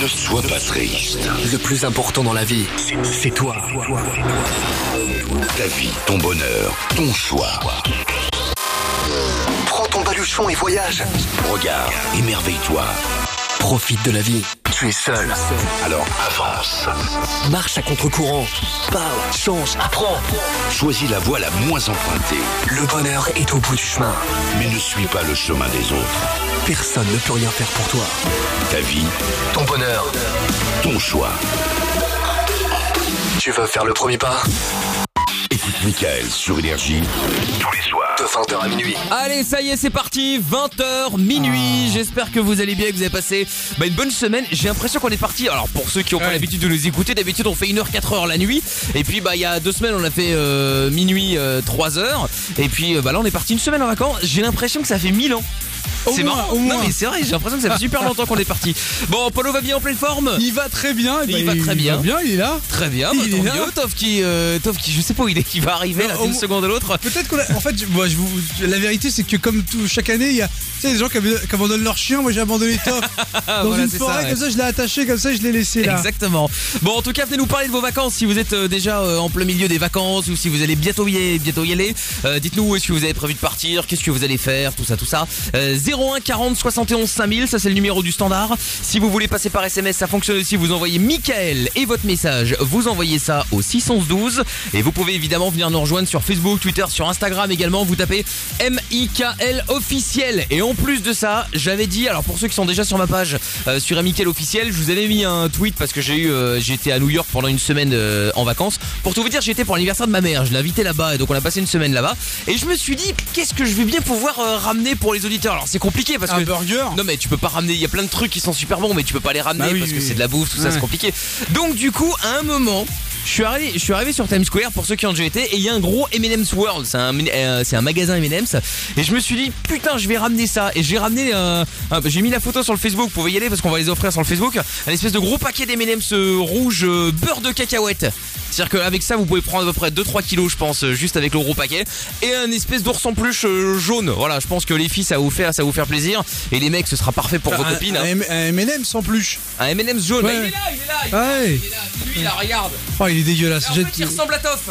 Ne sois pas triste. Le plus important dans la vie, c'est toi. Ta vie, ton bonheur, ton choix. Prends ton baluchon et voyage. Regarde, émerveille-toi. Profite de la vie. Tu es seul. Alors avance. Marche à contre-courant. Parle, change, apprends. Choisis la voie la moins empruntée. Le bonheur est au bout du chemin. Mais ne suis pas le chemin des autres. Personne ne peut rien faire pour toi. Ta vie, Ton bonheur. ton choix. Tu veux faire le premier pas? Michael sur Énergie tous les soirs. De 20h à minuit. Allez, ça y est, c'est parti, 20h, minuit. J'espère que vous allez bien, que vous avez passé bah, une bonne semaine. J'ai l'impression qu'on est parti. Alors, pour ceux qui ont pas l'habitude de nous écouter, d'habitude on fait 1h, 4h la nuit. Et puis, bah, il y a deux semaines, on a fait euh, minuit, 3h. Et puis, euh, bah, là, on est parti une semaine en vacances. J'ai l'impression que ça fait 1000 ans. C'est marrant. au moins. Non, mais c'est vrai, j'ai l'impression que ça fait super longtemps qu'on est parti. Bon, Polo va bien en pleine forme? Il va très bien. eh Il ben, va très bien. bien, il est là. Très bien, bah, Il tant est là. mieux. Toff qui, euh, qui, je sais pas où il est, qui va arriver là Non, d'une seconde à l'autre. Peut-être qu'on a. En fait, je- moi, je vous- la vérité, c'est que comme tout, chaque année, il y a tu sais, des gens qui, ab- qui abandonnent leur chien. Moi, j'ai abandonné Top dans voilà, une c'est forêt. ouais. Comme ça, je l'ai attaché. Comme ça, je l'ai laissé là. Exactement. Bon, en tout cas, venez nous parler de vos vacances. Si vous êtes euh, déjà euh, en plein milieu des vacances ou si vous allez bientôt y, bientôt y aller, euh, dites-nous où est-ce que vous avez prévu de partir, qu'est-ce que vous allez faire, tout ça, tout ça. Euh, 01 40 71 5000, ça c'est le numéro du standard. Si vous voulez passer par SMS, ça fonctionne aussi. Vous envoyez Michael et votre message. Vous envoyez ça au 612 et vous pouvez évidemment venir nous rejoindre sur Facebook, Twitter, sur Instagram également. Vous tapez M-I-K-L officiel. Et en plus de ça, j'avais dit, alors pour ceux qui sont déjà sur ma page euh, sur MIKL officiel, je vous avais mis un tweet parce que j'ai eu, euh, j'étais à New York pendant une semaine euh, en vacances. Pour tout vous dire, j'étais pour l'anniversaire de ma mère. Je l'ai invité là-bas et donc on a passé une semaine là-bas. Et je me suis dit, qu'est-ce que je vais bien pouvoir euh, ramener pour les auditeurs? Alors c'est compliqué parce Un que burger. non mais tu peux pas ramener, il y a plein de trucs qui sont super bons mais tu peux pas les ramener Bah oui, parce que oui, c'est de la bouffe, tout ça c'est compliqué. Donc du coup, à un moment, je suis arrivé, je suis arrivé sur Times Square pour ceux qui ont déjà été et il y a un gros M&M's World, c'est un euh, un magasin M&M's et je me suis dit putain, je vais ramener ça et j'ai ramené euh, un- j'ai mis la photo sur le Facebook, vous pouvez y aller parce qu'on va les offrir sur le Facebook, un espèce de gros paquet d'M&M's euh, rouge euh, beurre de cacahuète. C'est-à-dire qu'avec ça, vous pouvez prendre à peu près 2-3 kilos, je pense, juste avec le gros paquet. Et un espèce d'ours en peluche jaune. Voilà, je pense que les filles, ça va vous faire, ça va vous faire plaisir. Et les mecs, ce sera parfait pour vos copines. un, hein. Un M&M sans pluche. Un M&M's jaune. Ouais. Bah, il est là, il est là. il est là, Ouais. Il est là. Lui, là, regarde. Oh, il est dégueulasse. En fait, il ressemble à Toff.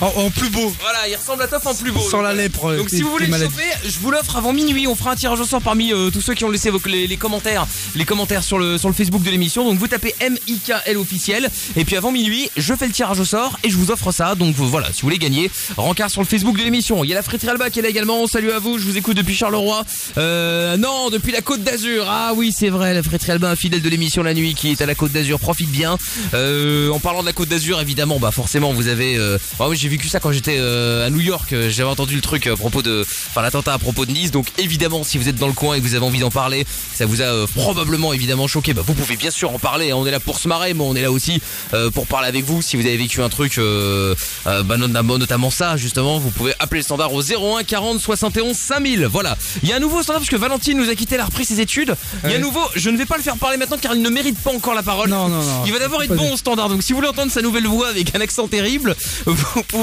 En, en plus beau. Voilà, il ressemble à Toff en plus beau. Sans Donc, la lèpre, Donc si vous voulez le choper, je vous l'offre avant minuit. On fera un tirage au sort parmi euh, tous ceux qui ont laissé vos, les, les commentaires, les commentaires sur le sur le Facebook de l'émission. Donc vous tapez M I K L officiel. Et puis avant minuit, je fais le tirage au sort et je vous offre ça. Donc voilà, si vous voulez gagner, rencard sur le Facebook de l'émission. Il y a la friterie Alba qui est là également. Salut à vous, je vous écoute depuis Charleroi. Euh, non, depuis la Côte d'Azur. Ah oui, c'est vrai, la friterie Alba, fidèle de l'émission la nuit qui est à la Côte d'Azur. Profite bien. Euh, en parlant de la Côte d'Azur, évidemment, bah forcément vous avez. Euh, ah oui, j'ai vécu ça quand j'étais euh, à New York. Euh, J'avais entendu le truc à propos de, enfin l'attentat à propos de Nice. Donc évidemment, si vous êtes dans le coin et que vous avez envie d'en parler, ça vous a euh, probablement évidemment choqué. Bah vous pouvez bien sûr en parler. hein. On est là pour se marrer, mais on est là aussi euh, pour parler avec vous. Si vous avez vécu un truc, euh, euh, bah, notamment, notamment ça justement, vous pouvez appeler le standard au 01 40 71 5000. Voilà. Il y a un nouveau standard parce que Valentine nous a quitté, elle a repris ses études. Il y a un nouveau. Je ne vais pas le faire parler maintenant car il ne mérite pas encore la parole. Non, non, non. Il va d'abord être bon au standard. Donc si vous voulez entendre sa nouvelle voix avec un accent terrible, vous pouvez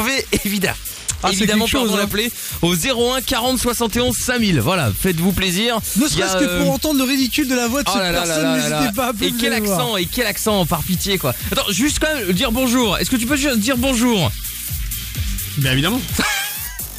évidemment. Ah, évidemment, quelque chose, pardon, hein. l'appeler au 01 40 71 5000. Voilà, faites-vous plaisir. Ne serait-ce que euh, pour entendre le ridicule de la voix de Oh cette là personne, n'hésitez pas à appeler. Et quel voir. accent, et quel accent, par pitié quoi. Attends, juste quand même dire bonjour. Est-ce que tu peux juste dire bonjour? Bien évidemment.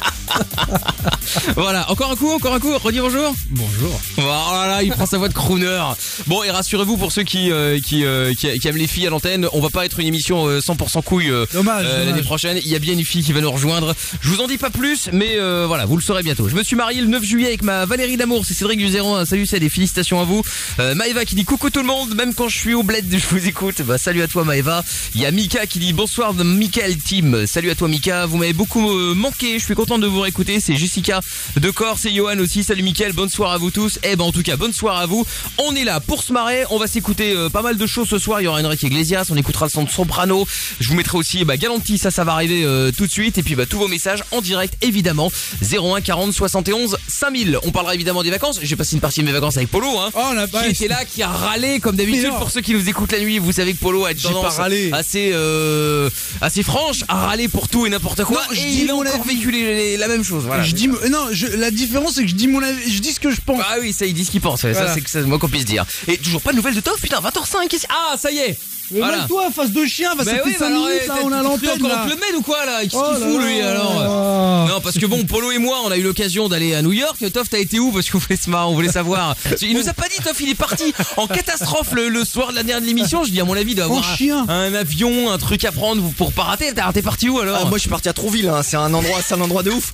Voilà, encore un coup, encore un coup, redis bonjour. Bonjour. Voilà, il prend sa voix de crooner. Bon, et rassurez-vous pour ceux qui, euh, qui, euh, qui, qui aiment les filles à l'antenne, on va pas être une émission euh, 100% couille euh, euh, l'année prochaine. Il y a bien une fille qui va nous rejoindre. Je vous en dis pas plus, mais voilà, vous le saurez bientôt. Je me suis marié le 9 juillet avec ma Valérie d'amour, c'est Cédric du 01. Salut, c'est des félicitations à vous. Maëva qui dit coucou tout le monde, même quand je suis au bled, je vous écoute. Bah salut à toi Maëva. Il y a Mika qui dit bonsoir de Michael Team. Salut à toi Mika, vous m'avez beaucoup manqué. Je suis content de vous réécouter. C'est Jessica de Corse et Johan aussi. Salut Mickaël, bonne soirée à vous tous. Eh ben en tout cas, bonne soirée à vous. On est là pour se marrer. On va s'écouter euh, pas mal de choses ce soir. Il y aura Enrique Iglesias, on écoutera le son de Soprano. Je vous mettrai aussi bah, Galanti, ça ça va arriver euh, tout de suite. Et puis bah, tous vos messages en direct évidemment. 01 40 71 5000. On parlera évidemment des vacances. J'ai passé une partie de mes vacances avec Polo. Hein. Oh, on a pas. Qui était là, qui a râlé comme d'habitude pour ceux qui nous écoutent la nuit. Vous savez que Polo a une tendance assez euh, assez franche à râler pour tout et n'importe quoi. Non, et il a mon encore avis. vécu les- les- la même chose. Voilà. Je dis, non, je- la différence c'est que je dis mon avis, je dis ce que je pense. Ah oui, ça, ils disent ce qu'ils pensent. ouais, Ça, c'est que c'est moi qu'on puisse dire. Et toujours pas de nouvelles de Toff Putain, 20h05. qu'est-ce- Ah, ça y est. Mais Voilà. même toi, face de chien, va Bah ça oui, fait bah 5 alors, minutes eh, là, t'as- on a l'antenne encore là. Med ou quoi là Qu'est-ce Oh qu'il là fout lui alors Non, parce que bon, Polo et moi, on a eu l'occasion d'aller à New York. Toff, t'as été où Parce qu'on voulait se marrer, on voulait savoir. Il nous a pas dit, Toff, il est parti en catastrophe le, le soir de la dernière de l'émission. Je dis, à mon avis, il doit En avoir un, chien. un avion, un truc à prendre pour pas rater. T'as t'es parti où alors Ah, moi je suis parti à Trouville, hein. c'est un endroit, c'est un endroit de ouf.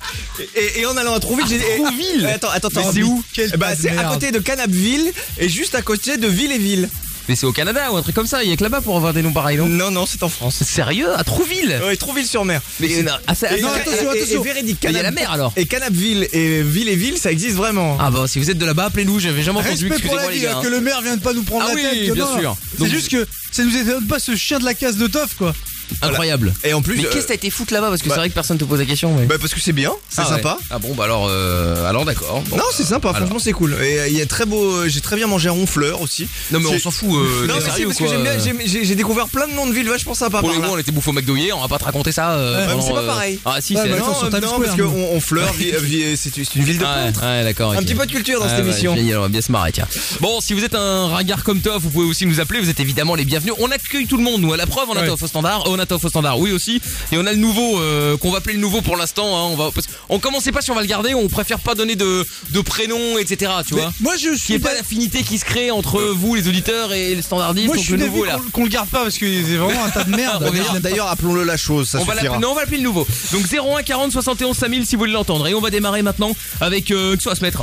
Et, et en allant à Trouville, j'ai et- Trouville Attends, attends, attends. c'est où Eh bah, de c'est à côté de Canapville et juste à côté de Ville-et-Ville. Mais c'est au Canada ou un truc comme ça. Il y a que là-bas pour avoir des noms pareils, non? Non, non, c'est en France. Sérieux? À Trouville? Ouais, Trouville-sur-Mer. Mais euh, non, ah, Et, et- attention, et- attention. et véridique, Mais il y a Canap- la mer alors. Et Canapville et Ville-et-Ville, ça existe vraiment. Ah bah si vous êtes de là-bas, appelez-nous, j'avais jamais entendu, Respect pour excusez-moi la les vie, gars. hein, hein. que le maire vienne pas nous prendre Ah la oui, tête. que bien non. sûr. C'est Donc- juste que ça nous étonne pas ce chien de la case de Toff quoi. Incroyable. Et en plus, Mais euh, qu'est-ce que t'as été foutre là-bas Parce que bah- c'est vrai que personne te pose la question. Mais... bah parce que c'est bien, c'est Ah ouais. sympa. Ah bon bah alors, euh, alors d'accord. Bon, non, c'est sympa, alors. franchement c'est cool. Et euh, il y a très beau, euh, j'ai très bien mangé un ronfleur aussi. Non mais on C'est- s'en fout. Euh, non mais ou parce que j'ai découvert plein de noms de villes vachement sympas. Pour le moment, on était bouffé au McDo hier, on va pas te raconter ça. euh, c'est pas pareil. Ah si, c'est. bah, non, parce que nous. on, on fleur, c'est c'est une ville de Ouais, peintres. ouais, d'accord. Un petit peu de culture dans cette Ah, bah, émission. génial, on va bien se marrer, tiens. Bon, si vous êtes un ringard comme Toff, vous pouvez aussi nous appeler. Vous êtes évidemment les bienvenus. On accueille tout le monde, nous. À la preuve, on a. Toff au standard. on a Toff au standard, oui aussi. Et on a le nouveau, euh, qu'on va appeler le nouveau pour l'instant. Hein, on va, parce- on commençait pas si on va le garder. On préfère pas donner de, de prénoms, etc. Tu Mais vois. moi je Qu'il n'y suis ait pas d'a- d'affinité qui se crée entre vous, les auditeurs, et les standardistes. moi je donc suis le nouveau là. qu'on le garde pas parce que c'est vraiment un tas de merde. D'ailleurs, appelons-le la chose, ça on va suffira. l'appeler, non, on va l'appeler le nouveau. Donc 01 40 71 5000 si vous voulez l'entendre. Et on va démarrer maintenant avec euh, que ça va se mettre.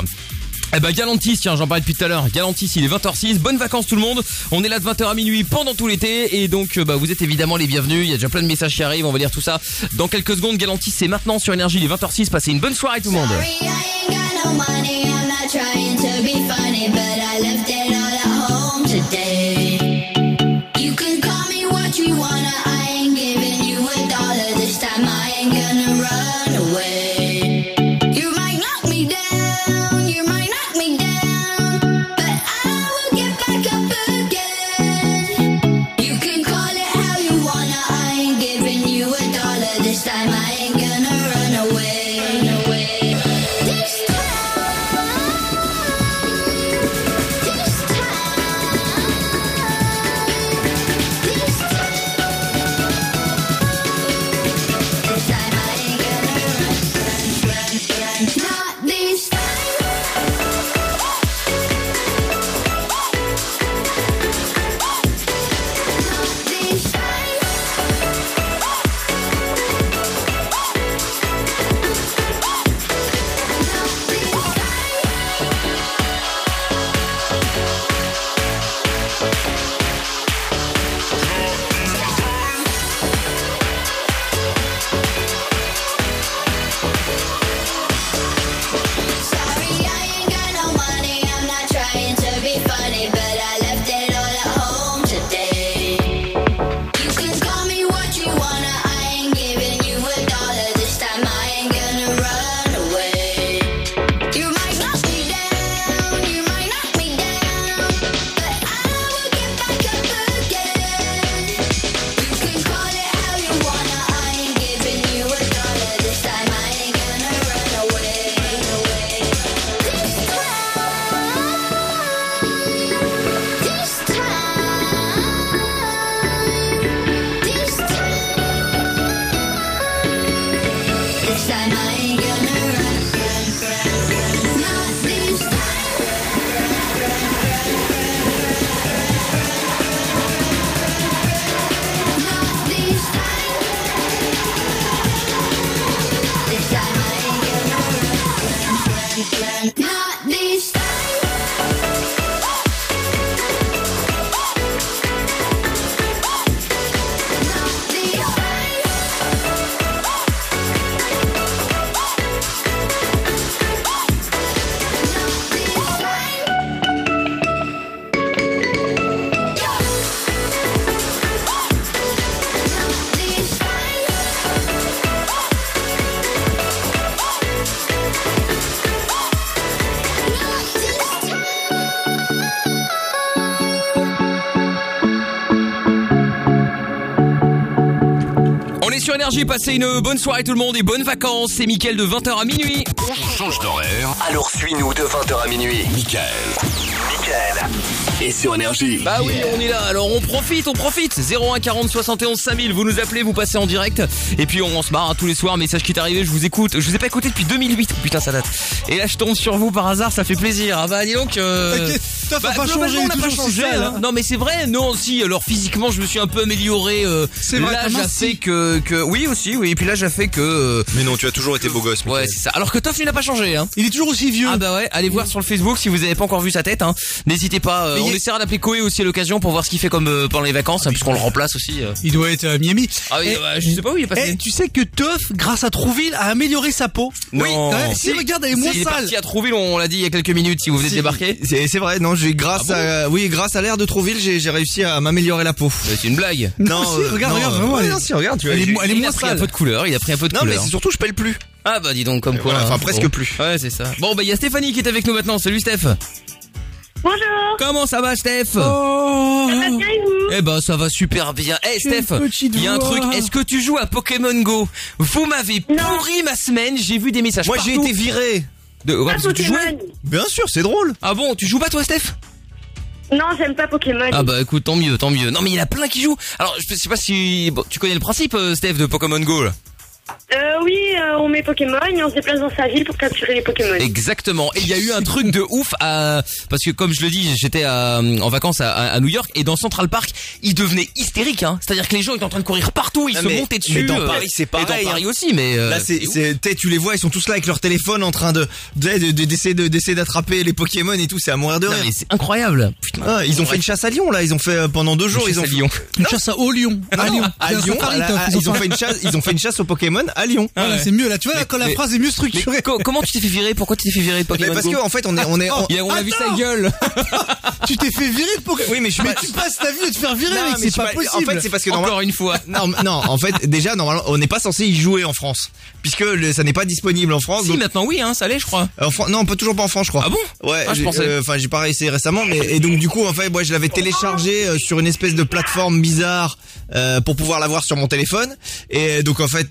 Eh ben Galantis, tiens, j'en parlais depuis tout à l'heure. Galantis, il est 20h06. Bonnes vacances tout le monde. On est là de 20h à minuit pendant tout l'été et donc euh, bah vous êtes évidemment les bienvenus. Il y a déjà plein de messages qui arrivent. On va lire tout ça dans quelques secondes. Galantis, c'est maintenant sur énergie. Il est 20h06. Passez une bonne soirée tout le monde. Énergie, passez une bonne soirée tout le monde et bonnes vacances. C'est Mickaël de 20h à minuit. On change d'horaire. Alors suis-nous de 20h à minuit. Michael. Michael. Et sur énergie. Bah oui, on est là. Alors on profite, on profite. 01 40 71 5000. Vous nous appelez, vous passez en direct. Et puis on, on se marre hein, tous les soirs. Message qui est arrivé, je vous écoute. Je vous ai pas écouté depuis 2008. Putain, ça date. Et là, je tombe sur vous par hasard, ça fait plaisir. Ah bah dis donc. euh, Bah, pas changer, on est pas changé. hein. hein. Non mais c'est vrai. Non, si. Alors physiquement, je me suis un peu amélioré. euh, C'est vrai, L'âge a fait que, que, oui aussi, oui. Et puis l'âge a fait que. euh, Mais non, tu as toujours été beau gosse. Ouais, c'est ça. Alors que Toff, il n'a pas changé. Hein. Il est toujours aussi vieux. Ah bah ouais, allez voir sur le Facebook si vous avez pas encore vu sa tête. Hein. N'hésitez pas. euh, on essaiera d'appeler Koé aussi à l'occasion pour voir ce qu'il fait comme euh, pendant les vacances, hein, puisqu'on le remplace aussi. euh. Il doit être à Miami. Ah oui, bah, je sais pas où il est passé. Eh, tu sais que Toff, grâce à Trouville, a amélioré sa peau. Non. Ouais, si, regarde, elle est moins il est sale. parti à Trouville, on l'a dit il y a quelques minutes si vous venez de débarquer. C'est c'est vrai, non, j'ai grâce Ah à, oui, grâce à l'air de Trouville, j'ai j'ai réussi à m'améliorer la peau. C'est une blague. Non, si, regarde, regarde, vraiment, ouais, elle est- non, si, regarde, tu vois. elle est j'ai- mo- elle est il moins a pris un sale. peu de couleur, il a pris un peu de Non, mais couleur. c'est surtout, je pèle plus. Ah bah dis donc comme quoi. Voilà, enfin, presque plus. Ouais c'est ça. Bon bah il y a Stéphanie qui est avec nous maintenant. Salut Steph. Bonjour. Comment ça va Steph? Oh, Ça va bien et vous? Eh ben ça va super bien. Eh Quelle Steph, il y a un truc. Est-ce que tu joues à Pokémon Go? Vous m'avez pourri ma semaine. J'ai vu des messages Moi, j'ai été viré. De... ouais, Pas parce que tu Pokémon. jouais Bien sûr, c'est drôle. Ah bon, tu joues pas toi Steph? Non, j'aime pas Pokémon. Ah bah écoute, tant mieux, tant mieux. Non mais il y en a plein qui jouent. Alors je sais pas si bon, tu connais le principe euh, Steph de Pokémon Go là? Euh, oui, euh, on met Pokémon et on se déplace dans sa ville pour capturer les Pokémon. Exactement. Et il y a eu un truc de ouf à parce que comme je le dis, j'étais à- en vacances à, à New York et dans Central Park, il devenait hystérique. Hein. C'est-à-dire que les gens étaient en train de courir partout, ils Ah, se mais- montaient dessus. mais dans euh, Paris, c'est Et pareil, dans hein. Paris aussi, mais euh, Là, c'est, tu les vois, ils sont tous là avec leur téléphone en train de, de- de- de- d'essayer de, d'essayer d'attraper les Pokémon et tout, c'est à mourir de Non, rire. mais c'est incroyable. Putain. Ah, ils ont fait une chasse à Lyon là, ils ont fait euh, pendant deux jours, Une ils ont chasse à Lyon. Une chasse à au Lyon. À Lyon. à Lyon, à- ils ont ils fait une chasse, ils ont fait une chasse aux Pokémon à Lyon. Voilà, c'est mieux là. Tu vois, Mais- quand la phrase est mieux structurée. co- comment tu t'es fait virer? Pourquoi tu t'es fait virer de Mais Pokémon parce Go que en fait, on est, on est, on- on a vu sa gueule. tu t'es fait virer de Pokémon. Oui, mais je suis mais pas- tu passes ta vie à te faire virer, Non, mec. mais C'est pas possible. En fait, c'est parce que normalement, Encore une fois. non, non, en fait, déjà, normalement, on n'est pas censé y jouer en France, puisque le- ça n'est pas disponible en France. Si donc- maintenant oui, hein, ça l'est, je crois. en Fran- non, pas toujours pas en France, je crois. Ah bon? Ouais, Ah, je j'ai- pensais. euh, Enfin, j'ai pas essayé récemment, mais et donc du coup, en fait, moi, je l'avais téléchargé euh, sur une espèce de plateforme bizarre euh, pour pouvoir l'avoir sur mon téléphone. Et donc en fait,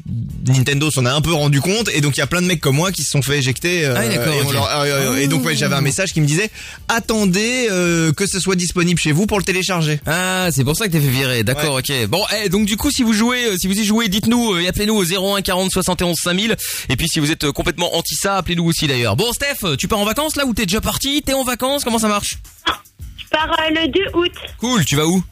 Nintendo s'en a un peu rendu compte, et donc il y a plein de mecs comme moi qui se sont fait éjecter. euh, Ah et, leur- euh, euh, et donc ouais, j'avais un message qui me disait attendez euh, que ce soit disponible chez vous pour le télécharger. Ah, c'est pour ça que t'es fait virer. D'accord, ok. Bon, eh, donc du coup, si vous jouez, si vous y jouez, dites-nous et appelez-nous au 01 40 71 5000. Et puis si vous êtes complètement anti ça, appelez-nous aussi d'ailleurs. Bon, Steph, tu pars en vacances là ou t'es déjà parti? T'es en vacances? Comment ça marche? Je pars euh, le 2 août Cool. Tu vas où?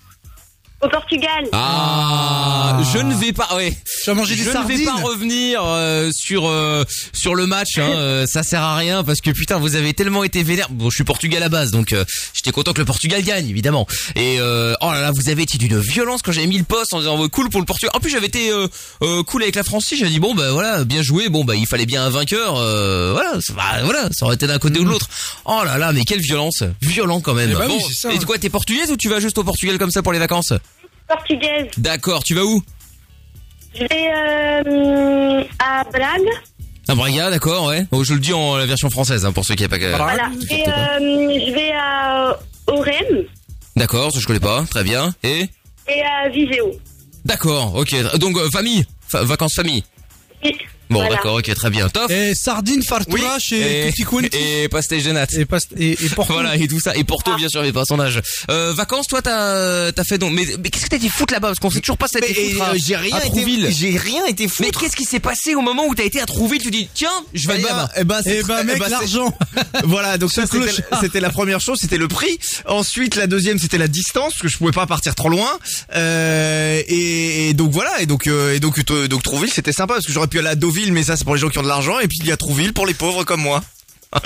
Au Portugal. Ah, je ne vais pas. Ouais. Tu je ne vais pas revenir euh, sur euh, sur le match. Hein, euh, ça sert à rien parce que putain, vous avez tellement été vénère. Bon, je suis portugais à la base, donc euh, j'étais content que le Portugal gagne, évidemment. Et euh, oh là là, vous avez été d'une violence quand j'avais mis le poste en disant cool pour le Portugal. En plus, j'avais été euh, euh, cool avec la France. J'avais dit bon bah voilà, bien joué. Bon bah il fallait bien un vainqueur. euh, voilà, ça, bah, voilà, ça aurait été d'un côté ou de l'autre. Oh là là, mais quelle violence, violent quand même. Eh bah oui, bon, c'est ça. et quoi, t'es portugaise ou tu vas juste au Portugal comme ça pour les vacances? Portugaise. D'accord, tu vas où? Je vais euh, à Braga. À Braga, d'accord, ouais. Oh, je le dis en la version française, hein, pour ceux qui n'avaient pas. Voilà. Et euh, je vais à Orem D'accord, ça je connais pas, très bien. Et? Et à Viseo. D'accord, ok. Donc euh, famille, Fa- vacances famille? Bon, voilà. d'accord, ok, très bien. Top. Et sardine fartura chez Et, Tutti Quanti. et pastel genat. Et, pas- et, et Porto. Voilà et tout ça et Porto bien sûr mais pas son âge. Euh, vacances toi t'as t'as fait donc mais, mais qu'est-ce que t'as été foutre là-bas? Parce qu'on sait toujours pas si t'as Mais, été foutre à, euh, j'ai rien à Trouville. été, j'ai rien été Mais foutre. qu'est-ce qui s'est passé au moment où t'as été à Trouville? Tu dis tiens je vais aller là-bas. Eh ben, c'est Eh ben, très- mec, eh ben, c'est- l'argent. Voilà, donc ça c'était la première chose, c'était le prix. Ensuite, la deuxième c'était la distance, parce que je pouvais pas partir trop loin. Euh, et, et donc voilà, et donc euh, et donc euh, donc Trouville c'était sympa parce que j'aurais pu aller à Deauville, mais ça c'est pour les gens qui ont de l'argent. Et puis il y a Trouville pour les pauvres comme moi.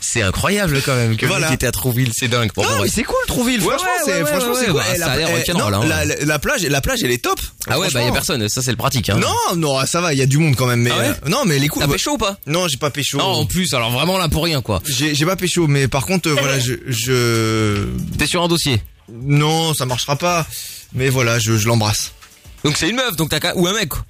C'est incroyable quand même que Voilà. étiez à Trouville, c'est dingue. Bon, non, mais c'est cool Trouville. Ouais, franchement, ouais, c'est ouais, franchement ouais, c'est ouais, cool. bah, eh, non, hein. la, la- la plage, la plage elle est top. Ah ouais bah y a personne, ça c'est le pratique hein. Non, non, ça va, il y a du monde quand même. Mais Ah euh, non, mais les coups. T'as pécho ou pas? Non, j'ai pas pécho. Non en plus alors vraiment là pour rien quoi. J'ai pas pécho, mais par contre, euh, voilà, je, je, T'es sur un dossier? non, ça marchera pas. Mais voilà, je, je l'embrasse. Donc c'est une meuf donc t'as ou un mec quoi.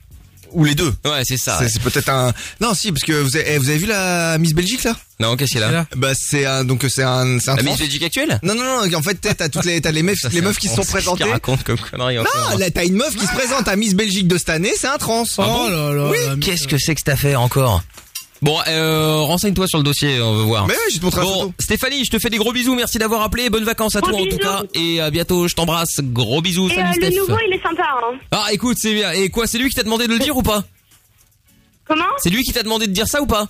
Ou les deux. Ouais, c'est ça. C'est ouais. c'est peut-être un. Non, si, parce que vous avez, eh, vous avez vu la Miss Belgique là? Non, qu'est-ce qu'il y a là Bah c'est un donc c'est un c'est un La trans. Miss Belgique actuelle? Non non non, en fait t'as t'as toutes les t'as les meufs Ça, les meufs qui se sont présentées. Qu'est-ce qu'il raconte comme connerie Non, là t'as une meuf qui se présente à Miss Belgique de cette année, c'est un trans. Oh là là. Oui, qu'est-ce que c'est que cette affaire encore? Bon, euh, renseigne-toi sur le dossier, on veut voir. Mais ouais, je vais te montrer la Bon, photo. Stéphanie, je te fais des gros bisous, merci d'avoir appelé, bonnes vacances à Gros toi en tout cas, et à bientôt, je t'embrasse, gros bisous, Et salut euh, Steph. le nouveau, il est sympa. Hein. Ah écoute, c'est bien, et quoi, c'est lui qui t'a demandé de le dire ou pas? Comment? C'est lui qui t'a demandé de dire ça ou pas?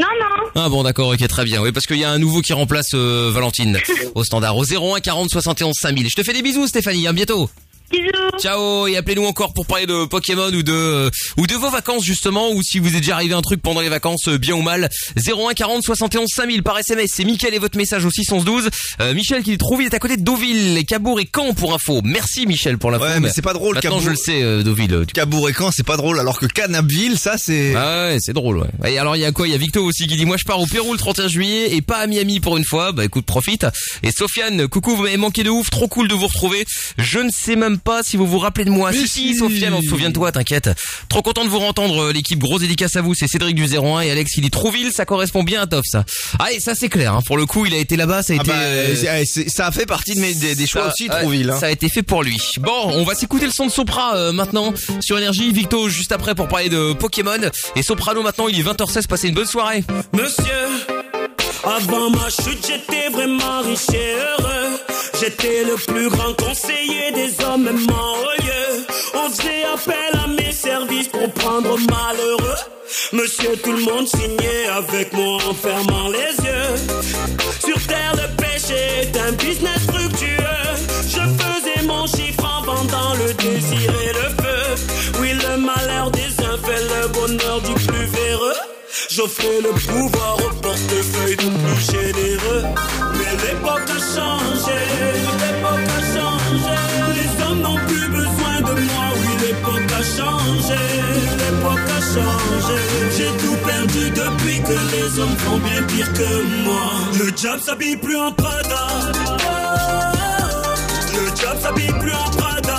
Non, non. Ah bon d'accord, ok très bien, oui parce qu'il y a un nouveau qui remplace euh, Valentine au standard, au 01 40 71 5000. Je te fais des bisous Stéphanie, à bientôt Bisous. Ciao et appelez-nous encore pour parler de Pokémon ou de euh, ou de vos vacances justement ou si vous est déjà arrivé un truc pendant les vacances euh, bien ou mal 01 40 71 5000 par SMS c'est Mickaël et votre message au 612 euh, Michel qui trouve il est à côté de Deauville Cabourg et Caen pour info merci Michel pour l'info Ouais, mais c'est pas drôle, maintenant Cabourg. je le sais euh, Deauville tu- Cabourg et Caen, c'est pas drôle, alors que Canapville, ça c'est. ah ouais, c'est drôle, ouais. Et alors, il y a quoi? Il y a Victo aussi qui dit, moi, je pars au Pérou le 31 juillet et pas à Miami pour une fois. Bah, écoute, profite. Et Sofiane, coucou, vous m'avez manqué de ouf, trop cool de vous retrouver. Je ne sais même pas si vous vous rappelez de moi. Mais si, si. Sofiane, on se souvient de toi, t'inquiète. Trop content de vous entendre, euh, l'équipe. Grosse dédicace à vous, c'est Cédric du 01 et Alex, il dit Trouville, ça correspond bien à Toff, ça. Ah, et ça, c'est clair, hein. Pour le coup, il a été là-bas, ça a Ah été... bah, euh, c'est- c'est- ça a fait partie de mes des, des choix ça- aussi, ouais, Trouville. Hein. Ça a été fait pour lui. Bon, on va s'écouter le son de Sopra euh, maintenant sur Énergie. Victo juste après pour parler de Pokémon. Et Soprano maintenant, il est 20h16. Passez une bonne soirée. Monsieur, avant ma chute, j'étais vraiment riche et heureux. J'étais le plus grand conseiller des hommes, même en lieu. On faisait appel à mes services pour prendre malheureux. Monsieur, tout le monde signait avec moi en fermant les yeux. Sur terre, le péché est un business fructueux. Je faisais mon chiffre en vendant le désir et le feu. Oui, le malheur des uns fait le bonheur du plus véreux. J'offrais le pouvoir au portefeuille du plus généreux. Mais l'époque a changé, l'époque a changé. J'ai tout perdu depuis que les hommes font bien pire que moi. Le diable s'habille plus en Prada. Le diable s'habille plus en Prada.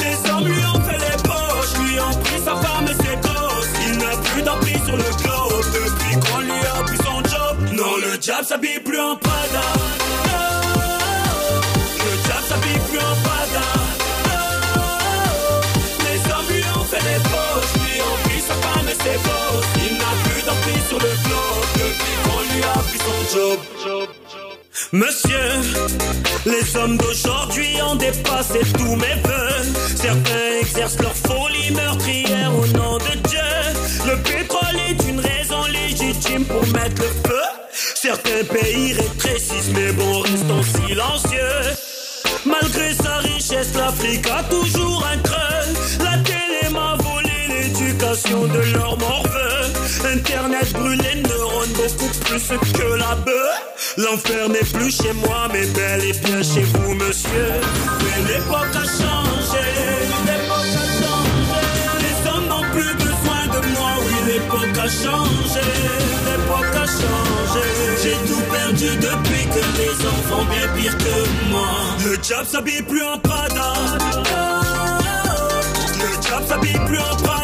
Les hommes lui ont fait les poches, lui ont pris sa femme et ses gosses. Il n'a plus d'emprise sur le globe depuis qu'on lui a pris son job. Non, le diable s'habille plus en Prada. Il n'a plus d'emprise sur le globe depuis qu'on lui a pris son job. Monsieur, les hommes d'aujourd'hui ont dépassé tous mes voeux. Certains exercent leur folie meurtrière au nom de Dieu. Le pétrole est une raison légitime pour mettre le feu. Certains pays rétrécissent, mais bon, restons silencieux. Malgré sa richesse, l'Afrique a toujours un creux. De leur morveux. Internet brûle les neurones beaucoup plus que la bœuf. L'enfer n'est plus chez moi, mais bel et bien chez vous, monsieur. Mais l'époque a changé, l'époque a changé. Les hommes n'ont plus besoin de moi, oui, l'époque a changé, l'époque a changé. J'ai tout perdu depuis que les font bien pire que moi. Le diable s'habille plus en Prada. Le diable s'habille plus en Prada.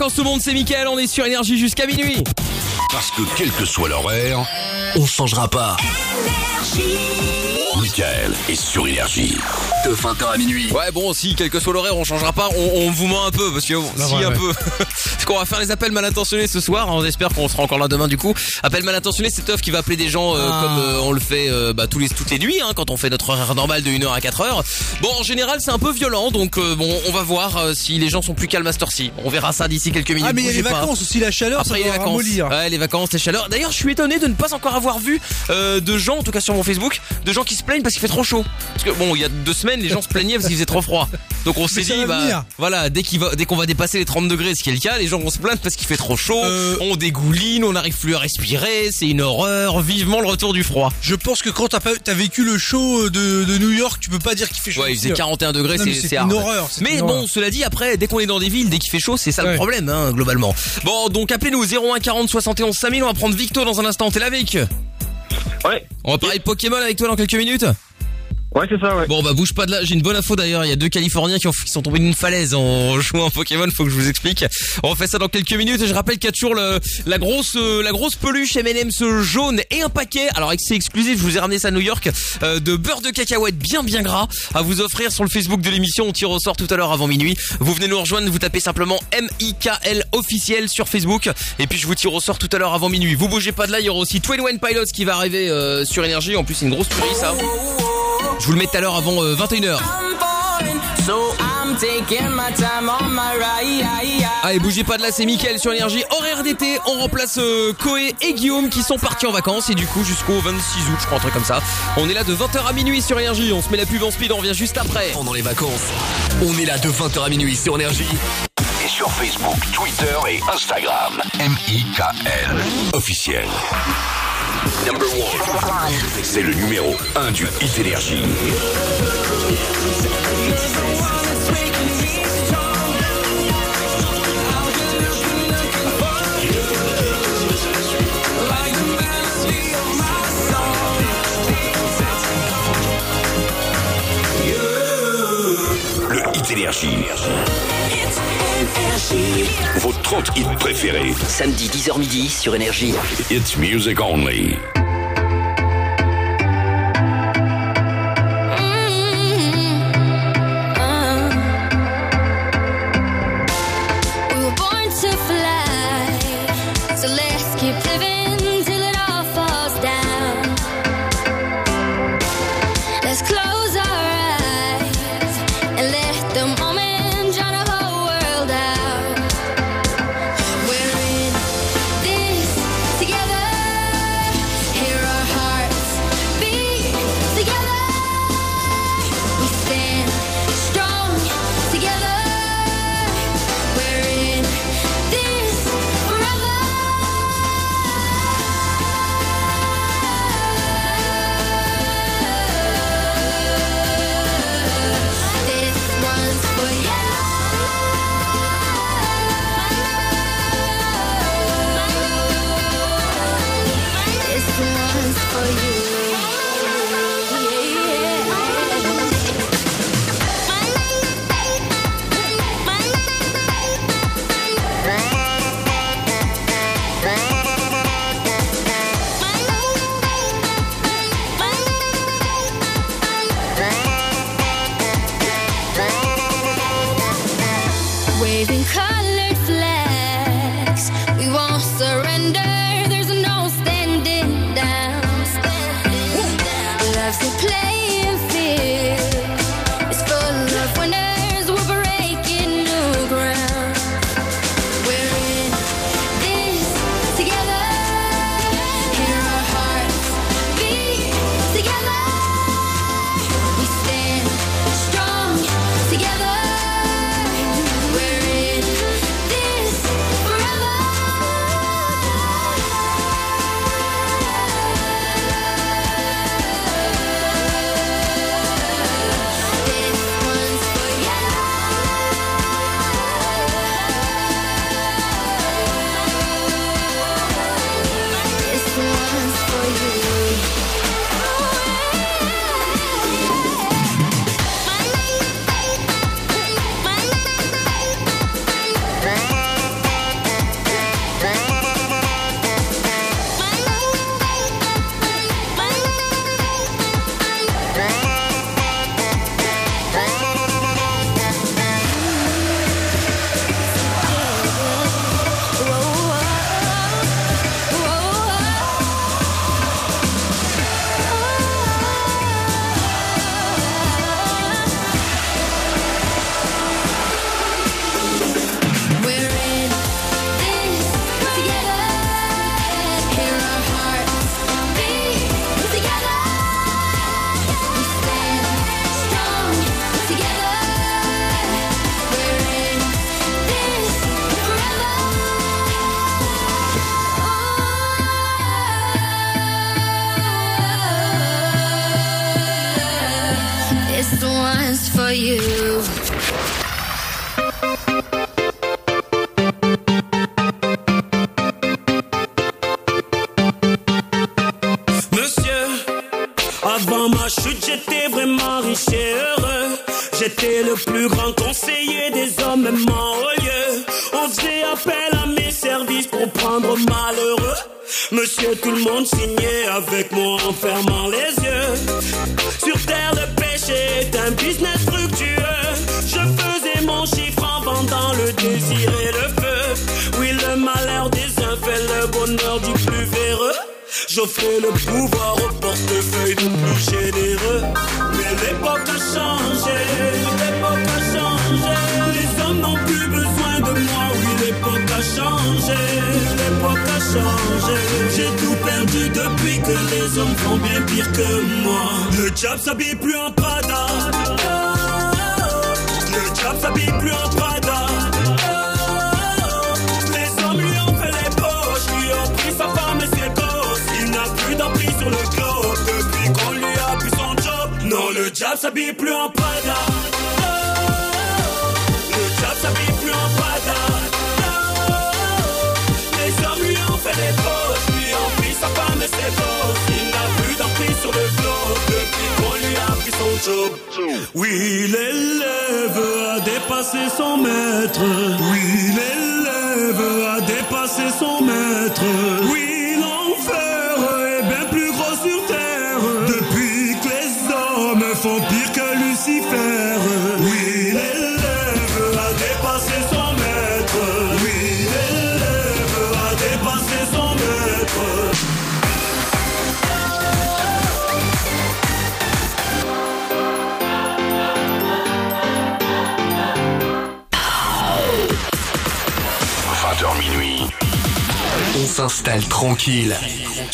vacances tout le monde, c'est Mickaël, on est sur énergie jusqu'à minuit. Parce que quel que soit l'horaire, on changera pas. Michael est sur Énergie. De 20h à minuit. Ouais bon si quel que soit l'horaire on changera pas on, on vous ment un peu parce que Bah si ouais, un ouais. peu parce qu'on va faire les appels mal intentionnés ce soir on espère qu'on sera encore là demain du coup appel mal intentionné c'est Toff qui va appeler des gens euh, Ah. comme euh, on le fait euh, bah, tous les toutes les nuits hein, quand on fait notre horaire normal de 1h à 4h bon en général c'est un peu violent donc euh, bon on va voir euh, si les gens sont plus calmes à cette heure-ci on verra ça d'ici quelques minutes Ah, mais il y a les pas. vacances aussi, la chaleur, ça Après il y a doit les vacances. ramollir. Ouais, les vacances, les chaleurs. D'ailleurs, je suis étonné de ne pas encore avoir vu euh, de gens, en tout cas sur mon Facebook, de gens qui se plaignent parce qu'il fait trop chaud. Parce que bon, il y a deux semaines, les gens se plaignaient parce qu'il faisait trop froid. Donc on s'est dit, bah voilà, dès va, qu'on va dépasser les 30 degrés, ce qui est le cas, les gens vont se plaindre parce qu'il fait trop chaud. Euh. On dégouline, on n'arrive plus à respirer, c'est une horreur. Vivement le retour du froid. Je pense que quand t'as vécu le show de, de New York, tu peux pas dire qu'il fait chaud. Ouais, il faisait 41 degrés, c'est une horreur, Mais une bon, horreur. cela dit, après, dès qu'on est dans des villes, dès qu'il fait chaud, c'est ça le problème, hein, globalement. Bon, donc appelez-nous 01 40 71 5000. On va prendre Victo dans un instant. T'es là, Vic? Ouais. On va parler de Pokémon avec toi dans quelques minutes. Ouais, c'est ça, ouais. Bon bah bouge pas de là, j'ai une bonne info d'ailleurs, il y a deux Californiens qui, ont- qui sont tombés d'une falaise en jouant à Pokémon, faut que je vous explique. On fait ça dans quelques minutes et je rappelle qu'il y a toujours le, la grosse euh, la grosse peluche M&M's jaune et un paquet, alors c'est exclusif, je vous ai ramené ça à New York, euh, de beurre de cacahuète bien bien gras à vous offrir sur le Facebook de l'émission, on tire au sort tout à l'heure avant minuit. Vous venez nous rejoindre, vous tapez simplement M-I-K-L officiel sur Facebook et puis je vous tire au sort tout à l'heure avant minuit. Vous bougez pas de là, il y aura aussi 21 Pilots qui va arriver euh, sur énergie, en plus c'est une grosse tuerie ça. Je vous le mets tout à l'heure avant euh, 21h. Allez, bougez pas de là, c'est Mickaël sur énergie. Horaire d'été, on remplace euh, Koé et Guillaume qui sont partis en vacances et du coup jusqu'au 26 août, je crois, un truc comme ça. On est là de 20h à minuit sur énergie. On se met la pub en speed, on revient juste après. Pendant les vacances, on est là de 20h à minuit sur Énergie. Et sur Facebook, Twitter et Instagram. M-I-K-L. Officiel. Number one. C'est le numéro 1 du Hit Énergie. Le Hit Énergie. Vos 30 hits préférés. Samedi 10h midi sur Énergie. It's music only.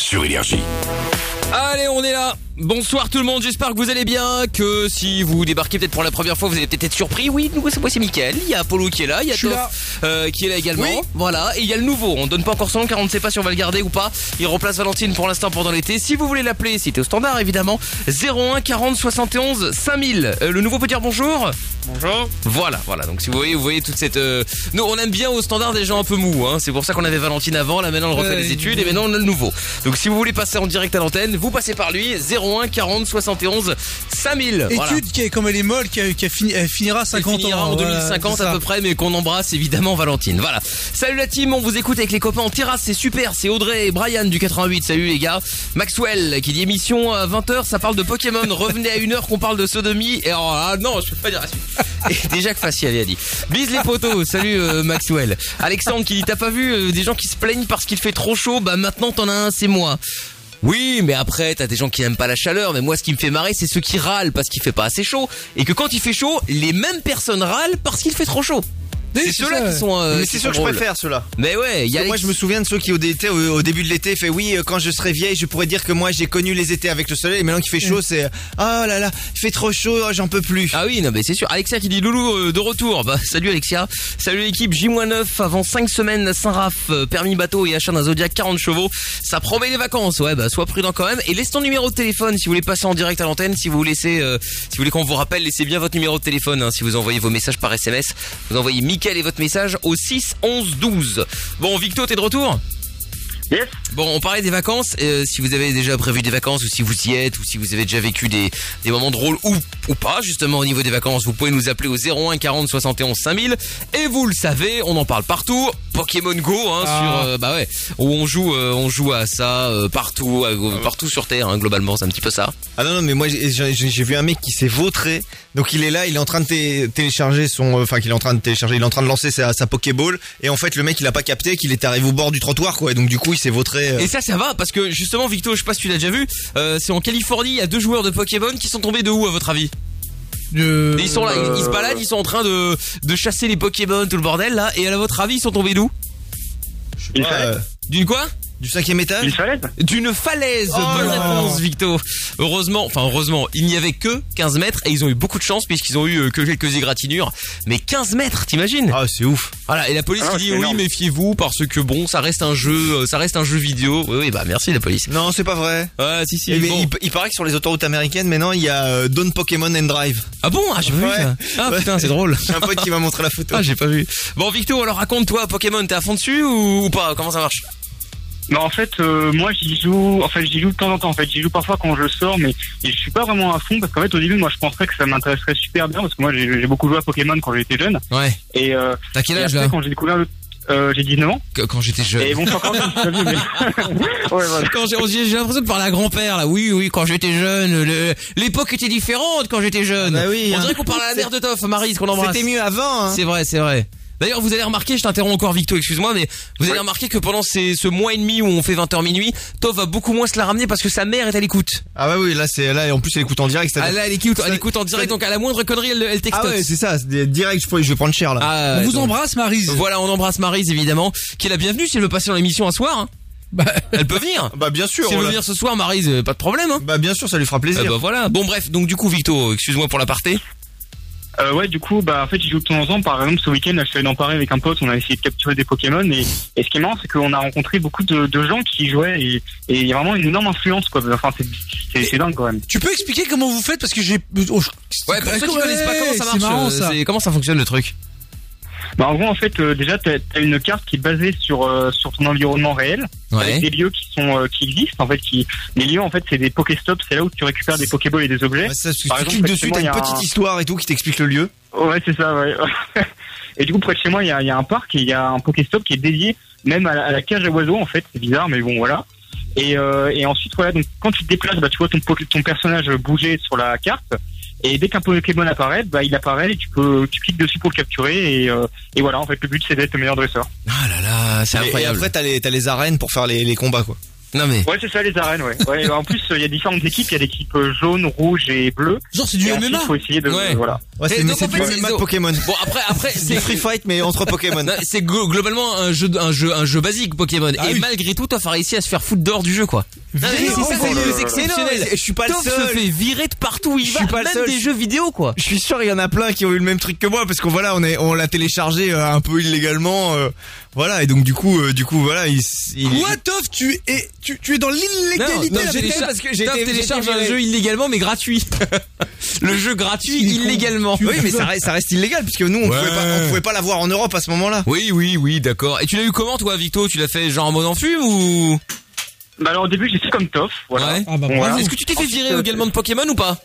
Sur Énergie. Allez, on est là. Bonsoir tout le monde, j'espère que vous allez bien, que si vous débarquez peut-être pour la première fois, vous allez peut-être être surpris. Oui, nous, c'est moi, c'est Mickaël. Il y a Apollo qui est là, il y a Toff, euh, qui est là également. Voilà, et il y a le nouveau. On donne pas encore son nom car on ne sait pas si on va le garder ou pas. Il remplace Valentine pour l'instant pendant l'été. Si vous voulez l'appeler, c'était au standard évidemment. 01 40 71 5000. Euh, le nouveau peut dire bonjour. Bonjour. Voilà, voilà. Donc si vous voyez, vous voyez toute cette. euh, Nous, on aime bien au standard des gens un peu mous. Hein. C'est pour ça qu'on avait Valentine avant. Là maintenant, on refait des il- études et maintenant on a le nouveau. Donc si vous voulez passer en direct à l'antenne, vous passez par lui. 01 40 71 5000. Voilà. Étude qui est comme elle est molle, qui, a, qui a fini, elle finira 50 Elle finira ans. en voilà, 2050 c'est à peu près, mais qu'on embrasse évidemment Valentine. Voilà. Salut la team, on vous écoute avec les copains en terrasse, c'est super. C'est Audrey et Brian du 88. Salut les gars. Maxwell qui dit émission à 20h, ça parle de Pokémon. Revenez à une heure qu'on parle de sodomie. Et alors, ah non, je peux pas dire la suite. Déjà que Faci avait dit. Bise les potos. Salut euh, Maxwell. Alexandre qui dit t'as pas vu euh, des gens qui se plaignent parce qu'il fait trop chaud? Bah maintenant t'en as un, c'est moi. Oui, mais après, t'as des gens qui n'aiment pas la chaleur. Mais moi, ce qui me fait marrer, c'est ceux qui râlent parce qu'il fait pas assez chaud. Et que quand il fait chaud, les mêmes personnes râlent parce qu'il fait trop chaud. C'est ceux-là qui sont. euh, Mais c'est sûr que je préfère ceux-là. Mais ouais, y a Moi, je me souviens de ceux qui, au, été, au, au début de l'été, fait oui, euh, quand je serai vieille, je pourrais dire que moi, j'ai connu les étés avec le soleil. Et maintenant qu'il fait chaud, c'est oh là là, il fait trop chaud, oh, j'en peux plus. Ah oui, non, mais c'est sûr. Alexia qui dit Loulou euh, de retour. Bah, salut Alexia. Salut l'équipe J-9 avant 5 semaines Saint-Raph, euh, permis bateau et achat d'un Zodiac 40 chevaux. Ça promet les vacances. Ouais, bah, sois prudent quand même. Et laisse ton numéro de téléphone si vous voulez passer en direct à l'antenne. Si vous laissez, si vous voulez qu'on vous rappelle, laissez bien votre numéro de téléphone. hein, si vous envoyez vos messages par SMS, vous envoyez Mickaël et votre message au 6 11 12. Bon, Victo, t'es de retour? Yes. Bon, on parlait des vacances. euh, si vous avez déjà prévu des vacances ou si vous y êtes ou si vous avez déjà vécu des, des moments drôles ou, ou pas, justement au niveau des vacances, vous pouvez nous appeler au 01 40 71 5000. Et vous le savez, on en parle partout. Pokémon Go, hein, Ah. sur euh, bah ouais, où on joue, euh, on joue à ça euh, partout, euh, partout sur Terre. hein, globalement, c'est un petit peu ça. Ah non, non, mais moi, j'ai vu un mec qui s'est vautré. Donc, il est là, il est en train de té- télécharger son, euh, enfin, qu'il est en train de télécharger, il est en train de lancer sa, sa Pokéball. Et en fait, le mec, il a pas capté qu'il était arrivé au bord du trottoir, quoi. Et donc, du coup, il s'est vautré. euh. Et ça, ça va parce que justement, Victo, je sais pas si tu l'as déjà vu, euh, c'est en Californie, il y a deux joueurs de Pokémon qui sont tombés de où à votre avis? Euh, Et Ils sont là, ils, ils se baladent, ils sont en train de, de chasser les Pokémon, tout le bordel là. Et à votre avis, ils sont tombés d'où? Euh, D'une quoi? Du cinquième étage Une falaise D'une falaise. Oh Bonne là réponse, Victo. Heureusement, enfin heureusement, il n'y avait que 15 mètres et ils ont eu beaucoup de chance puisqu'ils ont eu euh, que quelques égratignures. Mais 15 mètres, t'imagines? Ah, c'est ouf. Voilà. Et la police Ah, qui dit oui, méfiez-vous parce que bon, ça reste un jeu, euh, ça reste un jeu vidéo. Oui, oui, bah merci la police. Non, c'est pas vrai. Ouais, si si. Mais bon. il, il paraît que sur les autoroutes américaines, maintenant, il y a euh, Don't Pokémon and Drive. Ah bon, ah j'ai pas vu ça. Ah Ouais. putain, c'est drôle. J'ai un pote qui m'a montré la photo. Ah j'ai pas vu. Bon Victo, alors raconte-toi Pokémon, t'es à fond dessus ou, ou pas? Comment ça marche? Bah en fait, euh, moi j'y joue, enfin j'y joue de temps en temps. En fait, j'y joue parfois quand je sors, mais je suis pas vraiment à fond parce qu'en fait au début, moi je penserais que ça m'intéresserait super bien parce que moi j'ai beaucoup joué à Pokémon quand j'étais jeune. Ouais. Et euh, T'as quel âge après, là Quand j'ai découvert le, euh, j'ai 19 ans. Que- Quand j'étais jeune. Et bon, pas vieux, mais ouais voilà. Quand j'ai j'ai- l'impression de parler à grand-père là. Oui, oui, quand j'étais jeune, le- l'époque était différente quand j'étais jeune. Bah oui, On hein. dirait qu'on parle à la mère de Toff, Marise, qu'on embrasse. C'était mieux avant. Hein. C'est vrai, c'est vrai. D'ailleurs, vous avez remarqué, je t'interromps encore Victo, excuse-moi, mais vous avez remarqué que pendant ces, ce mois et demi où on fait 20h minuit, Toff va beaucoup moins se la ramener parce que sa mère est à l'écoute. Ah bah oui, là c'est là et en plus elle écoute en direct. Ah là, elle écoute, elle écoute en direct, ça- donc à la moindre connerie, elle, elle texte. Ah ouais, c'est ça, c'est direct. Je, vais prendre cher là. Ah, On vous donc- embrasse, Marise. Voilà, on embrasse Marise évidemment, qui est la bienvenue si elle veut passer dans l'émission un soir. hein. Bah, Elle peut venir. Bah bien sûr. Si elle veut venir ce soir, Marise, euh, pas de problème. Hein. Bah bien sûr, ça lui fera plaisir. Eh bah voilà. Bon bref, donc du coup Victo, excuse-moi pour l'aparté. Euh, ouais, du coup, bah en fait, j'y joue de temps en temps. Par exemple, ce week-end, là, je suis allé en parler avec un pote. On a essayé de capturer des Pokémon. Et, et ce qui est marrant, c'est qu'on a rencontré beaucoup de, de gens qui y jouaient. Et et il y a vraiment une énorme influence, quoi. Enfin, c'est dingue quand même. tu peux expliquer comment vous faites? Parce que j'ai. oh, je- Ouais, pour ceux qui connaissent pas comment ça c'est marche, marrant, euh, ça. comment ça fonctionne le truc? Bah, en gros, en fait, euh, déjà, t'as as une carte qui est basée sur euh, sur ton environnement réel, avec Ouais. des lieux qui sont euh, qui existent. En fait, qui les lieux, en fait, c'est des Pokéstops. C'est là où tu récupères des Pokéballs et des objets. Ouais, ça, Par tu exemple, cliques dessus, il y une a petite un- histoire et tout qui t'explique le lieu. Ouais, c'est ça, ouais. et du coup, près de chez moi, il y a, y a un parc et il y a un Pokéstop qui est dédié même à la, à la cage à oiseaux, en fait. C'est bizarre, mais bon, voilà. Et, euh, et ensuite, voilà, donc quand tu te déplaces, bah, tu vois ton, ton personnage bouger sur la carte. Et dès qu'un Pokémon apparaît, bah, il apparaît et tu peux, tu cliques dessus pour le capturer. Et, euh, et voilà, en fait, le but, c'est d'être le meilleur dresseur. Ah là là, c'est Et- Et incroyable. après, t'as les, t'as les arènes pour faire les, les combats, quoi. Non mais. Ouais, c'est ça, les arènes, ouais. ouais en plus, il y a différentes équipes. Il y a l'équipe euh, jaune, rouge et bleue. Genre, c'est du Et ensuite, MMA. faut essayer de, Ouais. voilà. Ouais, c'est en fait, Pokémon. Bon après, après C'est free fight, mais entre Pokémon. C'est glo- globalement un jeu, un jeu, un jeu basique Pokémon. Ah et oui. malgré tout, Toff a réussi à se faire foutre dehors du jeu, quoi. Mais c'est ça, c'est exceptionnel. Je suis pas le Toff seul. se fait virer de partout où il Je va, suis pas même seul. des jeux vidéo, quoi. Je suis sûr, il y en a plein qui ont eu le même truc que moi, parce qu'on voilà, on est, on l'a téléchargé euh, un peu illégalement, euh, voilà, et donc du coup, euh, du coup, voilà, il, il Quoi, Toff, tu es, tu, tu es dans l'illégalité. téléchargé- parce que j'ai Toff été un jeu illégalement, mais gratuit. le jeu gratuit Il Oui, mais ça reste, ça reste illégal, puisque nous, on Ouais. pouvait pas, on pouvait pas l'avoir en Europe à ce moment-là. Oui, oui, oui, d'accord. Et tu l'as eu comment, toi, Victo? Tu l'as fait genre en mode en fume ou? Bah, alors, au début, j'ai fait comme Toff, voilà. Ouais. Ah bah, voilà. Est-ce que tu t'es fait virer euh, également de Pokémon ou pas?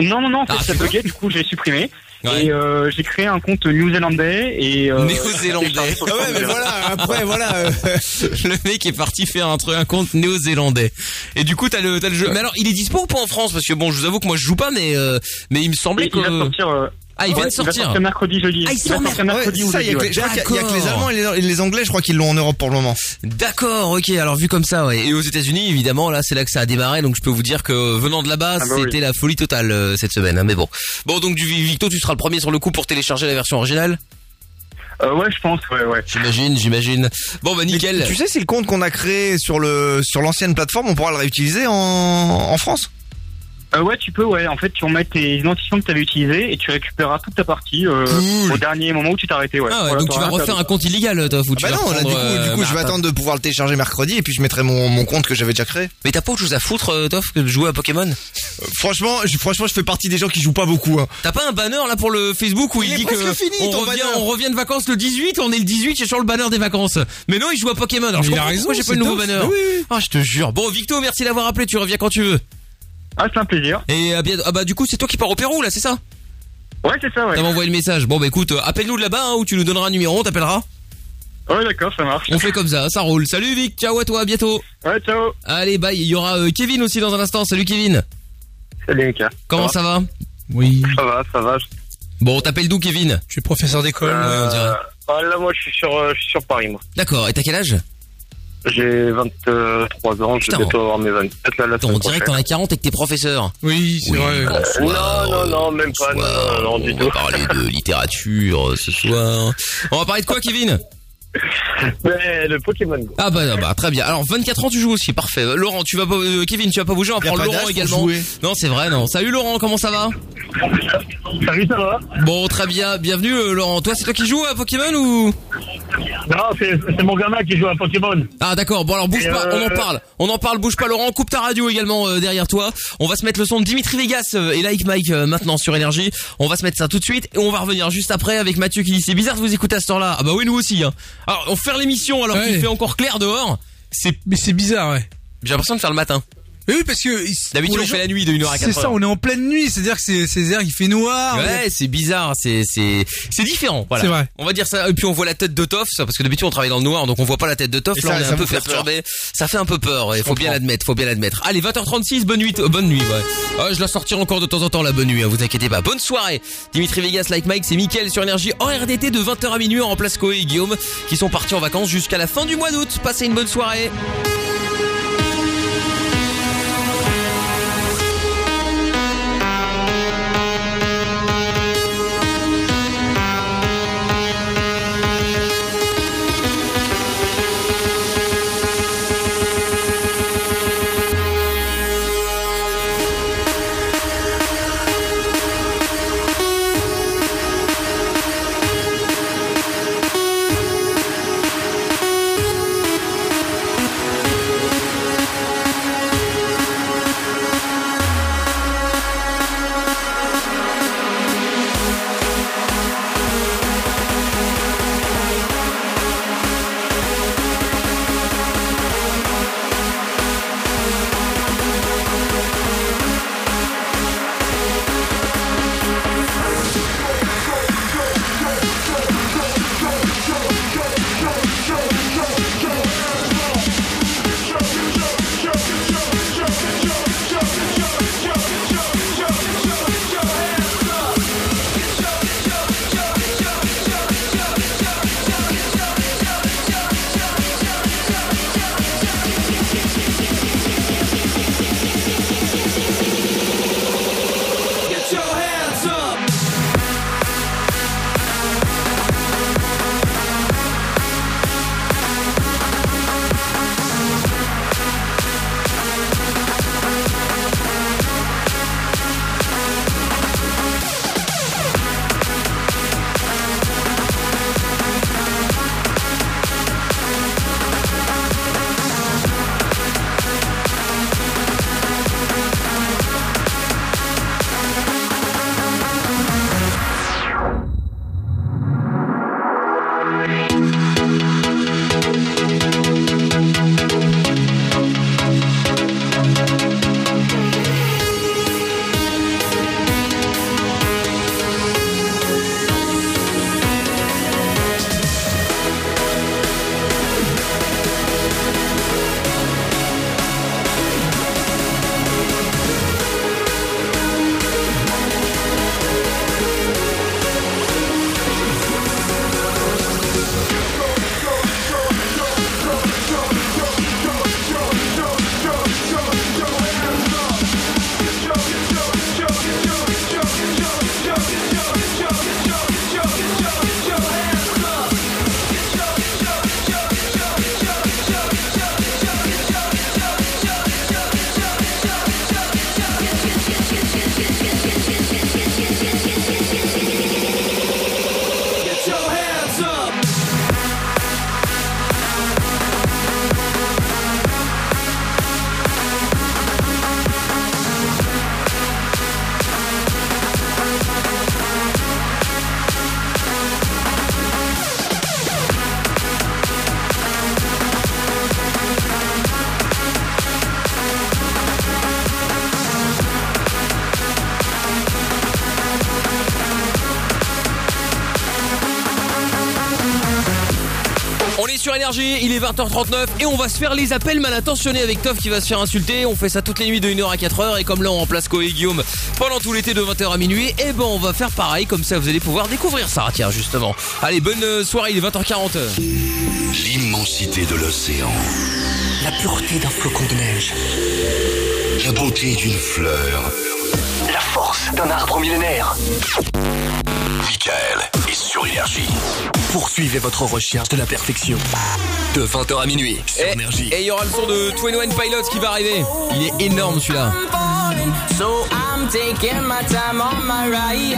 Non, non, non, en fait, Ah, ça buguait, du coup, j'ai supprimé. Ouais. Et euh, j'ai créé un compte néo-zélandais et... Euh, Néo-zélandais. Ah ouais, mais voilà, après, voilà. euh, Le mec est parti faire un truc, un compte néo-zélandais. Et du coup, t'as le, t'as le jeu. Mais alors, il est dispo ou pas en France? Parce que bon, je vous avoue que moi, je joue pas, mais euh, mais il me semblait que. il va sortir... Ah, il vient ouais, de sortir. mercredi, jeudi. Ah, il il sort mercredi ça, il y a jeudi, que les. Allemands et les, Anglais, je crois qu'ils l'ont en Europe pour le moment. D'accord, ok. Alors vu comme ça, ouais. Et aux États-Unis, évidemment, là, c'est là que ça a démarré. Donc je peux vous dire que venant de là-bas, Ah bah oui. c'était la folie totale euh, cette semaine. hein, mais bon, bon, donc du Victo, tu seras le premier sur le coup pour télécharger la version originale? Euh, ouais, je pense, ouais, ouais. J'imagine, j'imagine. Bon bah nickel. Tu sais si le compte qu'on a créé sur le sur l'ancienne plateforme, on pourra le réutiliser en, en France? Euh, ouais, tu peux, ouais. En fait, tu remets tes identifiants que tu avais utilisés et tu récupéreras toute ta partie euh, Cool. au dernier moment où tu t'es arrêté, ouais. Ah ouais, Voilà, donc tu vas refaire un compte illégal, toi, ou tu Bah non, là, du coup, du euh, coup, je vais attendre de pouvoir le télécharger mercredi et puis je mettrai mon, mon compte que j'avais déjà créé. Mais t'as pas autre chose à foutre, euh, Toff, que de jouer à Pokémon? Euh, franchement, je, franchement, je fais partie des gens qui jouent pas beaucoup. Hein. T'as pas un banner là pour le Facebook où il, Il est dit que fini, on ton revient, on revient de vacances le 18, on est le 18, c'est sur le banner des vacances. Mais non, il joue à Pokémon. Alors je il a raison, pourquoi j'ai pas le nouveau banner. Ah, je te jure. Bon, Victo, merci d'avoir appelé. Tu reviens quand tu veux. Ah, c'est un plaisir. Et à bientôt. Ah bah du coup, c'est toi qui pars au Pérou là, c'est ça? Ouais, c'est ça, ouais. T'as envoyé le message. Bon bah écoute, euh, appelle-nous de là-bas hein, ou tu nous donneras un numéro, on t'appellera. Ouais, d'accord, ça marche. On fait comme ça, ça roule. Salut Vic, ciao à toi, à bientôt. Ouais, ciao. Allez, bye. Il y aura euh, Kevin aussi dans un instant. Salut Kevin. Salut, Mika. Comment ça va? Oui. Ça va, ça va. Bon, on t'appelle d'où Kevin? Tu es professeur d'école. Ouais, on dirait. ah, là, moi, je suis sur, euh, je suis sur Paris, moi. D'accord. Et t'as quel âge? J'ai 23 ans, je vais bientôt avoir mes 24 là, la semaine on dirait que t'en as 40 et que t'es professeur. Oui, c'est vrai. Non, non, non, même pas, non, Bonsoir. non, non, du on tout. va parler de littérature euh, ce soir. On va parler de quoi, Kevin? Mais le Pokémon Go. Ah bah, ah bah très bien. Alors 24 ans, tu joues aussi, parfait. Laurent, tu vas pas, euh, Kevin, tu vas pas bouger. On va prendre Laurent également. jouer. Non, c'est vrai, non. Salut Laurent, comment ça va? Salut, ça va? Bon, très bien. Bienvenue, euh, Laurent. Toi, c'est toi qui joues à Pokémon ou? Non, c'est c'est mon gamin qui joue à Pokémon. Ah d'accord. Bon alors bouge Et, pas. On en euh, parle. On en parle. Bouge pas, Laurent. Coupe ta radio également euh, derrière toi. On va se mettre le son de Dimitri Vegas euh, et Like Mike euh, maintenant sur énergie. On va se mettre ça tout de suite et on va revenir juste après avec Mathieu qui dit c'est bizarre de vous écouter à ce temps-là. Ah bah oui nous aussi. Hein. Alors on fait l'émission alors qu'il fait encore clair dehors. C'est Mais c'est bizarre, ouais. j'ai l'impression de faire le matin. Mais oui, parce que. D'habitude on fait la nuit de 1h à 4h. C'est ça, on est en pleine nuit, c'est-à-dire que c'est c'est il fait noir. Ouais, c'est bizarre, c'est c'est c'est différent. Voilà. C'est vrai. On va dire ça. Et puis on voit la tête de Toff, ça, parce que d'habitude on travaille dans le noir, donc on voit pas la tête de Toff. Là, ça- on est ça un peu perturbé. Ça fait un peu peur. Il faut bien l'admettre. Faut bien l'admettre. Allez, 20h36, bonne nuit, euh, bonne nuit. Ouais. Ah, je la sortirai encore de temps en temps la bonne nuit. Hein, vous inquiétez pas. Bonne soirée. Dimitri Vegas, like Mike, c'est Mickaël sur énergie en RDT de 20h à minuit en remplace Koé et Guillaume qui sont partis en vacances jusqu'à la fin du mois d'août. Passez une bonne soirée. Sur énergie, il est 20h39 et on va se faire les appels mal intentionnés avec Toff qui va se faire insulter. On fait ça toutes les nuits de 1h à 4h et comme là on remplace Koé et Guillaume pendant tout l'été de 20h à minuit, et ben on va faire pareil comme ça vous allez pouvoir découvrir ça tiens justement. Allez bonne euh, soirée, il est 20h40. L'immensité de l'océan. La pureté d'un flocon de neige. La beauté d'une fleur. La force d'un arbre millénaire. Michael sur énergie. Poursuivez votre recherche de la perfection. De 20h à minuit sur Et Énergie. et il y aura le son de 21 Pilots qui va arriver. Il est énorme celui-là. so I'm taking my time on my ride.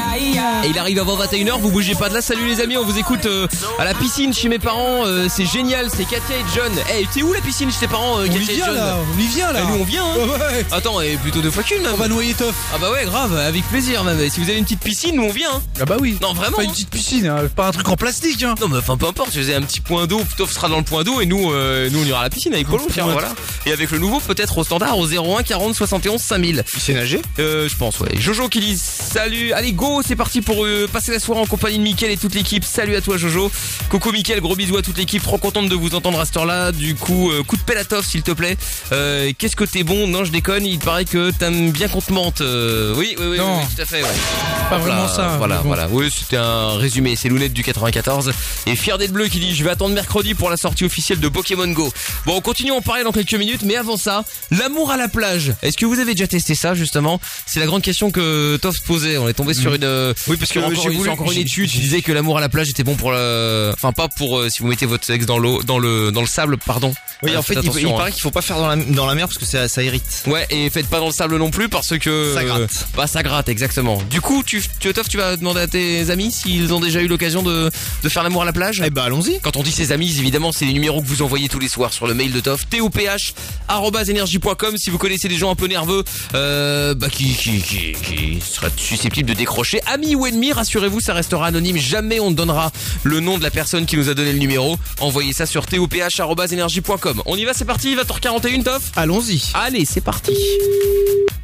Et il arrive avant 21h, vous bougez pas de là. Salut les amis, on vous écoute euh, à la piscine chez mes parents. euh, c'est génial, c'est Katia et John. Eh, t'es où la piscine chez tes parents, euh, On y Katia et vient John là, on y vient là. Eh, nous on vient, hein. Ouais. Attends, et plutôt deux fois qu'une même. On va noyer Toff. Ah bah ouais, grave, avec plaisir même. Si vous avez une petite piscine, nous on vient. hein. Ah bah oui. Non, vraiment. Pas une hein. petite piscine, hein, pas un truc en plastique. Hein. Non mais enfin peu importe, je faisais un petit point d'eau, Toff sera dans le point d'eau et nous euh, nous on ira à la piscine avec Polo, voilà. Et avec le nouveau peut-être au standard au 01 40 71 5000. C'est nager Euh, je pense ouais. Jojo qui dit salut, allez go, c'est parti pour euh, passer la soirée en compagnie de Mickaël et toute l'équipe. Salut à toi Jojo. Coucou Mickaël, gros bisous à toute l'équipe, trop contente de vous entendre à cette heure-là. Du coup, euh, coup de pelle à Toff s'il te plaît. Euh, Qu'est-ce que t'es bon? Non, je déconne, il paraît que t'aimes bien qu'on te mente. Euh, oui, oui, oui, tout à fait. Ouais. Pas Hop vraiment là, ça. Voilà, bon. voilà. Oui, c'était un résumé. C'est Lounette du 94 et Fier d'être bleu qui dit je vais attendre mercredi pour la sortie officielle de Pokémon Go. Bon, on continue à en parler dans quelques minutes, mais avant ça, l'amour à la plage. Est-ce que vous avez déjà testé ça justement? C'est la grande question que Toff posait. On est tombé sur une. euh, Oui, parce que encore, une- voulu- encore une étude qui disait que l'amour à la plage était bon pour le. Enfin, pas pour euh, si vous mettez votre ex dans l'eau, dans le dans le sable, pardon. Oui, Euh, en fait, il, hein. paraît qu'il faut pas faire dans la, dans la mer parce que ça, ça irrite. Ouais, et faites pas dans le sable non plus parce que Ça gratte. bah ça gratte exactement. Du coup, tu tu tu vas demander à tes amis s'ils ont déjà eu l'occasion de de faire l'amour à la plage. Eh ben, allons-y. Quand on dit ses amis, évidemment, c'est les numéros que vous envoyez tous les soirs sur le mail de Toff, toph@energie.com si vous connaissez des gens un peu nerveux euh, bah qui qui qui qui seraient susceptibles de décrocher. Amis ou ennemis, rassurez-vous, ça restera anonyme. Jamais on ne donnera le nom de la personne qui nous a donné le numéro. Envoyez ça sur toph@energie.com. On y va, c'est parti, 20h41 Toff. Allons-y. Allez, c'est parti.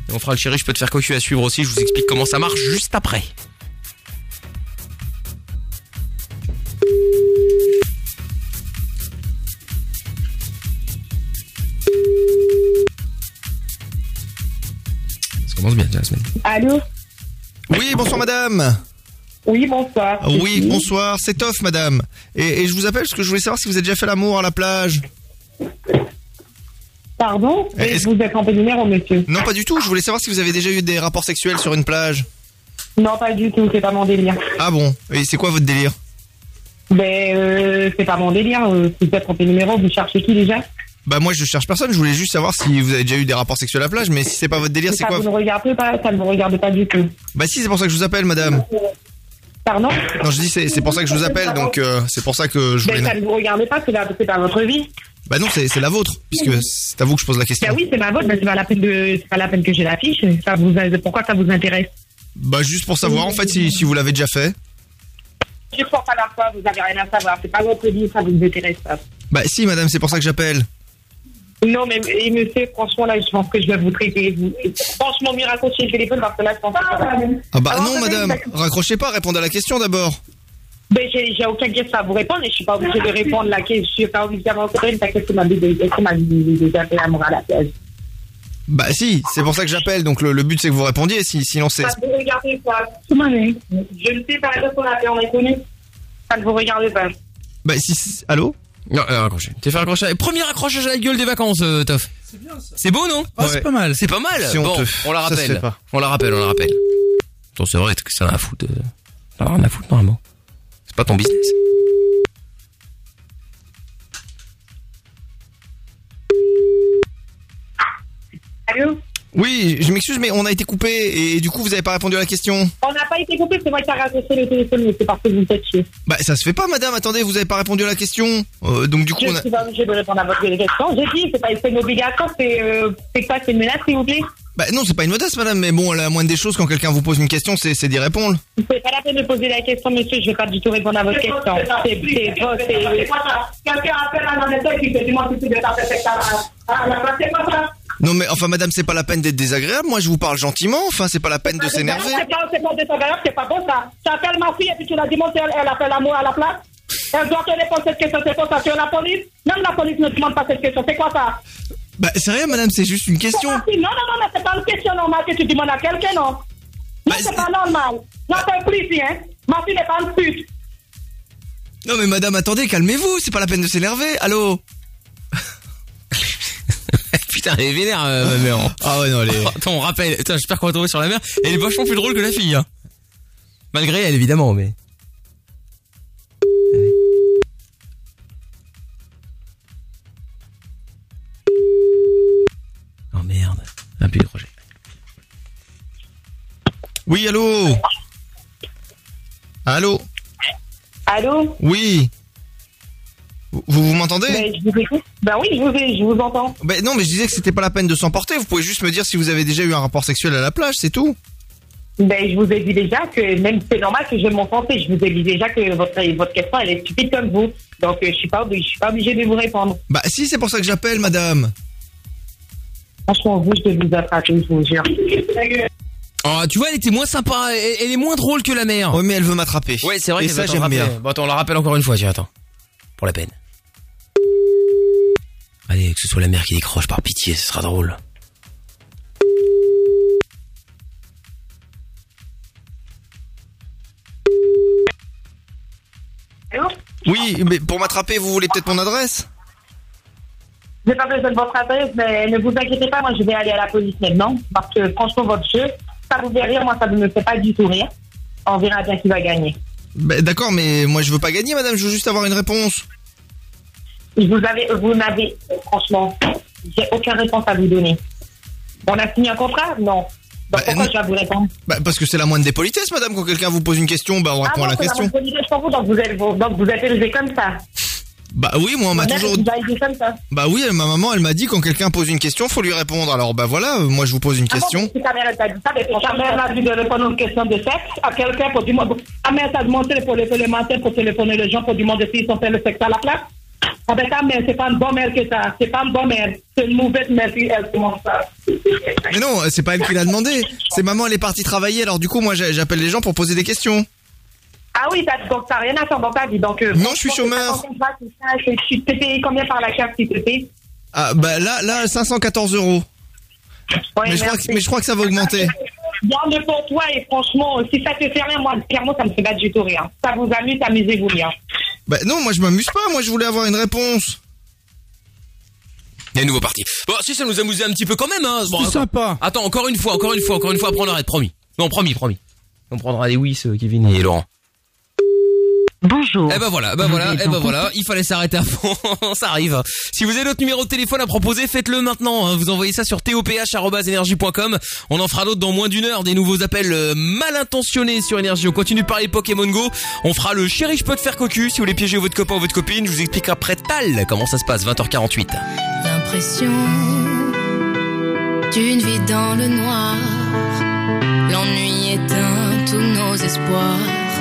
Et on fera le chéri, je peux te faire cocu à suivre aussi, je vous explique comment ça marche juste après. Ça commence bien déjà la semaine. Allô Oui, bonsoir madame. Oui, bonsoir. Oui, bonsoir, c'est Toff madame. Et, et je vous appelle parce que je voulais savoir si vous avez déjà fait l'amour à la plage. Pardon Eh, Vous êtes en numéro, monsieur Non, pas du tout, je voulais savoir si vous avez déjà eu des rapports sexuels sur une plage. Non, pas du tout, c'est pas mon délire. Ah bon Et c'est quoi votre délire Ben, euh, c'est pas mon délire. euh, Si vous êtes de numéro, vous cherchez qui déjà Bah moi je cherche personne, je voulais juste savoir si vous avez déjà eu des rapports sexuels à la plage, mais si c'est pas votre délire, c'est quoi vous ne regarde pas, ça ne vous regarde pas du tout. Bah si, c'est pour ça que je vous appelle madame. Pardon Non, je dis c'est pour ça que je vous appelle, donc euh, c'est pour ça que je voulais... Ben, ça ne vous regarde pas, c'est pas votre vie. Bah non, c'est la vôtre, puisque c'est à vous que je pose la question. Ben oui, c'est ma vôtre, mais c'est pas la peine de, pas la peine que j'ai l'affiche. Pourquoi ça vous intéresse? Bah juste pour savoir en fait si, si vous l'avez déjà fait. Juste pour savoir quoi, vous avez rien à savoir. C'est pas votre vie, ça vous intéresse pas. Bah si madame, c'est pour ça que j'appelle. Non, mais et monsieur, franchement, là, je pense que je vais vous traiter. Vous, franchement, mieux raccrocher le téléphone parce que là, je pense que Ah bah non madame, raccrochez pas, répondez à la question d'abord. Ben, j'ai j'ai aucun geste à vous répondre et je suis pas obligée de répondre la question. Je suis pas obligée d'avoir une question m'a dit question fait l'amour à la plage. Bah si, c'est pour ça que j'appelle, donc le, le but c'est que vous répondiez, si, sinon c'est... Ça ne vous regarde pas. Tout m'a Je ne sais pas a fait, on est connu. Ça ne vous regarde pas. Bah si... Allô? Non, euh, raccroché. T'es fait raccrocher. Premier accrochage à la gueule des vacances, euh, Toff. C'est beau, non? Ah, c'est pas mal. C'est pas mal. C'est bon, on la Ça se rappelle. fait pas. On la rappelle, on la rappelle. Attends, c'est vrai que ça a à foutre. Ça a rien à foutre normalement. C'est pas ton business. Allô Oui, je m'excuse, mais on a été coupé et du coup vous avez pas répondu à la question. On n'a pas été coupé, c'est moi qui ai raccroché le téléphone, mais c'est parce que vous faites chier. Bah ça se fait pas madame, attendez, vous avez pas répondu à la question. Euh, donc du coup Je on a... suis pas obligée de répondre à votre question. J'ai dit, c'est pas une obligation, c'est euh, c'est quoi, c'est une menace, s'il vous plaît? Bah non, c'est pas une menace madame, mais bon, la moindre des choses quand quelqu'un vous pose une question, c'est d'y répondre. C'est pas la peine de poser la question, monsieur, je vais pas du tout répondre à votre question. C'est c'est faux, c'est... Quelqu'un appelle un qui te demande si tu veux t'appeler C'est quoi ça Non mais enfin madame, c'est pas la peine d'être désagréable, moi je vous parle gentiment, enfin c'est pas la peine de s'énerver. C'est pas, c'est pas désagréable, c'est pas bon ça. Tu appelles ma fille et puis tu la demandes elle, elle appelle l'amour à la place. Elle doit te répondre cette question, c'est quoi ça Tu es la police Même la police ne te demande pas cette question, c'est quoi ça? Bah c'est rien madame, c'est juste une question. Non, non, non, non, c'est pas une question normale que tu demandes à quelqu'un, non. Non, Bah, c'est c'est- pas normal. Non, c'est plus ici, hein. Ma fille n'est pas une pute. Non mais madame, attendez, calmez-vous, c'est pas la peine de s'énerver, allô Putain, elle est vénère, euh, ma mère. Ah ouais non, elle est... Attends, on rappelle. Putain, j'espère qu'on va tomber sur la mère. Elle est vachement plus drôle que la fille, hein. Malgré elle, évidemment, mais. Oui, allô Allô Allô Oui Vous vous m'entendez Ben, écoute. Ben oui, je vous, je vous entends. Ben non, mais je disais que c'était pas la peine de s'emporter. Vous pouvez juste me dire si vous avez déjà eu un rapport sexuel à la plage, c'est tout. Ben, je vous ai dit déjà que même c'est normal que je vais m'enfoncer. Je vous ai dit déjà que votre, votre question, elle est stupide comme vous. Donc, euh, je suis pas, je suis pas obligée de vous répondre. Bah si, c'est pour ça que j'appelle, madame. Franchement, vous, je vais vous attraper, je vous jure. Oh, tu vois, elle était moins sympa, elle, elle est moins drôle que la mère. Oui, mais elle veut m'attraper. Ouais, c'est vrai Et ça, j'aime bien. Bon, attends, on la rappelle encore une fois, tiens, attends. Pour la peine. Allez, que ce soit la mère qui décroche par pitié, ce sera drôle. Allô Oui, mais pour m'attraper, vous voulez peut-être mon adresse? J'ai pas besoin de votre adresse, mais ne vous inquiétez pas, moi, je vais aller à la police maintenant. Parce que, franchement, votre jeu, ça vous fait rire, moi, ça ne me fait pas du tout rire. On verra bien qui va gagner. Bah, D'accord, mais moi je veux pas gagner, madame. Je veux juste avoir une réponse. Vous avez, vous n'avez, franchement, j'ai aucune réponse à vous donner. On a signé un contrat? Non. Donc pourquoi je vais vous répondre? Bah, parce que c'est la moindre des politesses, madame. Quand quelqu'un vous pose une question, bah on répond ah à la question. pour vous, donc vous êtes, donc vous êtes élevé comme ça. Bah oui, moi on m'a toujours. comme ça. Bah oui, ma maman, elle m'a dit quand quelqu'un pose une question, faut lui répondre. Alors bah voilà, euh, moi je vous pose une question. Si ta mère t'a dit ça, mais ta mère a dit de répondre aux questions de sexe à quelqu'un pour demander. Ta mère t'a demandé pour téléphoner matin pour téléphoner les gens pour demander s'ils sont fait le sexe à la place. Ah ben ta mère, c'est pas une bonne mère que ça. C'est pas une bonne mère. C'est une mauvaise mère qui elle commence ça. Mais non, c'est pas elle qui l'a demandé. C'est maman, elle est partie travailler. Alors du coup, moi j'a- j'appelle les gens pour poser des questions. Ah oui, t'as- donc t'as rien à faire dans ta vie. Donc, euh, Non, je suis chômeur. Tu t'es payé combien par la carte paye? Ah bah là, là, 514 euros. Ouais, mais, je crois que, mais je crois que ça va augmenter. Garde pour toi et franchement, si ça te fait rien, moi, clairement, ça me fait pas du tout rien. Ça vous amuse, amusez-vous bien. Bah non, moi je m'amuse pas. Moi je voulais avoir une réponse. Il y a un nouveau parti. Bon, si ça nous amusait un petit peu quand même, hein. Bon, C'est attends. sympa. Attends, encore une fois, encore une fois, encore une fois, après on arrête, promis. Non, promis, promis. On prendra les oui, ce Kevin et Laurent. Bonjour. Eh ben voilà, ben Vous voilà, eh en ben voilà, il fallait s'arrêter à fond, ça arrive. Si vous avez d'autres numéros de téléphone à proposer, faites-le maintenant. hein. Vous envoyez ça sur toph@energie.com. On en fera d'autres dans moins d'une heure, des nouveaux appels euh, mal intentionnés sur énergie. On continue de parler Pokémon Go. On fera le chéri, je peux te faire cocu. Si vous voulez piéger votre copain ou votre copine, je vous expliquerai après tal comment ça se passe. 20h48. L'impression d'une vie dans le noir. L'ennui éteint tous nos espoirs.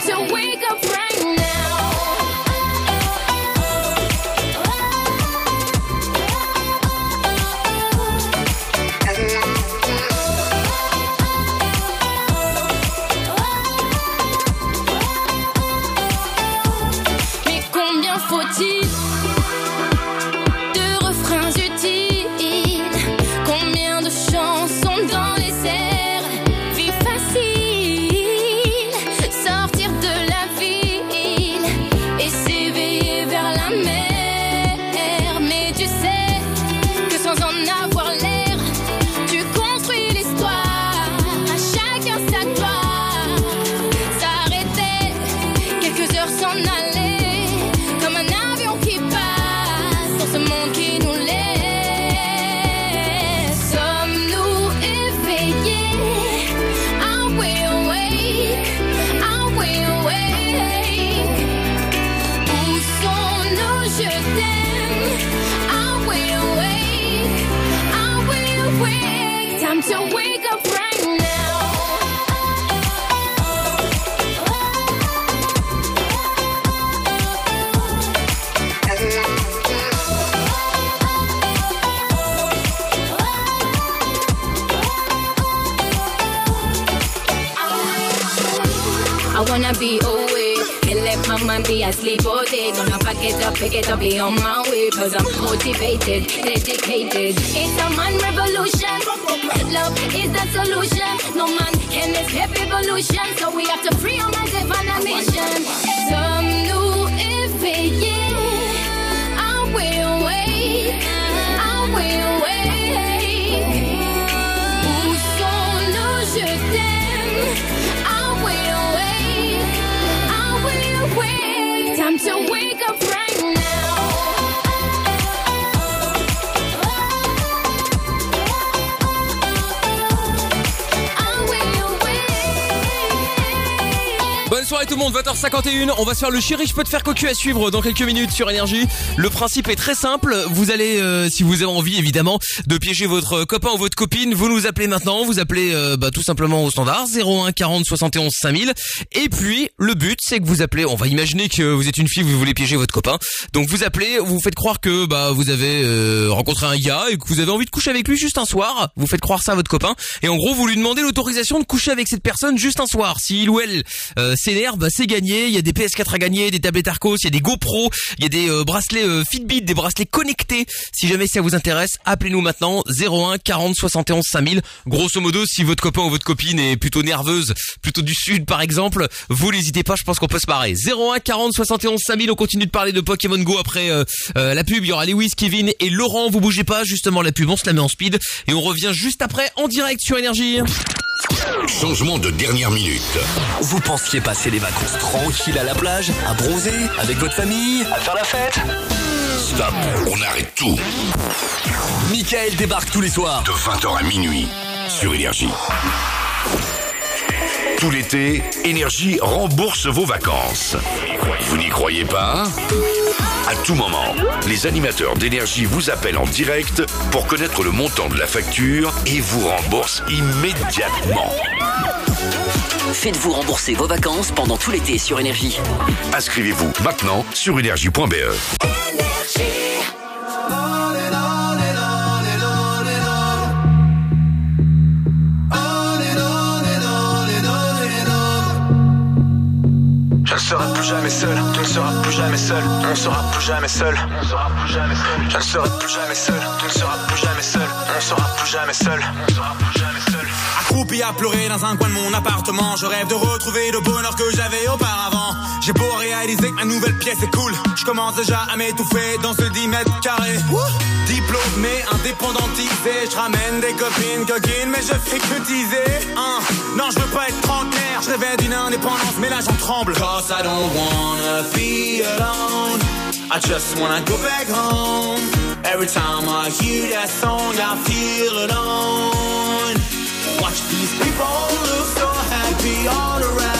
To wake up right my be asleep all day. Gonna pack it up, pick it up, be on my way. Cause I'm motivated, dedicated. It's a man revolution. Love is the solution. No man can escape evolution. So we have to free our minds and a mission. Some Time to wake up right tout le monde, 20h51, on va se faire le chéri, je peux te faire cocu à suivre dans quelques minutes sur Énergie. Le principe est très simple, vous allez, euh, si vous avez envie évidemment, de piéger votre copain ou votre copine, vous nous appelez maintenant, vous appelez euh, bah, tout simplement au standard 01 40 71 5000. Et puis le but c'est que vous appelez, on va imaginer que vous êtes une fille, vous voulez piéger votre copain, donc vous appelez, vous faites croire que bah vous avez euh, rencontré un gars et que vous avez envie de coucher avec lui juste un soir, vous faites croire ça à votre copain, et en gros vous lui demandez l'autorisation de coucher avec cette personne juste un soir. Si il ou elle euh, s'énerve, bah, c'est gagné. Il y a des PS4 à gagner, des tablettes Arcos, il y a des GoPro, il y a des euh, bracelets euh, Fitbit, des bracelets connectés. Si jamais ça vous intéresse, appelez-nous maintenant 01 40 71 5000. Grosso modo, si votre copain ou votre copine est plutôt nerveuse, plutôt du sud par exemple, vous n'hésitez pas, je pense qu'on peut se marrer. 01 40 71 5000. On continue de parler de Pokémon Go après euh, euh, la pub. Il y aura Lewis, Kevin et Laurent. Vous bougez pas, justement la pub, on se la met en speed et on revient juste après en direct sur Énergie. Changement de dernière minute. Vous pensiez passer les vacances tranquilles à la plage, à bronzer, avec votre famille, à faire la fête Stop, on arrête tout. Michael débarque tous les soirs. De 20h à minuit sur Énergie. Tout l'été, Énergie rembourse vos vacances. Vous n'y croyez pas? À tout moment, les animateurs d'Énergie vous appellent en direct pour connaître le montant de la facture et vous remboursent immédiatement. Faites-vous rembourser vos vacances pendant tout l'été sur Énergie. Inscrivez-vous maintenant sur énergie.be. serai plus jamais seul, tu ne seras plus jamais seul, on ne sera plus jamais seul. Je ne serai plus jamais seul, tu ne seras plus jamais seul, on ne sera plus jamais seul. Accroupi à pleurer dans un coin de mon appartement, je rêve de retrouver le bonheur que j'avais auparavant. J'ai beau réaliser que ma nouvelle pièce est cool, je commence déjà à m'étouffer dans ce 10 mètres carrés. Diplômé, indépendantisé, je ramène des copines, coquines, mais je fais que teaser. Hein. Non, je veux pas être je rêvais d'une indépendance, mais là j'en tremble. Cause I don't wanna be alone, I just wanna go back home. Every time I hear that song, I feel alone. Watch these people look so happy all around.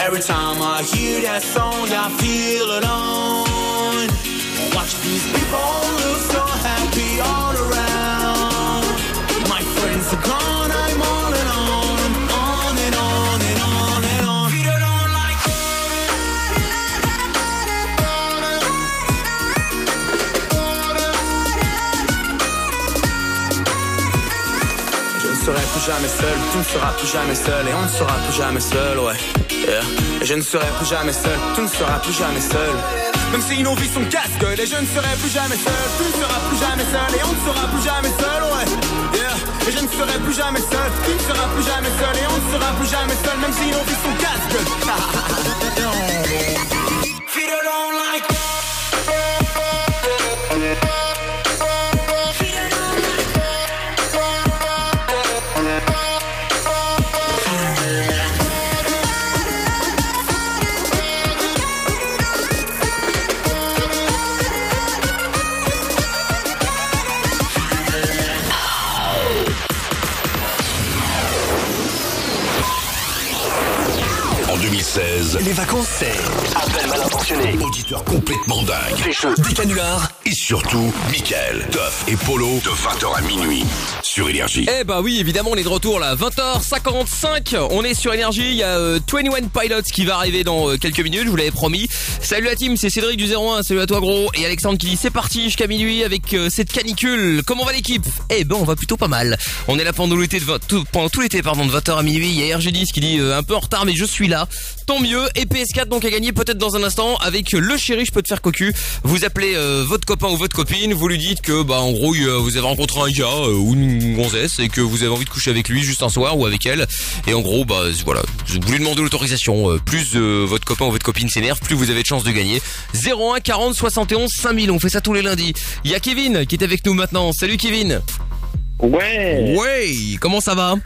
Every time I hear that song, I feel alone. Watch these people look so happy all around. My friends are gone, I'm all alone. On and on and on and on. You don't like Je ne serai plus jamais seul, tu ne seras plus jamais seul et on ne sera plus jamais seul, ouais. Et je ne serai plus jamais seul, tu ne seras plus jamais seul. Même si nos vies sont casse-gueule et je ne serai plus jamais seul, tu ne seras plus jamais seul et on ne sera plus jamais seul, ouais. Et je ne serai plus jamais seul, tu ne seras plus jamais seul et on ne sera plus jamais seul, même si nos vies don't like les vacances c'est appel mal intentionné, auditeur complètement dingue, fêcheux, des canulars et surtout Mickaël, Toff et Polo de 20h à minuit sur Énergie. Eh bah oui, évidemment, on est de retour là. 20h55, on est sur Énergie. Il y a euh, 21 Pilots qui va arriver dans euh, quelques minutes, je vous l'avais promis. Salut la team, c'est Cédric du 01, salut à toi gros. Et Alexandre qui dit c'est parti jusqu'à minuit avec euh, cette canicule. Comment va l'équipe? Eh ben on va plutôt pas mal. On est là pendant l'été de vingt- tout, pendant tout l'été pardon de 20h à minuit. Il y a RG10 qui dit euh, un peu en retard mais je suis là. Tant mieux. Et PS4 donc à gagner peut-être dans un instant avec le chéri je peux te faire cocu. Vous appelez euh, votre copain ou votre copine, vous lui dites que bah en gros euh, vous avez rencontré un gars euh, ou une gonzesse et que vous avez envie de coucher avec lui juste un soir ou avec elle et en gros bah voilà, vous lui demandez l'autorisation. Plus euh, votre copain ou votre copine s'énerve, plus vous avez de chances de gagner. 01 40 71 5000, on fait ça tous les lundis. Il y a Kevin qui est avec nous maintenant. Salut Kevin. Ouais. Ouais, comment ça va?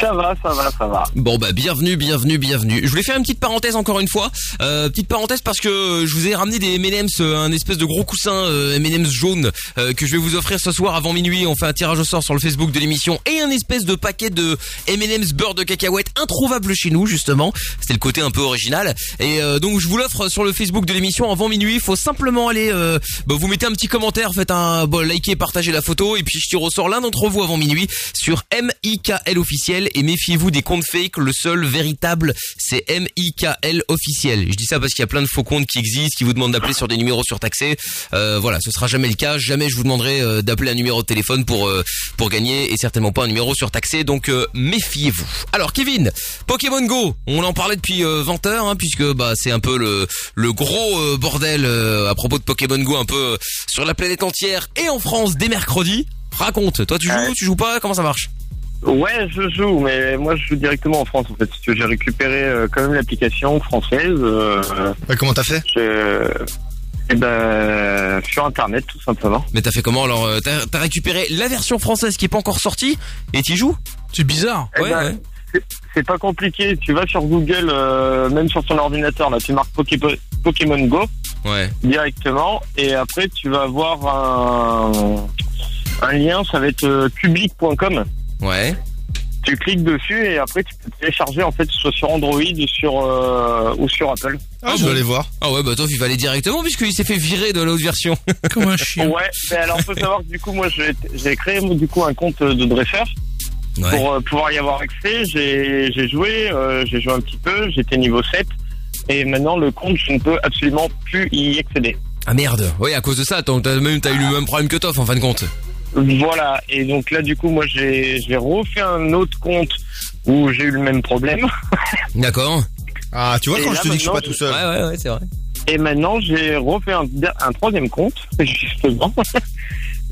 Ça va, ça va, ça va. Bon bah bienvenue, bienvenue, bienvenue. Je voulais faire une petite parenthèse encore une fois. Euh, petite parenthèse parce que je vous ai ramené des M&M's, euh, un espèce de gros coussin euh, M&M's jaune euh, que je vais vous offrir ce soir avant minuit. On fait un tirage au sort sur le Facebook de l'émission et un espèce de paquet de M&M's beurre de cacahuète introuvable chez nous justement. C'était le côté un peu original. Et euh, donc je vous l'offre sur le Facebook de l'émission avant minuit. Il faut simplement aller, bah, vous mettez un petit commentaire, faites un bon, likez, partagez la photo et puis je tire au sort l'un d'entre vous avant minuit sur MIKL officiel et méfiez-vous des comptes fake. Le seul véritable c'est MIKL officiel. Je dis ça parce qu'il y a plein de faux comptes qui existent, qui vous demandent d'appeler sur des numéros surtaxés. Euh, voilà, ce sera jamais le cas. Jamais je vous demanderai euh, d'appeler un numéro de téléphone pour euh, pour gagner et certainement pas un numéro surtaxé. Donc euh, méfiez-vous. Alors Kevin, Pokémon Go, on en parlait depuis euh, 20 heures hein, puisque bah c'est un peu le le gros euh, bordel euh, à propos de Pokémon Go un peu euh, sur la planète entière et en France dès mercredi. Raconte, toi tu joues, tu joues pas, comment ça marche? Ouais, je joue, mais moi je joue directement en France en fait. J'ai récupéré euh, quand même l'application française. Euh, comment t'as fait? je... Eh ben, sur internet tout simplement. Mais t'as fait comment alors euh, T'as récupéré la version française qui est pas encore sortie et t'y joues? C'est bizarre. Eh Ouais, ben, ouais. c'est- C'est pas compliqué. Tu vas sur Google, euh, même sur ton ordinateur, là, tu marques Poké- Pokémon Go Ouais. directement, et après tu vas avoir un, un lien. Ça va être euh, public.com. Ouais. Tu cliques dessus et après tu peux télécharger en fait soit sur Android ou sur euh, ou sur Apple. Ah, je vais aller voir. Ah ouais, bah toi il va aller directement puisqu'il s'est fait virer de l'autre version. Comme un chien. Ouais, mais alors faut savoir que du coup moi j'ai j'ai créé moi, du coup un compte de dresseur pour euh, pouvoir y avoir accès. J'ai j'ai joué, euh, j'ai joué un petit peu, j'étais niveau 7 et maintenant le compte je ne peux absolument plus y accéder. Ah merde. Oui, à cause de ça, t'as t'as même t'as eu le même problème que Toff en fin de compte. Voilà, et donc là du coup moi j'ai j'ai refait un autre compte où j'ai eu le même problème. D'accord. Ah, tu vois Et quand là, je te dis que je suis pas tout seul. Ouais, ouais, ouais, c'est vrai. Et maintenant, j'ai refait un, un troisième compte, justement.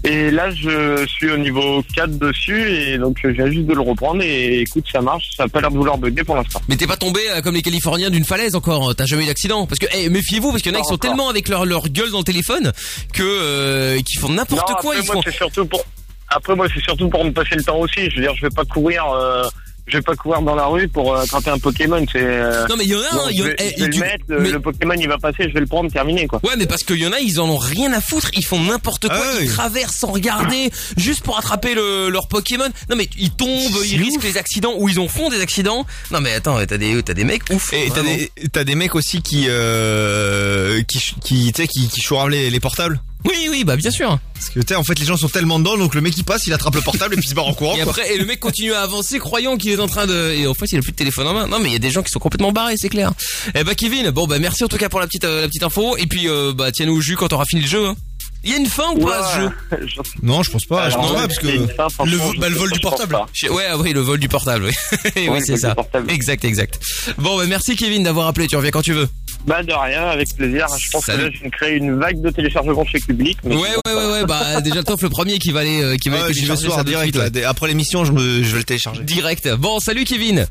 Et là, je suis au niveau 4 dessus, et donc je viens juste de le reprendre, et écoute, ça marche, ça a pas l'air de vouloir bugger pour l'instant. Mais t'es pas tombé euh, comme les Californiens d'une falaise encore, t'as jamais eu d'accident Parce que eh, méfiez-vous parce qu'il y en a qui sont tellement avec leur, leur gueule dans le téléphone que euh, qui font n'importe quoi. après, Ils moi, font... c'est surtout pour... Après, moi, c'est surtout pour me passer le temps aussi. Je veux dire, je vais pas courir... euh, Je vais pas courir dans la rue pour euh, attraper un Pokémon, c'est... euh, Non, mais il y en a bon, un, il y en- je vais, je vais tu- le mettre, le, mais- le Pokémon il va passer, je vais le prendre, terminé quoi. Ouais, mais parce qu'il y en a, ils en ont rien à foutre, ils font n'importe quoi, Ah ils traversent sans regarder, juste pour attraper le, leur Pokémon. Non mais ils tombent, ils risquent les accidents ou ils en font des accidents. Non mais attends, t'as des, t'as des mecs ouf. Et t'as des, t'as des mecs aussi qui, euh, qui, qui, tu sais, qui, qui les, les portables. Oui, oui, bah bien sûr. Parce que tu sais, en fait, les gens sont tellement dedans, donc le mec il passe, il attrape le portable et puis il se barre en courant. Et quoi. après, et le mec continue à avancer croyant qu'il est en train de, et en fait il a plus de téléphone en main. Non mais il y a des gens qui sont complètement barrés, c'est clair. Eh bah Kevin, bon bah merci en tout cas pour la petite, euh, la petite info. Et puis euh, bah tiens-nous au jus quand t'auras fini le jeu. hein. Il y a une fin ou pas à ce jeu Non, je pense pas. je Alors, pense ouais, pas parce que fin, le, bah, le vol du portable. Ouais, ah oui, le vol du portable, oui. oui, le c'est ça. Exact, exact. Bon, bah, merci Kevin d'avoir appelé. Tu reviens quand tu veux. Bah de rien, avec plaisir. Je pense Salut. que là je vais me créer une vague de téléchargement chez Public. mais Ouais, ouais, ouais, ouais. Bah, déjà, Toff, le premier qui va aller, euh, qui va Ouais, aller télécharger soir ça direct. là. Après l'émission, je, me, je vais le télécharger. Direct. Bon, salut Kevin.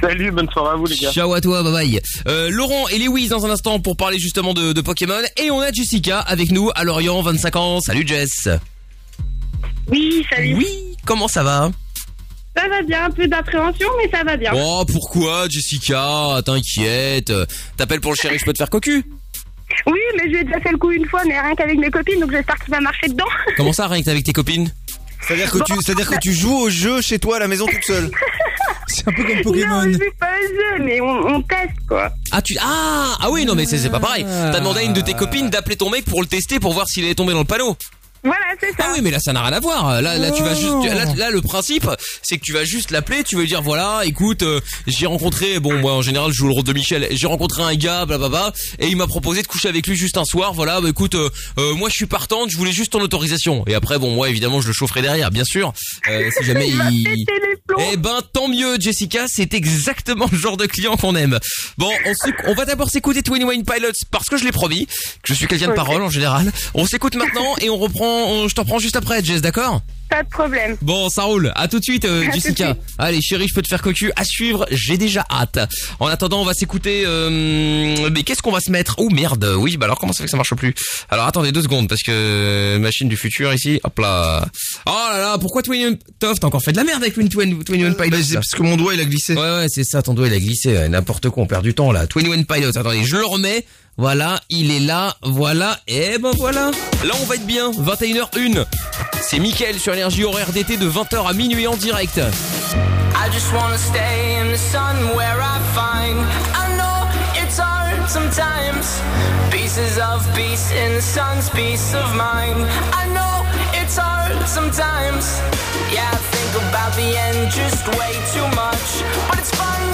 Salut, bonne soirée à vous les gars. Ciao à toi, bye bye. Euh, Laurent et Lewis dans un instant pour parler justement de, de Pokémon. Et on a Jessica avec nous à Lorient, 25 ans. Salut Jess. Oui, salut. Oui, comment ça va? Ça va bien, un peu d'appréhension, mais ça va bien. Oh, pourquoi Jessica? T'inquiète. T'appelles pour le chéri, je peux te faire cocu? Oui, mais je lui ai déjà fait le coup une fois, mais rien qu'avec mes copines, donc j'espère qu'il va marcher dedans. Comment ça, rien que t'es avec tes copines? C'est-à-dire que tu, c'est-à-dire que tu joues au jeu chez toi à la maison toute seule. C'est un peu comme Non, Pokémon. je suis pas un jeu, mais on, on teste quoi. Ah tu ah ah oui non mais c'est c'est pas pareil. T'as demandé à une de tes copines d'appeler ton mec pour le tester pour voir s'il est tombé dans le panneau. Voilà, c'est ça. Ah oui mais là ça n'a rien à voir. Là là tu vas juste là, là, le principe c'est que tu vas juste l'appeler, tu vas lui dire voilà écoute euh, j'ai rencontré bon moi en général je joue le rôle de Michel, j'ai rencontré un gars blablabla et il m'a proposé de coucher avec lui juste un soir voilà bah écoute euh, euh, moi je suis partante, je voulais juste ton autorisation et après bon moi évidemment je le chaufferai derrière bien sûr Euh, si jamais il Eh ben tant mieux Jessica, c'est exactement le genre de client qu'on aime. Bon, on, on va d'abord s'écouter Twin Wayne Pilots parce que je l'ai promis, que je suis quelqu'un de parole en général. On s'écoute maintenant et on reprend, on- je t'en prends juste après Jess, d'accord Pas de problème. Bon, ça roule. À tout de suite, euh, À tout de Jessica. suite. Allez, chérie, je peux te faire cocu. À suivre, j'ai déjà hâte. En attendant, on va s'écouter. euh, mais qu'est-ce qu'on va se mettre Oh merde. Oui, bah alors comment ça fait que ça marche plus Alors attendez deux secondes parce que euh, machine du futur ici. Hop là. Oh là là. Pourquoi Twin Toff T'as encore fait de la merde avec Twin Twin Twin One Pilots bah, c'est parce que mon doigt il a glissé. Ouais ouais, c'est ça. Ton doigt il a glissé. N'importe quoi. On perd du temps là. Twin One Pilots. Attendez, je le remets. Voilà, il est là, voilà, et ben voilà. Là on va être bien, 21h01. C'est Mickaël sur l'énergie horaire d'été de 20h à minuit en direct. I just wanna stay in the sun where I find I know it's hard sometimes Pieces of peace in the sun's peace of mind I know it's hard sometimes Yeah, I think about the end just way too much But it's fun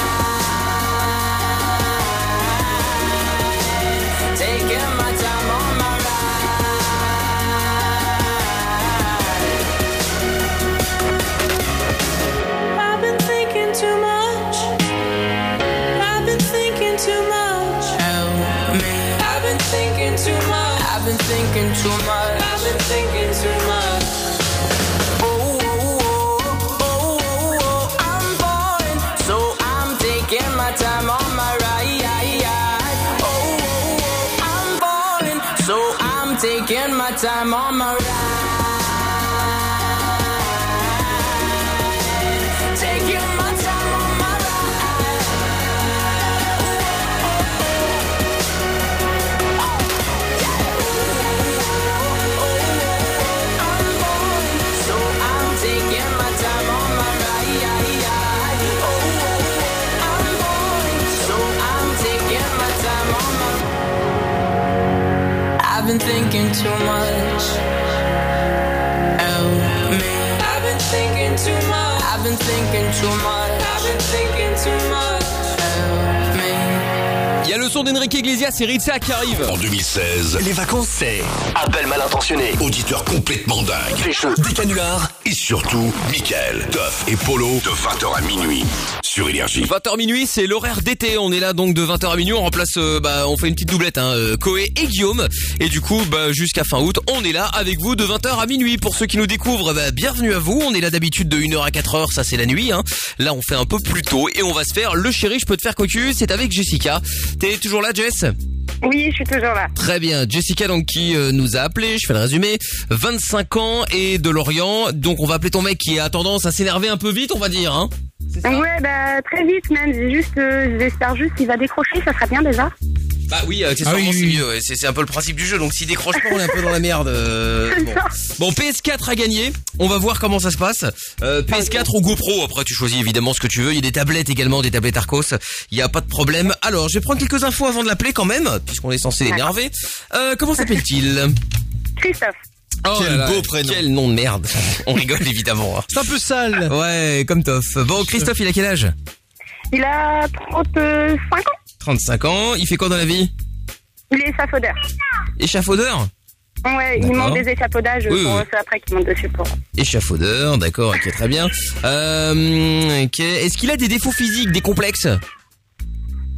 into my too much. Me. I've been thinking too much. I've been thinking too much. Y a le son d'Enrique Iglesias et Ritza qui arrive. En 2016, les vacances c'est appel mal intentionné, auditeur complètement dingue, des jeux, des canulars et surtout Michael, Duff et Polo de 20h à minuit sur Énergie. 20h minuit, c'est l'horaire d'été. On est là donc de 20h à minuit. On remplace, euh, bah, on fait une petite doublette, hein, euh, Koé et Guillaume. Et du coup, bah, jusqu'à fin août, on est là avec vous de 20h à minuit. Pour ceux qui nous découvrent, bah, bienvenue à vous. On est là d'habitude de 1h à 4h, ça c'est la nuit. Hein. Là, on fait un peu plus tôt et on va se faire le chéri. Je peux te faire cocu. C'est avec Jessica. T'es toujours là, Jess? Oui, je suis toujours là. Très bien, Jessica donc qui euh, nous a appelé, je fais le résumé, 25 ans et de Lorient, donc on va appeler ton mec qui a tendance à s'énerver un peu vite on va dire hein? Ouais, bah très vite même. J'ai juste, euh, j'espère juste qu'il va décrocher, ça sera bien déjà. Bah oui, accessoirement Ah oui, c'est oui. mieux, ouais. c'est c'est un peu le principe du jeu, donc s'il décroche pas, on est un peu dans la merde. euh, bon. Bon, PS4 a gagné, on va voir comment ça se passe. Euh, PS4 ou GoPro, après tu choisis évidemment ce que tu veux, il y a des tablettes également, des tablettes Arcos, il y a pas de problème. Alors, je vais prendre quelques infos avant de l'appeler quand même, puisqu'on est censé l'énerver. Euh, comment s'appelle-t-il? Christophe. Oh Quel là là, beau prénom. Quel nom de merde. On rigole évidemment. hein. C'est un peu sale. Ouais, comme Toff. Bon, Christophe, il a quel âge? Il a 35 ans. 35 ans, il fait quoi dans la vie? Il est échafaudeur. Échafaudeur? Ouais, il monte des échafaudages Oui, pour oui. ceux après qui montent dessus pour. Échafaudeur, d'accord, ok, très bien. Euh, ok, Est-ce qu'il a des défauts physiques, des complexes?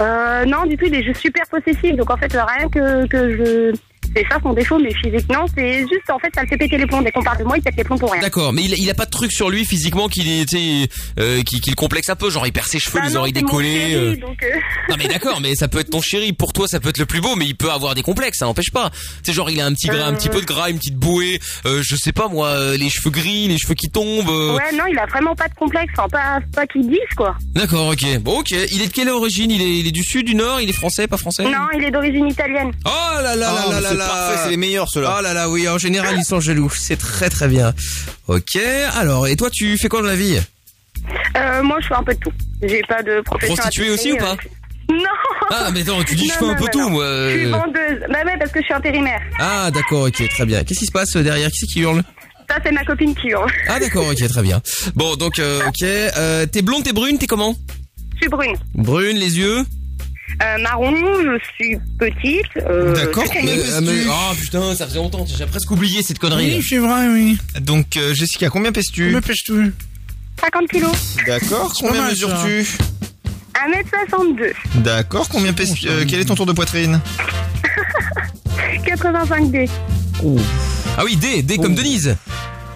Euh, non, du tout, il est juste super possessif. Donc en fait, rien que, que je. C'est ça son défaut, mais physique, non. C'est juste, en fait, ça le fait péter les plombs. Dès qu'on parle de moi, il pète les plombs pour rien. D'accord, mais il, il a pas de truc sur lui physiquement qui, sais, euh, qui, qui le complexe un peu, genre il perd ses cheveux, Bah les non, oreilles c'est décollées. chéri, euh. donc, euh, Non mais d'accord, mais ça peut être ton chéri. Pour toi, ça peut être le plus beau, mais il peut avoir des complexes, ça n'empêche pas. Tu sais, genre il a un petit gras, un petit peu de gras, une petite bouée, euh, je sais pas moi, les cheveux gris, les cheveux qui tombent. euh. Ouais, non, il a vraiment pas de complexe. Enfin, pas, pas qu'ils disent, quoi. D'accord, ok. Bon, ok. Il est de quelle origine? Il est, il est du sud, du nord? Il est français, pas français? Non, il est d'origine italienne. Oh là là Ah, là là mais là c'est là parfait, c'est les meilleurs, ceux-là. Oh là là, oui, en général ils sont jaloux. C'est très très bien. Ok, alors, et toi tu fais quoi dans la vie? Euh, moi, je fais un peu de tout. J'ai pas de profession. Prostituée aussi ou pas? euh, Non Ah, mais non, tu dis je Non, fais un peu non, tout, non. moi. Je suis euh. vendeuse. Bah ouais, parce que je suis intérimaire. Ah, d'accord, ok, très bien. Qu'est-ce qui se passe derrière? Qui c'est qui hurle? Ça, c'est ma copine qui hurle. Ah, d'accord, ok, très bien. Bon, donc, euh, ok. Euh, t'es blonde, t'es brune, t'es comment? Je suis brune. Brune, les yeux? Euh, marron, je suis petite. Euh, D'accord. une- ah, Oh putain, ça faisait longtemps, j'ai presque oublié cette connerie. Oui, c'est vrai, oui. Donc, euh, Jessica, combien pèses-tu? Me pêche-tu 50 kilos. D'accord, combien mesures-tu? 1m62. D'accord, combien pèses euh, Quel est ton tour de poitrine? 85D. Ah oui, D, D comme Denise.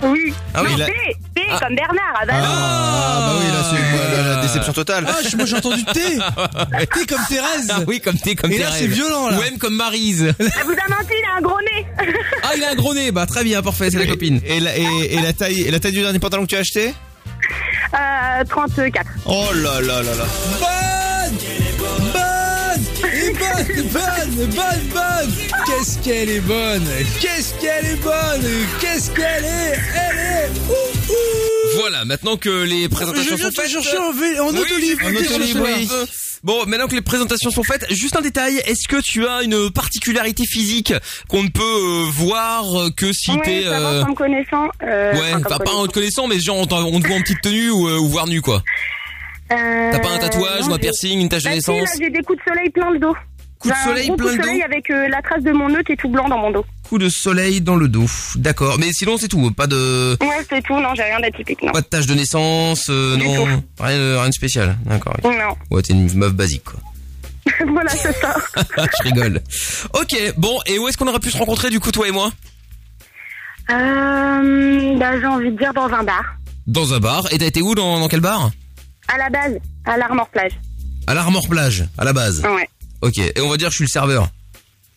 Oui. Ah oui, non, la- D, D comme Bernard. Ah bah non. Ah, bah oui, là, c'est la, la déception totale. Ah, je- moi j'ai entendu T. T comme Thérèse. Ah oui, comme T, comme Et là, Thérèse. c'est violent, là. Ou M comme Marise. Elle vous a menti, il a un gros nez. Ah, il a un gros nez. Bah, très bien, parfait, c'est la copine. Et la, et, et la taille, et la taille du dernier pantalon que tu as acheté? Euh, 34. Oh là là là là. Bonne Bonne bonne Bonne Bonne Qu'est-ce qu'elle est bonne Qu'est-ce qu'elle est bonne Qu'est-ce qu'elle est Elle est ouh, ouh. Voilà, maintenant que les présentations Je viens sont te faites. chercher en, en Oui, oui. Bon, maintenant que les présentations sont faites, juste un détail. Est-ce que tu as une particularité physique qu'on ne peut euh, voir que si ouais, t'es... euh, en connaissant. Euh, Ouais, enfin, pas en te connaissant, mais genre on te voit en petite tenue ou, euh, ou voir nu quoi. Euh, T'as pas un tatouage non, ou un piercing, une tache de Bah, si, naissance là, j'ai des coups de soleil plein le dos. Coups de soleil plein coup de le soleil dos avec euh, la trace de mon nœud qui est tout blanc dans mon dos. Coup de soleil dans le dos. D'accord, mais sinon c'est tout. Pas de Ouais, c'est tout. Non, j'ai rien d'atypique, non. pas de tache de naissance, euh, non, rien, de- rien de spécial. D'accord. Non. Ouais, t'es une meuf basique quoi. voilà, c'est ça. Je rigole. Ok, bon, et où est-ce qu'on aurait pu se rencontrer du coup toi et moi? Euh, bah, j'ai envie de dire dans un bar. Dans un bar. Et t'as été où dans, dans quel bar? À la base, à l'Armor Plage. À l'Armor Plage, à la base. Ouais. Ok, et on va dire que je suis le serveur.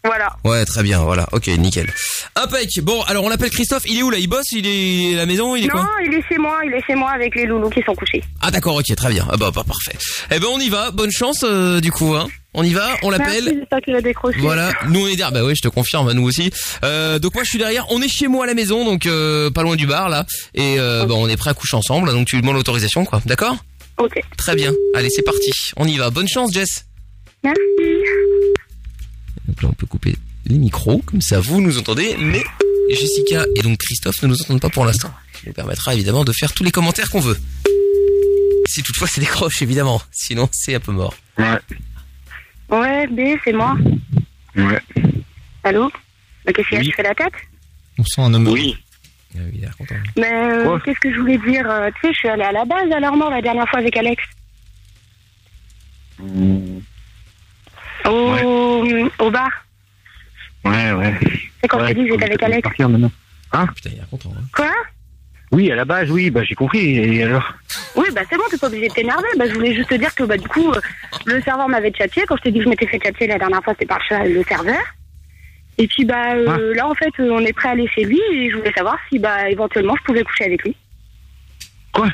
Voilà. Ouais, très bien, voilà. Ok, nickel. Impec. Bon, alors on appelle Christophe. Il est où là? Il bosse? Il est à la maison? Il est non, quoi il est chez moi, il est chez moi avec les loulous qui sont couchés. Ah d'accord, ok, très bien. Ah bah, bah, parfait. Eh ben on y va. Bonne chance euh, du coup. Hein. On y va. On l'appelle. j'espère qu'il a décroché. Voilà, nous on est derrière. Bah oui, je te confirme, nous aussi. Euh, donc moi je suis derrière. On est chez moi à la maison, donc euh, pas loin du bar là. Et euh, bah, on est prêt à coucher ensemble. Donc tu lui demandes l'autorisation, quoi. D'accord? Ok. Très bien. Allez, c'est parti. On y va. Bonne chance, Jess. Merci. Donc là, on peut couper les micros, comme ça vous nous entendez, mais Jessica et donc Christophe ne nous entendent pas pour l'instant. Ce qui nous permettra évidemment de faire tous les commentaires qu'on veut. Si toutefois c'est décroche, évidemment. Sinon, c'est un peu mort. Ouais. Ouais, B, c'est moi. Ouais. Allô? Qu'est-ce qu'il y a Tu fais la tête? On sent un homme. Oui. Il est content. Mais euh, qu'est-ce que je voulais dire euh, Tu sais, je suis allée à la base à l'Armor la dernière fois avec Alex. Au, au bar. Ouais, ouais. C'est quand ouais, je t'ai dit que j'étais avec Alex. partir maintenant. Hein Putain, il est content. Hein. Quoi? Oui, à la base, oui, bah j'ai compris. Et alors? Oui, bah c'est bon, t'es pas obligé de t'énerver. Bah, je voulais juste te dire que bah du coup, euh, le serveur m'avait tchatché. Quand je t'ai dit que je m'étais fait tchatcher la dernière fois, c'était par le serveur. Et puis bah euh, ah. là en fait on est prêt à aller chez lui et je voulais savoir si bah éventuellement je pouvais coucher avec lui. Quoi?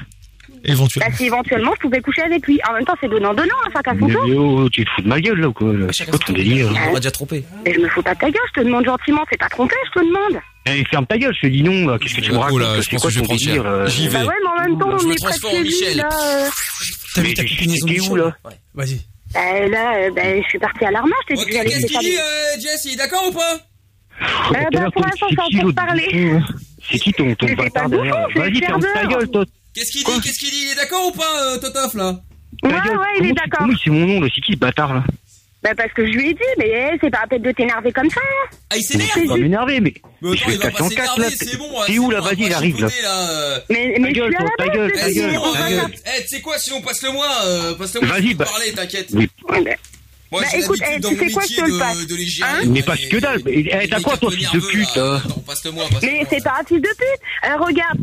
Éventuellement. Bah, si éventuellement je pouvais coucher avec lui. En même temps, c'est donnant donnant, hein, chacun son tour. Oh, tu te fous de ma gueule là ou quoi là? C'est quoi ton délire On m'a déjà trompé. Mais je me fous pas de ta gueule, je te demande gentiment, c'est pas trompé, je te demande. Eh, ferme ta gueule, je te dis non, qu'est-ce que tu me racontes C'est quoi je ton délire J'y vais. Euh bah ouais, mais en même temps, on est près chez lui là. Euh. T'as vu ta combinaison où là? Vas-y. Bah, là, bah, je suis partie à l'armement. Je t'ai dit que j'allais qu'est-ce qu'il dit, euh, Jess? Il est d'accord ou pas? Euh, bah, Quelle pour ton- l'instant, c'est en train de parler. Hein. C'est qui ton, ton bâtard derrière? Vas-y, ferme ta gueule, toi. Qu'est-ce qu'il dit Qu'est-ce qu'il dit? Il est d'accord ou pas, euh, Totof, là? Ouais, ouais, il est d'accord. Comment c'est mon nom, là C'est qui ce bâtard, là ben, parce que je lui ai dit, mais eh, c'est pas la peine de t'énerver comme ça. Ah, il s'énerve Il va m'énerver, mais. Mais attends, il va pas s'énerver, c'est bon. T'es hein, où là Vas-y, il arrive là. Euh. Mais, mais je suis à la gueule, ta gueule. Eh, tu sais quoi, sinon passe-le-moi. Euh, passe-le-moi. Vas-y, bah, parler, t'inquiète. Moi, bah, écoute, eh, tu sais quoi, je te le passe. De, de hein mais parce que dalle, eh, t'as quoi ton fils de pute là, hein. non, passe -moi, passe -moi, Mais c'est pas un fils de pute. Euh, regarde,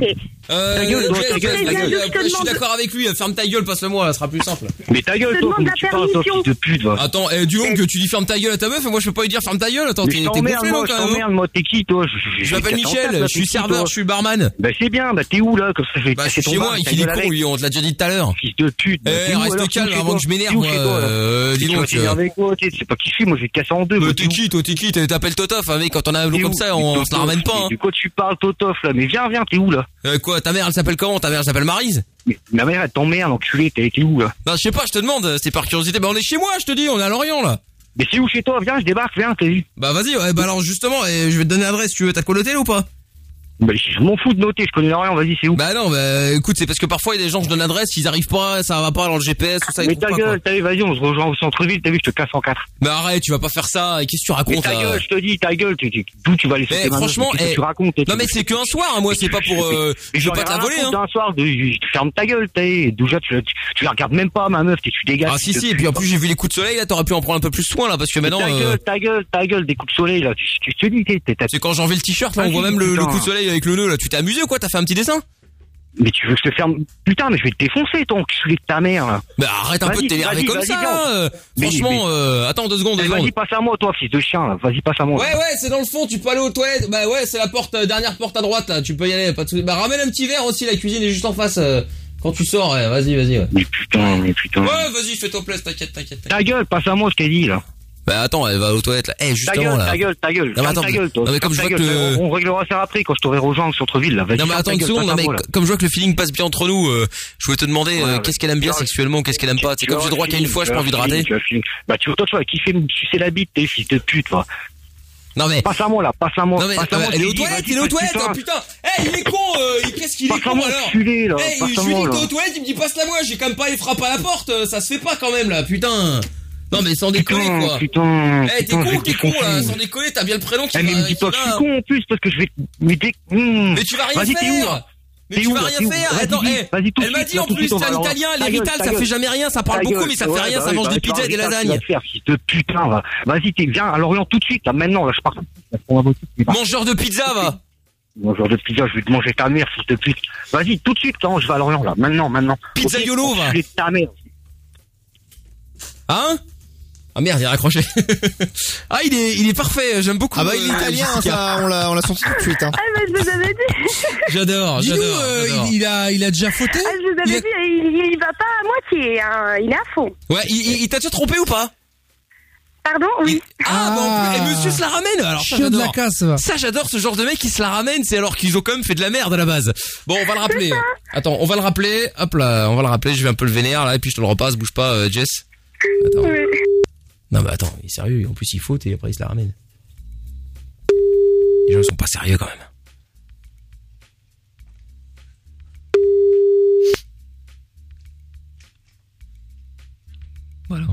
je suis d'accord avec lui, hein. ferme ta gueule, passe-le-moi, ça sera plus simple. Mais ta gueule, toi, comme tu parles, toi, de pute. Attends, eh, du long que tu dis ferme ta gueule à ta meuf, et moi je peux pas lui dire ferme ta gueule, attends, t'es gonflé, hein, quand même. Hein. moi, t'es qui, toi? Je m'appelle Michel, je suis serveur, je suis barman. Bah, c'est bien, bah, t'es où, là, comme bah, chez moi, il est con, lui, on te l'a déjà dit tout à l'heure. Fils de pute. Bah, eh, reste calme avant que je m'énerve, moi. Euh, dis donc. C'est pas qui je suis, moi, je vais te casser en deux. Bah, t'es qui, toi, t'es qui, t'appelles Totof, mec, quand on a un lot comme ça, on se la ramène pas. Du quoi tu parles, Totof, là, mais viens, viens, t'es où, là? Euh, ta mère, elle s'appelle comment? Ta mère, elle s'appelle Marise? Mais Ma mère, elle t'emmerde, enculé, t'es où là? Bah, je sais pas, je te demande, euh, c'est par curiosité. Bah, on est chez moi, je te dis, on est à Lorient là. Mais c'est où chez toi? Viens, je débarque, viens, t'es vu. Bah, vas-y, ouais, bah alors justement, eh, je vais te donner l'adresse, tu veux, t'as quoi ou pas? Bah, je m'en fous de noter, je connais rien, vas-y, c'est où Bah non, bah écoute, c'est parce que parfois il y a des gens, je donne l'adresse, ils arrivent pas, ça va pas dans le GPS, tout ça. Mais ta gueule, t'as vu, vas-y, on se rejoint au centre-ville, t'as vu, je te casse en quatre. Mais arrête, tu vas pas faire ça, et qu'est-ce que tu racontes ta gueule, je te dis, ta gueule, tu, tu, d'où tu vas les sortir eh, franchement, eh, tu racontes Non mais c'est qu'un soir, hein, moi c'est pas pour... euh, je veux pas te la voler, hein. d'un soir, de, je- ferme ta gueule, t'as vu, déjà, tu, tu, la regardes même pas, ma meuf, tu, tu dégages. Ah si si, et puis en plus j'ai vu les coups de soleil, là t'aurais pu en prendre un peu plus soin là, parce que maintenant... Ta euh, gueule, ta gueule, ta gueule, des coups de soleil, là, tu, te dis, t'es, c'est quand j'enlevé le t-shirt, on voit même le coup de soleil avec le nœud là, tu t'es amusé ou quoi? T'as fait un petit dessin? Mais tu veux que je te ferme? Putain, mais je vais te défoncer, ton culé de ta mère. Bah arrête un peu de t'énerver comme ça. Euh. Franchement, euh, attends deux secondes. Eh, vas-y, passe à moi, toi, fils de chien. Vas-y, passe à moi. Ouais, ouais, c'est dans le fond. Tu peux aller aux toilettes. Bah ouais, c'est la porte, euh, dernière porte à droite. Là. Tu peux y aller. Pas de... Bah ramène un petit verre aussi. La cuisine est juste en face. Quand tu sors, vas-y, vas-y. Ouais. Mais putain, mais putain. Ouais, vas-y, fais-toi plaisir. T'inquiète, t'inquiète. Ta gueule, passe à moi ce qu'elle dit là. Bah attends, elle va aux toilettes là. Eh, hey, justement, ta gueule, là. ta gueule, ta gueule. Non, attends, ta gueule, toi. Non, mais comme je vois que on, réglera ça après quand je t'aurai rejoint au centre-ville là. Non mais attends une seconde, mais comme je vois que le feeling passe bien entre nous, euh, je voulais te demander euh, qu'est-ce qu'elle aime bien sexuellement, qu'est-ce qu'elle aime pas? C'est comme j'ai droit qu'à une fois, j'ai pas envie de rater. Bah tu vois toi tu vois kiffer me sucer la bite tes fils de pute toi. Non mais passe à moi là, passe à moi. Non mais passe euh, elle est aux toilettes, il est aux toilettes, oh, putain. Eh il est con, qu'est-ce qu'il est con alors. Eh Julie t'es aux toilettes, il me dit passe la moi, j'ai quand même pas les frappes à la porte, ça se fait pas quand même là, putain. Non mais sans déconner putain, quoi. Putain. Eh t'es con, t'es con, con là. Sans déconner, t'as bien le prénom qui. Eh mais me dis je suis con en plus parce que je vais. Mais hmm. Mais tu vas rien faire. Mais tu vas rien faire. Attends, eh, vas-y Elle m'a dit en plus, c'est un italien, l'hérital, ça fait jamais rien, ça parle beaucoup, mais ça fait rien, ça mange des bah, pizzas et des lasagnes. Putain. Vas-y, t'es viens à l'Orient tout de suite, là, maintenant, là, je pars. Mangeur de pizza, va. Mangeur de pizza, je vais te manger ta mère, s'il te plaît. Vas-y, tout de suite, quand je vais à l'Orient, là, maintenant, maintenant. Pizza YOLO, va. ta mère. Hein? Ah merde, il a raccroché. ah, il est, il est parfait, j'aime beaucoup. Ah bah, il est euh, italien, ça, on l'a, on l'a senti tout de suite, hein. Ah bah, je vous avais dit. J'adore, j'adore. Euh, il, il, a, il a déjà fauté. Ah, je vous avais il a... dit, il, il, va pas à moitié, hein, il est à fond. Ouais, il, il t'a déjà trompé ou pas? Pardon, oui. Ah, ah bon, et monsieur se la ramène alors. Ça, de la casse. Ça, ça j'adore ce genre de mec qui se la ramène, c'est alors qu'ils ont quand même fait de la merde à la base. Bon, on va le rappeler. Attends, on va le rappeler. Hop là, on va le rappeler, je vais un peu le vénère là et puis je te le repasse, bouge pas euh, Jess. Attends. Oui. Non, mais attends, il est sérieux. En plus, il faut et après, il se la ramène. Les gens ne sont pas sérieux quand même. Voilà.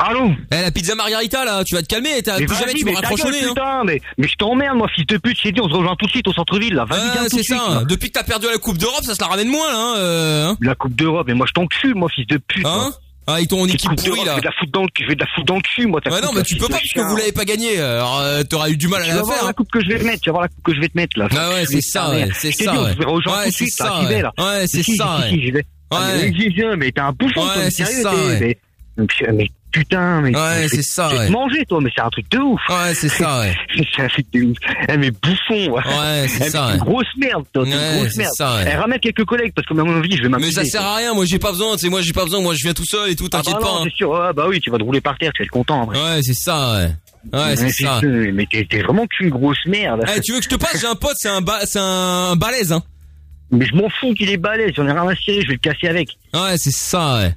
Allô Eh la pizza margarita là, tu vas te calmer, t'as plus jamais tu vas raccrocher hein. putain, mais, je t'emmerde moi fils de pute, j'ai dit on se rejoint tout de suite au centre-ville là, vas-y tout suite. c'est ça, hein. depuis que t'as perdu la Coupe d'Europe, ça se la ramène moins là. Hein, euh, hein. La Coupe d'europe mais moi je t'en t'encule moi fils de pute. Hein ah, ils t'ont en équipe pourrie là. Je vais de la foutre dans le je vais de la foutre dans le cul moi. ta Ouais, non, mais tu peux pas parce que vous l'avez pas gagné. Alors euh, t'auras eu du mal à la voir la coupe que je vais te mettre, tu vas voir la coupe que je vais te mettre là. Ah ouais, c'est ça, ouais, c'est ça. ouais. C'est ça. ouais. C'est ça. ouais. Ah, ouais. Mais t'es un bouffon, Ouais, sérieux, ça, mais- mais- mais putain, mais. Ouais, c'est ça, ouais. Te manger, toi, mais c'est un truc de ouf. Ouais, c'est ça, ouais. c'est un truc de ouf. Eh, mais bouffon, ouais. Ouais, c'est eh, ça, ouais. Grosse merde, toi, ouais, grosse merde. Ça, ouais. Eh, ramène quelques collègues, parce que, à mon avis, je vais m'amuser. Mais ça sert à rien, moi, j'ai pas besoin, tu sais, moi, j'ai pas besoin, moi, je viens tout seul et tout, ah, bah t'inquiète pas. Hein. Sûr, ah, bah oui, tu vas te rouler par terre, tu vas être content, en. Ouais, c'est ça, ouais. Ouais, c'est ça. Mais t'es vraiment qu'une grosse merde. Eh, tu veux que je te passe, j'ai un pote, c'est un, ba... c'est un balèze, hein. Mais je m'en fous qu'il est balèze, j'en ai rien à cirer, je vais le casser avec. Ouais, c'est ça, ouais.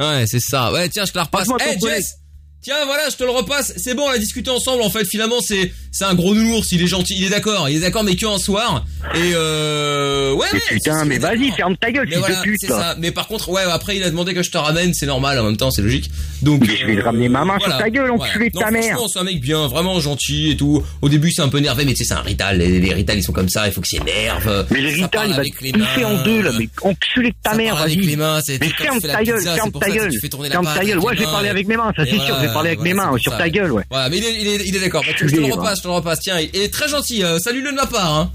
Ouais, c'est ça. Ouais, tiens, je te la repasse. Hey, Jess, Tiens, voilà, je te le repasse. C'est bon, on a discuté ensemble. En fait, finalement, c'est c'est un gros nounours. Il est gentil, il est d'accord, il est d'accord, mais qu'un soir. Et euh, ouais. Mais putain, mais vas-y, ferme ta gueule, mais voilà, de pute. Ça. Mais par contre, ouais, après, il a demandé que je te ramène. C'est normal, en même temps, c'est logique. Donc. Mais je vais euh, ramener ma main voilà. sur ta gueule, enculé de ta mère. c'est un mec bien, vraiment gentil et tout. Au début, c'est un peu énervé, mais tu sais, c'est un Rital. Les, les, Rital, ils sont comme ça. Il faut que s'énerve. Mais les Rital, il va te en deux là, mais enculé de ta mère, vas-y. Mais ferme ta gueule, ferme ta gueule, ferme ta gueule. Ouais, j'ai parlé avec mes mains, ça c'est sûr. Parler avec mes mains sur ta gueule, ouais. Voilà, mais il est, d'accord. je te le hein. repasse, je te le repasse. Tiens, il est très gentil. Euh, salut le de ma part. Hein.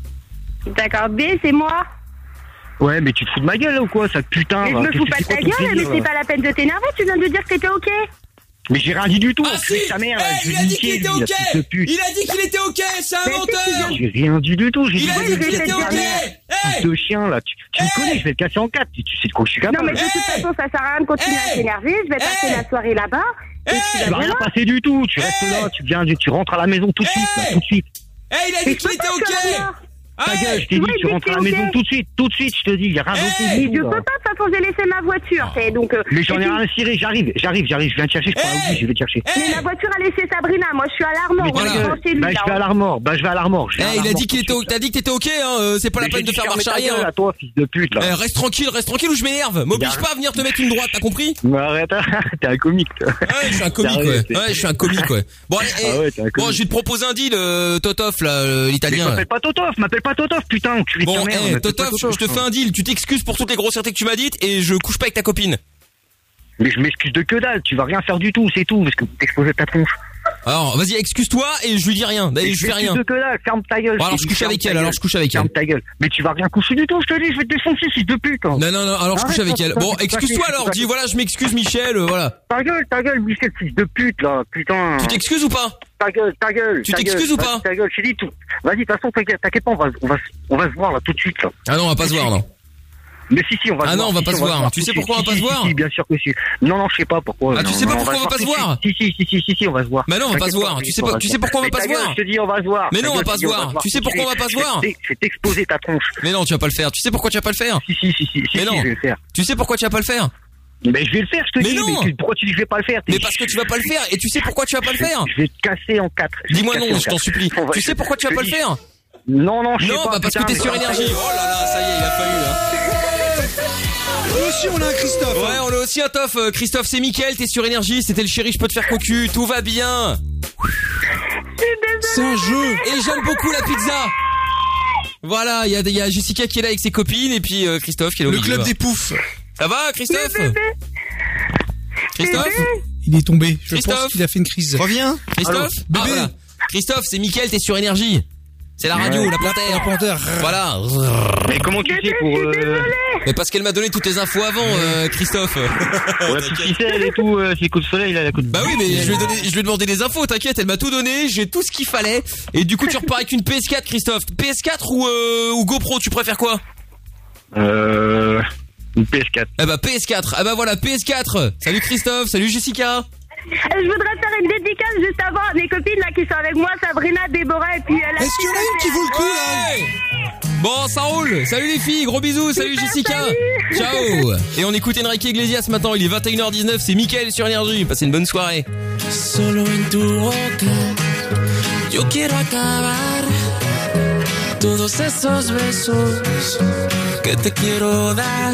D'accord, B, c'est moi. Ouais, mais tu te fous de ma gueule ou quoi, ça putain Mais je me fous pas de ta gueule, mais c'est pas la peine de t'énerver. Tu viens de dire que t'étais ok. Mais j'ai rien dit du tout. Ah si ta mère, eh, hey, il a dit qu'il était ok. Il a dit qu'il était ok. C'est un menteur. J'ai rien dit du tout. Il a dit qu'il était ok. Eh de chien là, tu, me connais, eh je vais le casser en quatre. Tu, tu sais de quoi je suis capable. Non mais de toute façon, ça sert à rien de continuer à s'énerver. Je vais passer la soirée là-bas hey, tu vas rien passer du tout. Tu restes là, tu viens, tu rentres à la maison tout de suite, là, tout de suite. Eh, il a dit qu'il était ok. Ta gueule, je t'ai dit, tu rentres à la maison tout de suite, tout de suite, je te dis, il y a rien hey Je peux pas, de toute façon, j'ai laissé ma voiture, ah. t'es, donc... Euh, mais j'en ai rien ciré, j'arrive, j'arrive, j'arrive, je viens te chercher, je crois, oui, je vais te chercher. Mais ma voiture a laissé Sabrina, moi je suis à l'armor, voilà. Ben, bah ben, je vais à l'armor, bah je vais eh, à l'armor. il a dit qu'il était, t'as dit que t'étais ok, hein, euh, c'est pas la peine de faire marche arrière. toi, fils de pute, là. Eh, reste tranquille, reste tranquille ou je m'énerve, m'oblige pas à venir te mettre une droite, t'as compris? Mais arrête, t'es un comique. Ouais, je suis un comique, ouais. Ah ouais, je suis un eh, comique. Bon, je vais te proposer un deal, euh, Totof, là, euh, l'italien. M'appelle pas Totof, m'appelle pas Totov, putain, Bon, hey, eh, Totov, je te hein. fais un deal. Tu t'excuses pour toutes les grossièretés que tu m'as dites et je couche pas avec ta copine. Mais je m'excuse de que dalle, tu vas rien faire du tout, c'est tout, parce que t'exposes ta tronche. Alors, vas-y, excuse-toi et je lui dis rien. D'ailleurs, je fais rien. Alors, je couche avec elle. Alors, je couche avec elle. Ferme ta gueule. Mais tu vas rien coucher du tout, je te dis. Je vais te défoncer, fils de pute. Hein. Non, non, non. Alors, je couche avec elle. Bon, excuse-toi alors. Dis, voilà, je m'excuse, Michel. Euh, voilà. Ta gueule, ta gueule, Michel, fils de pute, là. Putain. Tu t'excuses ou pas ta gueule, ta gueule. Tu t'excuses ou pas Ta gueule, je dis tout. Vas-y, de toute façon, t'inquiète pas, on va, on, va, on va se voir là tout de suite. Ah non, on va pas se voir, non. Mais si, si, on va Ah non, on va pas se voir. Tu sais pourquoi on va pas se voir bien sûr que si. Non, non, je sais pas pourquoi. Ah, tu sais pas pourquoi on va pas se voir Si, si, si, si, si, on va se voir. Mais non, on va pas se voir. Tu sais pas, tu sais pourquoi on va pas se voir Je te dis, on va se voir. Mais non, on va pas se voir. Tu sais pourquoi on va pas se voir Je vais t'exposer ta tronche. Mais non, tu vas pas le faire. Tu sais pourquoi tu vas pas le faire Si, si, si, si, je vais le faire. Tu sais pourquoi tu vas pas le faire mais je vais le faire, je te mais dis. Non. Mais tu, pourquoi tu dis je vais pas le faire Mais parce que tu vas pas le faire. Et tu sais pourquoi tu vas pas le faire Je vais te casser en quatre. Dis-moi non, je t'en supplie. Tu sais pourquoi tu vas pas le faire Non, non, je sais pas. Non, bah parce que t'es sur énergie. Oh là là, ça y est, il a fallu. On a un Christophe. Hein. Ouais, on a aussi un Toff. Euh, Christophe, c'est Mickaël, t'es sur énergie, c'était le chéri, je peux te faire cocu, tout va bien. C'est un jeu. Et j'aime beaucoup la pizza. Voilà, il y a, Jessica qui est là avec ses copines et puis euh, Christophe qui est là. Le club des poufs. Ça va, Christophe Christophe Il est tombé. Je Christophe. pense qu'il a fait une crise. Reviens. Christophe. Ah, voilà. Christophe, c'est Mickaël, t'es sur énergie. C'est la radio, la plantaire. La. Voilà. Mais comment tu sais pour... Euh... Mais parce qu'elle m'a donné toutes les infos avant, euh, Christophe. Ouais, ficelle et tout, euh, c'est coup de soleil, là, la coup de... Bah oui, mais je lui ai, demandé les infos, t'inquiète, elle m'a tout donné, j'ai tout ce qu'il fallait. Et du coup, tu repars avec une PS4, Christophe. PS4 ou, euh, ou GoPro, tu préfères quoi? Euh... Une PS4. Ah eh bah PS4, ah bah voilà, PS4 Salut Christophe, salut Jessica je voudrais faire une dédicace juste avant à mes copines là qui sont avec moi, Sabrina, Déborah et puis euh, la Est-ce qu'il y en a une qui vaut le coup Bon, ça roule. Salut les filles, gros bisous. Salut Jessica. Ciao. Et on écoute Enrique Iglesias maintenant. Il est 21h19. C'est Mickaël sur Énergie. Passez une bonne soirée. Solo en acabar besos que te quiero dar.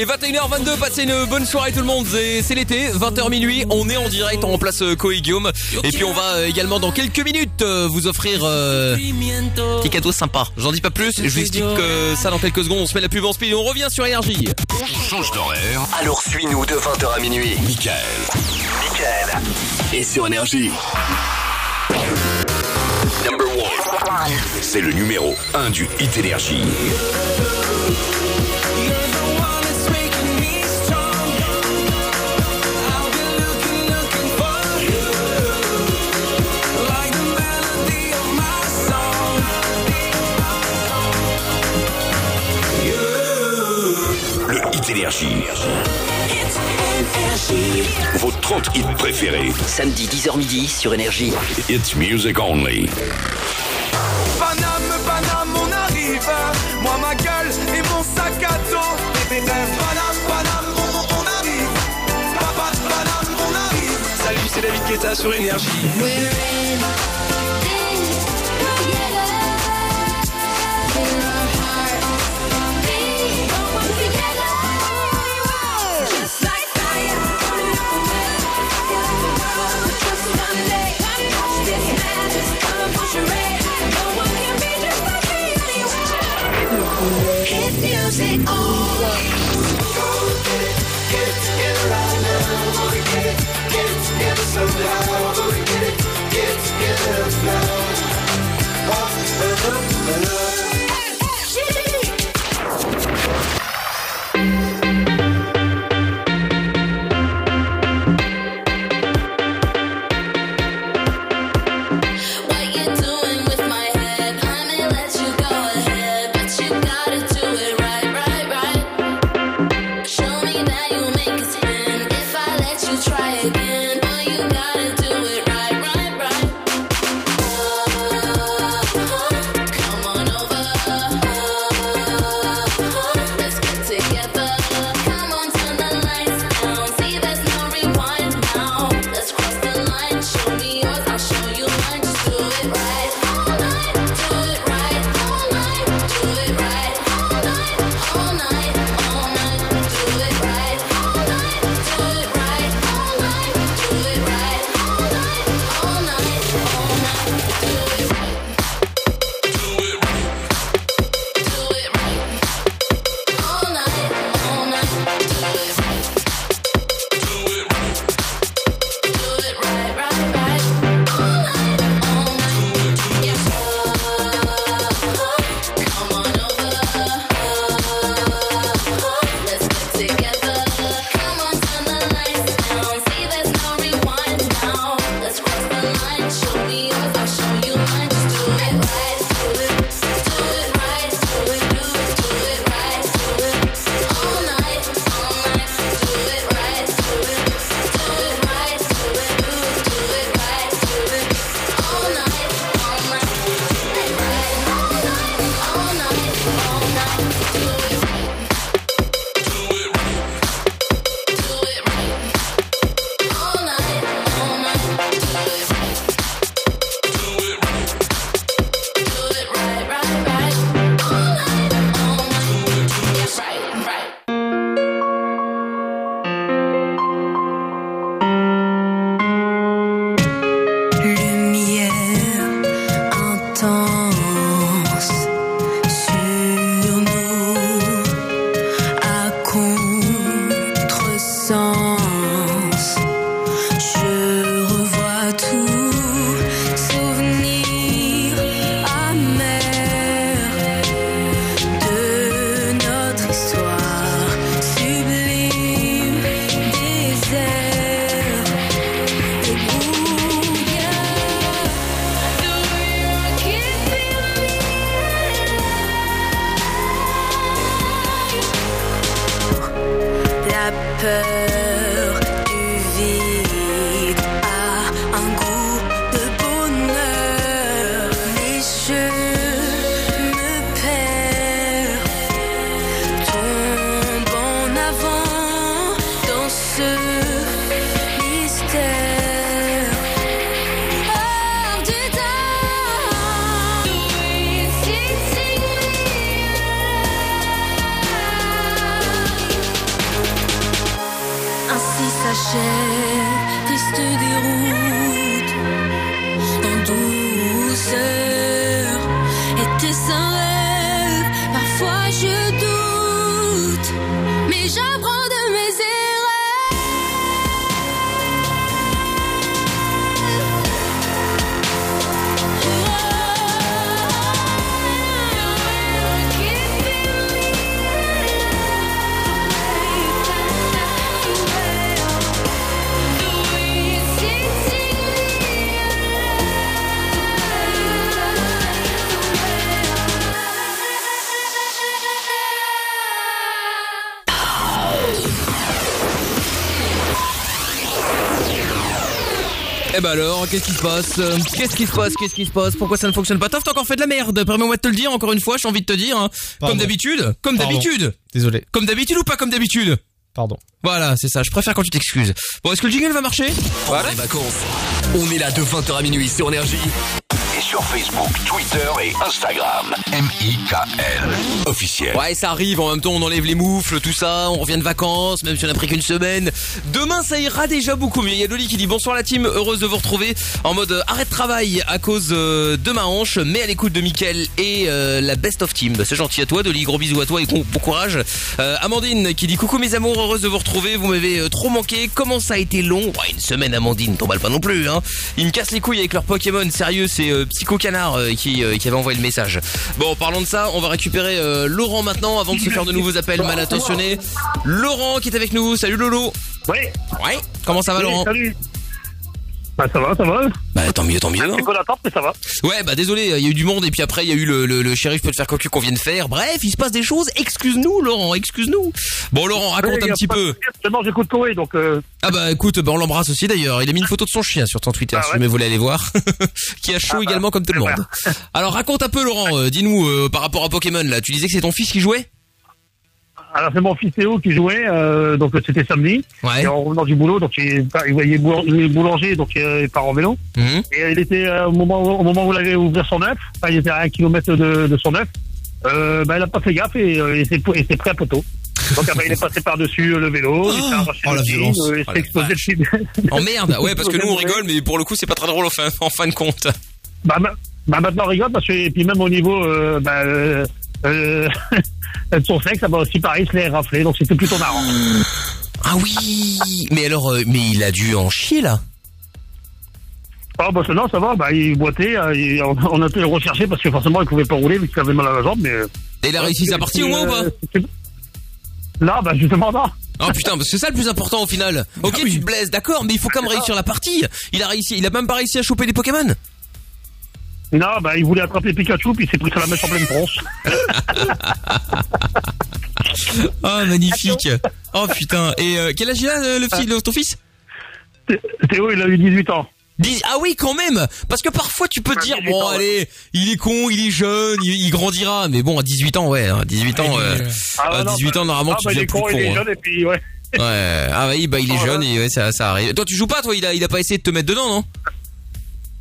Il est 21h22, passez une bonne soirée tout le monde, c'est c'est l'été, 20h minuit, on est en direct, on remplace euh, Koé Guillaume, et puis on va euh, également dans quelques minutes euh, vous offrir euh, petit cadeau sympa. J'en dis pas plus, je vous explique euh, ça dans quelques secondes, on se met la pub en speed et on revient sur énergie. Change d'horaire. Alors suis-nous de 20h à minuit. Michael. Michael. Et sur énergie. Number one. C'est le numéro 1 du Hit Énergie. Énergie. Vos 30 hits préférés. Samedi 10h midi sur Énergie. It's music only. Paname, Paname, on arrive. Moi, ma gueule et mon sac à dos. Bébé, Paname, Paname, on, on arrive. Papa, Paname, on arrive. Salut, c'est David Guetta sur Énergie. Music. What qu'est-ce qui se passe Euh, Qu'est-ce qui se passe Qu'est-ce qui se passe Pourquoi ça ne fonctionne pas Toff, t'as encore fait de la merde. Permets-moi de te le dire encore une fois, j'ai envie de te dire. hein. Comme d'habitude. Comme d'habitude. Désolé. Comme d'habitude ou pas comme d'habitude Pardon. Voilà, c'est ça. Je préfère quand tu t'excuses. Bon, est-ce que le jingle va marcher Voilà. Les vacances. On est là de 20h à minuit sur Énergie. Et sur Facebook, Twitter et Instagram. M-I-K-L. Officiel. Ouais, ça arrive. En même temps, on enlève les moufles, tout ça. On revient de vacances, même si on a pris qu'une semaine. Demain, ça ira déjà beaucoup mieux. Il y a Loli qui dit bonsoir la team. Heureuse de vous retrouver en mode euh, arrêt de travail à cause euh, de ma hanche, mais à l'écoute de Mickaël et euh, la best of team. Bah, C'est gentil à toi, Dolly. Gros bisous à toi et bon, bon courage. Euh, Amandine qui dit coucou mes amours, heureuse de vous retrouver. Vous m'avez trop manqué. Comment ça a été long? Ouais, une semaine, Amandine. T'emballes pas non plus, hein. Ils me cassent les couilles avec leur Pokémon. Sérieux, c'est euh, Psycho Canard qui, qui avait envoyé le message. Bon, parlons de ça. On va récupérer Laurent maintenant avant de se faire de nouveaux appels mal intentionnés. Laurent qui est avec nous. Salut Lolo. Oui. Ouais. Comment ça va Laurent Salut. Bah ça va, ça va. Bah tant mieux, tant mieux. Un petit peu d'attente, mais ça va. Ouais, bah désolé, il y a eu du monde et puis après il y a eu le, le, le shérif peut te faire cocu qu'on vient de faire. Bref, il se passe des choses. Excuse-nous, Laurent, excuse-nous. Bon, Laurent, raconte Oui, un petit peu. Justement, j'écoute Chloé, donc. Euh... Ah bah écoute, bah on l'embrasse aussi d'ailleurs. Il a mis une photo de son chien sur ton Twitter, Ah si jamais vous voulez aller voir. qui a chaud Ah bah, également comme tout le monde. Alors raconte un peu, Laurent. euh, Dis-nous euh, par rapport à Pokémon là. Tu disais que c'est ton fils qui jouait? Alors c'est mon fils Théo qui jouait, euh, donc c'était samedi. Ouais. Et en revenant du boulot, donc il, il voyait boulanger, donc euh, il part en vélo. Mhm. Et il était euh, au moment au moment où il allait ouvrir son œuf, enfin, il était à un kilomètre de, de son œuf. Euh, bah, il a pas fait gaffe et, euh, il s'est il s'est pris un poteau. Donc après, il est passé par-dessus le vélo, il s'est arraché oh, la violence. euh, il Oh, s'est la explosé le chine. Oh merde. Ouais, parce que nous on rigole, mais pour le coup c'est pas très drôle en fin, en fin de compte. Bah, bah maintenant on rigole parce que et puis même au niveau euh, bah, euh, son sexe, ça va aussi pareil, il se l'est raflé, donc c'était plutôt marrant. Ah oui. Mais alors, euh, mais il a dû en chier là. Ah bah non, ça va, bah il boitait, euh, il- on, on a pu le rechercher parce que forcément il pouvait pas rouler vu qu'il avait mal à la jambe, mais. euh, Et il a réussi sa partie au moins ou pas Là, bah justement non. Oh putain, parce que c'est ça le plus important au final. Ok, tu te blesses, d'accord, mais il faut quand même réussir la partie. Il a réussi, il a même pas réussi à choper des Pokémon. Non, bah il voulait attraper Pikachu puis il s'est pris sur la mèche en pleine bronze. Oh magnifique. Oh putain. Et euh, quel âge il a euh, le fils, ton fils? Théo, il a eu 18 ans. Dix- Ah oui, quand même. Parce que parfois tu peux te dire bon allez, il est con, il est jeune, il, il grandira. Mais bon à 18 ans ouais, à 18 ans, euh, Ah, à non, 18 ans normalement ah, tu bah, il deviens est plus con, con. il est hein. jeune et puis ouais. Ouais. Ah oui, bah il est jeune et ouais ça, ça arrive. Toi tu joues pas toi, il a, il a pas essayé de te mettre dedans non?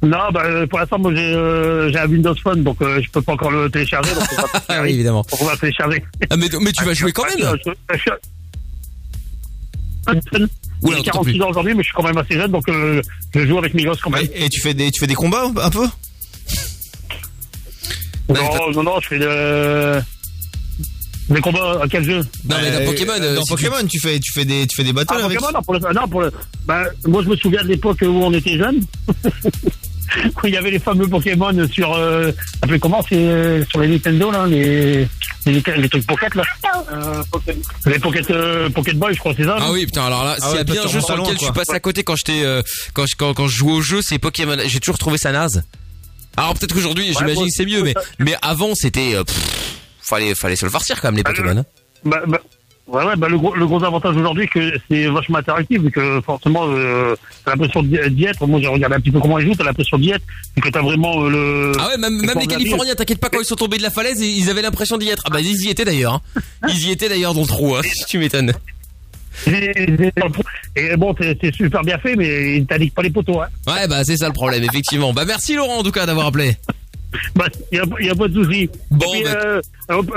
Non, bah euh, pour l'instant moi j'ai euh, j'ai un Windows Phone donc euh, je peux pas encore le télécharger donc on va, Ah oui évidemment. donc on va le télécharger. Ah, mais, mais tu vas jouer quand même. J'ai 46 ans aujourd'hui, mais je suis quand même assez jeune, donc euh, je joue avec mes gosses quand même. Et tu fais des, tu fais des combats un peu? Non, non, non, je fais de... des combats à quel jeu? Non mais dans Pokémon, euh, Dans si tu- Pokémon, tu... fais, tu fais des, tu fais des battles Ah, avec. Pokémon, non, pour le, non, pour le, bah, moi, je me souviens de l'époque où on était jeunes. Quand il y avait les fameux Pokémon sur, euh, appelez comment, c'est, euh, sur les Nintendo, là, les, les, les trucs Pocket, là. Euh, Pocket- les Pocket, euh, Pocket Boy, je crois, c'est ça. Ah oui putain alors là Ah s'il y a bien un jeu sur à lequel je suis passé à côté quand j'étais euh, quand, je, quand quand je jouais au jeu c'est Pokémon j'ai toujours trouvé ça naze alors peut-être qu'aujourd'hui Ouais, j'imagine que c'est mieux mais mais avant c'était euh, fallait fallait se le farcir quand même les Pokémon hein. Bah, bah, Ouais, ouais, bah, le, gros, le gros avantage aujourd'hui, que c'est vachement interactif, vu que forcément, euh, t'as l'impression d'y être. Moi, j'ai regardé un petit peu comment ils jouent, t'as l'impression d'y être, et que t'as vraiment euh, le. Ah ouais, même, le même fond les Californiens, t'inquiète pas, quand ils sont tombés de la falaise, ils avaient l'impression d'y être. Ah bah ils y étaient d'ailleurs. hein. Ils y étaient d'ailleurs dans le trou, hein, si tu m'étonnes. Et, bon, c'est super bien fait, mais il t'indique pas les poteaux, hein. Ouais, bah c'est ça le problème, effectivement. Bah merci Laurent en tout cas d'avoir appelé. Bah, y a, y a pas de souci. Bon, puis, bah- euh,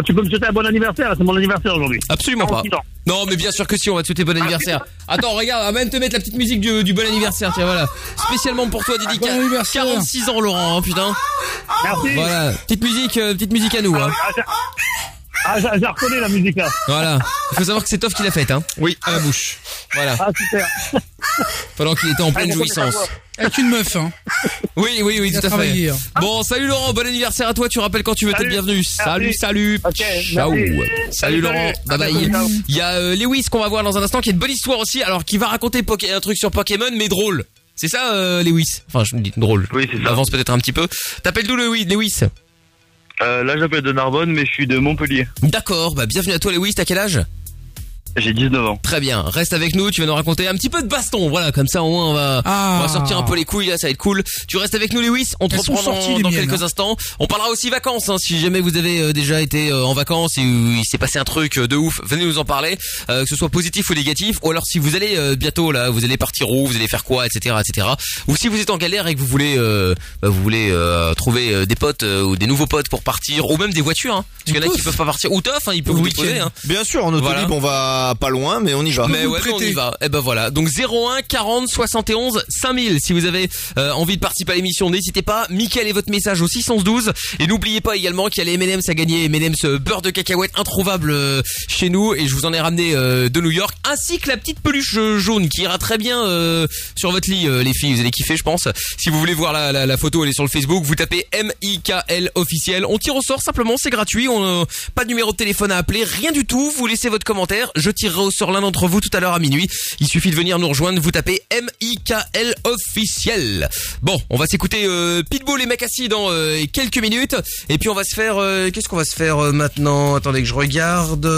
tu peux me souhaiter un bon anniversaire, c'est mon anniversaire aujourd'hui. Absolument pas. 46 ans. Non, mais bien sûr que si, on va te souhaiter bon anniversaire. Attends, regarde, on va même te mettre la petite musique du, du bon anniversaire, tiens, voilà. Spécialement pour toi, Didi. 46 ans, Laurent, hein, putain. Merci. Voilà, petite musique, euh, petite musique à nous, hein. Ah, j'ai j'ai reconnu la musique là. Voilà. Il faut savoir que c'est Toff qui l'a faite, hein. Oui, à la bouche. Voilà. Ah, super. Pendant qu'il était en pleine Ah, jouissance. Avec une meuf, hein. Oui, oui, oui, tout à fait. hein. Bon, salut Laurent, bon anniversaire à toi. Tu rappelles quand tu veux, t'es le bienvenu. Salut, salut. Ciao. Salut Salut, Laurent. Bye bye. Il y a euh, Lewis qu'on va voir dans un instant qui a une bonne histoire aussi. Alors, qui va raconter Poké- un truc sur Pokémon, mais drôle. C'est ça, euh, Lewis? Enfin, je me dis drôle. Oui, c'est ça. Avance peut-être un petit peu. T'appelles d'où Lewis Lewis? Euh, là, j'appelle de Narbonne, mais je suis de Montpellier. D'accord, bah bienvenue à toi Lewis, t'as quel âge? J'ai 19 ans. Très bien, reste avec nous, tu vas nous raconter un petit peu de baston, voilà, comme ça au moins on va, Ah. on va sortir un peu les couilles là, ça va être cool. Tu restes avec nous Lewis, on te reprend dans, dans miennes, quelques hein. instants. On parlera aussi vacances, hein, si jamais vous avez euh, déjà été euh, en vacances et où il s'est passé un truc euh, de ouf, venez nous en parler, euh, que ce soit positif ou négatif, ou alors si vous allez euh, bientôt là, vous allez partir où, vous allez faire quoi, etc., etc. Ou si vous êtes en galère et que vous voulez, euh, bah, vous voulez euh, trouver euh, des potes euh, ou des nouveaux potes pour partir, ou même des voitures, hein, parce qu'il y en a qui peuvent pas partir, ou Toff, hein, il peut vous déposer. Hein. Bien sûr, en autolib, Voilà. on va pas loin, mais on y va. Mais ouais, mais on y va. Et ben voilà. Donc 01 40 71 5000. Si vous avez euh, envie de participer à l'émission, n'hésitez pas. Mickaël est votre message au 612. Et n'oubliez pas également qu'il y a les M&M's à gagner. M&M's euh, beurre de cacahuète introuvable euh, chez nous. Et je vous en ai ramené euh, de New York. Ainsi que la petite peluche jaune qui ira très bien sur votre lit, les filles. Vous allez kiffer, je pense. Si vous voulez voir la, la, la photo, elle est sur le Facebook. Vous tapez M-I-K-L officiel. On tire au sort simplement. C'est gratuit. On, pas de numéro de téléphone à appeler. Rien du tout. Vous laissez votre commentaire. Je tirerai au sort l'un d'entre vous tout à l'heure à minuit. Il suffit de venir nous rejoindre. Vous tapez M-I-K-L officiel. Bon, on va s'écouter euh, Pitbull et Macassi dans euh, quelques minutes. Et puis on va se faire... euh, Qu'est-ce qu'on va se faire euh, maintenant? Attendez que je regarde.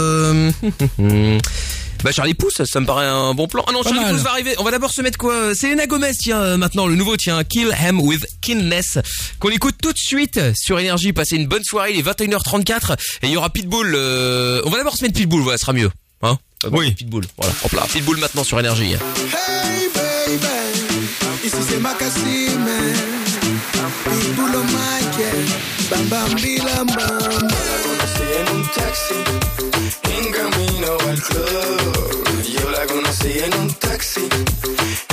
Bah Charlie Pouce, ça me paraît un bon plan. Ah non, Pas Charlie mal. Pouce va arriver. On va d'abord se mettre quoi Selena Gomez, tiens, maintenant le nouveau, tiens, Kill Him with Kindness, qu'on écoute tout de suite sur Énergie. Passez une bonne soirée, il est 21h34 et il y aura Pitbull. euh, On va d'abord se mettre Pitbull, voilà, ce sera mieux. Hein oui. Pitbull, voilà. Hop là, Pitbull maintenant sur Énergie. Hey baby, ici c'est Macassi, man. Pitbull au mic, yeah. Bam bam bilam bam. conocí en un taxi, en camino al club. Yo la conocí en un taxi,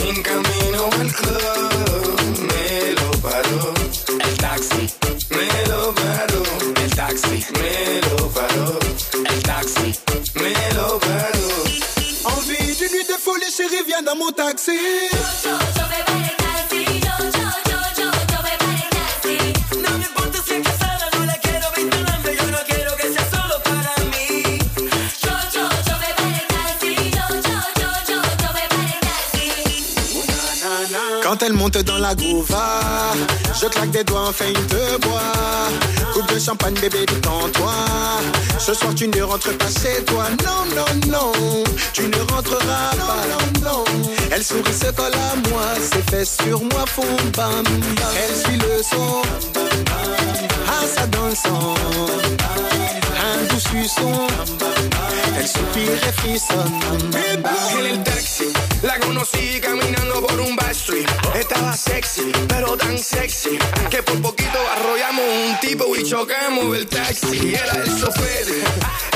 en camino al club. Me lo paró el taxi, me lo paró el taxi, me lo paró el taxi, chérie, viens dans mon taxi. No Quand elle monte dans la gouva, je claque des doigts, fait une te bois. Coupe de champagne, bébé, détends-toi. Ce soir, tu ne rentres pas chez toi. Non, non, non, tu ne rentreras pas. Non, non, Elle sourit, se colle à moi. Ses fesses sur moi font bam, bam. Elle suit le son. Ah, ça dans le sang. Un doux suçon. Elle soupire et frissonne. En el taxi, la conocí caminando por un backstreet. Estaba sexy, pero tan sexy que por poquito arrollamos un tipo y chocamos el taxi. Era el chofer,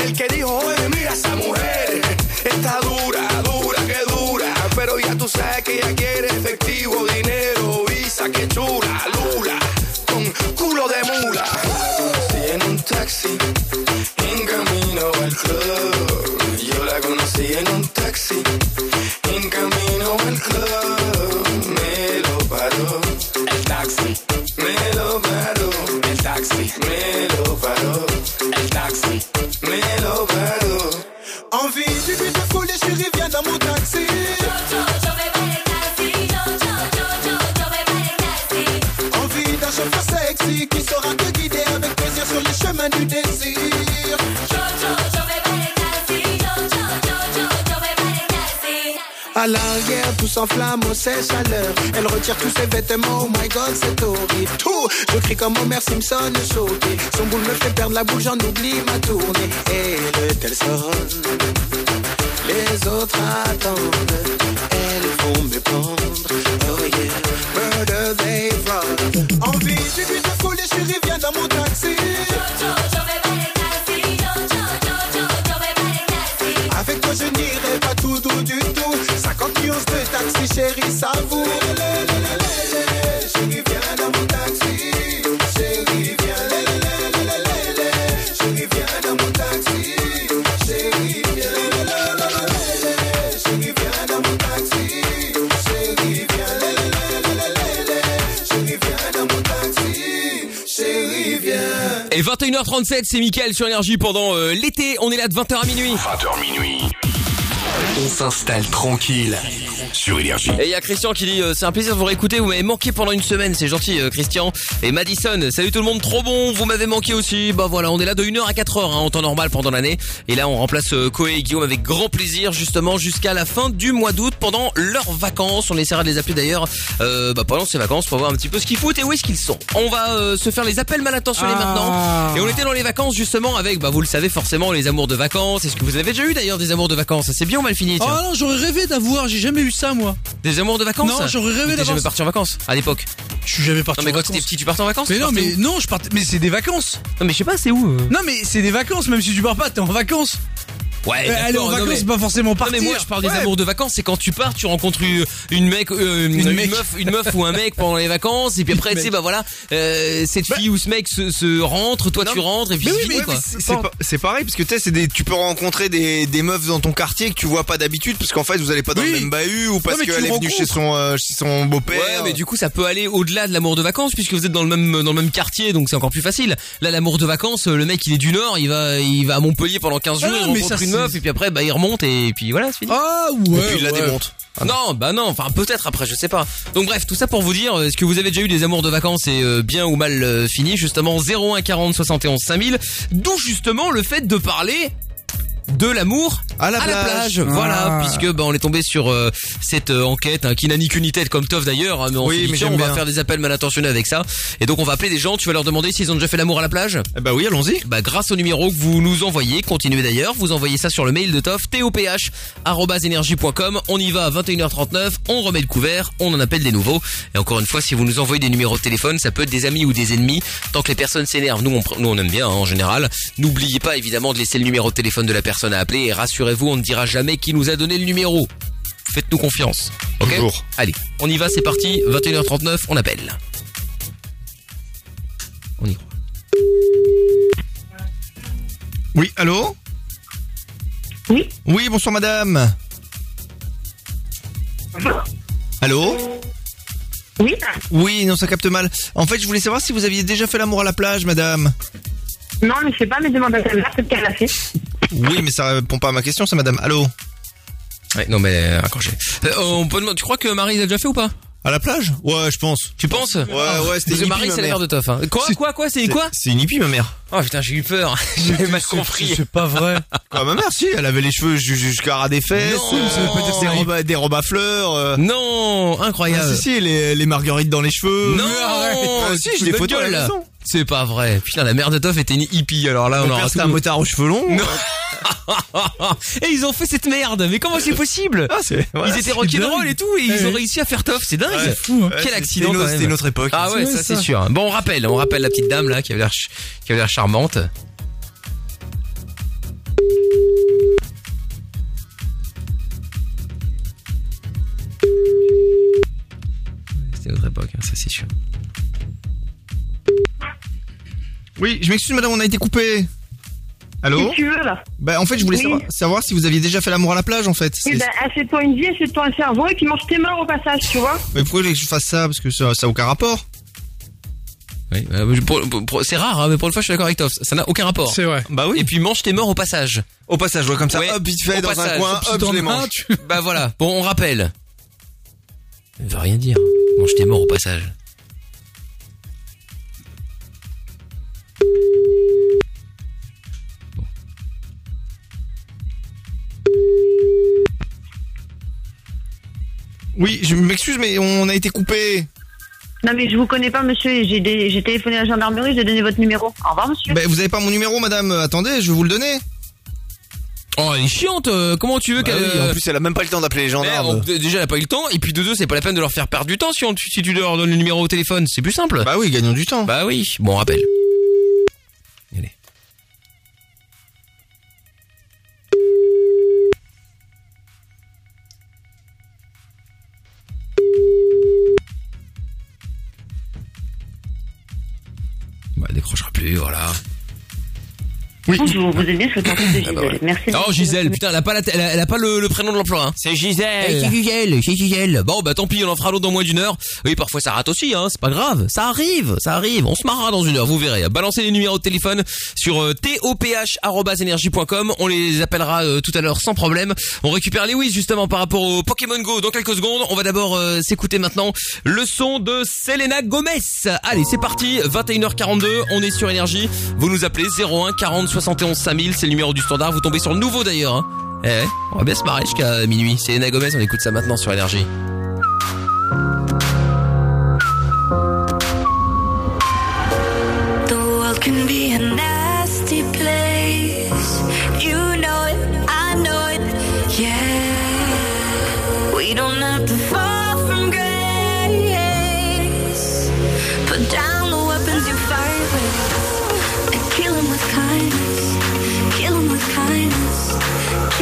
el que dijo, oye, mira esa mujer. Está dura, dura, que dura. Pero ya tú sabes que ella quiere efectivo, dinero, visa, que chula, lula, con culo de mula. La conocí en un taxi, en camino al club. Yo la conocí en un taxi, Envie nuit de folie, chérie, viens dans mon taxi. Envie d'un chauffeur sexy qui saura te guider avec plaisir sur les chemins du désir. À l'arrière, tout s'enflamme au ses chaleurs. Elle retire tous ses vêtements, oh my god, c'est horrible. Tout, je crie comme Homer Simpson choqué. Son boule me fait perdre la boule, j'en oublie ma tournée. Et le tel sonne, les autres attendent. Elles vont me prendre, oh yeah, murder they run. Envie du but de folie, chérie, viens dans mon taxi. Chérie savoure Chérie viens dans mon taxi Chérie viens lé, lé, lé, lé, lé, lé, lé. Chérie viens dans mon taxi Chérie viens lé, lé, lé, lé, lé, lé. Chérie viens dans mon taxi Chérie viens lé, lé, lé, lé, lé, lé, lé. Chérie viens dans mon taxi Chérie viens Et 21h37, c'est Mickaël sur Énergie pendant euh, l'été. On est là de 20h à minuit. 20h minuit. On s'installe tranquille sur Énergie. Et il y a Christian qui dit euh, c'est un plaisir de vous réécouter, vous m'avez manqué pendant une semaine, c'est gentil euh, Christian. Et Madison, salut tout le monde, trop bon, vous m'avez manqué aussi. Bah voilà, on est là de 1h à 4h hein, en temps normal pendant l'année. Et là on remplace euh, Koé et Guillaume avec grand plaisir justement jusqu'à la fin du mois d'août pendant leurs vacances. On essaiera de les appeler d'ailleurs euh, bah, pendant ces vacances pour voir un petit peu ce qu'ils foutent et où est-ce qu'ils sont. On va euh, se faire les appels mal intentionnés Ah. maintenant. Et on était dans les vacances justement avec, bah vous le savez forcément, les amours de vacances. Est-ce que vous avez déjà eu d'ailleurs des amours de vacances? C'est bien ou mal fini Oh non, j'aurais rêvé d'avoir, j'ai jamais eu ça moi. Des amours de vacances Non, j'aurais rêvé d'avoir jamais parti en vacances à l'époque Je suis jamais parti Non mais en quand vacances. t'étais petit tu partais en vacances Mais Tu non, partais mais non, je partais. Mais c'est des vacances. Non mais je sais pas, c'est où euh Non, mais c'est des vacances, même si tu pars pas, t'es en vacances. Ouais, Euh, aller en vacances, mais- c'est pas forcément Non partir. mais moi je parle des amours de vacances, c'est quand tu pars, tu rencontres une, une mec, euh, une, meuf, une meuf ou un mec pendant les vacances, et puis après tu sais bah voilà, euh, cette fille ou ce mec se, se rentre, toi tu rentres et puis c'est pareil parce que tu sais, c'est des, tu peux rencontrer des, des meufs dans ton quartier que tu vois pas d'habitude parce qu'en fait vous allez pas dans le même bahut ou parce qu'elle est venue chez son, euh, chez son beau-père. Ouais, mais du coup, ça peut aller au-delà de l'amour de vacances puisque vous êtes dans le même dans le même quartier, donc c'est encore plus facile. Là, l'amour de vacances, le mec il est du Nord, il va il va à Montpellier pendant 15 jours, Ah, il mais rencontre ça, une c'est- meuf et puis après bah il remonte et puis voilà, c'est fini. Ah ouais. Et puis il la ouais. démonte. Non, bah non, enfin peut-être après, je sais pas. Donc bref, tout ça pour vous dire, euh, est-ce que vous avez déjà eu des amours de vacances et euh, bien ou mal euh, fini? Justement 01 40 71 5000. D'où justement le fait de parler de l'amour à la plage. Voilà, Ah. puisque bah, on est tombé sur euh, cette euh, enquête hein, qui n'a ni queue ni tête comme Toff d'ailleurs. hein, mais on Oui, dit, mais tiens, on va faire des appels mal intentionnés avec ça. Et donc on va appeler des gens. Tu vas leur demander s'ils ont déjà fait l'amour à la plage? Bah oui, allons-y. Bah grâce au numéro que vous nous envoyez, continuez d'ailleurs, vous envoyez ça sur le mail de Toff, toph@energie.com. On y va à 21h39, on remet le couvert, on en appelle des nouveaux. Et encore une fois, si vous nous envoyez des numéros de téléphone, ça peut être des amis ou des ennemis. Tant que les personnes s'énervent, nous on, pr- nous on aime bien hein, en général. N'oubliez pas évidemment de laisser le numéro de téléphone de la personne à appeler et rassurez-vous, on ne dira jamais qui nous a donné le numéro. Faites-nous confiance. Ok Toujours. Allez, on y va, c'est parti. 21h39, on appelle. On y croit. Oui, allô Oui. Oui, bonsoir madame. Allô Oui. Oui, non, ça capte mal. En fait, je voulais savoir si vous aviez déjà fait l'amour à la plage, madame. Non, mais je sais pas, mais demande à ta mère, peut-être qu'elle l'a fait. Oui, mais ça répond pas à ma question, ça, madame. Allô Ouais, non mais euh, accroché. Euh, on peut demander- tu crois que Marie l'a déjà fait ou pas? À la plage? Ouais, je pense. Tu penses? Ouais, ouais, c'était Parce que une Marie hippie, c'est ma la mère mère. de Toff. Hein. Quoi Quoi Quoi C'est quoi? C'est une hippie, ma mère. Oh putain, j'ai eu peur. J'avais mal compris. C'est pas vrai. Quoi, ma mère, si, elle avait les cheveux ju- jusqu'à ras des fesses. Non, ça veut pas dire des, robes, à- des robes à fleurs. euh. Non, incroyable. Ah, si, si, les, les marguerites dans les cheveux. Non, Ah, si, j'ai des photos à gueule, la là. maison. C'est pas vrai. Putain, la mère de Toff était une hippie. Alors là, on Mon aura tout- un motard aux cheveux longs. Non. et ils ont fait cette merde. Mais comment c'est possible Ah, voilà, Ils étaient rock'n'roll et tout, et ils ont réussi à faire Toff. C'est dingue. Ouais, fou, hein. Quel accident c'était une autre- autre époque. Ah ouais, ça c'est sûr. Bon, on rappelle, on rappelle la petite dame là qui avait l'air, ch- qui avait l'air charmante. C'était une autre époque, hein, ça c'est sûr. Oui, je m'excuse, madame, on a été coupé. Allô Si tu veux, là. Bah, en fait, je voulais Oui. savoir, savoir si vous aviez déjà fait l'amour à la plage, en fait. Oui, ben, achète-toi une vie, achète-toi un cerveau et puis mange tes mains au passage, tu vois. Mais pourquoi vous voulez que je fasse ça? Parce que ça ça a aucun rapport. Oui, euh, pour- pour- pour- c'est rare, hein, mais pour une fois, je suis d'accord avec Toff. Ça n'a aucun rapport. C'est vrai. Bah oui. Et puis mange tes morts au passage. Au passage, ouais, comme ça, Ouais, hop, vite fait, au dans passage. un coin, hop, je les mange. Bah voilà. Bon, on rappelle. Ça veut rien dire. Mange tes morts au passage. Oui, je m'excuse, mais on a été coupé. Non, mais je vous connais pas, monsieur. et J'ai dé- j'ai téléphoné à la gendarmerie, j'ai donné votre numéro. Au revoir, monsieur. Bah, vous avez pas mon numéro, madame Euh, Attendez, je vais vous le donner. Oh, elle est chiante. euh, comment tu veux Bah qu'elle oui, en plus, elle a même pas eu le temps d'appeler les gendarmes. Merde, d- déjà, elle a pas eu le temps. Et puis de deux, c'est pas la peine de leur faire perdre du temps si, on, si tu leur donnes le numéro au téléphone. C'est plus simple. Bah oui, gagnons du temps. Bah oui. Bon, rappel. Décrochera plus, voilà. Bonjour, vous le portable de Gisèle. bah ouais. Merci. Oh Gisèle, putain, elle a pas, la, elle a, elle a pas le, le prénom de l'emploi. Hein. C'est Gisèle. Eh, c'est Gisèle, c'est Gisèle. Bon, bah tant pis, on en fera l'autre dans moins d'une heure. Oui, parfois ça rate aussi, hein. C'est pas grave, ça arrive, ça arrive. On se marrera dans une heure, vous verrez. Balancez les numéros de téléphone sur euh, toph@energie.com. On les appellera euh, tout à l'heure sans problème. On récupère Lewis justement par rapport au Pokémon Go dans quelques secondes. On va d'abord euh, s'écouter maintenant le son de Selena Gomez. Allez, c'est parti. 21h42, on est sur énergie. Vous nous appelez 01 40 71 5000, c'est le numéro du standard. Vous tombez sur le nouveau d'ailleurs. Hein. Eh, on va bien se marrer jusqu'à minuit. Selena Gomez, on écoute ça maintenant sur énergie.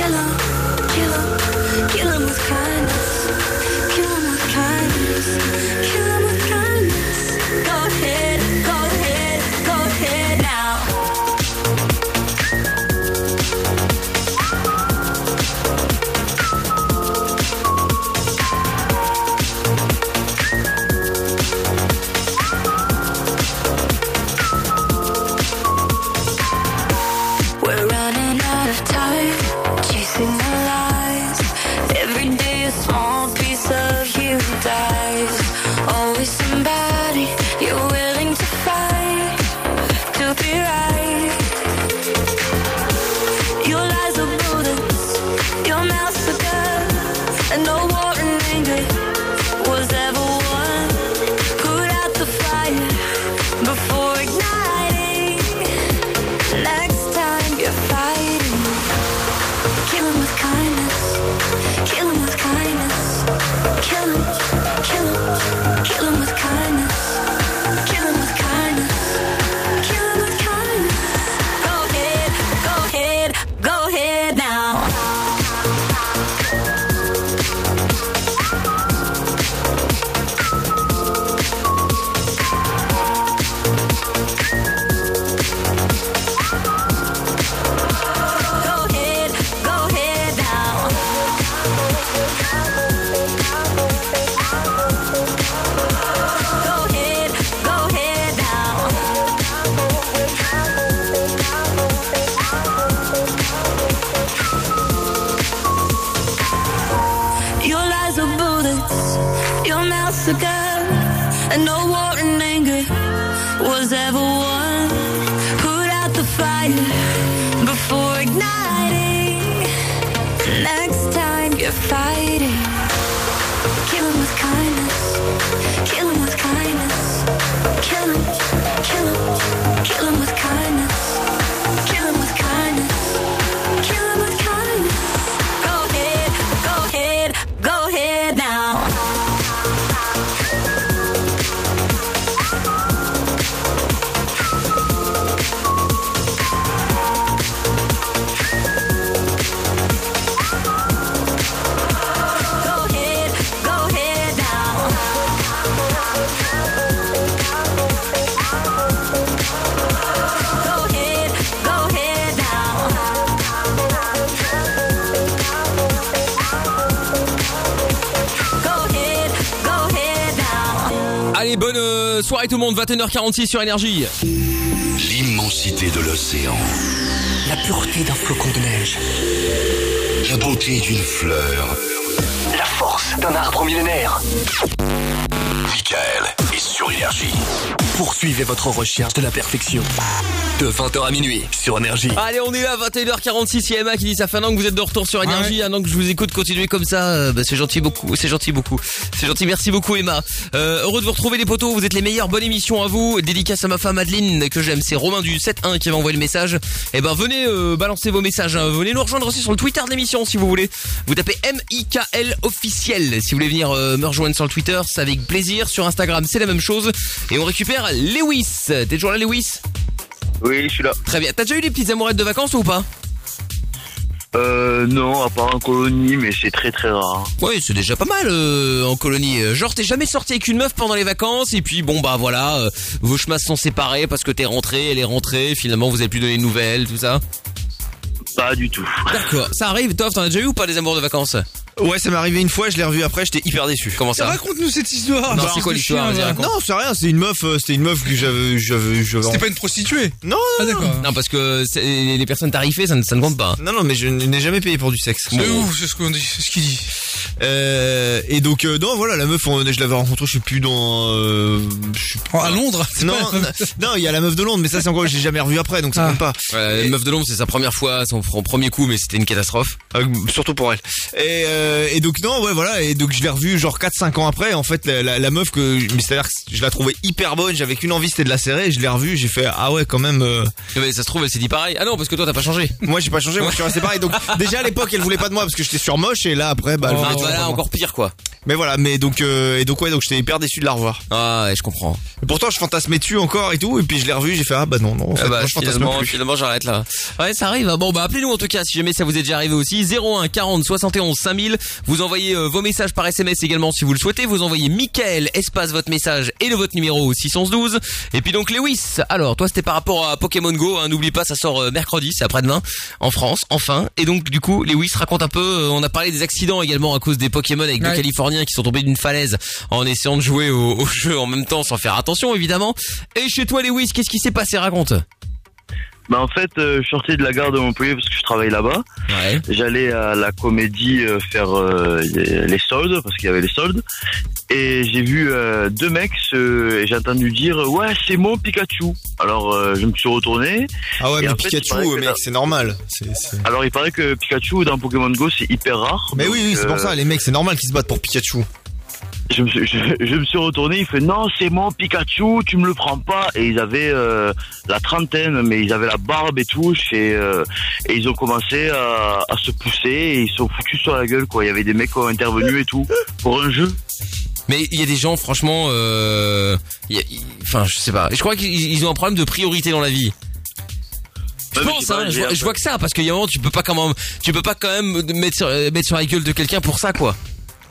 Kill soirée tout le monde, 21h46 sur énergie. L'immensité de l'océan. La pureté d'un flocon de neige. La beauté d'une fleur. La force d'un arbre millénaire. Michael est sur Énergie. Poursuivez votre recherche de la perfection. De 20h à minuit sur Énergie. Allez, on est là, 21h46. Il y a Emma qui dit ça fait un an que vous êtes de retour sur Énergie. Un an que je vous écoute, continuez comme ça. Euh, bah, c'est gentil beaucoup, c'est gentil beaucoup. C'est gentil, merci beaucoup Emma. Euh, heureux de vous retrouver les potos, vous êtes les meilleurs. Bonne émission à vous. Dédicace à ma femme Adeline que j'aime. C'est Romain du 7-1 qui m'a envoyé le message. Et ben venez euh, balancer vos messages. hein. Venez nous rejoindre aussi sur le Twitter de l'émission si vous voulez. Vous tapez M-I-K-L officiel. Si vous voulez venir euh, me rejoindre sur le Twitter, c'est avec plaisir. Sur Instagram, c'est la même chose. Et on récupère Lewis. T'es toujours là Lewis? Oui, je suis là. Très bien. T'as déjà eu des petites amourettes de vacances ou pas? Euh, non, à part en colonie, mais c'est très très rare. Oui, c'est déjà pas mal euh, en colonie. Euh, Genre, t'es jamais sorti avec une meuf pendant les vacances et puis bon bah voilà, euh, vos chemins se sont séparés parce que t'es rentré, elle est rentrée. Finalement, vous avez plus donné de nouvelles, tout ça? Pas du tout. D'accord. Ça arrive. Toi, t'en as déjà eu ou pas des amours de vacances? Ouais, ça m'est arrivé une fois, je l'ai revu après, j'étais hyper déçu. Comment ça Raconte-nous cette histoire. Non, c'est quoi l'histoire Vas-y, raconte. Non, c'est rien, c'est une meuf, euh, c'était une meuf que j'avais, j'avais, j'avais. C'était pas une prostituée Non, Ah non, d'accord. Non, parce que c'est- les personnes tarifées, ça ne, ça ne compte pas. non, non, mais je n'ai jamais payé pour du sexe. C'est ouf, c'est ce qu'on dit, c'est ce qu'il dit. Euh, et donc euh, non, voilà, la meuf, on- je l'avais rencontrée, je sais plus dans. Euh, je sais Oh, à Londres c'est non, pas- non, non, il y a la meuf de Londres, mais ça c'est encore, j'ai jamais revu après, donc ça Ah. compte pas. Ouais, une meuf de l'ombre, c'est sa première fois, son son premier coup, mais c'était une catastrophe. Euh, surtout pour elle. Et, euh, et donc non, ouais, voilà, et donc je l'ai revue genre 4-5 ans après. En fait, la, la, la meuf que, c'est-à-dire que je la trouvais hyper bonne, j'avais qu'une envie, c'était de la serrer. Je l'ai revue, j'ai fait ah ouais, quand même. euh, Mais ça se trouve, elle s'est dit pareil. Ah non, parce que toi, t'as pas changé. Moi j'ai pas changé, moi je suis resté pareil. Donc déjà à l'époque elle voulait pas de moi parce que j'étais sur moche et là après bah elle Ah bah là, encore pire, quoi. Mais voilà, mais donc euh, et donc ouais donc j'étais hyper déçu de la revoir. Ah, ouais, je comprends. Et pourtant je fantasmais dessus encore et tout et puis je l'ai revu, j'ai fait ah bah non non. En fait, Ah bah, moi, je fantasme finalement, finalement j'arrête là. Ouais, ça arrive. Bon, bah appelez-nous en tout cas si jamais ça vous est déjà arrivé aussi. 01 40 71 5000. Vous envoyez euh, vos messages par SMS également si vous le souhaitez. Vous envoyez Michael espace votre message et le votre numéro au 612. Et puis donc Lewis. Alors toi c'était par rapport à Pokémon Go. Hein. N'oublie pas, ça sort euh, mercredi, c'est après-demain en France, enfin. Et donc du coup Lewis raconte un peu. euh, on a parlé des accidents également à cause des Pokémon avec Ouais. Californiens qui sont tombés d'une falaise en essayant de jouer au, au jeu en même temps sans faire attention évidemment. Et chez toi Lewis, qu'est-ce qui s'est passé? Raconte. Bah en fait, euh, je sortais de la gare de Montpellier parce que je travaille là-bas. Ouais. J'allais à la comédie euh, faire euh, les soldes parce qu'il y avait les soldes. Et j'ai vu euh, deux mecs se- et j'ai entendu dire ouais c'est mon Pikachu. Alors euh, je me suis retourné. Ah ouais Et mais en fait, il Pikachu que mec c'est normal. C'est, c'est- Alors il paraît que Pikachu dans Pokémon Go c'est hyper rare. Mais oui oui c'est pour euh, ça les mecs c'est normal qu'ils se battent pour Pikachu. Je me, suis, je, je me suis retourné, il fait non c'est mon Pikachu, tu me le prends pas. Et ils avaient euh, la trentaine, mais ils avaient la barbe et tout. Euh, et ils ont commencé à, à se pousser et ils se sont foutus sur la gueule quoi. Il y avait des mecs qui ont intervenu et tout pour un jeu. Mais il y a des gens, franchement, euh, y a- enfin, je sais pas. Je crois qu'ils ils ont un problème de priorité dans la vie. Je Ouais, pense, hein, je, vois, un je vois que ça, parce qu'il y a un moment, tu peux pas quand même, tu peux pas quand même mettre sur, mettre sur la gueule de quelqu'un pour ça, quoi.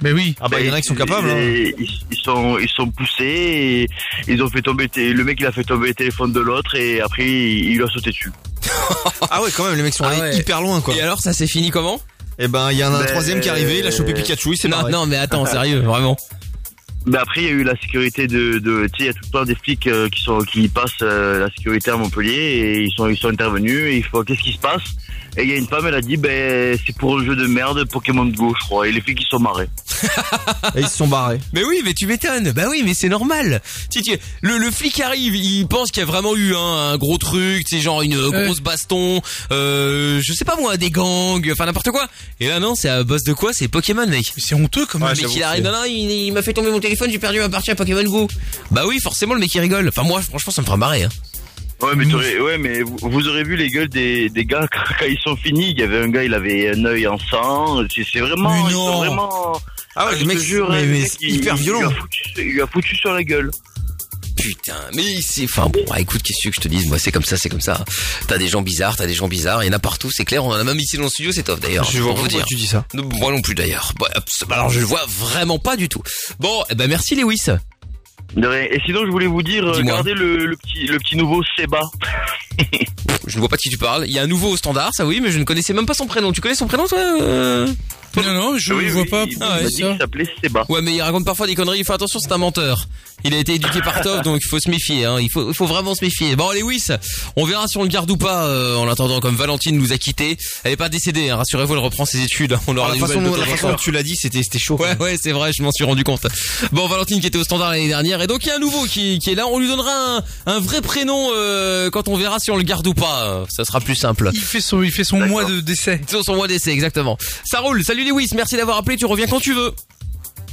Mais oui. Ah bah il y en a qui sont capables. hein. Ils, sont ils sont poussés et ils ont fait tomber t- le mec il a fait tomber le téléphone de l'autre et après il, a sauté dessus. Ah ouais quand même les mecs sont Ah allés ouais. hyper loin quoi. Et alors, ça s'est fini comment? Et ben il y en a un Ben, troisième qui est arrivé, il a chopé Pikachu, il s'est Non, non, mais attends, sérieux, vraiment. Mais après il y a eu la sécurité de de tu sais il y a tout le temps des flics euh, qui sont qui passent euh, la sécurité à Montpellier et ils sont ils sont intervenus et il faut qu'est-ce qui se passe? Et il y a une femme elle a dit ben c'est pour un jeu de merde Pokémon Go je crois et les flics ils sont marrés. Et ils se sont barrés. Mais oui, mais tu m'étonnes. Bah oui, mais c'est normal. Si tu, le, le flic arrive, il pense qu'il y a vraiment eu hein, un gros truc, c'est genre une Ouais. grosse baston, euh, je sais pas moi, des gangs, enfin n'importe quoi. Et là non, c'est à base de quoi? C'est Pokémon, mec. C'est honteux quand même. le mec il arrive, non non, il, il m'a fait tomber mon téléphone, j'ai perdu ma partie à Pokémon Go. Bah oui, forcément le mec il rigole. Enfin moi, franchement, ça me fera marrer. Hein. Ouais mais t'aurais- ouais mais vous, vous aurez vu les gueules des, des gars quand ils sont finis il y avait un gars il avait un œil en sang c'est c'est vraiment Mais ils sont non. vraiment Ah ouais je les mecs te jure, mais, le mais mec, c'est il- hyper il- violent. Il lui a foutu, il lui a foutu sur la gueule. Putain, mais c'est, enfin bon, ah, écoute, qu'est-ce que tu veux que je te dise? Moi, c'est comme ça, c'est comme ça. T'as des gens bizarres, t'as des gens bizarres, il y en a partout, c'est clair. On en a même ici dans le studio, c'est top d'ailleurs. Je vois vous pourquoi dire. tu dis ça. Moi non plus d'ailleurs. Bah, abs- alors je le vois vraiment pas du tout. Bon, eh ben merci Lewis. Et sinon je voulais vous dire euh, regardez le, le petit le petit nouveau Seba. Je ne vois pas de qui tu parles. Il y a un nouveau au standard, ça oui, mais je ne connaissais même pas son prénom. Tu connais son prénom toi euh? Non, non, je Oui, vois oui, pas. il m'a il dit dit ça. qu'il s'appelait Seba. Ouais, mais il raconte parfois des conneries. Il fait attention, c'est un menteur. Il a été éduqué par Tov, donc il faut se méfier. Hein. Il faut, il faut vraiment se méfier. Bon, Lewis, on verra si on le garde ou pas. euh, en attendant, comme Valentine nous a quittés, elle est pas décédée. Hein. Rassurez-vous, elle reprend ses études. On aura la façon, de la en façon dont tu l'as dit, c'était c'était chaud. Ouais, ouais, c'est vrai, je m'en suis rendu compte. Bon, Valentine qui était au standard l'année dernière, et donc il y a un nouveau qui, qui est là. On lui donnera un, un vrai prénom euh, quand on verra si on le garde ou pas. Ça sera plus simple. Il fait son, il fait son mois de décès. Son, son mois d'essai, exactement. Ça roule. Salut Lewis, merci d'avoir appelé. Tu reviens quand tu veux.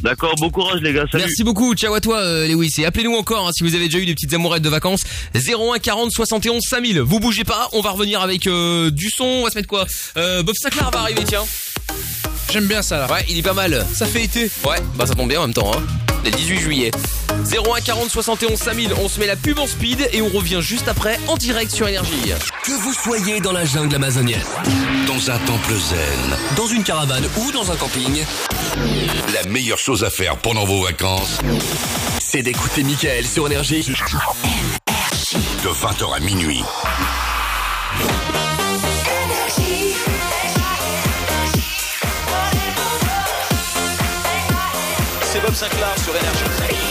D'accord, bon courage les gars, salut. Merci beaucoup. Ciao à toi, euh, Lewis. Et appelez-nous encore hein, si vous avez déjà eu des petites amourettes de vacances. 01 40 71 5000. Vous bougez pas. On va revenir avec euh, du son. On va se mettre quoi? Euh, Bob Sinclair va arriver, tiens. J'aime bien ça là. Ouais, il est pas mal. Ça fait été. Ouais, bah ça tombe bien en même temps. Hein. Le 18 juillet. 01 40 71 5000. On se met la pub en speed et on revient juste après en direct sur Énergie. Que vous soyez dans la jungle amazonienne, Dans un temple zen, dans une caravane ou dans un camping, la meilleure chose à faire pendant vos vacances, c'est d'écouter Michael sur Énergie. de 20h à minuit. Bob sur Énergie.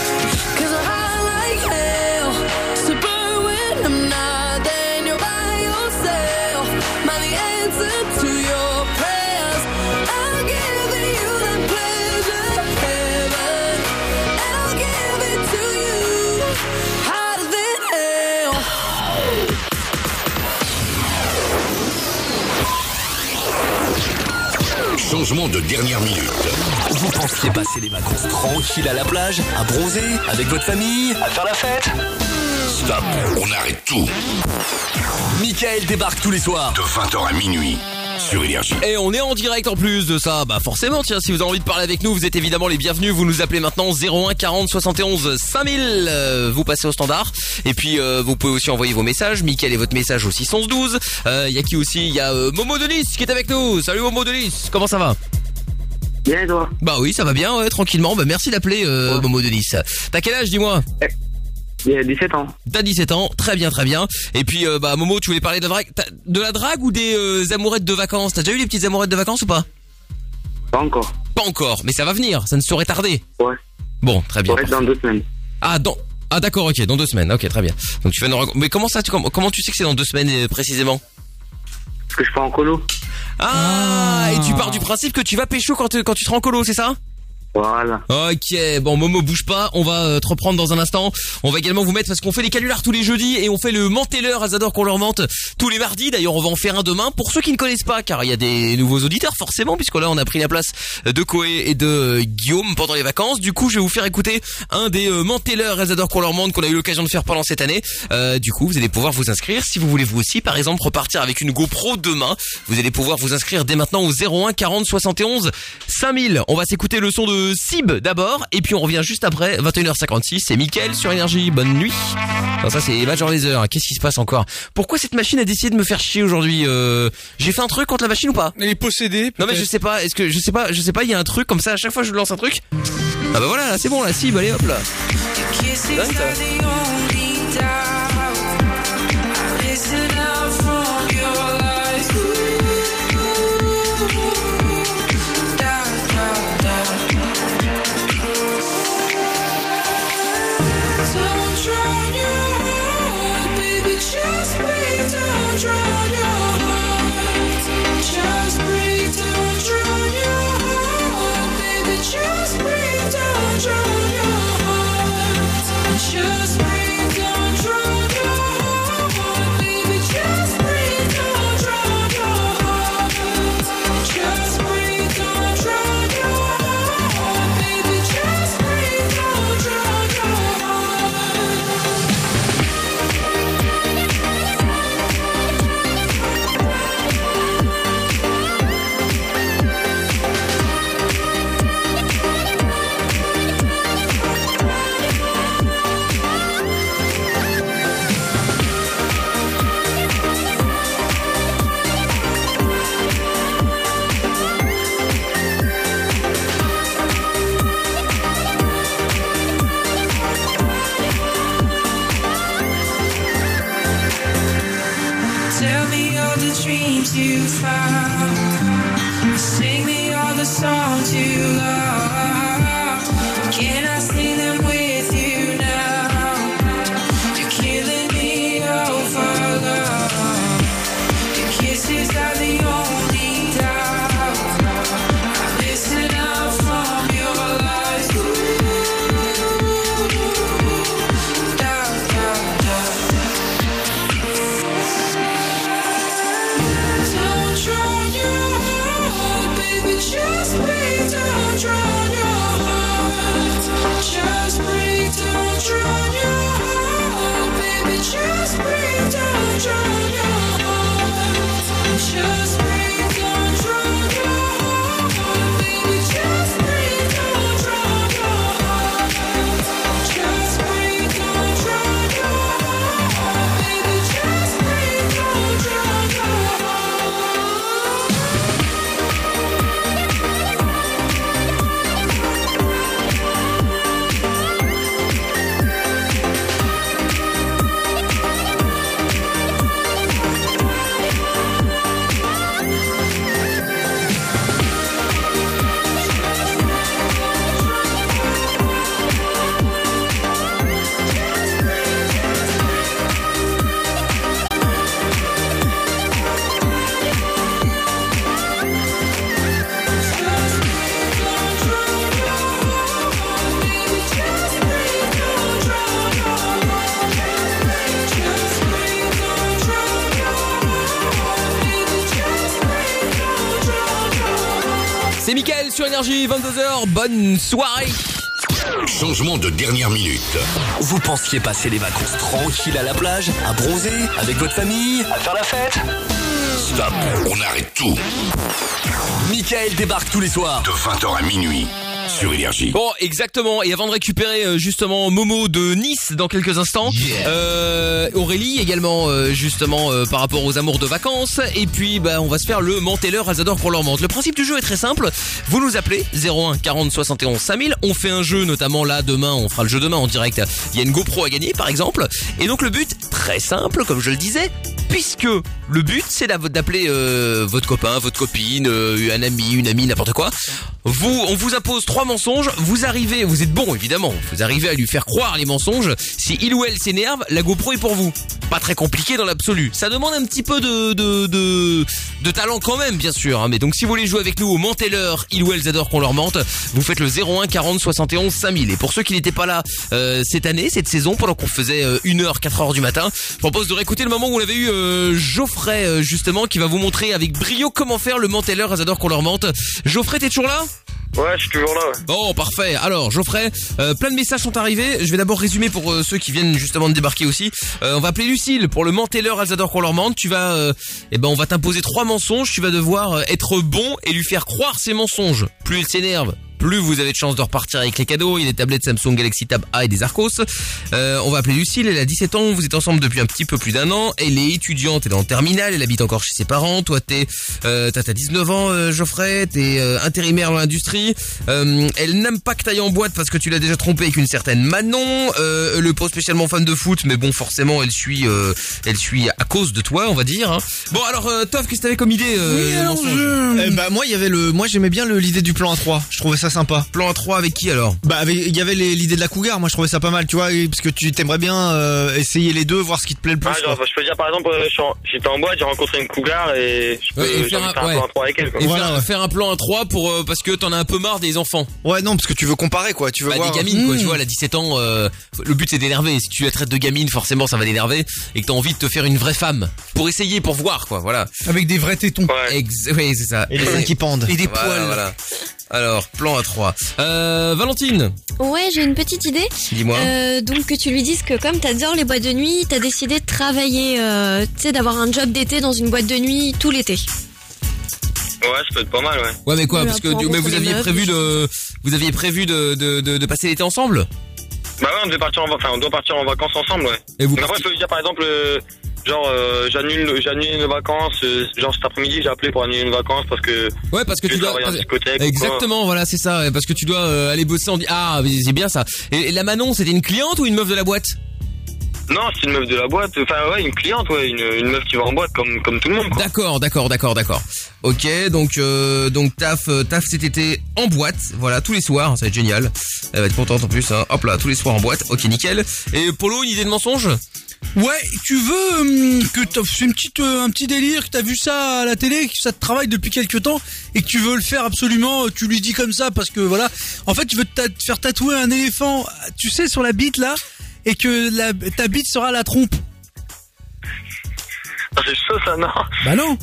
De dernière minute. Vous pensiez passer les vacances tranquilles à la plage, à bronzer, avec votre famille, à faire la fête Stop, on arrête tout. Michael débarque tous les soirs. De 20h à minuit sur Énergie. Et on est en direct en plus de ça. Bah forcément, tiens, si vous avez envie de parler avec nous, vous êtes évidemment les bienvenus. Vous nous appelez maintenant 01 40 71 5000. Euh, vous passez au standard. Et puis euh, vous pouvez aussi envoyer vos messages. Mickaël et votre message au 612. Euh, Il y a qui aussi? Il y a euh, Momo Denis qui est avec nous. Salut Momo Denis, comment ça va? Bien toi? Bah oui, ça va bien, ouais, tranquillement. Bah merci d'appeler euh, Momo Denis. T'as quel âge, dis-moi? J'ai 17 ans. T'as 17 ans, très bien, très bien. Et puis, euh, bah Momo, tu voulais parler de la drague, de la drague ou des euh, amourettes de vacances? T'as déjà eu les petites amourettes de vacances ou pas? Pas encore. Pas encore, mais ça va venir, ça ne saurait tarder. Ouais. Bon, très bien. Ça va être dans deux semaines. Ah, dans... Ah d'accord, ok, dans deux semaines, ok, très bien. Donc tu fais une rencontre- Mais comment ça, tu, comment, comment tu sais que c'est dans deux semaines euh, précisément? Parce que je pars en colo. Ah, et tu pars du principe que tu vas pécho quand, tu- quand tu seras en colo, c'est ça? Voilà. Ok, bon Momo bouge pas, on va euh, te reprendre dans un instant. On va également vous mettre parce qu'on fait les canulars tous les jeudis et on fait le Zador qu'on leur mente tous les mardis. D'ailleurs, on va en faire un demain pour ceux qui ne connaissent pas, car il y a des nouveaux auditeurs forcément, puisque là on a pris la place de Koé et de euh, Guillaume pendant les vacances. Du coup, je vais vous faire écouter un des euh, Zador qu'on leur mente qu'on a eu l'occasion de faire pendant cette année. Euh, du coup, vous allez pouvoir vous inscrire si vous voulez vous aussi, par exemple, repartir avec une GoPro demain. Vous allez pouvoir vous inscrire dès maintenant au 01 40 71 5000. On va s'écouter le son de Sib d'abord et puis on revient juste après 21h56. C'est Mickaël sur énergie. Bonne nuit. Ça c'est Major Laser. Qu'est-ce qui se passe encore? Pourquoi cette machine a décidé de me faire chier aujourd'hui euh, J'ai fait un truc contre la machine ou pas? Elle est possédée. Non mais je sais pas. Est-ce que je sais pas Je sais pas. Il y a un truc comme ça à chaque fois que je lance un truc. Ah bah voilà, là, c'est bon la Sib. Allez hop là. Dingue, me all énergie. 22h. Bonne soirée. Changement de dernière minute. Vous pensiez passer les vacances tranquilles à la plage, à bronzer, avec votre famille, à faire la fête Stop, on arrête tout. Michael débarque tous les soirs. De 20h à minuit sur Énergie. Bon, exactement. Et avant de récupérer euh, justement Momo de Nice dans quelques instants, euh, Aurélie également euh, justement euh, par rapport aux amours de vacances. Et puis, bah, on va se faire le mentelleur Azador pour leur mente. Le principe du jeu est très simple. Vous nous appelez 01 40 71 5000. On fait un jeu, notamment là demain. On fera le jeu demain en direct. Il y a une GoPro à gagner, par exemple. Et donc le but, très simple, comme je le disais, puisque le but c'est d'appeler euh, votre copain, votre copine, un ami, une amie, n'importe quoi. Vous, on vous impose trois trois mensonges. Vous arrivez, vous êtes bon évidemment. Vous arrivez à lui faire croire les mensonges. Si il ou elle s'énerve, la GoPro est pour vous. Pas très compliqué dans l'absolu. Ça demande un petit peu de de de, talent quand même, bien sûr. hein. Mais donc si vous voulez jouer avec nous au mentez-leur, il ou elles adorent qu'on leur mente. Vous faites le 01 40 71 5000. Et pour ceux qui n'étaient pas là euh, cette année, cette saison, pendant qu'on faisait euh, 1h, 4h du matin, je propose de réécouter le moment où on avait eu euh, Geoffrey euh, justement qui va vous montrer avec brio comment faire le mentez-leur, adorent qu'on leur mente. Geoffrey, t'es toujours là? Ouais, je suis toujours là. ouais. Bon, parfait. Alors, Geoffrey, euh, plein de messages sont arrivés. Je vais d'abord résumer pour euh, ceux qui viennent justement de débarquer aussi. Euh, on va appeler Lucille pour le mentez-leur, elles adorent qu'on leur. Tu vas, eh ben, on va t'imposer trois mensonges. Tu vas devoir être bon et lui faire croire ces mensonges. Plus il s'énerve, plus vous avez de chances de repartir avec les cadeaux. Il y a des tablettes Samsung Galaxy Tab A et des Arcos. Euh, on va appeler Lucille, elle a 17 ans, vous êtes ensemble depuis un petit peu plus d'un an. Elle est étudiante, elle est en terminale, elle habite encore chez ses parents. Toi, t'es, euh, t'as t'as 19 ans, euh, Geoffrey, t'es euh, intérimaire dans l'industrie. Euh, elle n'aime pas que t'ailles en boîte parce que tu l'as déjà trompé avec une certaine Manon. Euh, elle est pas spécialement fan de foot, mais bon, forcément, elle suit, euh, elle suit à cause de toi, on va dire. hein. Bon, alors, euh, Toff, qu'est-ce que t'avais comme idée euh, mensonge? Eh bah moi il y avait le moi j'aimais bien le- l'idée du plan à 3 je trouvais ça sympa plan à 3 avec qui alors? Bah avec- il y avait l'idée de la cougar moi je trouvais ça pas mal tu vois parce que tu t'aimerais bien euh, essayer les deux voir ce qui te plaît le plus Ah, genre, quoi. je peux dire par exemple, euh, j'étais en boîte, j'ai rencontré une cougar et je peux Ouais, et faire un- faire un ouais. plan à trois avec elle. Quoi. Et faire, faire un plan à 3 pour euh, parce que t'en as un peu marre des enfants. Ouais non parce que tu veux comparer quoi tu veux Bah, voir des gamines quoi, Hmm. tu vois, elle a 17 ans, euh, le but c'est d'énerver. Si tu la traites de gamine, forcément ça va l'énerver et que t'as envie de te faire une vraie femme pour essayer, pour voir quoi, voilà. Avec des vrais tétons. Ex- oui, c'est ça. Et des seins qui pendent. Et des Voilà, poils. Voilà. Alors, plan à 3. Euh, Valentine, Ouais, j'ai une petite idée. Dis-moi. Euh, donc que tu lui dises que comme t'adores les boîtes de nuit, t'as décidé de travailler, euh, tu sais, d'avoir un job d'été dans une boîte de nuit tout l'été. Ouais, ça peut être pas mal, ouais. Ouais, mais quoi Oui, Parce que du- mais vous aviez prévu de, vous aviez prévu de, de, de, de passer l'été ensemble? Bah ouais, on devait partir en, va- enfin, on doit partir en vacances ensemble, ouais. Et vous Mais après, je peux dire par exemple, euh, genre, euh, j'annule, j'annule une vacance, euh, genre cet après-midi, j'ai appelé pour annuler une vacance parce que. Ouais, parce que tu dois. en discothèque. Exactement, voilà, c'est ça. Parce que tu dois euh, aller bosser en. di- Ah, c'est bien ça. Et, et la Manon, c'était une cliente ou une meuf de la boîte? Non, c'est une meuf de la boîte, enfin ouais, une cliente, ouais, une, une meuf qui va en boîte comme, comme tout le monde. D'accord, d'accord, d'accord, d'accord. Ok, donc euh, donc taf, euh, taf cet été en boîte, voilà, tous les soirs, ça va être génial. Elle va être contente en plus, hein. hop là, tous les soirs en boîte, ok nickel. Et Polo, une idée de mensonge? Ouais, tu veux hum, que t'as- c'est une petite, euh, un petit délire, que t'as vu ça à la télé, que ça te travaille depuis quelques temps et que tu veux le faire absolument, euh, tu lui dis comme ça parce que voilà, en fait tu veux te, faire tatouer un éléphant, euh, tu sais, sur la bite là, et que la, ta bite sera la trompe. Ah, c'est chaud ça, non Bah non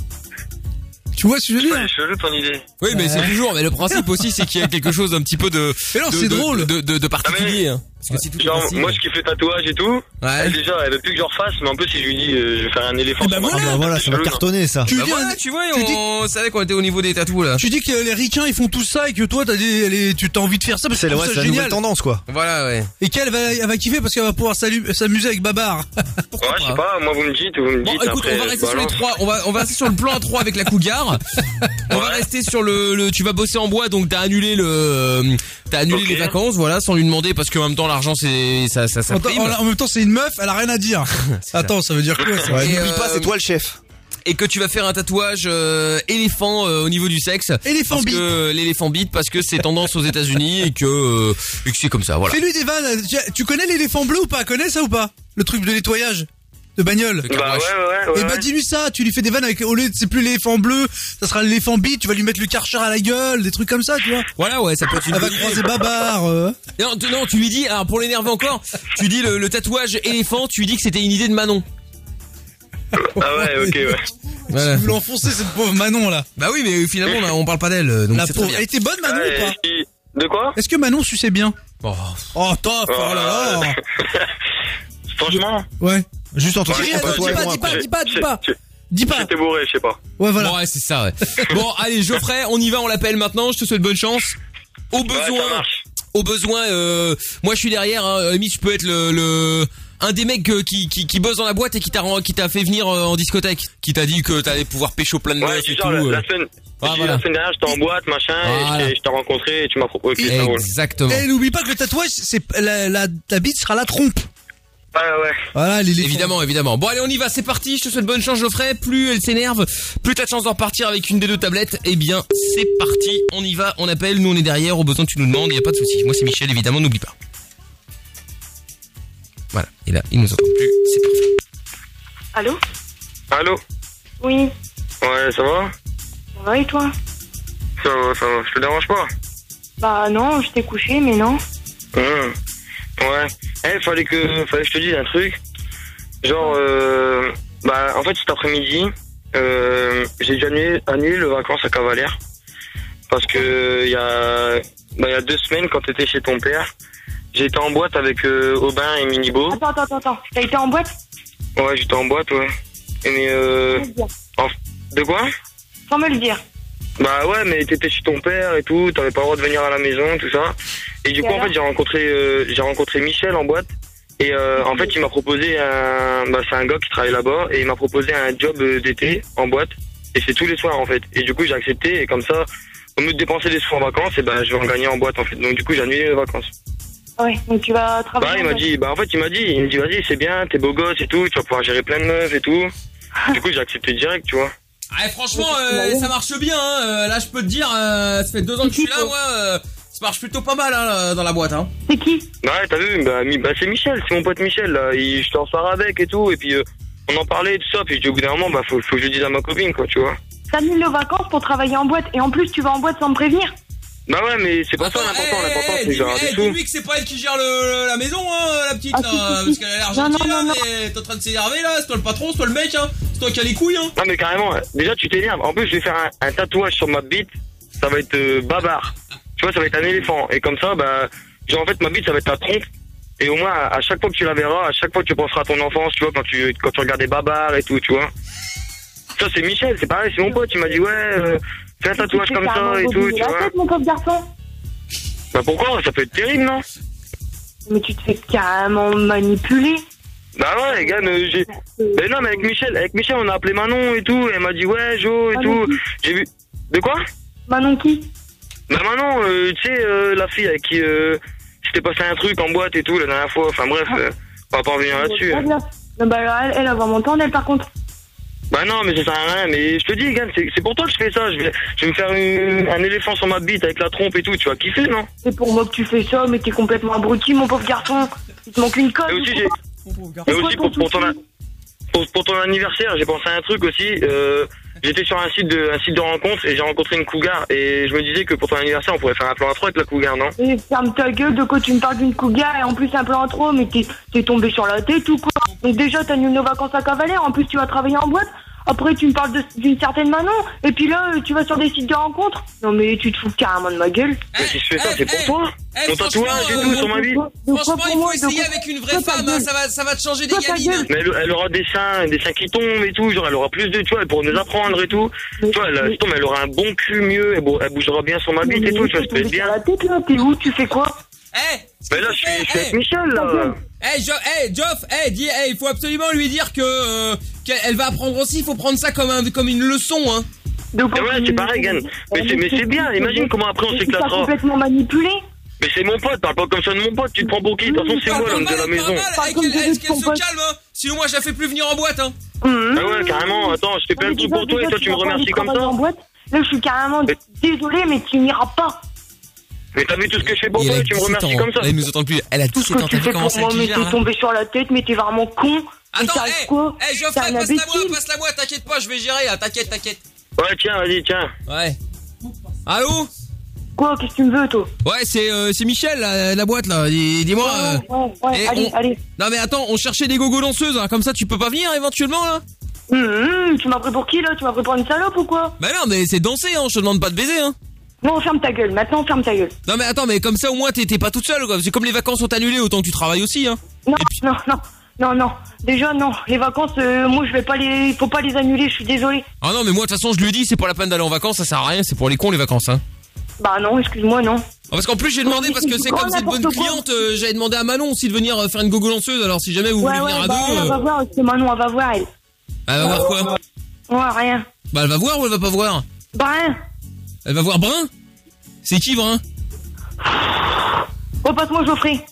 Tu vois ce que je veux dire C'est chelou ton idée. Oui, mais c'est toujours. Mais le principe aussi, c'est qu'il y a quelque chose d'un petit peu de. Mais non, de- c'est de- drôle. De, de, de particulier. hein. Parce que si tout est Genre, facile- moi je kiffe le tatouage et tout. Elle, déjà, elle veut plus que je refasse, mais en plus, si je lui dis, euh, je vais faire un éléphant. Eh ma voilà. Ah bah voilà, c'est ça va cartonner ça Tu Bah dis- voilà, tu vois, tu dis- on savait qu'on était au niveau des tatous là. Tu dis que les ricains ils font tout ça et que toi t'as des, les- tu t'as envie de faire ça parce que c'est la, ouais, nouvelle tendance quoi Voilà, ouais. Et qu'elle va, elle va kiffer parce qu'elle va pouvoir s'amuser avec Babar. Ouais, je sais pas, moi vous me dites, vous me Bon, dites. écoute, après, on va rester sur les trois. On va, on va rester sur le plan à trois avec la cougar. On va rester sur le, tu vas bosser en bois, donc t'as annulé le, euh, t'as annulé les vacances, voilà, sans lui demander parce qu'en même temps l'argent c'est, ça, ça, ça En, prime. en- en même temps c'est une meuf, elle a rien à dire. Attends, ça veut dire quoi ça n'oublie pas euh, c'est toi le chef Et que tu vas faire un tatouage euh, éléphant euh, au niveau du sexe. Éléphant parce bite. que l'éléphant bite parce que c'est tendance aux États-Unis et que, euh, que c'est comme ça, voilà. Fais-lui des vannes. Tu- Tu connais l'éléphant bleu ou pas? Connais ça ou pas? Le truc de nettoyage de bagnole. Bah ouais, ouais, ouais. Et bah ouais. dis-lui ça, tu lui fais des vannes avec au lieu de- c'est plus l'éléphant bleu, ça sera l'éléphant bite, tu vas lui mettre le karcher à la gueule, des trucs comme ça, tu vois. Voilà, ouais, ça peut être une Elle va croiser Babar. euh. Non, tu, non, tu lui dis, alors pour l'énerver encore, tu dis le, le tatouage éléphant, tu lui dis que c'était une idée de Manon. Ah ouais, ok, ouais. Voilà. Tu veux l'enfoncer cette pauvre Manon là. Bah oui, mais finalement on, parle pas d'elle, donc La pauvre. bien. Elle était bonne Manon Ouais, ou pas De quoi Est-ce que Manon suçait bien Oh. Oh top, oh là là. Franchement Ouais. Juste entre, Dis dis toi et pas, dis pas, dis pas, dis pas. Dis pas. J'étais bourré, je sais pas. Ouais voilà. Ouais, c'est ça, ouais. bon, allez, Geoffrey, on y va, on l'appelle maintenant, je te souhaite bonne chance. Au besoin, au besoin, euh, moi je suis derrière, hein, Amy, je peux être le, le, un des mecs euh, qui, qui, qui bosse dans la boîte et qui t'a, qui t'a fait venir euh, en discothèque, qui t'a dit que t'allais pouvoir pécho plein de Ouais, meufs et c'est tout. genre, la, euh. la semaine. Ah, voilà. La semaine dernière, j'étais en boîte, machin, et Voilà. je t'ai- je t'ai rencontré et tu m'as proposé. Ok, ça roule. Exactement. Et n'oublie pas que le tatouage, c'est la, la, ta bite sera la trompe. Ouais, ouais. Voilà. Évidemment, évidemment. Bon, allez, on y va, c'est parti. Je te souhaite bonne chance, Geoffrey. Plus elle s'énerve, plus t'as de chance d'en repartir avec une des deux tablettes. Eh bien, c'est parti. On y va, on appelle. Nous, on est derrière. Au besoin, tu nous demandes. Y a pas de souci. Moi, c'est Michel, évidemment, n'oublie pas. Voilà. Et là, il nous entend plus. C'est parfait. Allô? Allô? Oui. Ouais, ça va? Ça va et toi? Ça va, ça va. Je te dérange pas? Bah non, je t'ai couché, mais non. Hum. Ouais. Eh, fallait que, fallait que je te dise un truc. Genre, euh, bah, en fait, cet après-midi, euh, j'ai déjà annulé, annulé le vacances à Cavalère. Parce que, il y a, bah, il y a deux semaines, quand t'étais chez ton père, été en boîte avec euh, Aubin et Minibo. Attends, attends, attends, attends. T'as été en boîte? Ouais, j'étais en boîte, ouais. Et mais, euh, en- de quoi? Sans me le dire. Bah ouais, mais t'étais chez ton père et tout, t'avais pas le droit de venir à la maison, tout ça. Et du Et coup, en fait, j'ai rencontré, euh, j'ai rencontré Michel en boîte. Et euh, en fait, il m'a proposé un, bah c'est un gars qui travaille là-bas et il m'a proposé un job euh, d'été en boîte. Et c'est tous les soirs en fait. Et du coup, j'ai accepté et comme ça, au lieu de dépenser des sous en vacances, et ben je vais en gagner en boîte en fait. Donc du coup, j'ai annulé les vacances. Ouais, donc tu vas Bah travailler. il m'a dit, bah en fait il m'a dit, il me dit vas-y c'est bien, t'es beau gosse et tout, tu vas pouvoir gérer plein de meufs et tout. du coup j'ai accepté direct, tu vois. Ah, franchement, euh, ça marche bien. Hein. Euh, Là, je peux te dire, euh, ça fait deux ans que je suis là, moi. euh, ça marche plutôt pas mal hein, dans la boîte. Hein. C'est qui? Bah ouais, t'as vu, bah, mi- bah, c'est Michel, c'est mon pote Michel, là. Il, je t'en sors avec et tout, et puis euh, on en parlait et tout ça, puis je dis, au bout d'un moment, bah faut, faut que je le dise à ma copine, quoi, tu vois. T'annules nos vacances pour travailler en boîte et en plus tu vas en boîte sans me prévenir. Bah ouais, mais c'est pas ça l'important, l'important c'est un Eh, dessous. dis-lui que c'est pas elle qui gère le, le- la maison, hein, la petite, Ah, là, si, si, parce qu'elle a l'air Non, gentille, non, là, non, mais t'es en train de s'énerver, là, c'est toi le patron, c'est toi le mec, hein, c'est toi qui as les couilles, hein. Non mais carrément, déjà tu t'énerves. En plus, je vais faire un, un tatouage sur ma bite, ça va être euh, babar. Tu vois, ça va être un éléphant. Et comme ça, bah, genre en fait, ma bite, ça va être ta trompe. Et au moins, à, à chaque fois que tu la verras, à chaque fois que tu penseras à ton enfance, tu vois, quand tu, quand tu regardais Babar et tout, tu vois. Ça, c'est Michel, c'est pareil, c'est mon pote, il m'a dit, ouais, euh, fais un tatouage comme ça et tout, tu vois. mon pauvre garçon. Bah pourquoi? Ça peut être terrible, non? Mais tu te fais carrément manipuler. Bah ouais, gars, mais j'ai. Mais non, mais avec Michel, avec Michel, on a appelé Manon et tout, et elle m'a dit, ouais, Jo et Manon tout. J'ai vu. De quoi? Manon qui? Bah Manon, euh, tu sais, euh, la fille avec qui euh, s'était passé un truc en boîte et tout la dernière fois. Enfin bref, euh, on va pas revenir là-dessus. Bien. Non, bah alors elle, elle va vraiment m'entendre, elle par contre. Bah non, mais ça sert à rien. Mais je te dis, gars, c'est pour toi que je fais ça. Je vais, je vais me faire une- un éléphant sur ma bite avec la trompe et tout. Tu vas kiffer, non? C'est pour moi que tu fais ça, mais t'es complètement abruti, mon pauvre garçon. Il te manque une colle. Mais aussi, j'ai. Mais aussi pour, pour ton, pour, pour ton anniversaire, j'ai pensé à un truc aussi. Euh, J'étais sur un site de un site de rencontre et j'ai rencontré une cougar et je me disais que pour ton anniversaire, on pourrait faire un plan trois avec la cougar, non? Et ferme ta gueule de quoi tu me parles d'une cougar et en plus un plan en trop, mais t'es t'es tombé sur la tête ou quoi? Donc déjà t'annules nos vacances à Cavalère, en plus tu vas travailler en boîte, après tu me parles de- d'une certaine Manon, et puis là tu vas sur des sites de rencontres. Non mais tu te fous carrément de ma gueule. Mais si je fais ça, c'est pour toi Eh, Mon tatouage et tout sur ma bite Franchement, il faut essayer avec une vraie femme, hein, ça va, ça va te changer des gamines. Mais elle, elle aura des seins, des seins qui tombent et tout, genre elle aura plus de, tu vois, elle pourra nous apprendre et tout. Tu vois, elle, mais elle aura un bon cul mieux, elle, bou- elle bougera bien sur ma bite et tout, tu vois, ça peut être bien. La tête là, t'es où? Tu fais quoi? Mais là, je suis, je suis avec Michel, là. Eh, Jo- eh, Geoff, eh, dis, eh, il faut absolument lui dire que euh, qu'elle va apprendre aussi. Il faut prendre ça comme un, comme une leçon, hein. Mais ouais, c'est pareil, Gann. Mais c'est, mais c'est bien, imagine comment après on Tu s'éclatera. complètement manipulé Mais c'est mon pote, parle pas comme ça de mon pote, tu te prends pour qui? De toute façon, c'est moi l'homme de la maison. Eh, qu'elle qu'elle se calme, hein. Sinon, moi, je la fais plus venir en boîte, hein. Ah ouais, carrément, attends, je fais plein de trucs pour toi et toi tu me remercies comme ça. Là je suis carrément désolé, mais tu n'iras pas. Mais t'as vu tout ce que je fais pour toi tu me 17 remercies comme ça. Il nous entend plus. Elle a Tout 17 ce que tu fais pour moi, mais t'es hein tombé sur la tête, mais t'es vraiment con. Attends, eh, quoi eh, T'es Geoffrey, passe-la moi, passe-la moi, t'inquiète pas, je vais gérer, là, t'inquiète, t'inquiète. Ouais, tiens, vas-y, tiens. Ouais. Allô Quoi, qu'est-ce que tu me veux, toi Ouais, c'est euh, c'est Michel, la, la boîte, là. Dis- Dis-moi. euh, Ouais, ouais, et allez, on- allez. Non, mais attends, on cherchait des gogo danseuses, hein, comme ça, tu peux pas venir éventuellement, là Hum, hum, tu m'as pris pour qui, là? Tu m'as pris pour une salope ou quoi? Bah non, mais c'est danser, hein, je te demande pas de baiser, hein. Non, ferme ta gueule, maintenant ferme ta gueule. Non, mais attends, mais comme ça, au moins, t'es t'es pas toute seule, quoi. C'est comme les vacances sont annulées, autant que tu travailles aussi, hein. Non, non, non, non, non. Déjà, non. Les vacances, euh, moi, je vais pas les. Faut pas les annuler, je suis désolée. Ah non, mais moi, de toute façon, je lui dis, c'est pas la peine d'aller en vacances, ça sert à rien, c'est pour les cons, les vacances, hein. Bah non, excuse-moi, non. Ah, parce qu'en plus, j'ai demandé, parce que c'est comme c'est une bonne cliente, euh, j'avais demandé à Manon aussi de venir euh, faire une gogo lanceuse, alors si jamais vous Ouais, voulez ouais, venir à bah, deux, elle va voir, c'est Manon, elle va voir, elle. elle va voir quoi? Ouais, rien. Bah, elle va voir ou elle va pas voir? Bah, rien. Elle va voir Brun? C'est qui, Brun? Repasse-moi Geoffrey.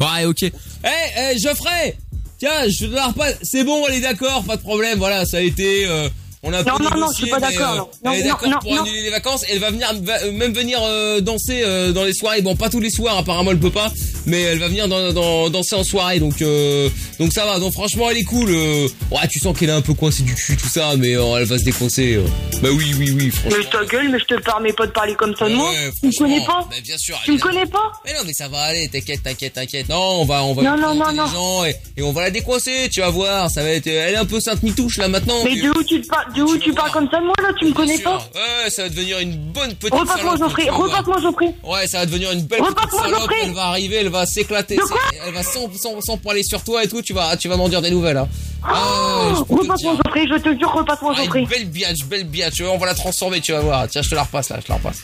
Ouais, ok. Eh, eh, Geoffrey Tiens, je te donne un repas. C'est bon, on est d'accord, pas de problème. Voilà, ça a été. Euh, on a non, euh, non, non, je suis pas d'accord. Euh, elle est d'accord pour non. annuler les vacances. Elle va venir, va, euh, même venir euh, danser euh, dans les soirées. Bon, pas tous les soirs, apparemment, elle peut pas. Mais elle va venir dans, dans, danser en soirée. Donc, euh, donc ça va. Donc, franchement, elle est cool. ouais, tu sens qu'elle est un peu coincée du cul, tout ça. Mais elle va se décoincer. Bah oui, oui, oui, franchement. Mais ta gueule, mais je te permets pas de parler comme ça de moi. tu me connais pas bah, bien sûr. Tu me connais pas Mais non, mais ça va aller. T'inquiète, t'inquiète, t'inquiète. Non, on va, on va. Non, non, non, non. Et, et, on va la décoincer, tu vas voir. Ça va être. Elle est un peu sainte mitouche là maintenant. Mais de où tu te parles de où tu parles comme ça de moi là Tu me connais pas Ouais, ça va devenir une bonne petite Repasse-moi Geoffrey, repasse-moi Geoffrey. Ouais, ça va devenir une belle petite salope. Elle va arriver, elle va s'éclater. Elle va sans, sans, sur toi et tout. Tu vas, tu vas m'en dire des nouvelles. Oh, repasse-moi Geoffrey, je te jure, repasse-moi ah, Geoffrey. belle biatch, belle biatch. On va la transformer, tu vas voir. Tiens, je te la repasse là, je te la repasse.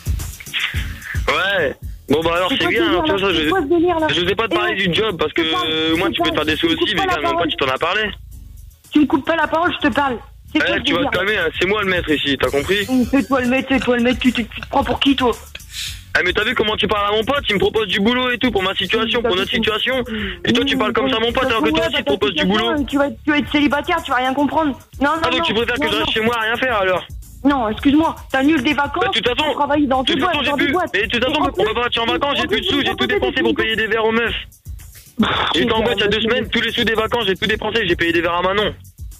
Ouais. Bon bah alors c'est bien, alors tu vois ça, je n'osais pas te parler eh, du job parce que euh, moi tu peux te faire des sous aussi, mais quand même pas tu t'en as parlé. Tu me coupes pas la parole, je te parle. Eh, tu vas te calmer, hein. c'est moi le maître ici, t'as compris C'est toi le maître, c'est toi le maître, tu, te prends pour qui toi eh mais t'as vu comment tu parles à mon pote Il me propose du boulot et tout pour ma situation, pour notre situation. Et toi tu parles comme ça à mon pote alors que toi aussi bah, tu proposes du boulot. Tu vas, être célibataire, tu vas rien comprendre. Non, non, ah, donc tu préfères que je reste chez moi à rien faire alors non, excuse-moi, t'annules des bah, vacances. Bah, dans tes boîtes, dans. Mais de toute façon, on va partir en vacances, j'ai plus de sous, j'ai tout dépensé pour payer des verres aux meufs. Bah, J'étais en boîte il y a deux semaines, tous les sous des vacances, j'ai tout dépensé, j'ai payé des verres à Manon.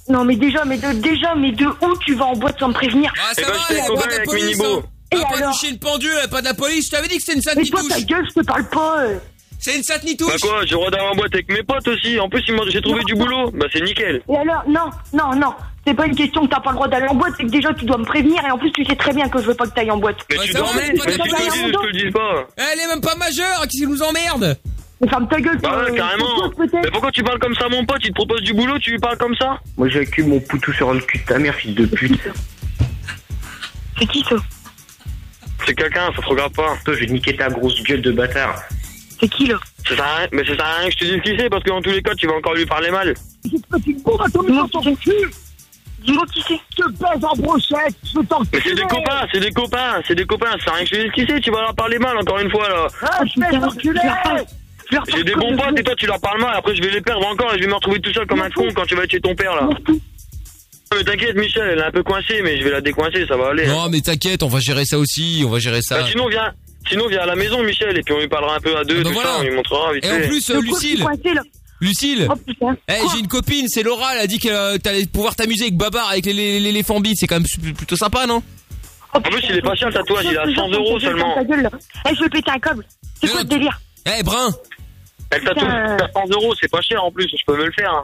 Non, mais déjà, mais de, déjà, mais de où tu vas en boîte sans me prévenir Ah, ça eh ben, va, je avec Minibo. Hein. Pas touché une pendule, euh, pas de la police, je t'avais dit que c'était une sainte Mais toi, ta gueule, je te parle pas. Euh. C'est une sainte Bah quoi, j'ai le droit d'aller en boîte avec mes potes aussi. En plus, j'ai trouvé du boulot. Bah c'est nickel. Et alors, non, non, non. C'est pas une question que t'as pas le droit d'aller en boîte, c'est que déjà tu dois me prévenir et en plus tu sais très bien que je veux pas que t'ailles en boîte. Mais tu ça tu te je te le dis pas. Elle est même pas majeure, hein, qui nous emmerde mais ferme ta gueule, Bah ouais, carrément. Mais pourquoi tu parles comme ça, mon pote? Il te propose du boulot, tu lui parles comme ça? Moi, j'accule mon poutou sur le cul de ta mère, fils de pute. C'est qui, ça C'est quelqu'un, ça te regarde pas. Toi, je vais niquer ta grosse gueule de bâtard. C'est qui, là mais ça sert à rien que je te dise qui c'est, parce que dans tous les cas, tu vas encore lui parler mal. Dis-moi qui c'est. Je te baise en brochette, je. Mais c'est des copains, c'est des copains, c'est des copains, ça sert à rien que je te dise qui c'est, tu vas leur parler mal encore une fois, là. Ah, ah je vais t'enculer j'ai des bons potes et toi tu leur parles mal, après je vais les perdre encore et je vais me retrouver tout seul comme un con quand tu vas tuer ton père là. Mais t'inquiète Michel, elle est un peu coincée mais je vais la décoincer, ça va aller. Non mais t'inquiète, on va gérer ça aussi, on va gérer ça. Bah, sinon viens, sinon viens à la maison Michel et puis on lui parlera un peu à deux, bah, tout ça, on lui montrera vite Et en plus Lucille. Lucille, eh, j'ai une copine, c'est Laura, elle a dit que euh, t'allais pouvoir t'amuser avec Babar, avec l'éléphant bite, c'est quand même plutôt sympa, non? En plus, il est pas cher le tatouage, il a 100 euros seulement. Eh, je vais péter un câble, c'est quoi le délire? Eh, Brun eh, Elle t'a tout euh. à 100 euros, c'est pas cher en plus, je peux me le faire. Hein.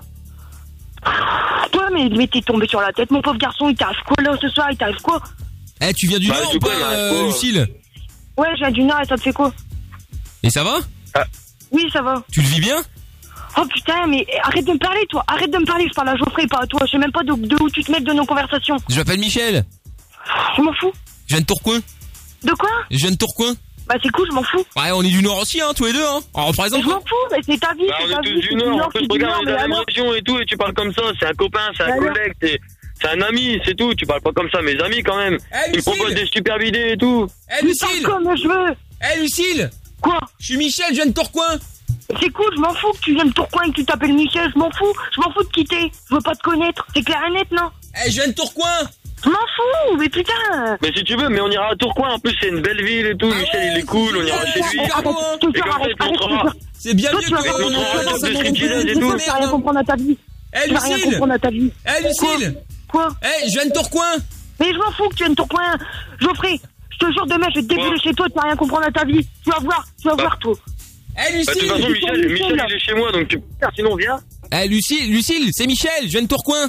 Ah, toi, mais, t'es tombé sur la tête, mon pauvre garçon. Il t'arrive quoi là ce soir Il t'arrive quoi Eh, tu viens du bah, Nord du ou coup, pas. Euh, euh. Lucille Ouais, je viens du Nord et ça te fait quoi Et ça va ah. Oui, ça va. Tu le vis bien Oh putain, mais arrête de me parler, toi. Arrête de me parler. Je parle à Geoffrey, pas à toi. Je sais même pas de, de où tu te mets de nos conversations. Je m'appelle Michel. Je m'en fous. Je viens de Tourcoing. De quoi Je viens de Tourcoing. Bah c'est cool, je m'en fous. Ouais, on est du Nord aussi, hein, tous les deux, hein. Je m'en fous, mais c'est ta vie, bah, c'est ta vie. On est tous du Nord, regarde, on dans la même région et tout, et tu parles comme ça, c'est un copain, c'est un bah, collègue, c'est... C'est un ami, c'est tout. Tu parles pas comme ça, mes amis quand même. Hey, Ils proposent des superbes idées et tout. Eh Lucille je comme je veux. Eh Lucille Quoi Je suis Michel, je viens de Tourcoing. C'est cool, je m'en fous que tu viennes de Tourcoing et que tu t'appelles Michel, je m'en fous. Je m'en fous de quitter. Je veux pas te connaître. C'est clair et net, non Eh, je viens de Tourcoing je m'en fous, mais putain. Mais si tu veux, mais on ira à Tourcoing, en plus c'est une belle ville et tout, ah Michel il est cool, on ira chez lui. C'est bien mieux que... Tu vas rien comprendre à ta vie. Eh Lucille. Eh Lucille. Quoi Eh, je viens de Tourcoing. Mais je m'en fous que tu viennes de Tourcoing. Geoffrey, je te jure, demain je vais te dégueuler chez toi, tu vas rien comprendre à ta vie. Tu vas voir, tu vas bah. voir toi. Eh Lucille. Bah, de toute façon, Michel, il est chez moi, donc tu... Sinon, viens. Eh Lucille, Lucille, c'est Michel, je viens de Tourcoing.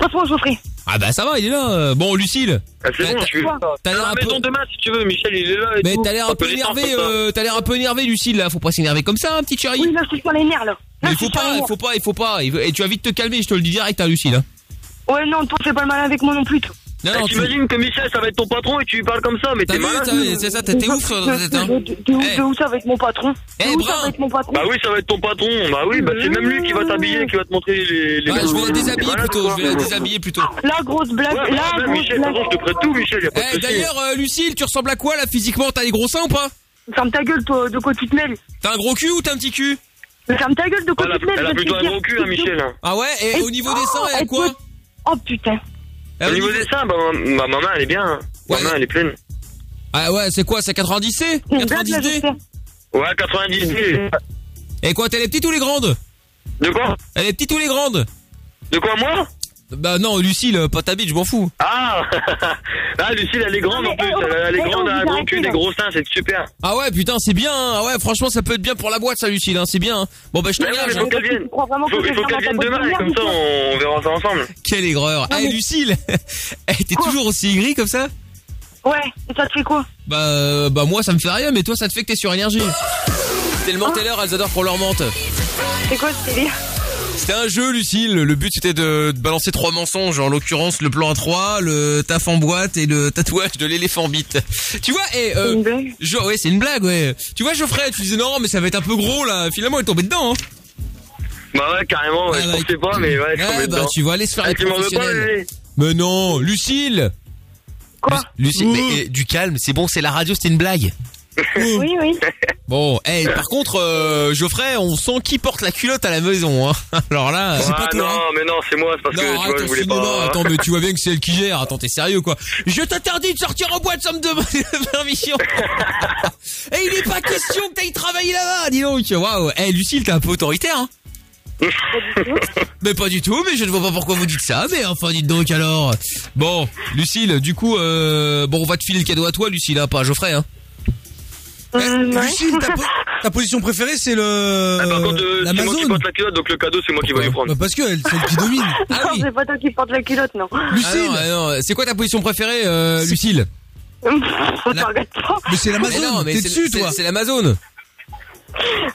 Passe-moi Geoffrey. Ah bah ça va, il est là. Euh, bon, Lucille. Ah, c'est bon, je suis là. T'as l'air un peu... demain si tu veux, Michel, il est là Mais tout. t'as l'air un peu énervé, euh, t'as l'air un peu énervé, Lucille, là. Faut pas s'énerver comme ça, hein, petit chéri. Oui, là, je suis sur les nerfs, là. Mais faut pas, il faut pas, il faut pas. Et tu vas vite te calmer, je te le dis direct, hein, Lucille. Hein. Ouais, non, toi, fais pas le mal avec moi non plus. Non, non, eh, T'imagines que Michel, ça va être ton patron et tu lui parles comme ça, mais t'es malade. C'est ça, t'es ouf, hein. T'es eh. où ça va être mon patron Eh, Bah oui, ça va être ton patron. Bah oui, bah c'est même lui qui va t'habiller, qui va te montrer les. les je vais la déshabiller plutôt. Je vais la déshabiller plutôt. La grosse blague. La grosse blague. Je te prête tout, Michel. Eh, d'ailleurs, euh, Lucille, tu ressembles à quoi là physiquement? T'as des gros seins ou pas? Ferme ta gueule, toi, de quoi tu te mêles? T'as un gros cul ou t'as un petit cul? Ferme ta gueule, de quoi tu te mêles Elle a plutôt un gros cul, hein, Michel. Hein. Ah ouais? Et au niveau des seins, elle quoi? Oh putain. Au niveau des seins, bah, ma maman, elle est bien. hein. Ma maman, elle est pleine. Ah ouais, c'est quoi C'est 90C 90D Ouais, 90 Et quoi, t'es les petites ou les grandes? De quoi? Elle est petite ou les grandes? De quoi, moi? Bah non, Lucille, pas ta bite, je m'en fous. Ah Ah, Lucille, elle est grande en plus. Elle, elle est grande, elle a un cul, des gros seins, c'est super. Ah ouais, putain, c'est bien. hein. Ah ouais, franchement, ça peut être bien pour la boîte, ça, Lucille. Hein. C'est bien. hein. Bon, bah, je Mais ouais, t'engage. mais faut hein. qu'elle vienne. crois vraiment Faut- faut qu'elle vienne demain, comme ça, on verra ça ensemble. Quelle aigreur. Non, mais- Lucille Eh, t'es toujours aussi aigrie comme ça? Ouais, et ça te fait quoi? Bah, euh, bah, moi, ça me fait rien, mais toi, ça te fait que t'es sur énergie. C'était le Ah. menteur, elles adorent qu'on leur mente. C'est quoi ce délire? C'était un jeu, Lucille. Le but, c'était de, de balancer trois mensonges. En l'occurrence, le plan à 3, le taf en boîte et le tatouage de l'éléphant bite. Tu vois, et, euh, C'est une blague ouais, c'est une blague, ouais. Tu vois, Geoffrey, tu disais non, mais ça va être un peu gros, là. Finalement, elle est tombée dedans, hein. Bah ouais, carrément, ouais, je pensais pas, mais ouais, je bah, dedans. tu vas aller se faire Ah, les tu pas, professionnels. Mais non, Lucille Quoi Lucille, mais du calme, c'est bon, c'est la radio, c'était une blague. Oui, oui. Bon, eh, par contre, euh, Geoffrey, on sent qui porte la culotte à la maison, hein. Alors là, Ah, non, mais non, c'est moi, c'est parce que, Non, tu vois, je voulais cinéma, pas... attends, mais tu vois bien que c'est elle qui gère. Attends, t'es sérieux, quoi. Je t'interdis de sortir en boîte sans me demander la permission. Et il n'est pas question que t'ailles travailler là-bas, dis donc. Waouh. Eh, Lucille, t'es un peu autoritaire, hein. mais pas du tout, mais je ne vois pas pourquoi vous dites ça, mais enfin dites donc alors. Bon, Lucille, du coup, euh, bon, on va te filer le cadeau à toi, Lucille, hein, pas à Geoffrey, hein. Lucille, ta, po- ta position préférée, c'est le. Ah, par contre, euh, c'est moi qui l'Amazon. porte la culotte, donc le cadeau, c'est moi qui vais lui prendre. Bah, parce que elle, c'est elle qui domine. non, c'est pas toi qui porte la culotte, non. Ah non, ah non, c'est quoi ta position préférée, euh, Lucille pas. Mais c'est l'Amazon, Mais non, mais t'es c'est- dessus, toi. C'est l'Amazon.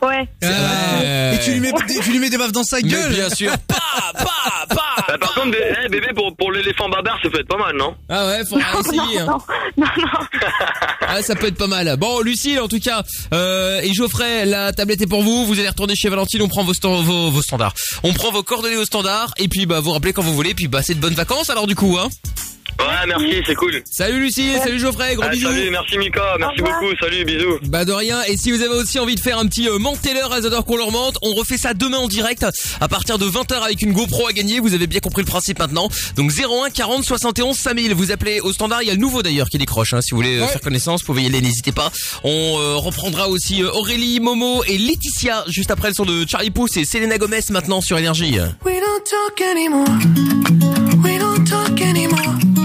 Ouais. Euh, Et tu lui mets, tu lui mets des baffes dans sa Mais gueule. bien sûr. Bah, par contre, bé- eh, bébé, pour, pour l'éléphant babar, ça peut être pas mal, non? Ah ouais, faudra essayer. hein. Ah, ça peut être pas mal. Bon, Lucille, en tout cas, euh, et Geoffrey, la tablette est pour vous. Vous allez retourner chez Valentine. On prend vos, stand- vos, vos standards. On prend vos coordonnées au standard. Et puis, bah, vous rappelez quand vous voulez. Puis, bah, c'est de bonnes vacances alors du coup, hein. Ouais, merci, c'est cool. Salut Lucille, salut Geoffrey, gros Ah, bisous. Salut, merci Mika, merci beaucoup, salut, bisous. Bah de rien, et si vous avez aussi envie de faire un petit euh, mentez-leur, elles adorent qu'on leur mente, on refait ça demain en direct à partir de 20h avec une GoPro à gagner, vous avez bien compris le principe maintenant. Donc 01 40 71 5000, vous appelez au standard, il y a le nouveau d'ailleurs qui décroche, hein, si vous voulez euh, faire connaissance, vous pouvez y aller, n'hésitez pas. On euh, reprendra aussi euh, Aurélie, Momo et Laetitia juste après le son de Charlie Pouce et Selena Gomez maintenant sur Énergie. We don't talk anymore. We don't talk anymore.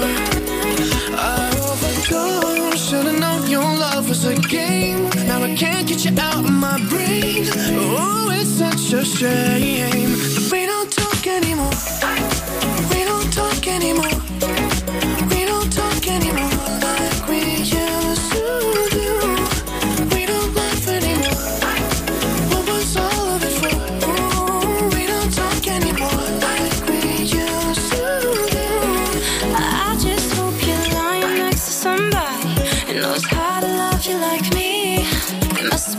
was a game. Now I can't get you out of my brain. Oh, it's such a shame we don't talk anymore. We don't talk anymore.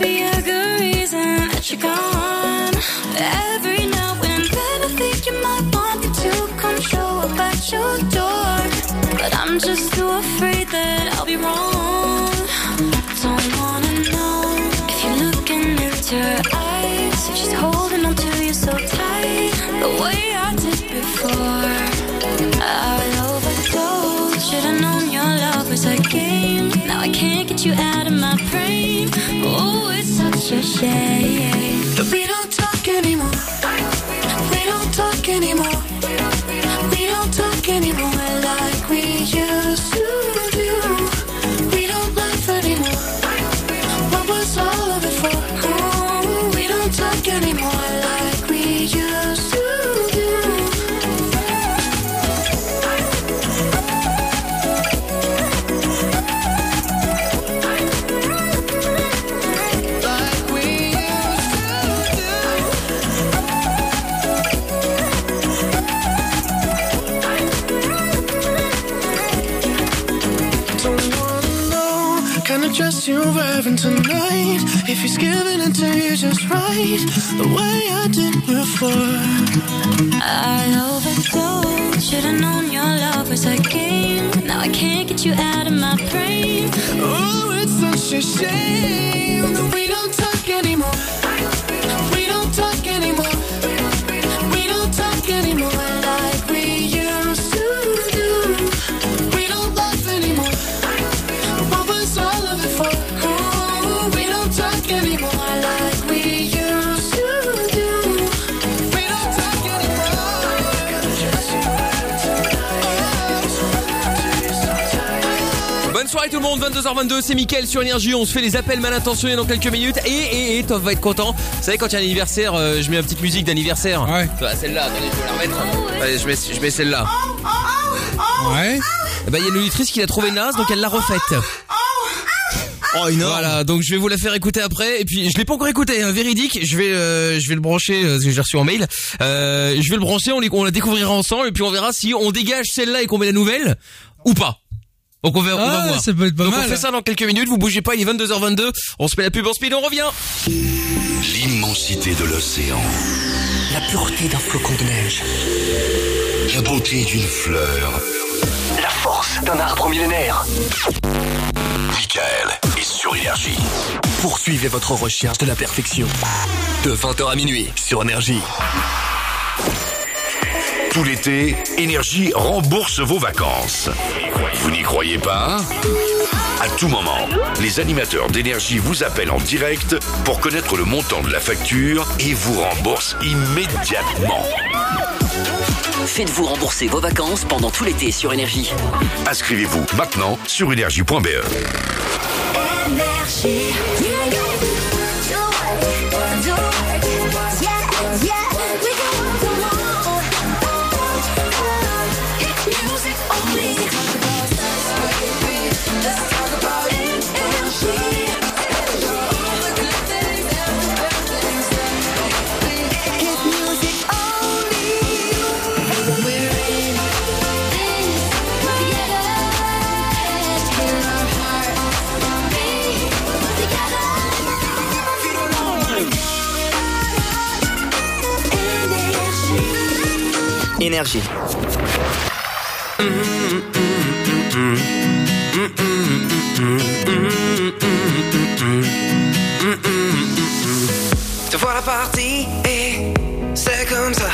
Be a good reason that you're gone. Every now and then I think you might want me to come show up at your door. But I'm just too afraid that I'll be wrong. Game. Now I can't get you out of my brain. Oh, it's such a shame that we don't talk anymore. Dress you're wearing tonight. If he's giving it to you just right, the way I did before. I overdosed. Should've known your love was a game. Now I can't get you out of my brain. Oh, it's such a shame that we soirée tout le monde, 22h22, c'est Mickaël sur Énergie, on se fait les appels mal intentionnés dans quelques minutes et, et, et Top va être content. Vous savez quand il y a un anniversaire, euh, je mets une petite musique d'anniversaire. Ouais. celle-là, attendez, je vais la remettre. Allez, je mets, je mets celle-là. Ouais. Ben, il y a une auditrice qui l'a trouvée naze, donc elle l'a refaite. Oh, Voilà, donc je vais vous la faire écouter après. Et puis je l'ai pas encore écouté, hein, véridique. Je vais, euh, je vais le brancher, euh, parce que j'ai reçu en mail. Euh, je vais le brancher, on, les- on la découvrira ensemble, et puis on verra si on dégage celle-là et qu'on met la nouvelle ou pas. Donc on verra, on va Ah, voir. ça peut être pas donc mal. on fait ça dans quelques minutes. Vous bougez pas, il est 22h22. On se met la pub en speed, on revient. L'immensité de l'océan. La pureté d'un flocon de neige. La beauté d'une fleur. La force d'un arbre millénaire. Michael est sur Énergie. Poursuivez votre recherche de la perfection. De 20h à minuit sur Énergie. Tout l'été, Énergie rembourse vos vacances. Vous n'y croyez pas? À tout moment, les animateurs d'Énergie vous appellent en direct pour connaître le montant de la facture et vous remboursent immédiatement. Faites-vous rembourser vos vacances pendant tout l'été sur Énergie. Inscrivez-vous maintenant sur énergie.be. Énergie. Te voilà parti et c'est comme ça.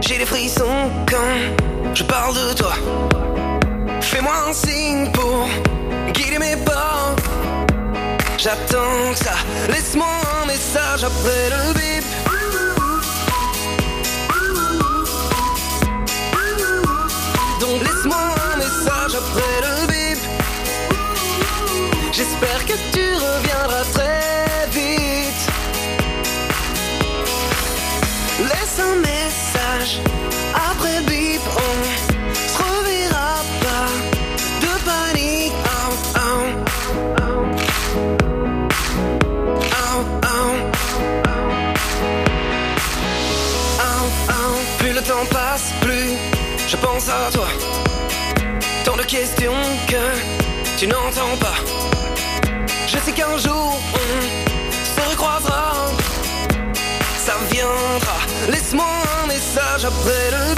J'ai des frissons quand je parle de toi. Fais-moi un signe pour guider mes pas. J'attends que ça. Laisse-moi un message après le bip. Laisse-moi un message après le bip. J'espère que tu reviendras très vite. Laisse un message après bip. On se reverra pas de panique. Plus le temps passe, plus je pense à toi. Tu n'entends pas. Je sais qu'un jour on se recroisera. Ça viendra. Laisse-moi un message après le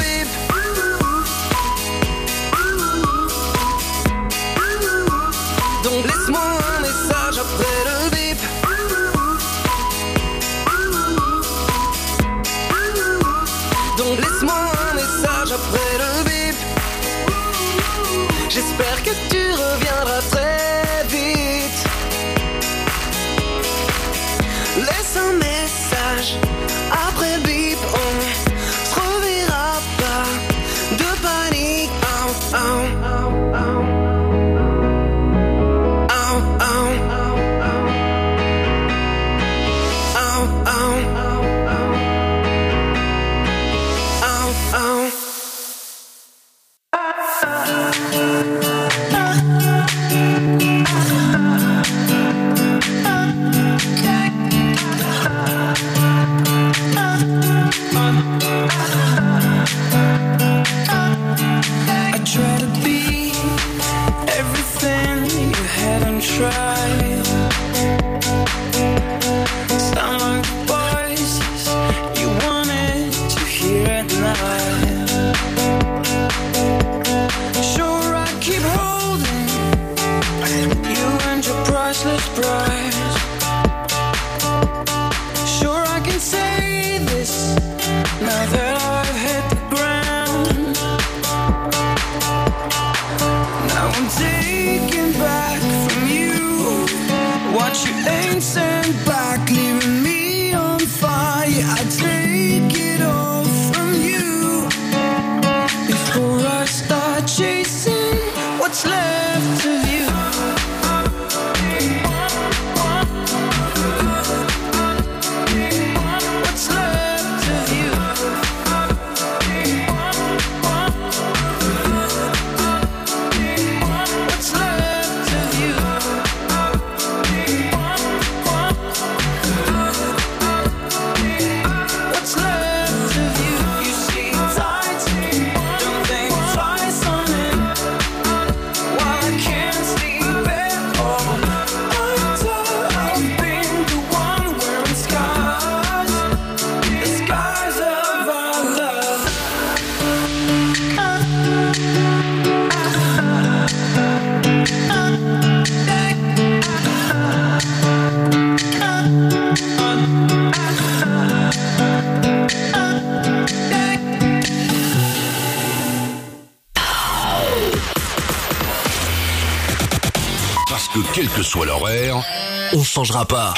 on changera pas.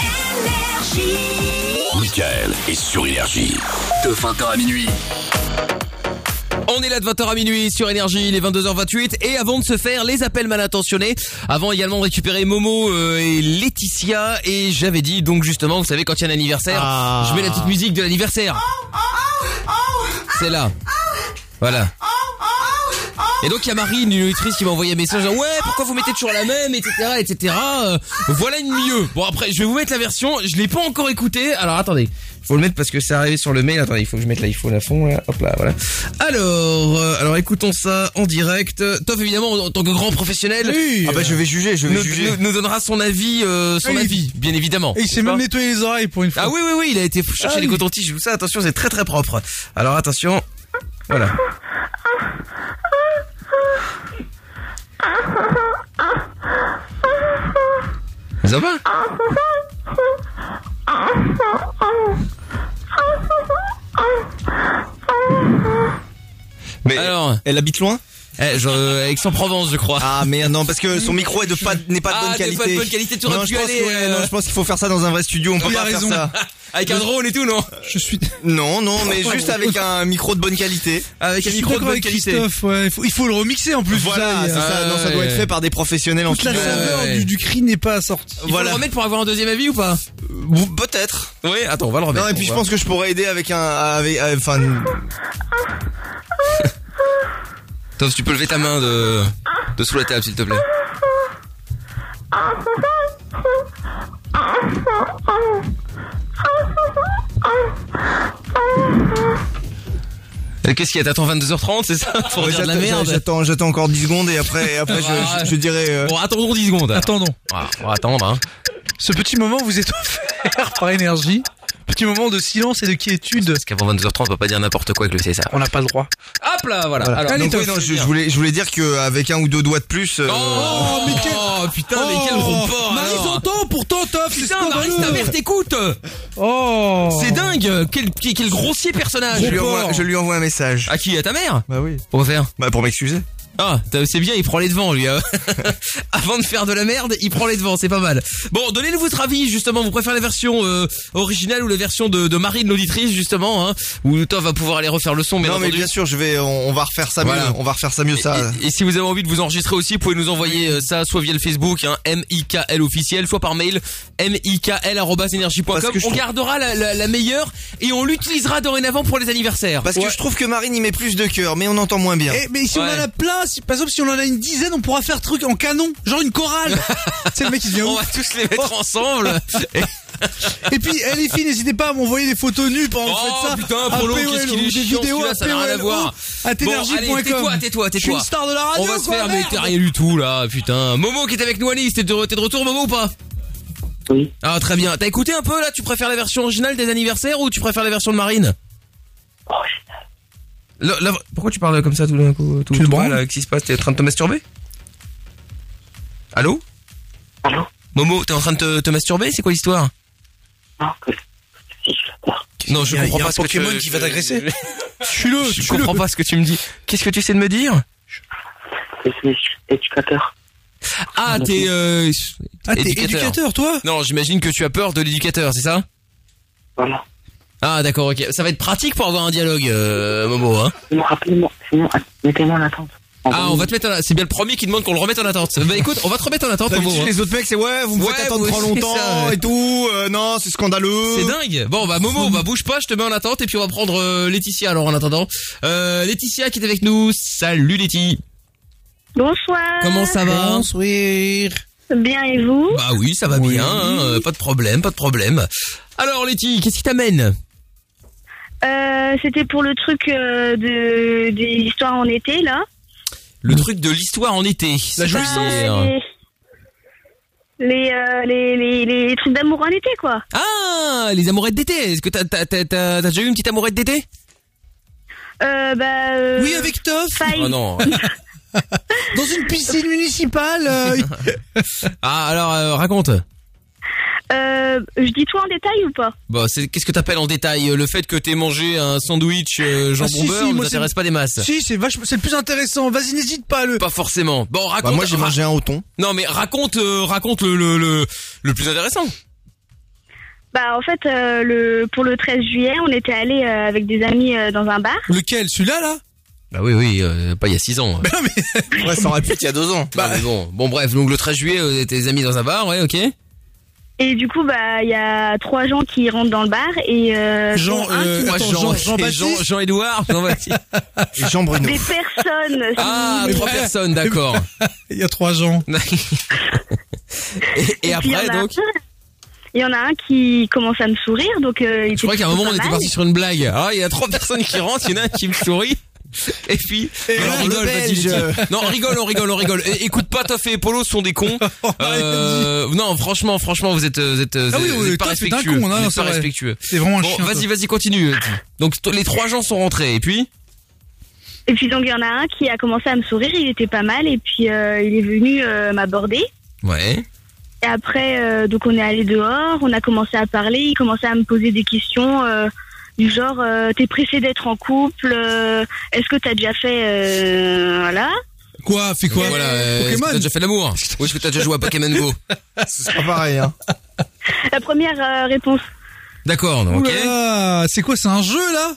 Michael est sur Énergie. De 20h à minuit. On est là de 20h à minuit sur Énergie, il est 22h28 et avant de se faire les appels mal intentionnés, avant également de récupérer Momo euh, et Laetitia et j'avais dit donc justement, vous savez quand il y a un anniversaire, Ah. je mets la petite musique de l'anniversaire. C'est là. Voilà. Et donc il y a Marine, une auditrice qui m'a envoyé un message genre, ouais pourquoi vous mettez toujours la même etc etc Euh, voilà une mieux. Bon après je vais vous mettre la version je l'ai pas encore écoutée. Alors attendez faut le mettre parce que c'est arrivé sur le mail. Attendez il faut que je mette l'iPhone à fond là. Hop là voilà. Alors euh, alors écoutons ça en direct. Toff évidemment en tant que grand professionnel. Oui. Ah bah je vais juger, je vais nous, juger. nous- nous donnera son avis euh, son Ah oui. avis bien évidemment. Et il s'est même nettoyé les oreilles pour une fois. ah oui oui oui il a été chercher Ah les oui. cotons-tiges tout ça. Attention c'est très très propre. Alors attention. Voilà ça va Mais alors elle habite loin? Eh, je, euh, Aix-en-Provence je crois Ah mais non parce que son micro est de pas n'est pas de Ah, bonne qualité. pas de bonne qualité, tu aurais non, pu je pense aller, que, ouais, euh, non, je pense qu'il faut faire ça dans un vrai studio, on peut pas faire raison. ça. avec un drone et tout non Je suis. Non, non, mais juste avec un micro de bonne qualité. avec Je un micro de bonne qualité Christophe, ouais. Il faut, il faut le remixer en plus. Voilà, ça, c'est ça. Non, ça doit ouais. être fait par des professionnels en Toute la saveur ouais. du, du cri n'est pas sortie. il faut Voilà. le remettre pour avoir un deuxième avis ou pas Ou Peut-être. oui attends on va le remettre Non, et puis je pense que je pourrais aider avec un, avec, euh, enfin, Attends, si tu peux lever ta main de, de sous la table, s'il te plaît. Euh, Qu'est-ce qu'il y a? T'attends 22h30, c'est ça? Pour Ouais, dire de la j'attends- merde J'attends, j'attends encore 10 secondes et après, et après, Ah, je, je, je dirais, euh, Bon, attendons 10 secondes. Attendons. Ah, on va attendre, hein. Ce petit moment vous est offert par énergie. Petit moment de silence et de quiétude. Parce qu'avant 22h30, on va pas dire n'importe quoi avec le CSA. On n'a pas le droit. Hop là, voilà. voilà. Alors, Allez, Donc, oui, non, je, je voulais, je voulais dire qu'avec un ou deux doigts de plus, euh, Oh, mais quel... oh, putain, mais quel report Marie s'entend pourtant, Toff. Putain, Marie, ta mère t'écoute Oh. C'est dingue quel, quel, grossier personnage je lui, envoie, je lui envoie un message. À qui? À ta mère? Bah oui. Pour faire? Bah pour m'excuser. Ah, t'as- c'est bien, il prend les devants, lui. hein. Avant de faire de la merde, il prend les devants, c'est pas mal. Bon, donnez-nous votre avis, justement. Vous préférez la version euh, originale ou la version de, de Marine, l'auditrice, justement, hein, où toi va pouvoir aller refaire le son, bien non mais bien sûr, je vais, on, on va refaire ça Voilà. mieux. On va refaire ça mieux ça. Et, et si vous avez envie de vous enregistrer aussi, vous pouvez nous envoyer euh, ça soit via le Facebook, hein, MIKL officiel, soit par mail, mikl.energie.com. Parce que je On trouve- gardera la, la- la meilleure et on l'utilisera dorénavant pour les anniversaires. Parce que je trouve que Marine y met plus de cœur, mais on entend moins bien. Eh, mais si on Ouais. en a plein, si, par exemple si on en a une dizaine, on pourra faire truc en canon, genre une chorale. c'est le mec qui devient On ouf. va tous les mettre ensemble. Et- Et puis, eh, les filles, n'hésitez pas à m'envoyer des photos nues pendant que vous Oh faites ça. putain, À Polo, POL, qu'est-ce qu'il ou est des chiant vidéos celui-là, à ça n'a rien à voir. à Bon, allez, tais-toi, tais-toi, Je suis tais-toi. une star de la radio, On va se quoi, faire, mais merde. t'es rien du tout là, putain. Momo qui est avec nous, Alice, t'es de, t'es de retour, Momo ou pas? Oui. Ah, très bien. T'as écouté un peu là? Tu préfères la version originale des anniversaires ou tu préfères la version de Marine? Là, là, pourquoi tu parles comme ça tout d'un coup tout, Tu le tout là, Qu'est-ce qui se passe? T'es en train de te masturber? Allô? Allô? Momo, t'es en train de te, te masturber? C'est quoi l'histoire? Non, que- je. Non, comprends il y a pas un ce que Pokémon tu- qui va t'agresser. Suis-le, Je comprends pas ce que tu me dis. Qu'est-ce que tu essaies de me dire? Je suis éducateur. Ah, t'es euh, Ah, t'es éducateur, toi? Non, j'imagine que tu as peur de l'éducateur, c'est ça? Voilà. Ah, d'accord, ok. Ça va être pratique pour avoir un dialogue, euh, Momo, hein Sinon, rappelez-moi, sinon, mettez-moi en attente. Ah, on va te mettre en... C'est bien le premier qui demande qu'on le remette en attente. Bah écoute, on va te remettre en attente, Momo. Hein. les autres mecs, c'est ouais, vous me faites Ouais, attendre trop longtemps ça. et tout. euh, non, c'est scandaleux. C'est dingue. Bon, bah Momo, bah bouge pas, je te mets en attente et puis on va prendre euh, Laetitia alors en attendant. Euh, Laetitia qui est avec nous. Salut Letty. Bonsoir. Comment ça va? Bonsoir. Bien et vous? Bah oui, ça va bien, hein, pas de problème, pas de problème. Alors Letty, qu'est-ce qui t'amène? Euh, C'était pour le truc euh, de des histoires en été là. Le truc de l'histoire en été. La c'est-à-dire- Euh, les les, euh, les les les trucs d'amour en été quoi. Ah, les amourettes d'été. Est-ce que t'as t'as t'as t'as t'as déjà eu une petite amourette d'été? Euh, bah. euh, Oui, avec Toff. faille. Oh non. Dans une piscine municipale. euh, ah alors euh, raconte. Euh, je dis tout en détail ou pas Bon, c'est qu'est-ce que t'appelles en détail euh, le fait que t'aies mangé un sandwich euh, Ah, jambon si, beurre si, pas des masses? Si, c'est vachement, c'est le plus intéressant. Vas-y, n'hésite pas le. Pas forcément. Bon, raconte. Bah, moi, j'ai ra- mangé un au thon. Non, mais raconte, euh, raconte le, le le le plus intéressant. Bah en fait euh, le pour le 13 juillet on était allé avec des amis euh, dans un bar. Lequel? Celui-là, là? Bah oui, oui, euh, pas il y a 6 ans. Ouais, ça aurait pu être il y a deux ans. Bah, mais bon, bon bref, donc le 13 juillet, euh, tes amis dans un bar, ouais, ok. Et du coup bah il y a trois gens qui rentrent dans le bar et euh, Jean, un euh, qui- Moi, attends, Jean, Jean, Jean-Baptiste Jean, Jean-Édouard, Jean-Baptiste. Et Jean Bruno. des personnes. Ah, trois personnes, d'accord. Il y a trois gens. et, et puis, il y après, donc, Il y en a un qui commence à me sourire, donc euh, il je crois qu'à un moment, on était parti sur une blague. Alors, il y a trois personnes qui rentrent, il y en a un qui me sourit. Et puis, Et alors, là, on rigole, vas-y. Non, on rigole, on rigole, on rigole. Écoute pas, Toff et Polo sont des cons. Euh, non, franchement, franchement, vous êtes, vous êtes, vous Ah oui, êtes- vous oui, êtes pas respectueux. con, non, Vous êtes pas vrai. respectueux. C'est vraiment un Bon, chien. vas-y, vas-y, continue. Donc, les trois gens sont rentrés. Et puis, Et puis donc il y en a un qui a commencé à me sourire, il était pas mal, et puis euh, il est venu euh, m'aborder. ouais. Et après, euh, donc on est allé dehors, on a commencé à parler, il commençait à me poser des questions euh, du genre euh, t'es pressé d'être en couple, euh, est-ce que t'as déjà fait euh, voilà. Quoi Fais quoi Voilà, euh, est-ce que Pokémon t'as déjà fait l'amour? Ou est-ce que t'as déjà joué à Pokémon Go? Ce sera pareil, hein. La première euh, réponse. D'accord, ok. C'est quoi C'est un jeu là?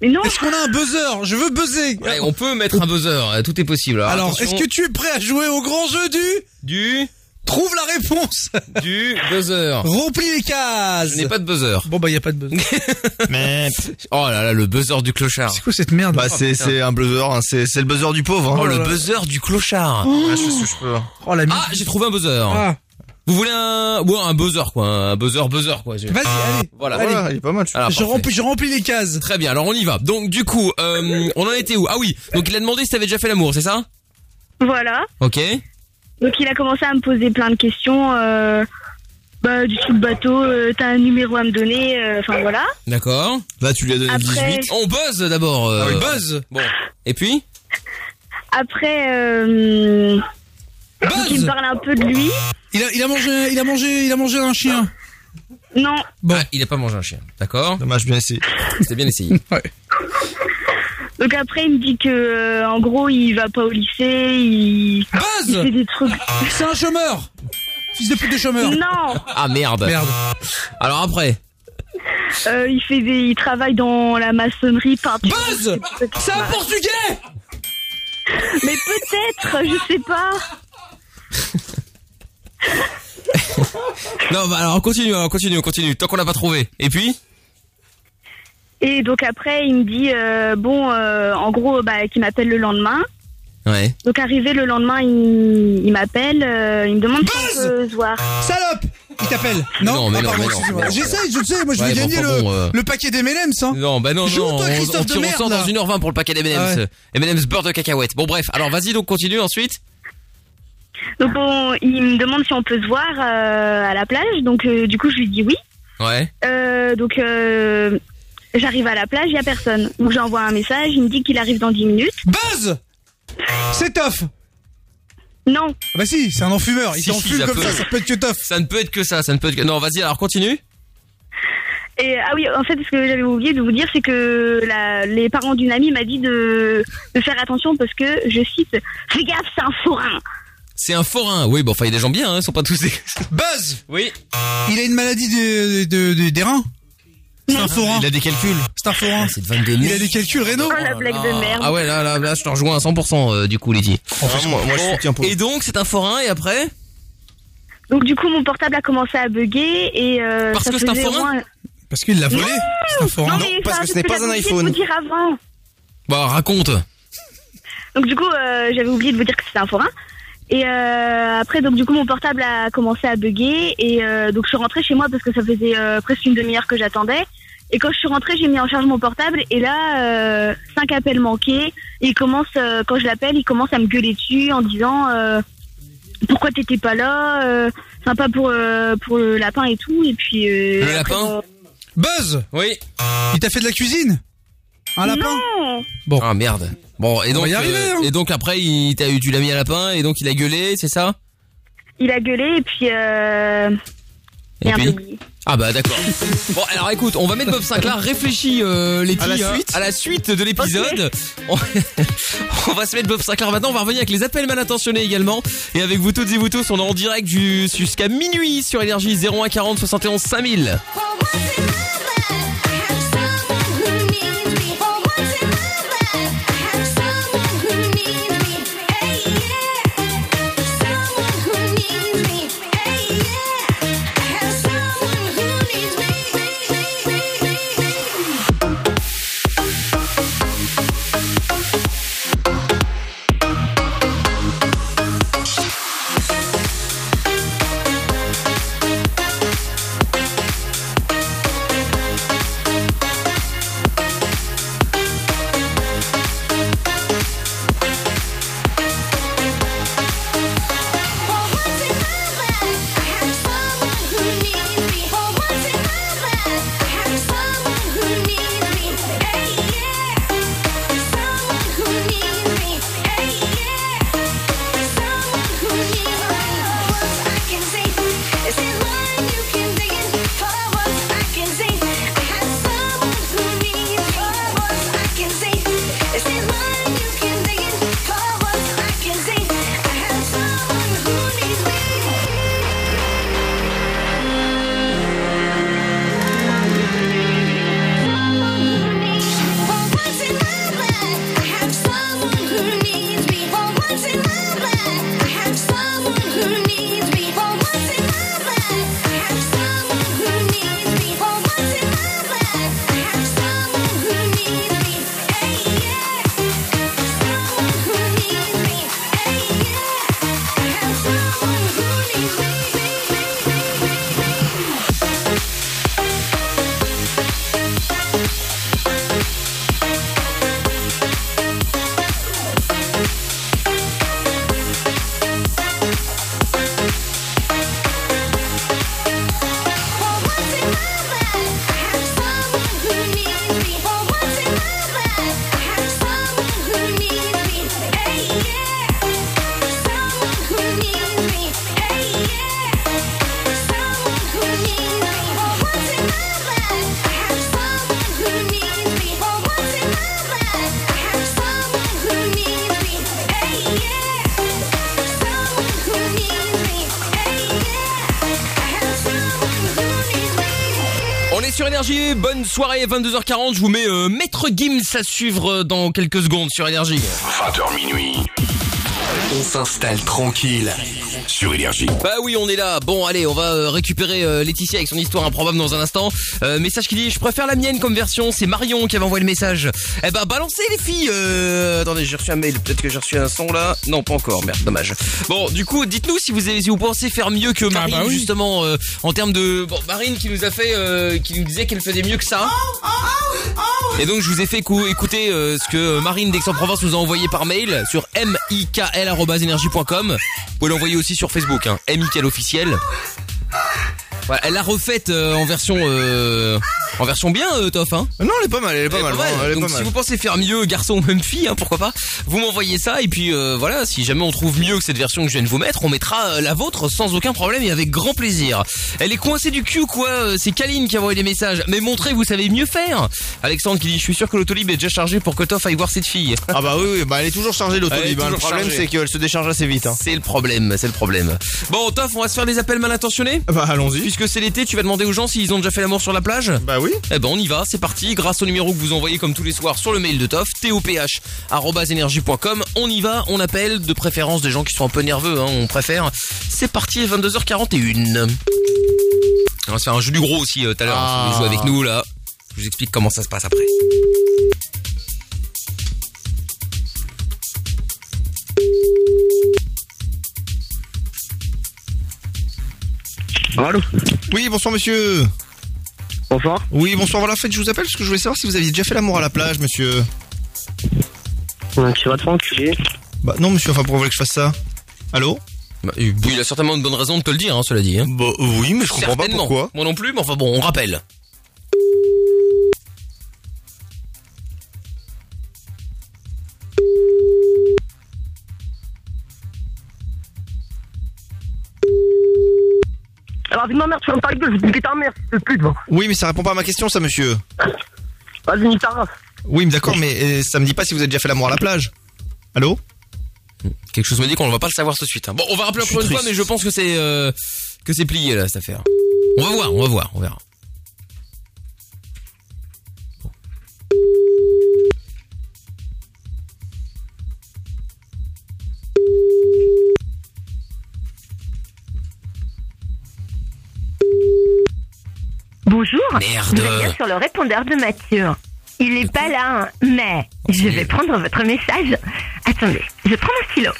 Mais non. Est-ce qu'on a un buzzer? Je veux buzzer. Ouais, on peut mettre un buzzer, euh, tout est possible. Alors, Alors, attention, est-ce que tu es prêt à jouer au grand jeu du? Du Trouve la réponse du buzzer Remplis les cases Je n'ai pas de buzzer. Bon bah y a pas de buzzer. Mais Oh là là, le buzzer du clochard. C'est quoi cette merde? Bah c'est c'est un buzzer, hein. c'est c'est le buzzer du pauvre. Oh, Hein. le là là. buzzer du clochard. Ouais, je fais ce que je peux. Oh la Ah, j'ai trouvé un buzzer. Ah, Vous voulez un ouais, un buzzer quoi, un buzzer buzzer quoi. Vas-y, allez. Voilà. Allez. Voilà, il est pas mal. Alors, je, parfait. remplis, je remplis les cases. Très bien, alors on y va. Donc du coup, euh, on en était où? Ah oui, donc il a demandé si t'avais déjà fait l'amour, c'est ça? Voilà. Ok. Donc il a commencé à me poser plein de questions. Euh, bah, du truc bateau, euh, t'as un numéro à me donner, euh, enfin voilà. D'accord. Là, tu lui as donné Après- 18. On buzz d'abord. euh, Ah oui, buzz Bon. Et puis Après, euh, donc il Buzz me parle un peu de lui. il a, il a mangé, il a mangé, il a mangé un chien. Non, Bon. Ah, il a pas mangé un chien. D'accord. Dommage, bien essayé. C'était bien essayé. Ouais. Donc après il me dit que euh, en gros il va pas au lycée, il, il Buzz fait des trucs. C'est un chômeur Fils de pute de chômeur Non, Ah merde. Merde. Alors après. euh, il fait des, il travaille dans la maçonnerie, peinture. Buzz C'est un portugais Mais peut-être, je sais pas. Non, bah alors on continue, on continue, on continue. Tant qu'on l'a pas trouvé. Et puis Et donc après il me dit euh, bon, euh, en gros bah qu'il m'appelle le lendemain. Ouais. Donc arrivé le lendemain, il, il m'appelle, euh, il me demande si Buzz on peut se voir. Salope Il t'appelle Non, mais Ah, non, pardon, mais non, excuse-moi. mais non. J'essaye, je sais, moi je Ouais, vais bon, gagner enfin, le, bon, euh. le paquet d'M&M's, hein Non, bah non, Joue, non. toi, on- Christophe on, de tire- on merde, sort dans là. 1h20 pour le paquet d'M&M's. Ouais. M&M's beurre de cacahuète. Bon bref, alors vas-y donc continue ensuite. Donc bon, il me demande si on peut se voir euh, à la plage. Donc euh, du coup je lui dis oui. Ouais. Euh, donc euh, j'arrive à la plage, il y a personne. Donc j'envoie un message, il me dit qu'il arrive dans 10 minutes. Buzz C'est Toff Non, Ah Bah si, c'est un enfumeur, il Si, si, t'enfume ça comme peut. ça, ça peut être que Toff Ça ne peut être que ça, ça ne peut être que... Non, vas-y, alors continue. Et ah oui, en fait, ce que j'avais oublié de vous dire, c'est que la, les parents d'une amie m'a dit de, de faire attention parce que, je cite, fais gaffe, c'est un forain. C'est un forain. Oui, bon, enfin, il y a des gens bien, hein, ils sont pas tous des... Buzz Oui. Il a une maladie de, de- de- des reins C'est un forain. Il a des calculs. C'est un forain. C'est de 22 Il a des calculs rénaux. Oh la blague de merde. Ah ouais, là, là, là, je te rejoins à 100% euh, du coup, Lydie. moi, moi, je soutiens pour Et donc, c'est un forain, et après Donc du coup, mon portable a commencé à bugger et euh, Parce ça que c'est un faisait au forain moins- Parce qu'il l'a volé. C'est un forain. Non, mais ça, c'est j'avais oublié de vous dire avant. Bah, raconte. Donc du coup, euh, j'avais oublié de vous dire que c'était un forain. Et euh, après, donc du coup, mon portable a commencé à bugger et euh, donc je suis rentrée chez moi parce que ça faisait euh, presque une demi-heure que j'attendais. Et quand je suis rentrée, j'ai mis en charge mon portable et là, euh, cinq appels manqués. Et il commence, euh, quand je l'appelle, il commence à me gueuler dessus en disant euh, pourquoi t'étais pas là, euh, sympa pour euh, pour le lapin et tout. Et puis euh, Le après, lapin Buzz Oui. Il t'a fait de la cuisine? Un lapin non. Bon. Ah merde. Bon, et On donc, va y arriver, euh, hein. et donc après, il t'a eu, tu l'as mis à lapin, et donc il a gueulé, c'est ça? Il a gueulé et puis euh, Et et puis. Ah bah d'accord. Bon alors écoute, on va mettre Bob Sinclair. Réfléchis euh, les À la filles, hein, suite à la suite de l'épisode. On... on va se mettre Bob Sinclair maintenant. On va revenir avec les appels mal intentionnés également. Et avec vous toutes et vous tous, on est en direct du- jusqu'à minuit sur énergie 01 40 71 5000. Soirée 22h40. Je vous mets euh, Maître Gims à suivre euh, dans quelques secondes sur énergie. 20h minuit. On s'installe tranquille sur Énergie. Bah oui, on est là. Bon, allez, on va euh, récupérer euh, Laetitia avec son histoire improbable dans un instant. Euh, message qui dit, je préfère la mienne comme version. C'est Marion qui avait envoyé le message. Eh ben, balancez les filles. Euh, attendez, j'ai reçu un mail. Peut-être que j'ai reçu un son là. Non, pas encore. Merde, dommage. Bon, du coup, dites-nous si vous avez- si vous pensez faire mieux que Marine bah oui. justement euh, en termes de. Bon, Marine qui nous a fait, euh, qui nous disait qu'elle faisait mieux que ça. Et donc je vous ai fait cou- écouter euh, ce que Marine d'Aix-en-Provence nous a envoyé par mail sur mikl@energie.com. Vous pouvez l'envoyer aussi sur Facebook, hein, mikl officiel. Ouais, elle l'a refaite euh, en version euh, en version bien, euh, Toff. Hein Non, elle est pas mal, elle est pas mal. vraiment, elle est Donc pas si mal. vous pensez faire mieux, garçon ou même fille, hein, pourquoi pas, vous m'envoyez ça et puis euh, voilà, si jamais on trouve mieux que cette version que je viens de vous mettre, on mettra la vôtre sans aucun problème et avec grand plaisir. Elle est coincée du cul quoi, c'est Kaline qui a envoyé des messages. Mais montrez, vous savez mieux faire. Alexandre qui dit, je suis sûr que l'autolib est déjà chargé pour que Toff aille voir cette fille. Ah bah oui, oui, bah elle est toujours chargée l'autolib. hein. Le problème c'est qu'elle se décharge assez vite. Hein. C'est le problème, c'est le problème. Bon, Toff, on va se faire des appels mal intentionnés? Bah allons-y. Puisque c'est l'été, tu vas demander aux gens s'ils ont déjà fait l'amour sur la plage Bah oui. Eh ben on y va, c'est parti. Grâce au numéro que vous envoyez comme tous les soirs sur le mail de Toff, toph@energie.com. On y va, on appelle de préférence des gens qui sont un peu nerveux, hein, on préfère. C'est parti, 22h41. On va se faire un jeu du gros aussi euh, tout à l'heure. si vous jouer avec nous là. Je vous explique comment ça se passe après. Allô Oui, bonsoir monsieur. Bonsoir. Oui, bonsoir. Voilà, en fait, je vous appelle parce que je voulais savoir si vous aviez déjà fait l'amour à la plage, monsieur. Tu vas te faire enculer. Bah non, monsieur, enfin, pourquoi vous voulez que je fasse ça? Allô? Bah, il a certainement une bonne raison de te le dire, hein, cela dit. Hein. Bah oui, mais je comprends pas Certainement. pourquoi. Moi non plus, mais enfin bon, on rappelle. Ma mère, tu parler de gueule, je vais te ta mère, de pute, va. Oui, mais ça répond pas à ma question, ça, monsieur. Vas-y, nique ta race. Oui, mais d'accord, mais euh, ça me dit pas si vous avez déjà fait l'amour à la plage. Allô? Quelque chose me dit qu'on va pas le savoir tout de suite. hein. Bon, on va rappeler Je suis encore une fois, triste. mais je pense que c'est euh, que c'est plié là cette affaire. On va voir, on va voir, on verra. Bonjour. Merde. Vous êtes bien sur le répondeur de Mathieu. Il n'est pas là, hein, mais je vais prendre votre message. Attendez, je prends mon stylo.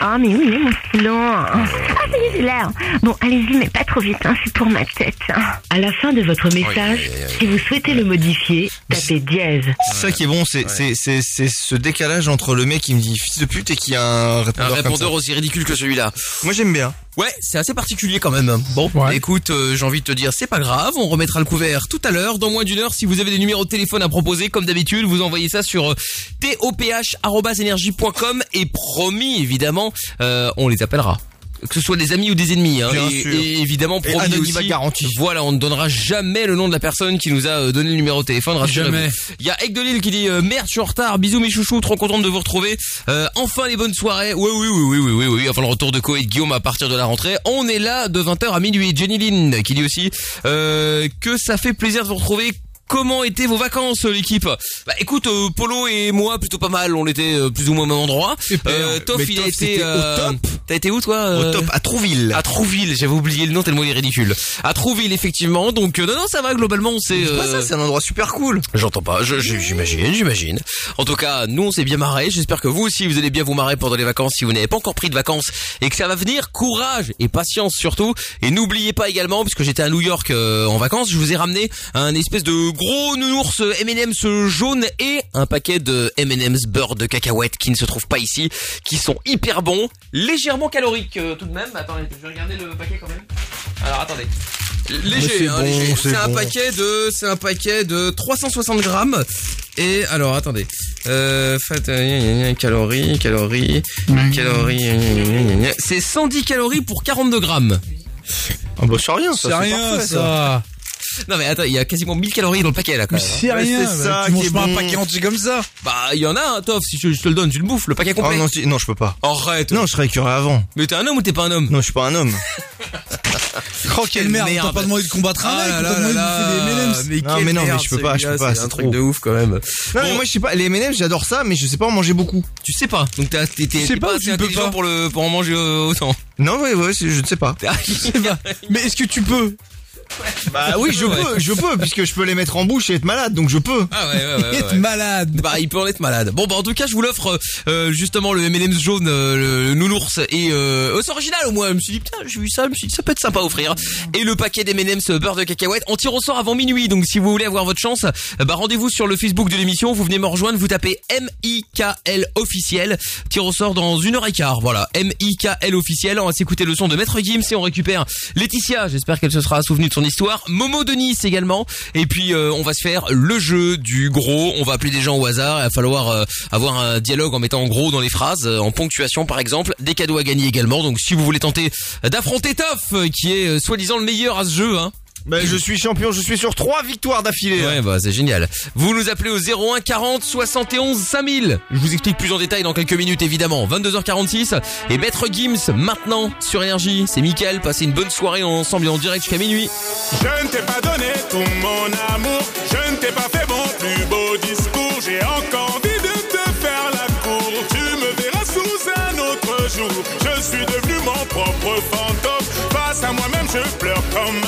Ah, mais oui, mon stylo. Ah, ça y est, j'ai l'air. Bon, allez-y, mais pas trop vite, hein, c'est pour ma tête. hein. À la fin de votre message, si vous souhaitez le modifier, tapez dièse. C'est ça qui est bon, c'est c'est c'est c'est ce décalage entre le mec qui me dit fils de pute et qui a un Un répondeur, comme répondeur ça. aussi ridicule que celui-là. Moi j'aime bien. Ouais, c'est assez particulier quand même. Bon, écoute, euh, j'ai envie de te dire, c'est pas grave, on remettra le couvert tout à l'heure, dans moins d'une heure. Si vous avez des numéros de téléphone à proposer, comme d'habitude, vous envoyez ça sur euh, toph@energie.com et promis, évidemment, euh, on les appellera. Que ce soit des amis ou des ennemis, hein. Bien et, sûr. et évidemment, Et promis anonymat aussi. garanti. Voilà, on ne donnera jamais le nom de la personne qui nous a euh, donné le numéro de téléphone. Jamais. Il y a Egg de Lille qui dit euh, merde, je suis en retard. Bisous mes chouchous, trop contente de vous retrouver. Euh, enfin les bonnes soirées. Oui oui oui oui oui oui oui. Enfin le retour de Co et de Guillaume à partir de la rentrée. On est là de 20h à minuit. Jenny Lynn qui dit aussi euh, que ça fait plaisir de vous retrouver. Comment étaient vos vacances, l'équipe? Bah écoute, euh, Polo et moi plutôt pas mal. On était euh, plus ou moins au même endroit. Euh, Toff, il a été au euh, top. T'as été où toi euh Au top, à Trouville. À Trouville. J'avais oublié le nom tellement il est ridicule. À Trouville effectivement. Donc euh, non non ça va globalement. C'est C'est pas euh, ça, c'est un endroit super cool. J'entends pas, je- je- j'imagine, j'imagine. En tout cas, nous on s'est bien marré. J'espère que vous aussi vous allez bien vous marrer pendant les vacances si vous n'avez pas encore pris de vacances et que ça va venir. Courage et patience surtout. Et n'oubliez pas également, puisque j'étais à New York euh, en vacances, je vous ai ramené un espèce de gros nounours M&M's jaune et un paquet de M&M's beurre de cacahuète qui ne se trouvent pas ici, qui sont hyper bons, légèrement caloriques euh, tout de même. Attendez, je vais regarder le paquet quand même. Alors attendez. Léger, c'est hein, bon, léger. c'est un bon. paquet de, c'est un paquet de 360 grammes. Et alors, attendez. Euh, fat, euh, calories, calories, calories. gna, gna. C'est 110 calories pour 42 grammes. Ah bah c'est rien, ça. C'est rien, parfait, ça. Non mais attends, il y a quasiment 1000 calories dans le paquet là. Quand Mais même. c'est rien. c'est ça tu manges pas un paquet entier comme ça. Bah, il y en a un, Toff. Si je, je te le donne, tu le bouffes, le paquet Oh complet. non, si- non, je peux pas. Arrête. Non, je serais écœuré avant. Mais t'es un homme ou t'es pas un homme? Non, je suis pas un homme. Oh, quelle merde. T'as pas demandé de combattre un Ah mec, t'as là demandé de là bouffer des là. M&M's. Mais Non, mais non, mais je peux pas, je peux pas, C'est un truc de ouf quand même. Non, mais moi je sais pas, les M&M's j'adore ça, mais je sais pas en manger beaucoup. Tu sais pas. Donc t'es pas assez tu peux intelligent pas pour le pour en manger euh, autant. Non, ouais, ouais, je ne sais pas. Mais est-ce que tu peux? Bah oui, je peux, je peux, puisque je peux les mettre en bouche et être malade, donc je peux. Ah ouais, ouais, ouais, Être ouais. malade. Bah, il peut en être malade. Bon, bah, en tout cas, je vous l'offre, euh, justement, le M&M's jaune, euh, le nounours, et, euh, oh, c'est original, au moins. Je me suis dit, putain, j'ai vu ça, je me suis dit, ça peut être sympa à offrir. Et le paquet d'M&M's beurre de cacahuète. On tire au sort avant minuit, donc si vous voulez avoir votre chance, euh, bah, rendez-vous sur le Facebook de l'émission, vous venez me rejoindre, vous tapez M-I-K-L officiel. Tire au sort dans une heure et quart, voilà. M-I-K-L officiel. On va s'écouter le son de Maître Gims et on récupère Laetitia, j'espère qu'elle se sera souvenue de histoire. Momo de Nice également. Et puis euh, on va se faire le jeu du gros. On va appeler des gens au hasard. Il va falloir euh, avoir un dialogue en mettant gros dans les phrases, euh, en ponctuation par exemple. Des cadeaux à gagner également. Donc si vous voulez tenter d'affronter Toff, qui est soi-disant le meilleur à ce jeu, hein. Bah je suis champion, je suis sur trois victoires d'affilée. Ouais, bah c'est génial. Vous nous appelez au 01 40 71 5000. Je vous explique plus en détail dans quelques minutes évidemment. 22h46 et Maître Gims maintenant sur énergie. C'est Mickaël, passez une bonne soirée ensemble et en direct jusqu'à minuit. Je ne t'ai pas donné tout mon amour, je ne t'ai pas fait mon plus beau discours. J'ai encore envie de te faire la cour. Tu me verras sous un autre jour. Je suis devenu mon propre fantôme. Face à moi-même, je pleure comme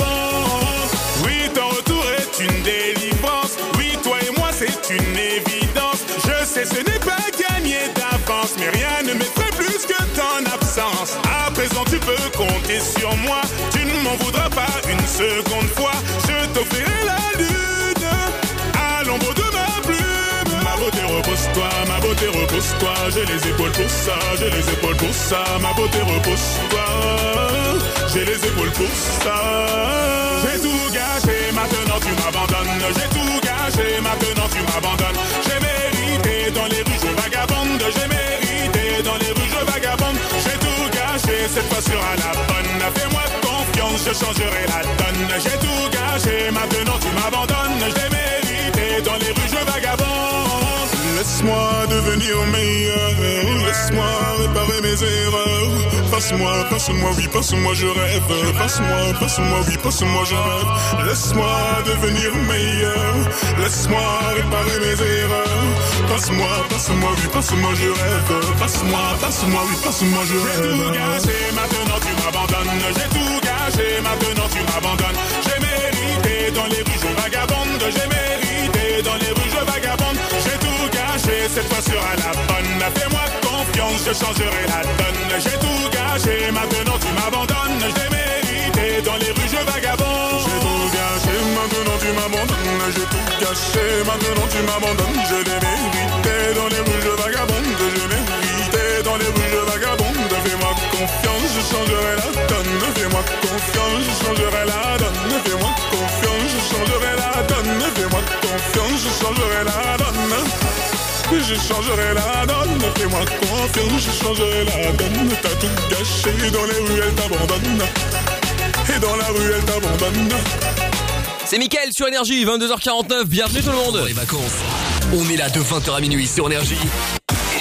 Sur moi. Tu ne m'en voudras pas une seconde fois. Je t'offrirai la lune à l'ombre de ma plume. Ma beauté, repose-toi, ma beauté, repose-toi. J'ai les épaules pour ça, j'ai les épaules pour ça. Ma beauté, repose-toi. J'ai les épaules pour ça. J'ai tout gâché, maintenant tu m'abandonnes. J'ai tout gâché, maintenant tu m'abandonnes. J'ai mérité dans les rues, je vagabonde. J'ai mérité dans les rues, je vagabonde. J'ai tout gâché, cette fois sera la bonne. Fais-moi confiance, je changerai la donne. J'ai tout gâché, maintenant tu m'abandonnes. J'ai mérité dans les rues, je vagabonde. Laisse-moi devenir meilleur, laisse-moi réparer mes erreurs. Passe-moi, passe-moi, oui, passe-moi, je rêve. Passe-moi, passe-moi, oui, passe-moi, je rêve. Laisse-moi devenir meilleur, laisse-moi réparer mes erreurs. Passe-moi, passe-moi, oui, passe-moi, je rêve. Passe-moi, passe-moi, oui, passe-moi, je rêve. J'ai tout gâché, maintenant tu J'ai tout gâché, maintenant tu m'abandonnes. J'ai mérité dans les rues, je vagabonde. J'ai mérité dans les rues, je vagabonde. J'ai tout gâché, cette fois sera la bonne. Fais-moi confiance, je changerai la donne. J'ai tout gâché, maintenant tu m'abandonnes. J'ai mérité dans les rues, je vagabonde. J'ai tout gâché, maintenant tu m'abandonnes. J'ai tout gâché, maintenant tu m'abandonnes. Je l'ai mérité dans les rues, je vagabonde. J'ai mérité dans les rues, je vagabonde. Je changerai la donne. Fais-moi confiance, je changerai la donne. Fais-moi confiance, je changerai la donne. Fais-moi confiance, je changerai la donne. Je changerai la donne, fais-moi confiance, je changerai la donne. T'as tout gâché dans les rues, elle t'abandonne. Et dans la rue, elle t'abandonne. C'est Mickaël sur énergie, 22h49. Bienvenue tout le monde. Les vacances. On est là de 20h à minuit sur énergie.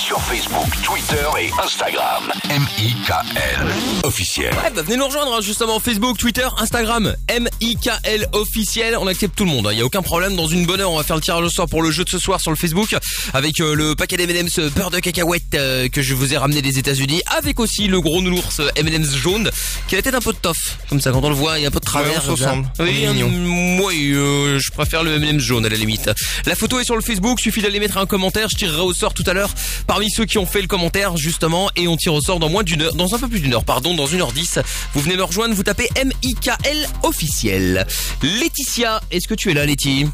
Sur Facebook, Twitter et Instagram. M-I-K-L. Officiel. Ouais, bah venez nous rejoindre hein, justement Facebook, Twitter, Instagram, M-I-K-L officiel. On accepte tout le monde, il y a aucun problème. Dans une bonne heure, on va faire le tirage au sort pour le jeu de ce soir sur le Facebook avec euh, le paquet d'M&M's beurre de cacahuète euh, que je vous ai ramené des États-Unis, avec aussi le gros nounours euh, M&M's jaune qui a la tête un peu de toffe. Comme ça, quand on le voit, il y a un peu de travers. Ouais, on ressemble. Oui, moi, euh, je préfère le M&M's jaune à la limite. La photo est sur le Facebook, suffit d'aller mettre un commentaire. Je tirerai au sort tout à l'heure parmi ceux qui ont fait le commentaire justement et on tire au sort dans moins d'une heure, dans un peu plus d'une heure, pardon, dans une heure dix. Vous venez me rejoindre, vous tapez M-I-K-L officiel. Laetitia, est-ce que tu es là, Letty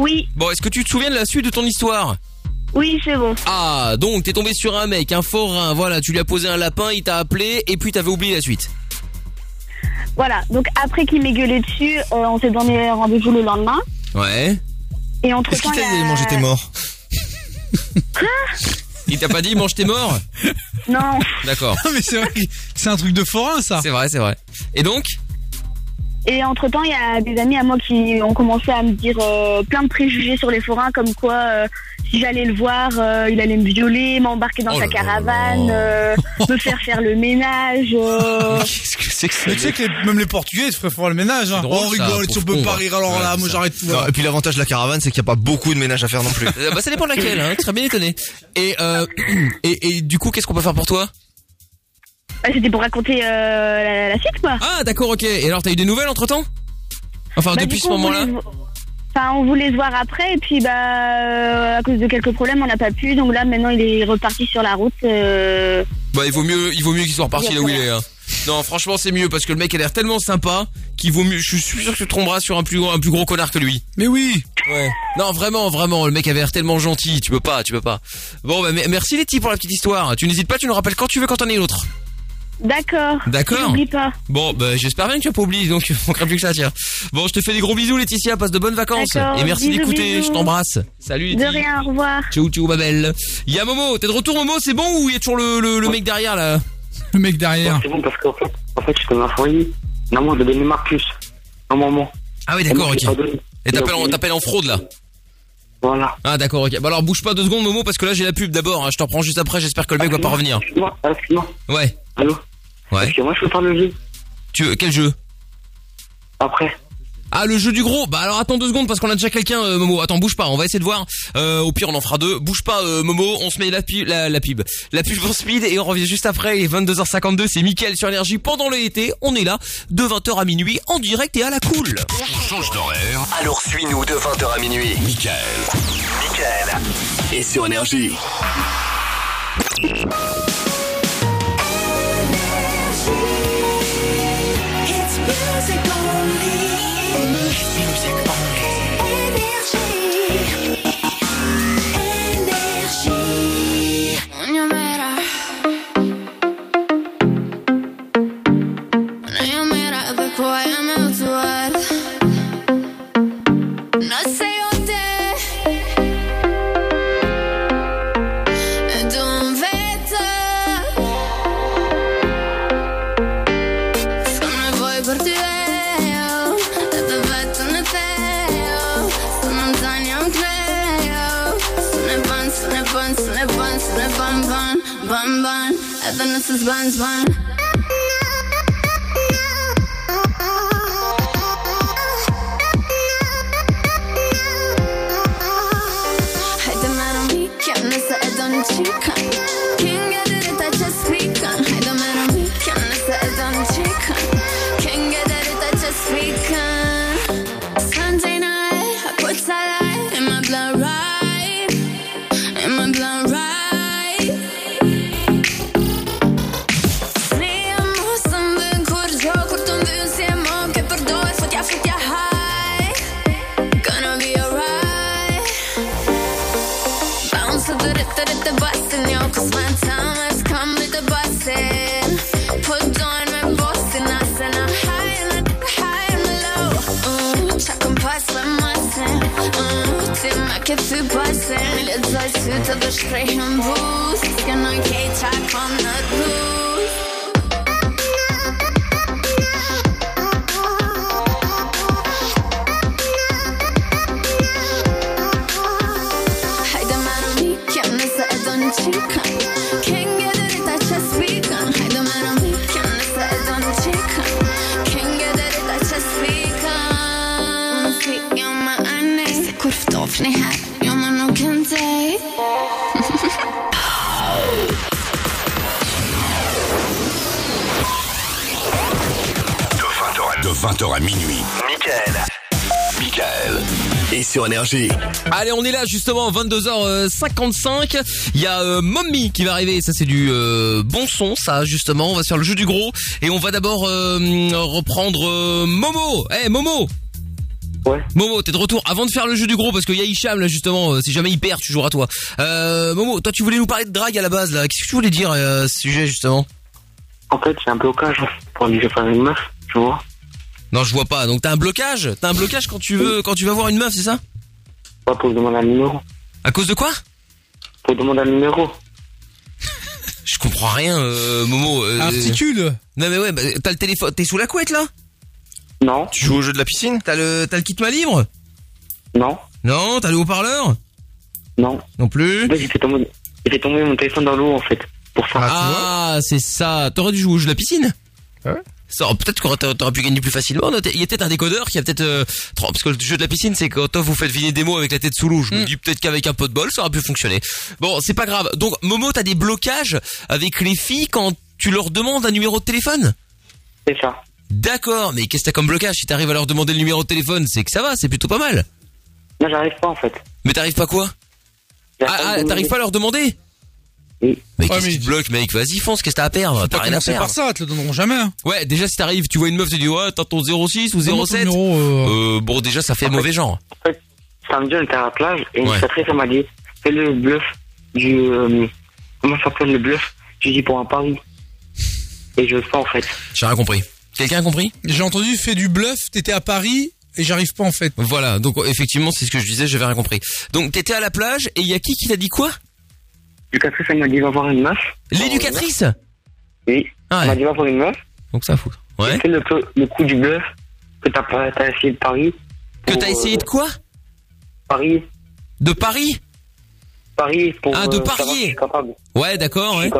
Oui. Bon, est-ce que tu te souviens de la suite de ton histoire? Oui, c'est bon. Ah, donc t'es tombé sur un mec, un forain, voilà, tu lui as posé un lapin, il t'a appelé et puis t'avais oublié la suite. Voilà, donc après qu'il m'ait gueulé dessus, euh, on s'est donné rendez-vous le lendemain. Ouais. Et entre Est-ce qu'il t'a dit manger tes morts Il t'a pas dit mange tes morts Non. D'accord. mais c'est vrai que c'est un truc de forain ça. C'est vrai, c'est vrai. Et donc Et entre temps, il y a des amis à moi qui ont commencé à me dire euh, plein de préjugés sur les forains, comme quoi euh, si j'allais le voir, euh, il allait me violer, m'embarquer dans Oh sa caravane, euh, me faire faire le ménage. euh. Qu'est-ce que c'est que ça Mais tu sais que les- même les Portugais ils se feraient faire le ménage. Hein. drôle, oh, rigole, peut con, pas rire, alors Ouais, là, moi j'arrête tout. Non, hein. et puis l'avantage de la caravane, c'est qu'il n'y a pas beaucoup de ménage à faire non plus. Euh, Bah ça dépend de laquelle, hein. Tu serais bien étonné. Et, euh, et, et du coup, qu'est-ce qu'on peut faire pour toi? Bah, C'était pour raconter euh, la, la suite, quoi. Ah d'accord, ok. Et alors, t'as eu des nouvelles entre temps Enfin, Bah, depuis ce on moment-là? Enfin, on voulait se voir après, et puis bah, euh, à cause de quelques problèmes, on n'a pas pu. Donc là, maintenant, il est reparti sur la route. euh, Bah il vaut mieux, il vaut mieux qu'il soit reparti là où il est. hein. Non, franchement, c'est mieux parce que le mec a l'air tellement sympa qu'il vaut mieux. Je suis sûr que tu te tromperas sur un plus gros, un plus gros connard que lui. Mais oui. Ouais. Non, vraiment, vraiment, le mec avait l'air tellement gentil. Tu peux pas, tu peux pas. Bon, bah me- merci Letty pour la petite histoire. Tu n'hésites pas, tu nous rappelles quand tu veux, quand t'en as une autre. D'accord. D'accord. N'oublie pas. Bon, bah j'espère bien que tu as pas oublié, donc il manquera plus que ça, tiens. Bon, je te fais des gros bisous Laetitia, passe de bonnes vacances. D'accord, Et merci d'écouter, je t'embrasse. Salut De rien, au revoir. Ciao, ciao, ma belle. Il y a Momo, t'es de retour Momo, c'est bon ou il y a toujours le, le, le mec derrière là Le mec derrière. C'est bon parce qu'en fait, en fait, je te m'as fourni. Non, moi, de donner ma puce. Un moment. Ah oui, d'accord, ok. Et t'appelles en, t'appelles en fraude là Voilà. Ah d'accord, ok. Bah alors bouge pas deux secondes Momo parce que là j'ai la pub d'abord, hein. je t'en prends juste après, j'espère que le mec va pas revenir. Excuse-moi, excuse-moi. Ouais. Allô Ouais. Excuse-moi, je peux faire le jeu. Tu veux, quel jeu Après. Ah le jeu du gros Bah alors attends deux secondes parce qu'on a déjà quelqu'un euh, Momo Attends bouge pas on va essayer de voir euh, Au pire on en fera deux Bouge pas euh, Momo On se met la, pi- la, la pub La pub pour speed et on revient juste après Et 22h52 c'est Mickaël sur énergie Pendant l'été on est là De 20h à minuit En direct et à la cool On change d'horaire. Alors suis-nous de 20h à minuit. Michael. Michael. Et sur énergie. than this is one's one. Typasin Ledzoj sy të të shkrejnë në bus Skenoj kej qakë në dus Schnee hat. 20h à minuit. Michael. Michael. Et sur énergie. Allez, on est là justement 22h55. Il y a euh, Mommy qui va arriver. Ça c'est du euh, bon son, ça justement. On va se faire le jeu du gros et on va d'abord euh, reprendre euh, Momo. Eh Momo. Ouais. Momo, t'es de retour. Avant de faire le jeu du gros, parce qu'il y a Hicham là justement. euh, si jamais il perd, tu joueras toi. Euh, Momo, toi tu voulais nous parler de drague à la base là. Qu'est-ce que tu voulais dire euh, à ce sujet justement? En fait, j'ai un blocage pour lui faire une meuf, tu vois. Non, je vois pas. Donc t'as un blocage. T'as un blocage quand tu veux, quand tu vas voir une meuf, c'est ça? Pas pour demander un numéro. À cause de quoi? Pour demander un numéro. Je comprends rien, euh, Momo. euh, Articule. Non mais ouais, bah, t'as le téléphone, t'es sous la couette là? Non. Tu joues au jeu de la piscine? T'as le, t'as le kit main libre? Non. Non, t'as le haut-parleur? Non. Non plus? Fait, j'ai fait tomber, j'ai fait tomber mon téléphone dans l'eau en fait. Pour ça. Ah, c'est ça. T'aurais dû jouer au jeu de la piscine? Ça, peut-être que t'aurais- pu gagner plus facilement. Il y a peut-être un décodeur qui a peut-être... euh, trop- parce que le jeu de la piscine, c'est quand toi, vous faites deviner des mots avec la tête sous l'eau. Je Mm. me dis peut-être qu'avec un pot de bol, ça aurait pu fonctionner. Bon, c'est pas grave. Donc, Momo, t'as des blocages avec les filles quand tu leur demandes un numéro de téléphone? C'est ça. D'accord, mais qu'est-ce que t'as comme blocage? Si t'arrives à leur demander le numéro de téléphone, c'est que ça va, c'est plutôt pas mal. Non, j'arrive pas en fait. Mais t'arrives pas quoi? Ah, ah, t'arrives pas à leur demander? Oui. Mais qu'est-ce qui te bloque, mec Vas-y, fonce, qu'est-ce que t'as à perdre T'as Pas rien à perdre. par ça, te le donneront jamais. hein. Ouais, déjà si t'arrives, tu vois une meuf, tu dis ouais, t'as ton 06 ou Donne-moi ton 07. numéro, Euh, bon, déjà ça fait mauvais genre. Samedi, on était à la plage et une Ouais. chasseur m'a dit fais le bluff du. euh, comment ça s'appelle le bluff? J'ai dit pour un pari. Et je le fais en fait. J'ai rien compris. Quelqu'un a compris? J'ai entendu, fais du bluff, t'étais à Paris et j'arrive pas en fait. Voilà, donc effectivement c'est ce que je disais, j'avais rien compris. Donc t'étais à la plage et il y a qui qui t'a dit quoi? L'éducatrice, elle m'a dit va voir une meuf. L'éducatrice Oui. Ah Elle m'a dit va voir une meuf. Donc ça fout. Ouais. Fait le, le coup du bluff que t'as essayé de pari. Que t'as essayé de quoi? Paris. De Paris? Paris pour. Ah, de euh, savoir parier. si je suis capable. Ouais, d'accord, ouais.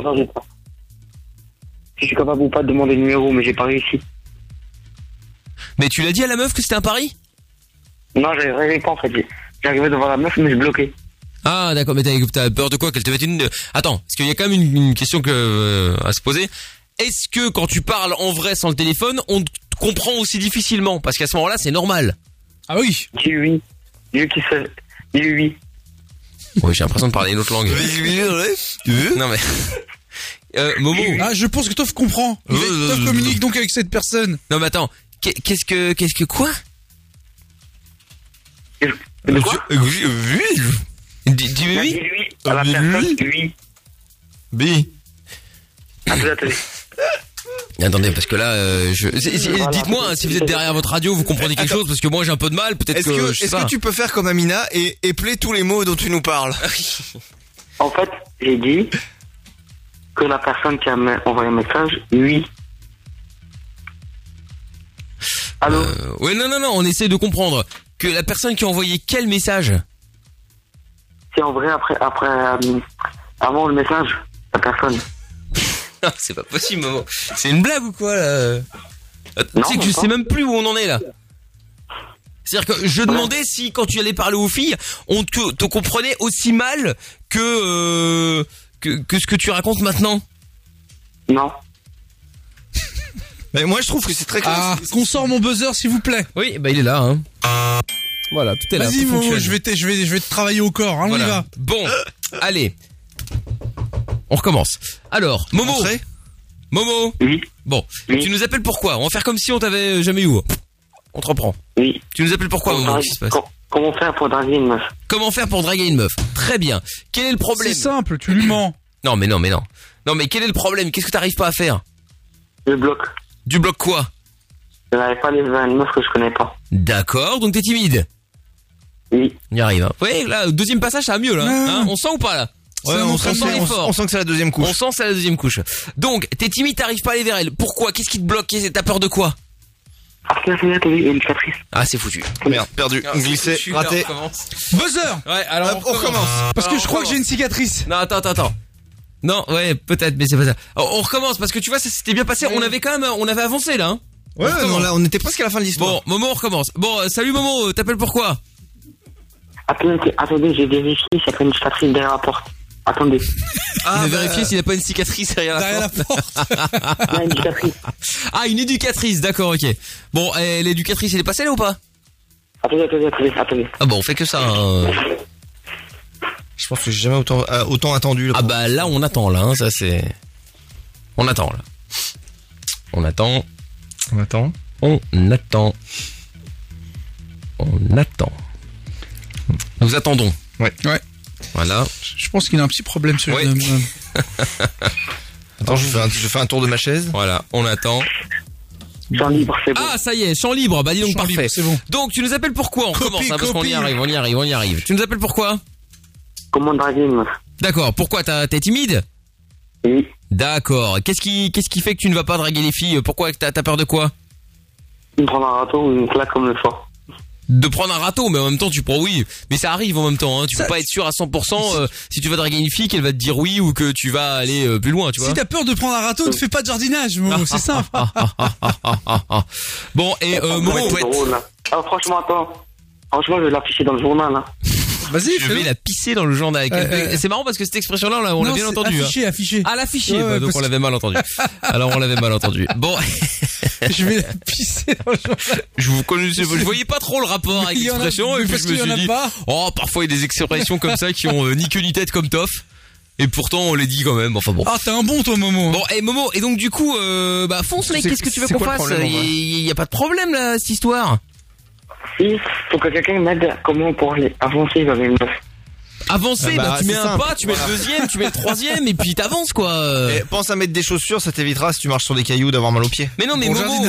Si je suis capable ou pas de demander le numéro, mais j'ai pas réussi. Mais tu l'as dit à la meuf que c'était un pari? Non, j'arrivais pas en fait. J'arrivais devant la meuf, mais je bloquais. Ah d'accord, mais t'as peur de quoi Qu'elle te mette une... Attends, parce qu'il y a quand même une, une question que, euh, à se poser. Est-ce que quand tu parles en vrai sans le téléphone, on te comprend aussi difficilement? Parce qu'à ce moment-là, c'est normal. Ah oui Dis oui. Dis qui se. Dis oui. Oui, j'ai l'impression de parler une autre langue. non mais... Euh, Momo. Ah, je pense que Toff comprend. Il Euh, Toff euh, communique donc avec cette personne. Non mais attends, qu'est- qu'est-ce que... Qu'est-ce que quoi? Quoi? Dis dis oui. Dis oui. À la personne, oui. B. Attendez, parce que là, euh, je... Voilà. dites-moi hein, si vous êtes derrière votre radio, vous comprenez quelque chose, parce que moi j'ai un peu de mal, peut-être Est-ce que... que, est-ce que tu peux faire comme Amina et épeler tous les mots dont tu nous parles? En fait, j'ai dit que la personne qui a envoyé un message, oui. Allô? Euh, ouais, non, non, non, on essaie de comprendre. Que la personne qui a envoyé quel message? En vrai après, après, euh, avant le message, la personne. Non, c'est pas possible, maman. C'est une blague ou quoi là Euh, Tu sais que je même sais même plus où on en est là. C'est-à-dire que je demandais si quand tu allais parler aux filles, on te, te comprenait aussi mal que, euh, que que ce que tu racontes maintenant. Non. Mais moi je trouve que c'est très clair. Ah, qu'on sort mon buzzer s'il vous plaît. Oui, bah il est là. Hein. Voilà, tout est là. Vas-y, Momo, je vais, te, je, vais, je vais te travailler au corps. Hein, on y va. Bon, allez. On recommence. Alors, Momo. Momo. Oui. Bon, tu nous appelles pourquoi On va faire comme si on t'avait jamais eu. On te reprend. Oui. Tu nous appelles pourquoi Comment, Momo? Qu'est-ce qui se passe? comment faire pour draguer une meuf? Comment faire pour draguer une meuf? Très bien. Quel est le problème? C'est simple, tu lui mens. Non, mais non, mais non. Non, mais quel est le problème? Qu'est-ce que t'arrives pas à faire? Le bloc. Du bloc quoi? Je n'arrive pas à aller vers une meuf que je connais pas. D'accord, donc t'es timide. Oui. On y arrive. Hein. Oui, là, deuxième passage, ça va mieux là. hein on sent ou pas là Ouais, on sent, on- on sent que c'est la deuxième couche. On sent c'est la deuxième couche. Donc, t'es timide, t'arrives pas à aller vers elle. Pourquoi? Qu'est-ce qui te bloque? T'as peur de quoi? Que. Ah, c'est foutu. Merde, perdu, Ah, glissé, là, raté. Buzzer Ouais, alors Hop, on recommence. Parce que Alors, je crois que j'ai une cicatrice. Non, attends, attends, attends. Non, ouais, peut-être, mais c'est pas ça. Alors, on recommence parce que tu vois, ça s'était bien passé. On avait quand même, on avait avancé là. Hein. Ouais, recommence. on, l'a- on était presque à la fin de l'histoire. Bon, Momo, on recommence. Bon, euh, salut Momo, euh, t'appelles pourquoi Attendez, attendez, j'ai vérifié s'il n'y a pas une cicatrice derrière la porte. Attendez. Il veut vérifier s'il n'a pas une cicatrice derrière, Derrière la la porte. Il y a une cicatrice. ah, une éducatrice, d'accord, ok. Bon, l'éducatrice, elle est passée là ou pas Attendez, attendez, attendez, attendez. Ah bon, on fait que ça. hein. Je pense que j'ai jamais autant, euh, autant attendu. là. Ah bah là, on attend là, hein, ça c'est. On attend là. On attend. On attend. On attend. On attend. Nous attendons. Ouais. Ouais. Voilà. Je pense qu'il a un petit problème ce Ouais. jeune homme. Attends, je fais, un, je fais un tour de ma chaise. Voilà, on attend. Champ libre, c'est bon. Ah, ça y est, champ libre. Bah dis donc Champ parfait. libre, c'est bon. Donc tu nous appelles pourquoi On Copie, recommence hein, parce qu'on y arrive, on y arrive, on y arrive. Tu nous appelles pourquoi Comment draguer une meuf D'accord. Pourquoi T'as- T'es timide? Oui. D'accord. Qu'est-ce qui, qu'est-ce qui fait que tu ne vas pas draguer les filles? Pourquoi T'as t'as peur de quoi? Il me prend un râteau ou une claque comme le fort. De prendre un râteau, mais en même temps tu prends oui. Mais ça arrive en même temps. Hein. Tu peux pas être sûr à 100% euh, si tu vas draguer une fille qu'elle va te dire oui ou que tu vas aller euh, plus loin, tu vois. Si t'as peur de prendre un râteau, ne fais pas de jardinage, c'est simple. bon, et euh, drôle, là. Ah, franchement, attends. Franchement, je vais l'afficher dans le journal, là. Vas-y, je vais la pisser dans le journal. Ouais, ouais. C'est marrant parce que cette expression-là, on l'a- l'a bien c'est entendu. affiché, hein. affiché. Ah, l'affiché, Ouais, bah, donc on l'avait mal entendu. Alors on l'avait mal entendu. Bon, je vais la pisser dans le journal. je vous connaissais, je voyais pas trop le rapport avec Il y en a- l'expression et puis parce je me qu'il y suis en a dit, pas. oh, parfois il y a des expressions comme ça qui ont euh, ni queue ni tête comme Toff. Et pourtant on les dit quand même. Enfin bon. Ah, t'es un bon toi, Momo. Bon, et Momo, et donc du coup, euh, bah fonce mec, qu'est-ce que tu veux qu'on fasse Il y, y a pas de problème là, cette histoire? Si, faut que quelqu'un m'aide comment pour aller avancer une meuf. Avancer, Ah bah, bah, tu mets un simple, pas, tu mets voilà. le deuxième, tu mets le troisième, et puis t'avances quoi. Et pense à mettre des chaussures, ça t'évitera si tu marches sur des cailloux d'avoir mal aux pieds. Mais non, mais Momo.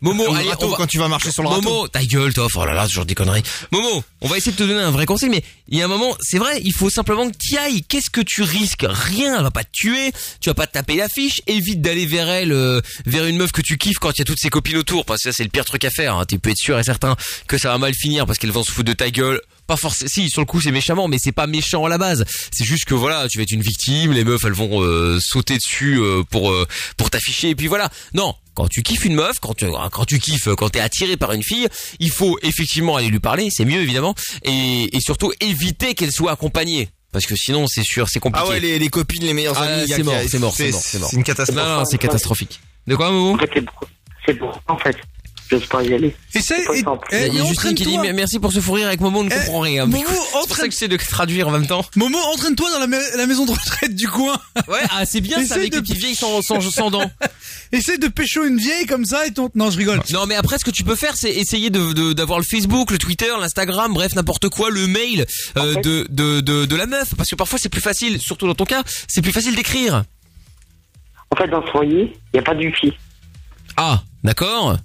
Momo, allez, râteau, on va- quand tu vas marcher sur le râteau. Momo, ta gueule, toi, oh là là, ce genre des conneries. Momo, on va essayer de te donner un vrai conseil, mais il y a un moment, c'est vrai, il faut simplement que tu ailles. Qu'est-ce que tu risques Rien, elle va pas te tuer, tu vas pas te taper l'affiche, évite d'aller vers elle, euh, vers une meuf que tu kiffes quand il y a toutes ses copines autour, parce que ça c'est le pire truc à faire, hein. tu peux être sûr et certain que ça va mal finir parce qu'elles vont se foutre de ta gueule. Pas forcément, si, sur le coup c'est méchamment, mais c'est pas méchant à la base. C'est juste que voilà, tu vas être une victime, les meufs elles vont euh, sauter dessus euh, pour euh, pour t'afficher, et puis voilà. Non, quand tu kiffes une meuf, quand tu quand tu kiffes, quand t'es attiré par une fille, il faut effectivement aller lui parler, c'est mieux évidemment, et, et surtout éviter qu'elle soit accompagnée. Parce que sinon, c'est sûr, c'est compliqué. Ah ouais, les, les copines, les meilleures Ah, amies. il y a- c'est mort, c'est mort, c'est mort, c'est mort. une catastrophe. Non, non, c'est catastrophique. De quoi, Momo? En fait, c'est pour en fait. J'ose pas y aller. Essaye, C'est pas simple. Il y a- il y a Justine qui dit merci pour ce fou rire avec Momo, on ne comprend rien. Momo, C'est pour entraîne- ça que j'essaie de traduire en même temps. Momo, entraîne-toi dans la, ma- la maison de retraite du coin. Ouais, ah, c'est bien ça Essaye avec de- les petites vieilles sans, sans, sans dents. Essaye de pécho une vieille comme ça et ton... Non, je rigole. Non mais après ce que tu peux faire c'est essayer de de- d'avoir le Facebook, le Twitter, l'Instagram, bref n'importe quoi, le mail euh, de, de de de la meuf parce que parfois c'est plus facile, surtout dans ton cas, c'est plus facile d'écrire. En fait, dans le foyer, il n'y a pas de wifi. Ah, d'accord.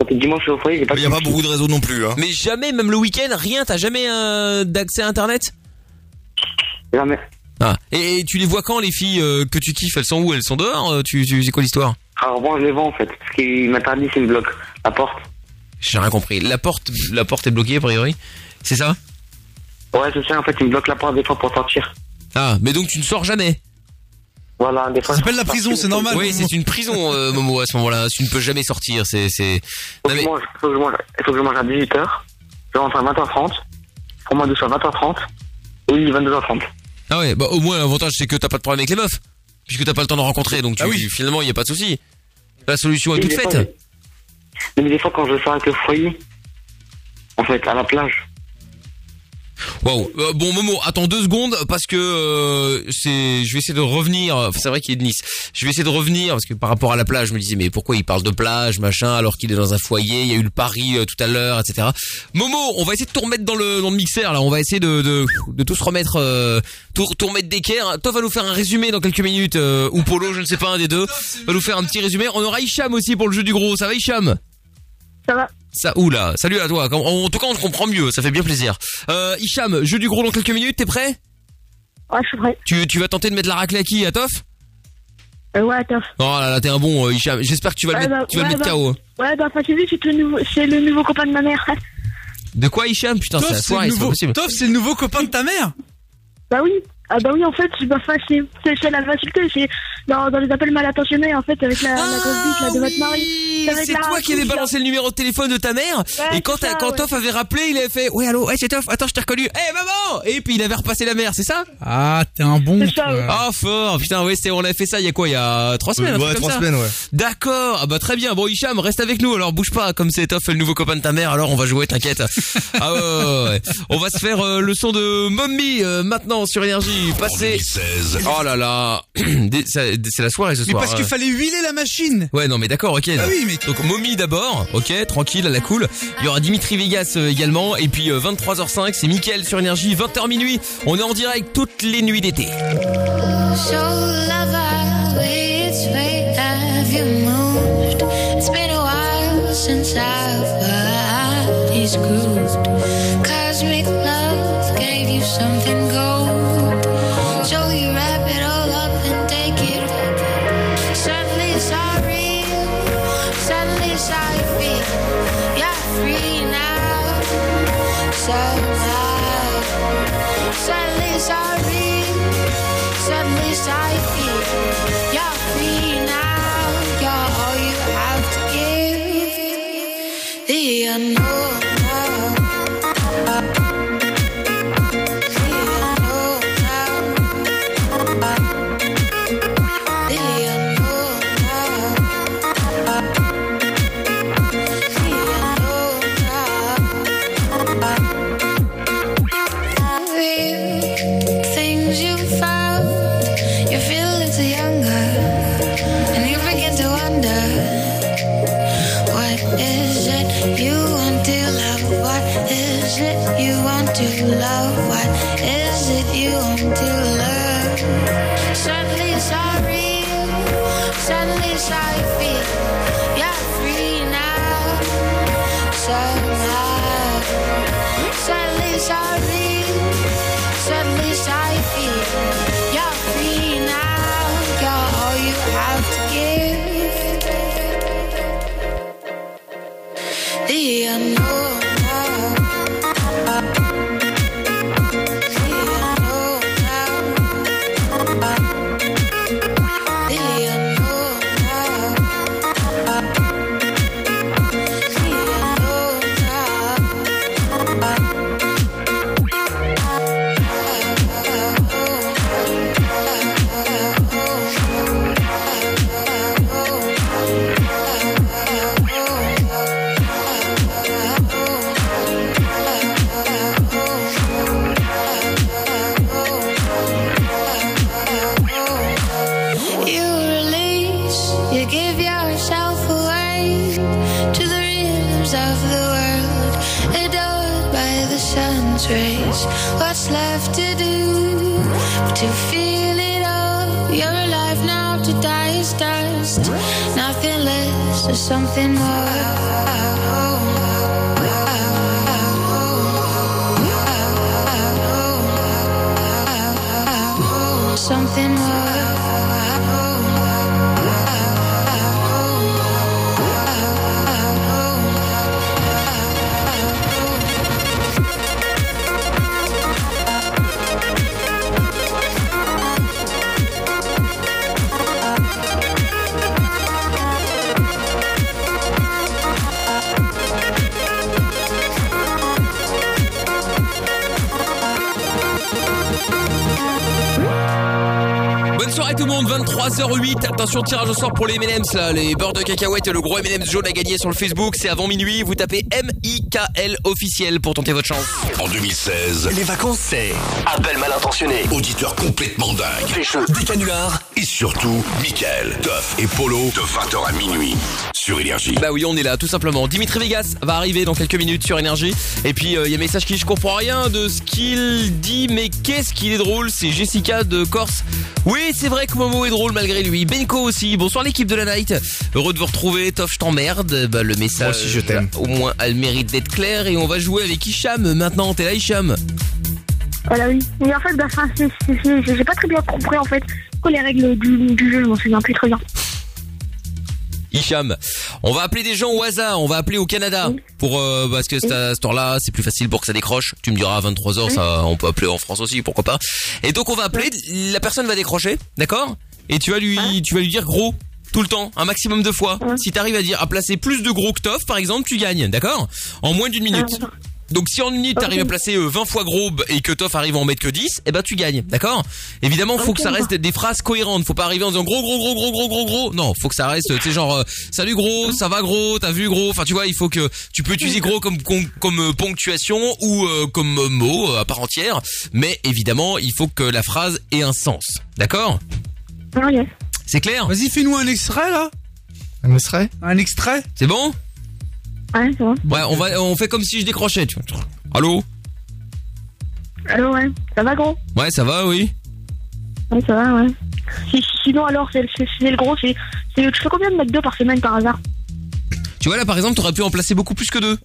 Donc, dimanche, au foyer, j'ai pas de Il y a pas beaucoup de réseaux non plus. Hein. Mais jamais même le week-end, rien, t'as jamais euh, d'accès à internet? Jamais. Ah, et, et tu les vois quand les filles euh, que tu kiffes, elles sont où? Elles sont dehors Euh, Tu, tu c'est quoi l'histoire? Rarement, je les vends, en fait. Parce qu'ils m'interdisent, ils me bloquent la porte. J'ai rien compris. La porte la porte est bloquée a priori. C'est ça? Ouais, c'est ça, en fait, ils me bloquent la porte des fois pour sortir. Ah, mais donc tu ne sors jamais? Voilà, des fois. Ça s'appelle la prison, c'est normal. Oui, c'est une prison, euh, Momo, à ce moment-là. Tu ne peux jamais sortir. C'est, c'est. Faut que, je mange, faut, que je mange, faut que je mange à 18h. Je rentre à 20h30. Pour moi, douche à 20h30. Oui, 22h30. Ah ouais, bah au moins l'avantage c'est que t'as pas de problème avec les meufs, puisque t'as pas le temps de rencontrer, donc tu, Ah oui. finalement il y a pas de souci. La solution est toute faite. fois, Mais des fois, quand je sors avec le foyer, en fait, à la plage, Waouh. Euh, bon Momo, attends deux secondes parce que euh, c'est, je vais essayer de revenir. Enfin, c'est vrai qu'il est de Nice. Je vais essayer de revenir parce que par rapport à la plage, je me disais mais pourquoi il parle de plage, machin, alors qu'il est dans un foyer. Il y a eu le Paris euh, tout à l'heure, etc. Momo, on va essayer de tout remettre dans le dans le mixeur là. On va essayer de de, de tout se remettre, euh, tout, tout remettre d'équerre. Toi va nous faire un résumé dans quelques minutes euh, ou Polo, je ne sais pas un des deux, va nous faire un petit résumé. On aura Hicham aussi pour le jeu du gros. Ça va Hicham? Ça va ça, oula, salut à toi. En, en tout cas, on te comprend mieux, ça fait bien plaisir. Euh, Hicham, jeu du gros dans quelques minutes, t'es prêt? Ouais, je suis prêt. tu, tu vas tenter de mettre la raclée à qui? À Toff? Euh, ouais, attends. Oh là là, t'es un bon euh, Hicham. J'espère que tu vas le mettre, bah, tu vas ouais, le mettre bah, KO. Ouais, bah, enfin, tu sais, c'est le nouveau, c'est le nouveau copain de ma mère. De quoi Hicham? Putain, c'est Toff, la c'est soirée, possible. Toff, c'est le nouveau copain de ta mère? Bah oui. Ah bah oui, en fait, enfin, c'est, c'est, c'est la facilité, c'est dans, dans les appels mal intentionnés, en fait, avec la, la grosse bite, là, de votre mari. C'est toi qui avais balancé le numéro de téléphone de ta mère Ouais, et quand, c'est ça, quand ouais. Toff avait rappelé, il avait fait ouais allô, ouais c'est Toff, attends je t'ai reconnu, hé maman Et puis il avait repassé la mère, c'est ça? Ah, t'es un bon. C'est ça, toi. ouais. Ah fort, putain ouais c'était on a fait ça il y a quoi? Il y a trois semaines ouais, trois semaines, ouais. D'accord, ah bah très bien. Bon Hicham, reste avec nous. Alors bouge pas, comme c'est Toff le nouveau copain de ta mère. Alors on va jouer, t'inquiète. ah ouais, ouais, ouais, ouais. On va se faire euh, le son de Mommy euh, maintenant sur énergie. Passer. Oh là là, c'est la soirée ce Mais soir. parce qu'il hein. fallait huiler la machine. Ouais non mais d'accord ok. Ah oui, mais- Donc Mommy d'abord, ok, tranquille, à la cool. Il y aura Dimitri Vegas euh, également et puis euh, 23h05 c'est Mickaël sur énergie, 20h minuit. On est en direct toutes les nuits d'été. So lover, which way have you moved? It's been a while since I've heard grooved. Give. The shine. Something more. 3h08, attention tirage au sort pour les M&M's les beurres de cacahuètes et le gros M&M's jaune à gagner sur le Facebook, c'est avant minuit, vous tapez M-I-K-L officiel pour tenter votre chance. En 2016, les vacances c'est appel mal intentionné, auditeur complètement dingue, des canulars et surtout Michael, Duff et Polo de 20h à minuit sur Énergie. Bah oui, on est là, tout simplement. Dimitri Vegas va arriver dans quelques minutes sur Énergie. Et puis, il y a un message qui je comprends rien de ce qu'il dit, mais qu'est-ce qu'il est drôle. C'est Jessica de Corse. Oui, c'est vrai que Momo est drôle malgré lui. Benko aussi. Bonsoir l'équipe de la Night. Heureux de vous retrouver. Toff, je t'emmerde. Bah, le message. Moi aussi, je t'aime. Au moins, elle mérite d'être claire. Et on va jouer avec Hicham maintenant. T'es là, Hicham? Voilà, oui. Mais en fait, bah, j'ai pas très bien compris, en fait. Quoi, les règles du, du jeu, je m'en souviens plus très bien. Hicham, on va appeler des gens au hasard, on va appeler au Canada pour euh, parce que c'est à cette heure-là, c'est plus facile pour que ça décroche. Tu me diras à 23h ça on peut appeler en France aussi, pourquoi pas. Et donc on va appeler, la personne va décrocher, d'accord? Et tu vas lui tu vas lui dire gros tout le temps, un maximum de fois. Si t'arrives à dire à placer plus de gros que Toff par exemple, tu gagnes, d'accord? En moins d'une minute. Donc si en une minute t'arrives à placer euh, 20 fois gros et que Toff arrive à en mettre que 10, eh ben tu gagnes, d'accord? Évidemment, faut que ça reste des phrases cohérentes, faut pas arriver en disant gros gros gros gros gros gros gros. Non, faut que ça reste tu sais genre euh, salut gros, ça va gros, t'as vu gros. Enfin tu vois, il faut que tu peux utiliser gros comme comme, comme, euh, ponctuation ou euh, comme euh, mot euh, à part entière, mais évidemment, il faut que la phrase ait un sens. D'accord? C'est clair? Vas-y, fais-nous un extrait là. Un extrait? Un extrait. C'est bon? Ouais, c'est bon. Ouais, on va on fait comme si je décrochais, tu vois. Allô? Allô, ouais. Ça va, gros? Ouais, ça va, oui. Ouais, ça va, ouais. Si- sinon, alors, c'est c'est- c'est le gros, c'est. c'est- Tu fais combien de mètres d'eau par semaine par hasard? Tu vois là par exemple t'aurais pu en placer beaucoup plus que deux.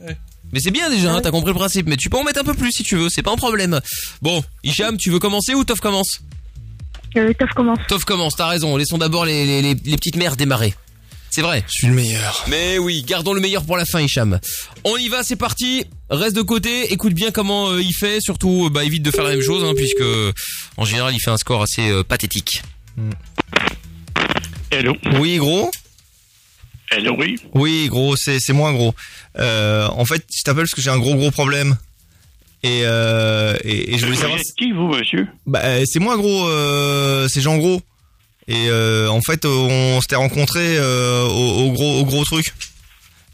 Mais c'est bien déjà, hein, t'as compris le principe. Mais tu peux en mettre un peu plus si tu veux, c'est pas un problème. Bon, Hicham, tu veux commencer ou Toff commence? Euh, Toff commence. Toff commence, t'as raison. Laissons d'abord les, les, les- les petites mères démarrer. C'est vrai. Je suis le meilleur. Mais oui, gardons le meilleur pour la fin, Hicham. On y va, c'est parti. reste de côté, écoute bien comment euh, il fait, surtout euh, bah évite de faire la même chose hein, puisque en général il fait un score assez euh, pathétique. Hello. Oui, gros. Hello, oui. Oui, gros, c'est c'est moi, gros. Euh, en fait, je t'appelle parce que j'ai un gros gros problème. Et, euh, et, et je voulais savoir. Vous êtes qui, vous, monsieur? Bah, euh, c'est moi, gros. Euh, c'est Jean Gros. Et euh, en fait, on s'était rencontrés euh, au, au gros au gros truc.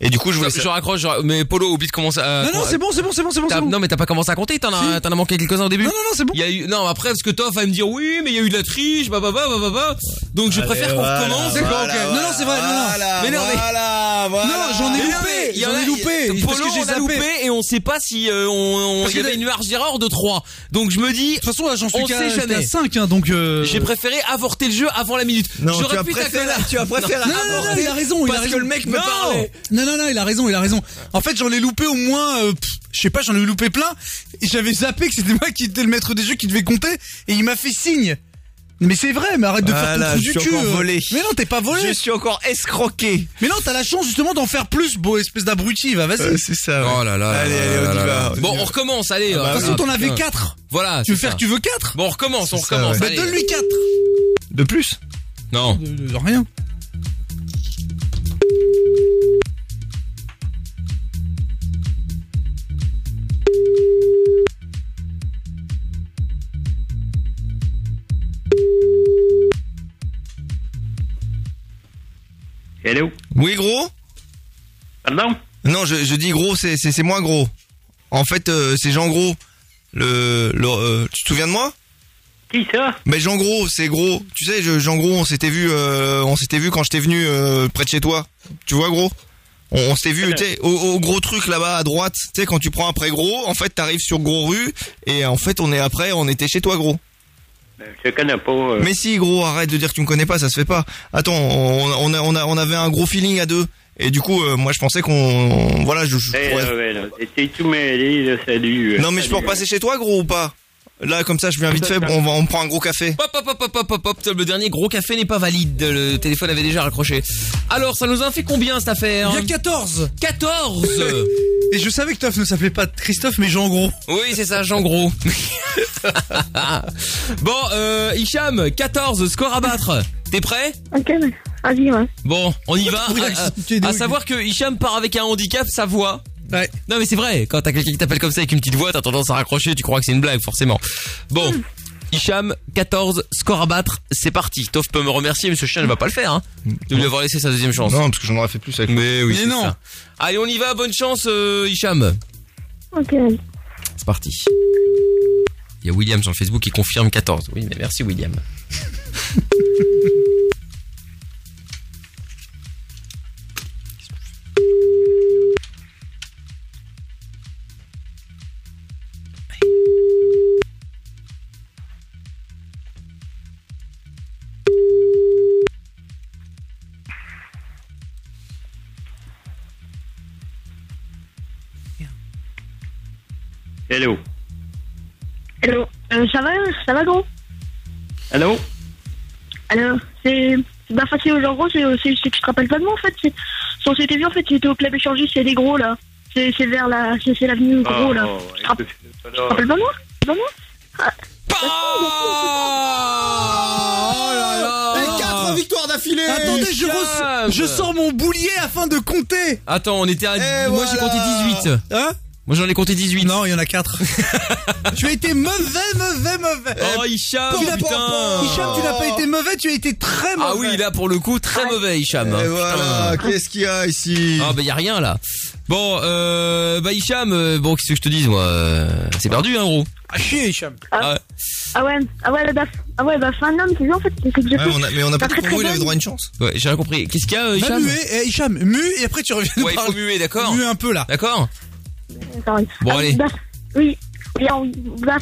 Et du coup, je voulais. Je, je raccroche, je ra- mais Polo oublie de commencer à. Non, non, c'est bon, c'est bon, c'est bon, c'est bon, T'as- c'est bon. Non, mais t'as pas commencé à compter, t'en as, t'en as manqué quelques-uns au début. Non, non, non, c'est bon. Il y a eu, non, après, parce que Toff va me dire oui, mais il y a eu de la triche, bah, bah, bah, bah, bah, bah. Donc, je préfère qu'on voilà, recommence. voilà, Donc, euh, voilà, Non, non, c'est vrai, non, non. voilà, Mais non, mais- voilà, voilà. Non, j'en ai Mais non, loupé, mais il y en j'en a- ai loupé, Polo, parce que j'ai on a zappé. loupé et on sait pas si euh, on, on- Parce il y que avait une marge d'erreur de 3. Donc je me dis, de toute façon là j'en suis on qu'à sait j'étais jamais. à 5 hein, donc euh... J'ai préféré avorter le jeu avant la minute. Non, J'aurais tu as pu préféré- t'accorder- tu as préféré Non, Non, non, il a raison, il a parce raison. que le mec me Non. parlait. Non, non, non, il a raison, il a raison. En fait, j'en ai loupé au moins, euh, pff, je sais pas, j'en ai loupé plein. Et j'avais zappé que c'était moi qui étais le maître des jeux qui devait compter. Et il m'a fait signe. Mais c'est vrai, mais arrête de faire Voilà, ton trou je du suis cul. encore euh. volé. Mais non, t'es pas volé. Je suis encore escroqué. Mais non, t'as la chance justement d'en faire plus, beau espèce d'abruti. Va, vas-y. Euh, c'est ça. ouais. Oh là là. Allez, là allez, là on y là va. là. on y Bon, va. on recommence, allez. Ah De toute façon, ah, t'en avais putain. 4. Voilà. Tu veux c'est faire, ça. tu veux 4 Bon, on recommence, on C'est ça, recommence. Bah, allez. donne-lui 4. De plus Non. De, de- de rien. Hello? Oui, gros? Pardon? Non, je, je dis gros, c'est c'est moi gros. En fait, euh, c'est Jean Gros. Le, le euh, tu te souviens de moi? Qui ça? Mais Jean Gros, c'est gros. Tu sais, je- Jean Gros, on s'était vu, euh, on s'était vu quand j'étais venu près de chez toi. Tu vois, gros? On, on s'était vu, tu sais, au, au gros truc là-bas à droite. Tu sais, quand tu prends après gros, en fait, t'arrives sur gros rue et en fait, on est après, on était chez toi, gros. Je connais pas. euh. Mais si, gros, arrête de dire que tu me connais pas, ça se fait pas. Attends, on, on, a- on, a- on avait un gros feeling à deux. Et du coup, euh, moi, je pensais qu'on, voilà, je, je Eh, pourrais- là, ouais, là, tout mêlé, là, salut. euh, Non, mais je peux repasser chez toi, gros, ou pas? Là, comme ça, je viens vite fait, on, va, on prend un gros café. Hop, hop, hop, hop, hop, hop, hop. Le dernier gros café n'est pas valide. Le téléphone avait déjà raccroché. Alors, ça nous en fait combien cette affaire Il y a 14. 14 Et je savais que Toff ne s'appelait pas Christophe, mais Jean Gros. Oui, c'est ça, Jean Gros. bon, euh, Hicham, 14, score à battre. T'es prêt Ok, vas-y, ouais. Bon, on y va. Oui, À, à- savoir que Hicham part avec un handicap, sa voix. Ouais. Non mais c'est vrai, quand t'as quelqu'un qui t'appelle comme ça avec une petite voix, t'as tendance à raccrocher, tu crois que c'est une blague forcément. Bon, Hicham, 14, score à battre, c'est parti. Toff peut me remercier, mais ce chien ne va pas le faire, hein, de lui avoir laissé sa deuxième chance. Non, parce que j'en aurais fait plus avec Mais oui, Mais c'est non. ça. Allez, on y va, bonne chance, euh, Hicham. Ok. C'est parti. Il y a William sur le Facebook qui confirme 14. Oui, mais merci William. Hello. Euh, ça va, ça va, gros? Allô? Alors, c'est. Bah, enfin, c'est en gros, c'est c'est- c'est que je te rappelle pas de moi, en fait. c'est- Si on s'était vu, en fait, c'était au club échangiste, c'est des gros, là. C'est c'est vers la. C'est c'est l'avenue gros, là. Oh, Tu te rappelles tu te rappelles pas de moi? Pas moi? Ah. Oh là là Et 4 victoires d'affilée Attendez, je, je sors mon boulier afin de compter. Attends, on était à... Et Moi j'ai voilà. compté 18. Hein? Moi j'en ai compté 18. Non, il y en a 4. tu as été mauvais, mauvais, mauvais. Oh Hicham, Tu n'as putain pas- Hicham, tu n'as pas été mauvais, tu as été très mauvais. Ah oui, là pour le coup, très mauvais Hicham. Et voilà, qu'est-ce qu'il y a ici Ah bah y a rien là. Bon, euh, bah Hicham, euh, bon qu'est-ce que je te dise moi euh, C'est perdu hein gros. Ah chier, Hicham. Ah, ouais. Ah ouais, ah ouais, bah, ah ouais, bah, fin d'homme, c'est bien, en fait. C'est que j'ai Ouais, on a- Mais on n'a pas dit pour très il avait droit à une chance. Ouais, j'ai rien compris. Qu'est-ce qu'il y a euh, Va Hicham muer, eh, Hicham, mue et après tu reviens nous Ouais, il faut parler. muer, d'accord Mue un peu là. D'accord Sorry. Bon, Ah, allez. Bah, oui. Bah,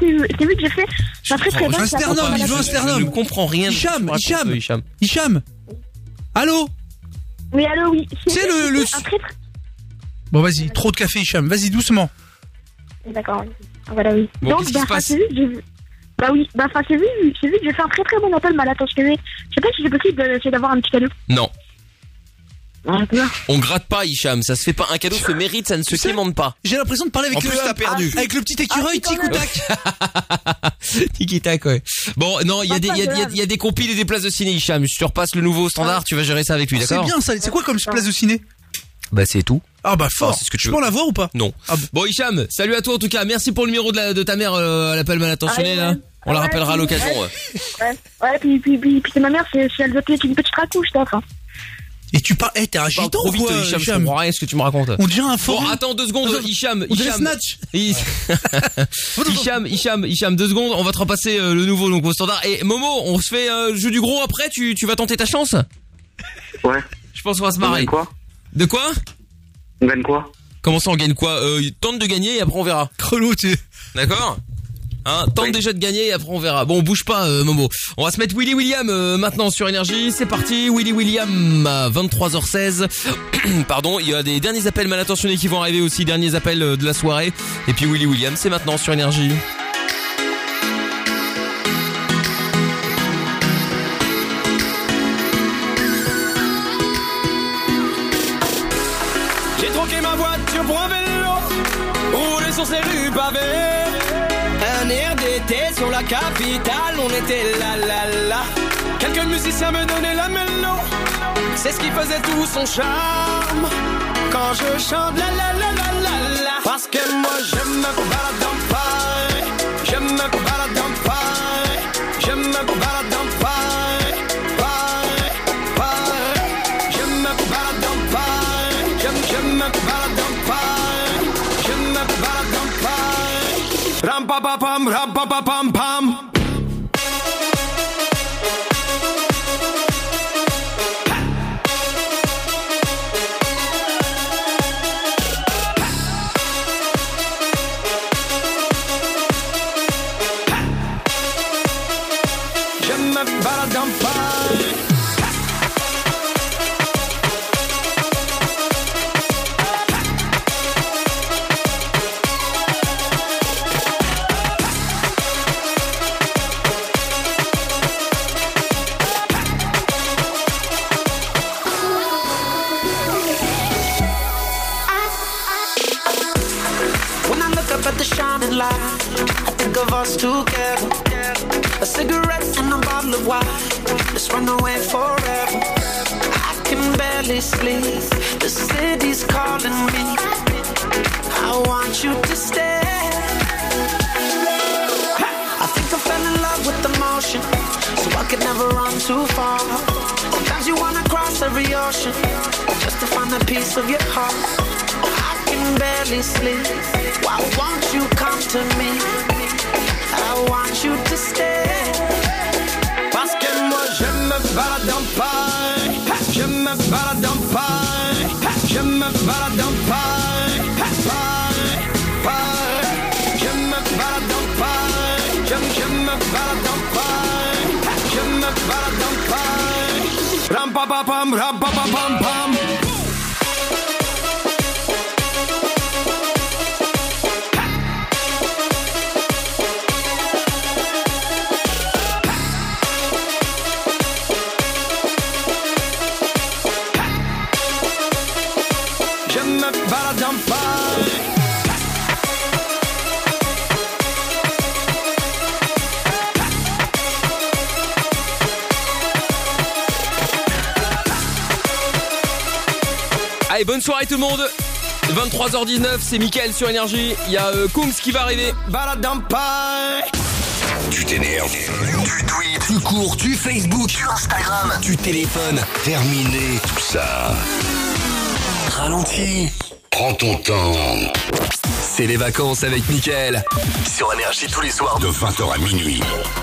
c'est c'est vu que j'ai fait. Ça très bonne. un sternum, il veut Je ne comprends rien. de ce que Hicham, tu me racontes, Hicham. euh, Hicham. Hicham. Allô Oui, allô, oui. C'est le- le- Un. Bon, vas-y, trop de café, Hicham. Vas-y, doucement. D'accord, oui. Ah, Voilà, oui. Bon, Donc, qu'est-ce qui bah, se enfin, passe c'est vu que j'ai vu. Bah oui, bah, enfin, c'est vu, c'est vu que j'ai fait un très très bon appel. Je sais pas si c'est possible d'essayer d'avoir un petit cadeau. Non. On gratte pas, Hicham. Ça se fait pas. Un cadeau se mérite, ça ne se quémande pas. J'ai l'impression de parler avec En le plus, t'as perdu. avec le petit écureuil tic ou tac. Tiki tac, ouais. Bon, non, il y a des, il y a, il y a- il y a des compiles et des places de ciné, Hicham. Si tu repasses le nouveau standard, tu vas gérer ça avec lui, C'est d'accord bien ça. C'est quoi comme place de ciné Bah, c'est tout. Ah bah fort. c'est ce que tu Je veux. peux en avoir ou pas Non. bon. Hicham, salut à toi en tout cas. Merci pour le numéro de, la- de ta mère, euh, à l'appel mal intentionné, là. On la Ouais, rappellera à puis- l'occasion. ouais. ouais. Ouais, ouais, puis, puis, puis, puis c'est ma mère, c'est, c'est elle doit être une petite racouche, t'as enfin. Et tu parles, eh, t'es un gitan trop ou vite, quoi, Hicham, je Hicham comprends rien à ce que tu me racontes. On dirait un Bon, forum. attends deux secondes, Hicham. On dirait Hicham. Snatch. Hi- Hicham, Hicham, Hicham, deux secondes, on va te repasser euh, le nouveau donc au standard. Et Momo, on se fait euh, jeu du gros après, tu, tu vas tenter ta chance? Ouais. Je pense qu'on va se On marrer. gagne quoi? De quoi? On gagne quoi? Comment ça on gagne quoi? Euh, Tente de gagner et après on verra. Crelot, tu D'accord? Hein, tente déjà de gagner et après on verra. Bon, bouge pas, euh, Momo. On va se mettre Willy William euh, maintenant sur énergie. C'est parti, Willy William à 23h16. Pardon, il y a des derniers appels mal intentionnés qui vont arriver aussi, derniers appels euh, de la soirée. Et puis Willy William, c'est maintenant sur énergie. J'ai troqué ma voiture pour un vélo, roulé sur ces rues pavées. Capitale, on était là là là. Quelques musiciens me donnaient la mélo, c'est ce qui faisait tout son charme. Quand je chante la la la la la la, parce que moi je me balade en paille, je me balade en paille, je me balade en paille, paille, paille. Je me balade en paille, je, je me balade en paille, je me balade en paille. Ram pa pa pam, ram pa pa pam pam. Together. A cigarette and a bottle of wine. Let's run away forever. I can barely sleep. The city's calling me. I want you to stay. I think I fell in love with the motion, so I could never run too far. Sometimes you wanna cross every ocean just to find a piece of your heart. I can barely sleep. Why won't you come to me? Ram pa pa pam, ram pa pa pam pam. Allez, bonne soirée tout le monde 23h19, c'est Mickaël sur Énergie. Il y a euh, Kungs qui va arriver. Paille. Tu t'énerves, tu tweets, tu cours, tu Facebook, tu Instagram, tu téléphones. Terminé tout ça. Ralentis. Prends ton temps. C'est les vacances avec Mickaël. Sur Énergie tous les soirs de 20h à minuit.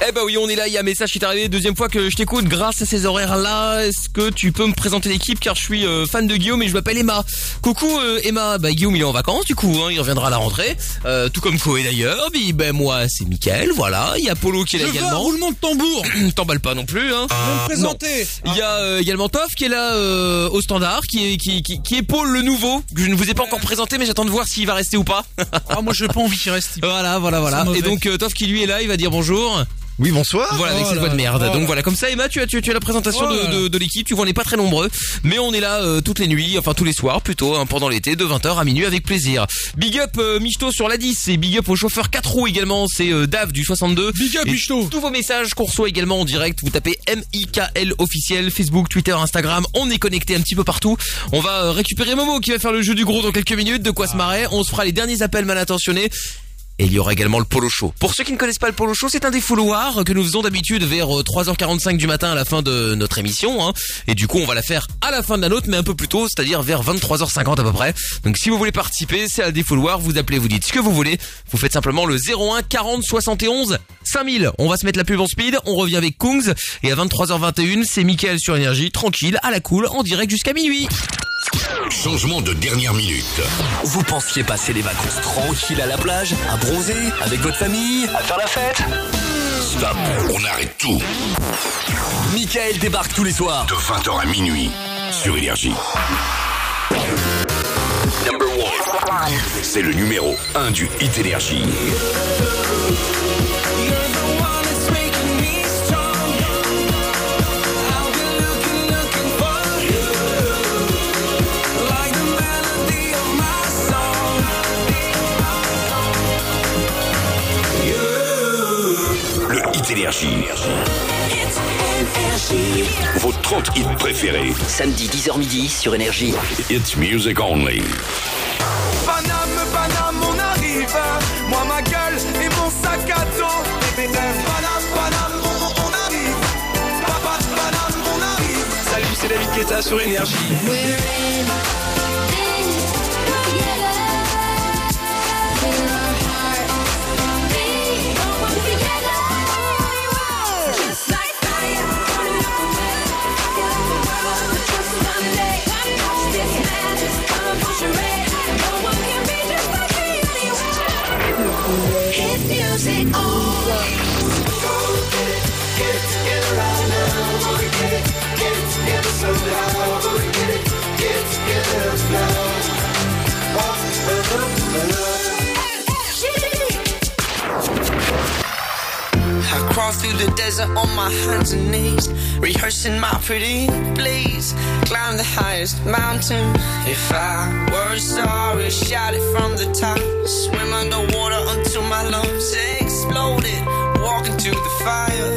Eh bah oui, on est là, il y a un message qui est arrivé, deuxième fois que je t'écoute grâce à ces horaires-là. Est-ce que tu peux me présenter l'équipe? Car je suis euh, fan de Guillaume et je m'appelle Emma. Coucou euh, Emma, bah Guillaume il est en vacances du coup, hein, il reviendra à la rentrée, euh, tout comme Koé d'ailleurs. Puis ben moi c'est Mickaël, voilà, il y a Polo qui est là Je veux un également. roulement de tambour. T'emballes pas non plus, hein. Je vais me présenter. Il y a euh, également Toff qui est là euh, au standard, qui est qui, qui, qui épaule le nouveau. que Je ne vous ai pas encore présenté, mais j'attends de voir s'il va rester ou pas. Ah moi j'ai pas envie qu'il reste. Voilà, voilà, voilà. Et donc euh, Toff qui lui est là, il va dire bonjour. Oui, bonsoir. Voilà, avec Oh cette là voix de merde. Oh Donc là. voilà, comme ça, Emma, tu as, tu, as- tu as la présentation Oh de, de l'équipe. Tu vois, on n'est pas très nombreux, mais on est là euh, toutes les nuits, enfin tous les soirs plutôt, hein, pendant l'été, de 20h à minuit avec plaisir. Big up euh, Michto sur la 10 et big up au chauffeur 4 roues également, c'est euh, Dave du 62. Big up Michto Tous vos messages qu'on reçoit également en direct, vous tapez M-I-K-L officiel, Facebook, Twitter, Instagram, on est connecté un petit peu partout. On va euh, récupérer Momo qui va faire le jeu du gros dans quelques minutes, de quoi se marrer. On se fera les derniers appels mal intentionnés. Et il y aura également le polo show. Pour ceux qui ne connaissent pas le polo show, c'est un des fouloirs que nous faisons d'habitude vers euh, 3h45 du matin à la fin de notre émission. hein. Et du coup, on va la faire à la fin de la nôtre, mais un peu plus tôt, c'est-à-dire vers 23h50 à peu près. Donc si vous voulez participer, c'est un des fouloirs, vous appelez, vous dites ce que vous voulez. Vous faites simplement le 01 40 71 5000. On va se mettre la pub en speed, on revient avec Kungs. Et à 23h21, c'est Mickaël sur Énergie, tranquille, à la cool, en direct jusqu'à minuit. Changement de dernière minute. Vous pensiez passer les vacances tranquilles à la plage, à bronzer, avec votre famille, à faire la fête Stop, on arrête tout. Michael débarque tous les soirs. De 20h à minuit sur Énergie. Number one. C'est le numéro 1 du Hit Énergie. Énergie. Vos 30 hits préférés. Samedi 10h midi sur Énergie. It's music only. Paname, Paname, on arrive. Moi, ma gueule et mon sac à dos. Paname, Paname, on, on arrive. Papa, Paname, on arrive. Salut, c'est David Guetta sur Énergie. I crawl through the desert on my hands and knees, rehearsing my pretty please. Climb the highest mountain. If I were sorry, shout it from the top. Swim underwater until my lungs exploded. Walk into the fire.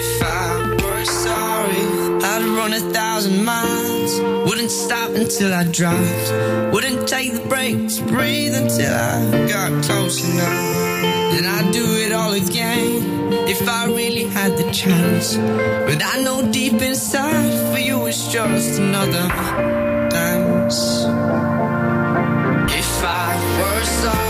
If I were sorry, I'd run a thousand miles. Wouldn't stop until I dropped. Wouldn't take the breaks, breathe until I got close enough. Then I'd do it if I really had the chance. But I know deep inside for you it's just another dance. If I were sorry,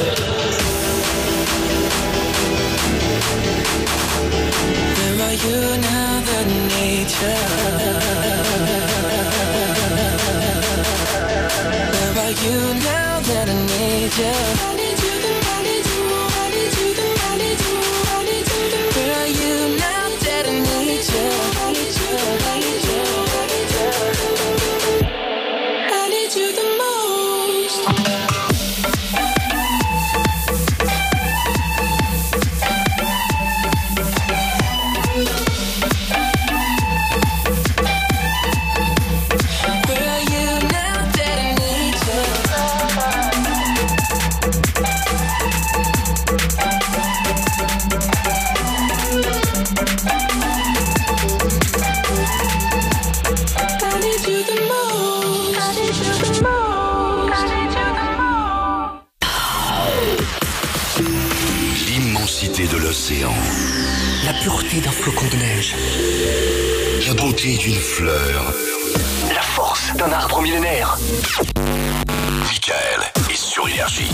Are you now need you? Where are you now that I need you? D'une fleur. La force d'un arbre millénaire. Michael est sur Énergie.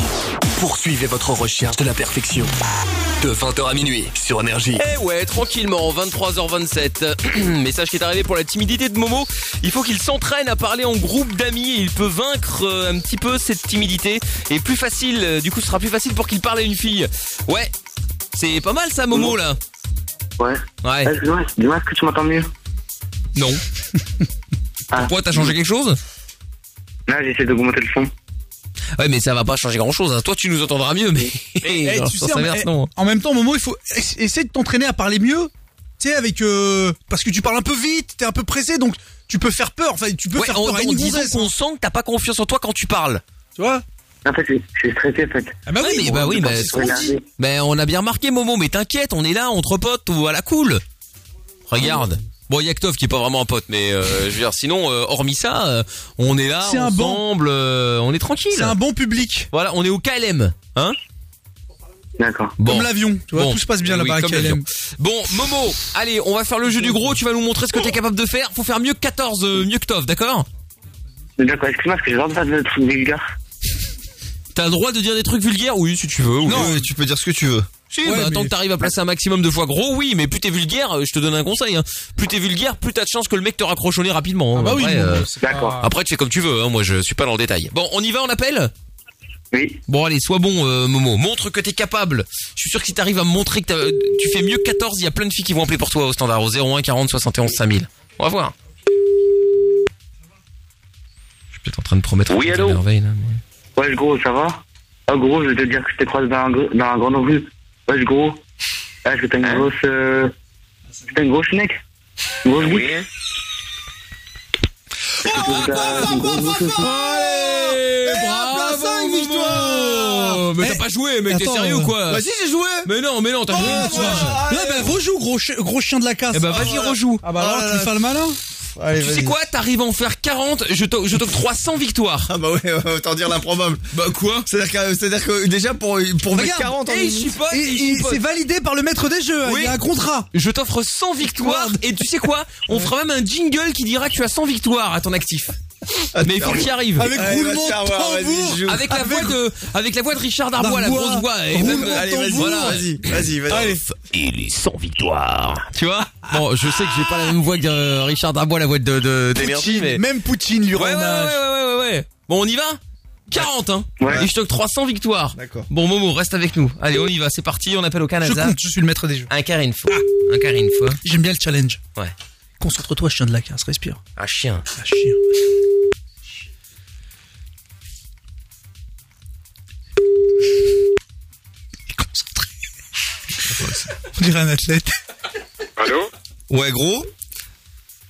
Poursuivez votre recherche de la perfection. De 20h à minuit sur Énergie. Eh ouais, tranquillement, 23h27. Message qui est arrivé pour la timidité de Momo. Il faut qu'il s'entraîne à parler en groupe d'amis et il peut vaincre euh, un petit peu cette timidité. Et plus facile, euh, du coup, ce sera plus facile pour qu'il parle à une fille. Ouais, c'est pas mal ça, Momo, là. Ouais. Ouais. Eh, Dis-moi, dis-moi, est-ce que tu m'entends mieux? Non. Pourquoi t'as changé quelque chose? Là, j'essaie d'augmenter le son. Ouais, mais ça va pas changer grand chose. Toi, tu nous entendras mieux, mais. Eh, tu sais, en, inverse, eh, non. en même temps, Momo, il faut ess- essayer de t'entraîner à parler mieux. Tu sais, avec euh, parce que tu parles un peu vite, t'es un peu pressé, donc tu peux faire peur. Enfin, tu peux Ouais, faire en, peur à en une disant gonzesse. qu'on sent que t'as pas confiance en toi quand tu parles. Tu vois? En fait, je suis stressé, en fait. Ah bah Ouais, oui, mais bah oui, bah, dit. Mais on a bien remarqué, Momo, mais t'inquiète, on est là entre potes ou à la cool. Regarde. Bon, Yaktov qui est pas vraiment un pote, mais euh, je veux dire, sinon, euh, hormis ça, euh, on est là C'est un bon- ensemble, euh, on est tranquille. c'est un bon public. Voilà, on est au KLM, hein? D'accord. Bon. Comme l'avion, tu vois, Bon. tout se passe bien Oui, là-bas à comme KLM. Bon, Momo, allez, on va faire le jeu du gros, tu vas nous montrer ce que t'es capable de faire. Faut faire mieux que 14, euh, mieux que Tov, d'accord? D'accord, excuse-moi, parce que j'ai droit de faire des trucs vulgaires. T'as le droit de dire des trucs vulgaires? Oui, si tu veux. oui. Non, tu peux dire ce que tu veux. Si, Ouais, bah, tant que t'arrives à placer un maximum de fois gros, oui, mais plus t'es vulgaire, euh, je te donne un conseil. Hein. Plus t'es vulgaire, plus t'as de chances que le mec te raccroche au nez rapidement. hein. Ah bah oui, après, Momo, euh, D'accord. après, tu fais comme tu veux, hein. moi je suis pas dans le détail. Bon, on y va, on appelle? Oui. Bon, allez, sois bon, euh, Momo. Montre que t'es capable. Je suis sûr que si t'arrives à me montrer que t'as- tu fais mieux que 14, il y a plein de filles qui vont appeler pour toi au standard, au 01 40 71 5000. On va voir. Je suis peut-être en train de promettre Oui, allô merveilles, là, mais- Ouais, gros, ça va? Ah, gros, je vais te dire que je t'ai croisé dans un, dans un grand rue. Ouais, gros. Ah, Est-ce que t'as une grosse... Euh... T'as une grosse neck Une grosse Allez, Eh, bravo, victoires. Mais Eh, t'as pas joué, mec, t'es sérieux ou quoi? Bah si, j'ai joué. Mais non, mais non, t'as joué une fois. Là, bah rejoue, gros, gros chien de la casse. Eh bah vas-y, rejoue. Ah bah alors, Ah là tu là. fais le malin Allez, Tu sais quoi T'arrives à en faire 40, je t'o- je t'octroie 100 victoires. Ah bah ouais, autant dire l'improbable. Bah quoi C'est-à-dire que, c'est-à-dire que déjà pour, pour mettre Regarde, 40 en et c'est validé par le maître des jeux, hein, Oui. il y a un contrat. Je t'offre 100 victoires et tu sais quoi On fera même un jingle qui dira que tu as 100 victoires à ton actif. Mais il faut y arrives. Avec Allez, roulement de vas-y, tambour. Avec la voix de, avec la voix de Richard Darbois, la grosse voix. Et même, Allez, vas-y, Voilà. vas-y, vas-y, vas-y. Allez. Il est 100 victoires. Tu vois? Bon, je sais que j'ai pas la même voix que euh, Richard Darbois, la voix de, de, Poutine, mais. Même Poutine lui rend Ouais, ouais, ouais, ouais, ouais. Bon, on y va? 40, hein. Ouais. Et je t'octroie 300 victoires. D'accord. Bon, Momo, reste avec nous. Allez, on y va, c'est parti, on appelle au Je Canada. compte, je suis le maître des jeux. Un quart une fois. Un quart une fois. J'aime bien le challenge. Ouais. Concentre-toi, chien de la casse, respire. Un chien. Ah, chien. Il est concentré. On dirait un athlète. Allô? Ouais, gros.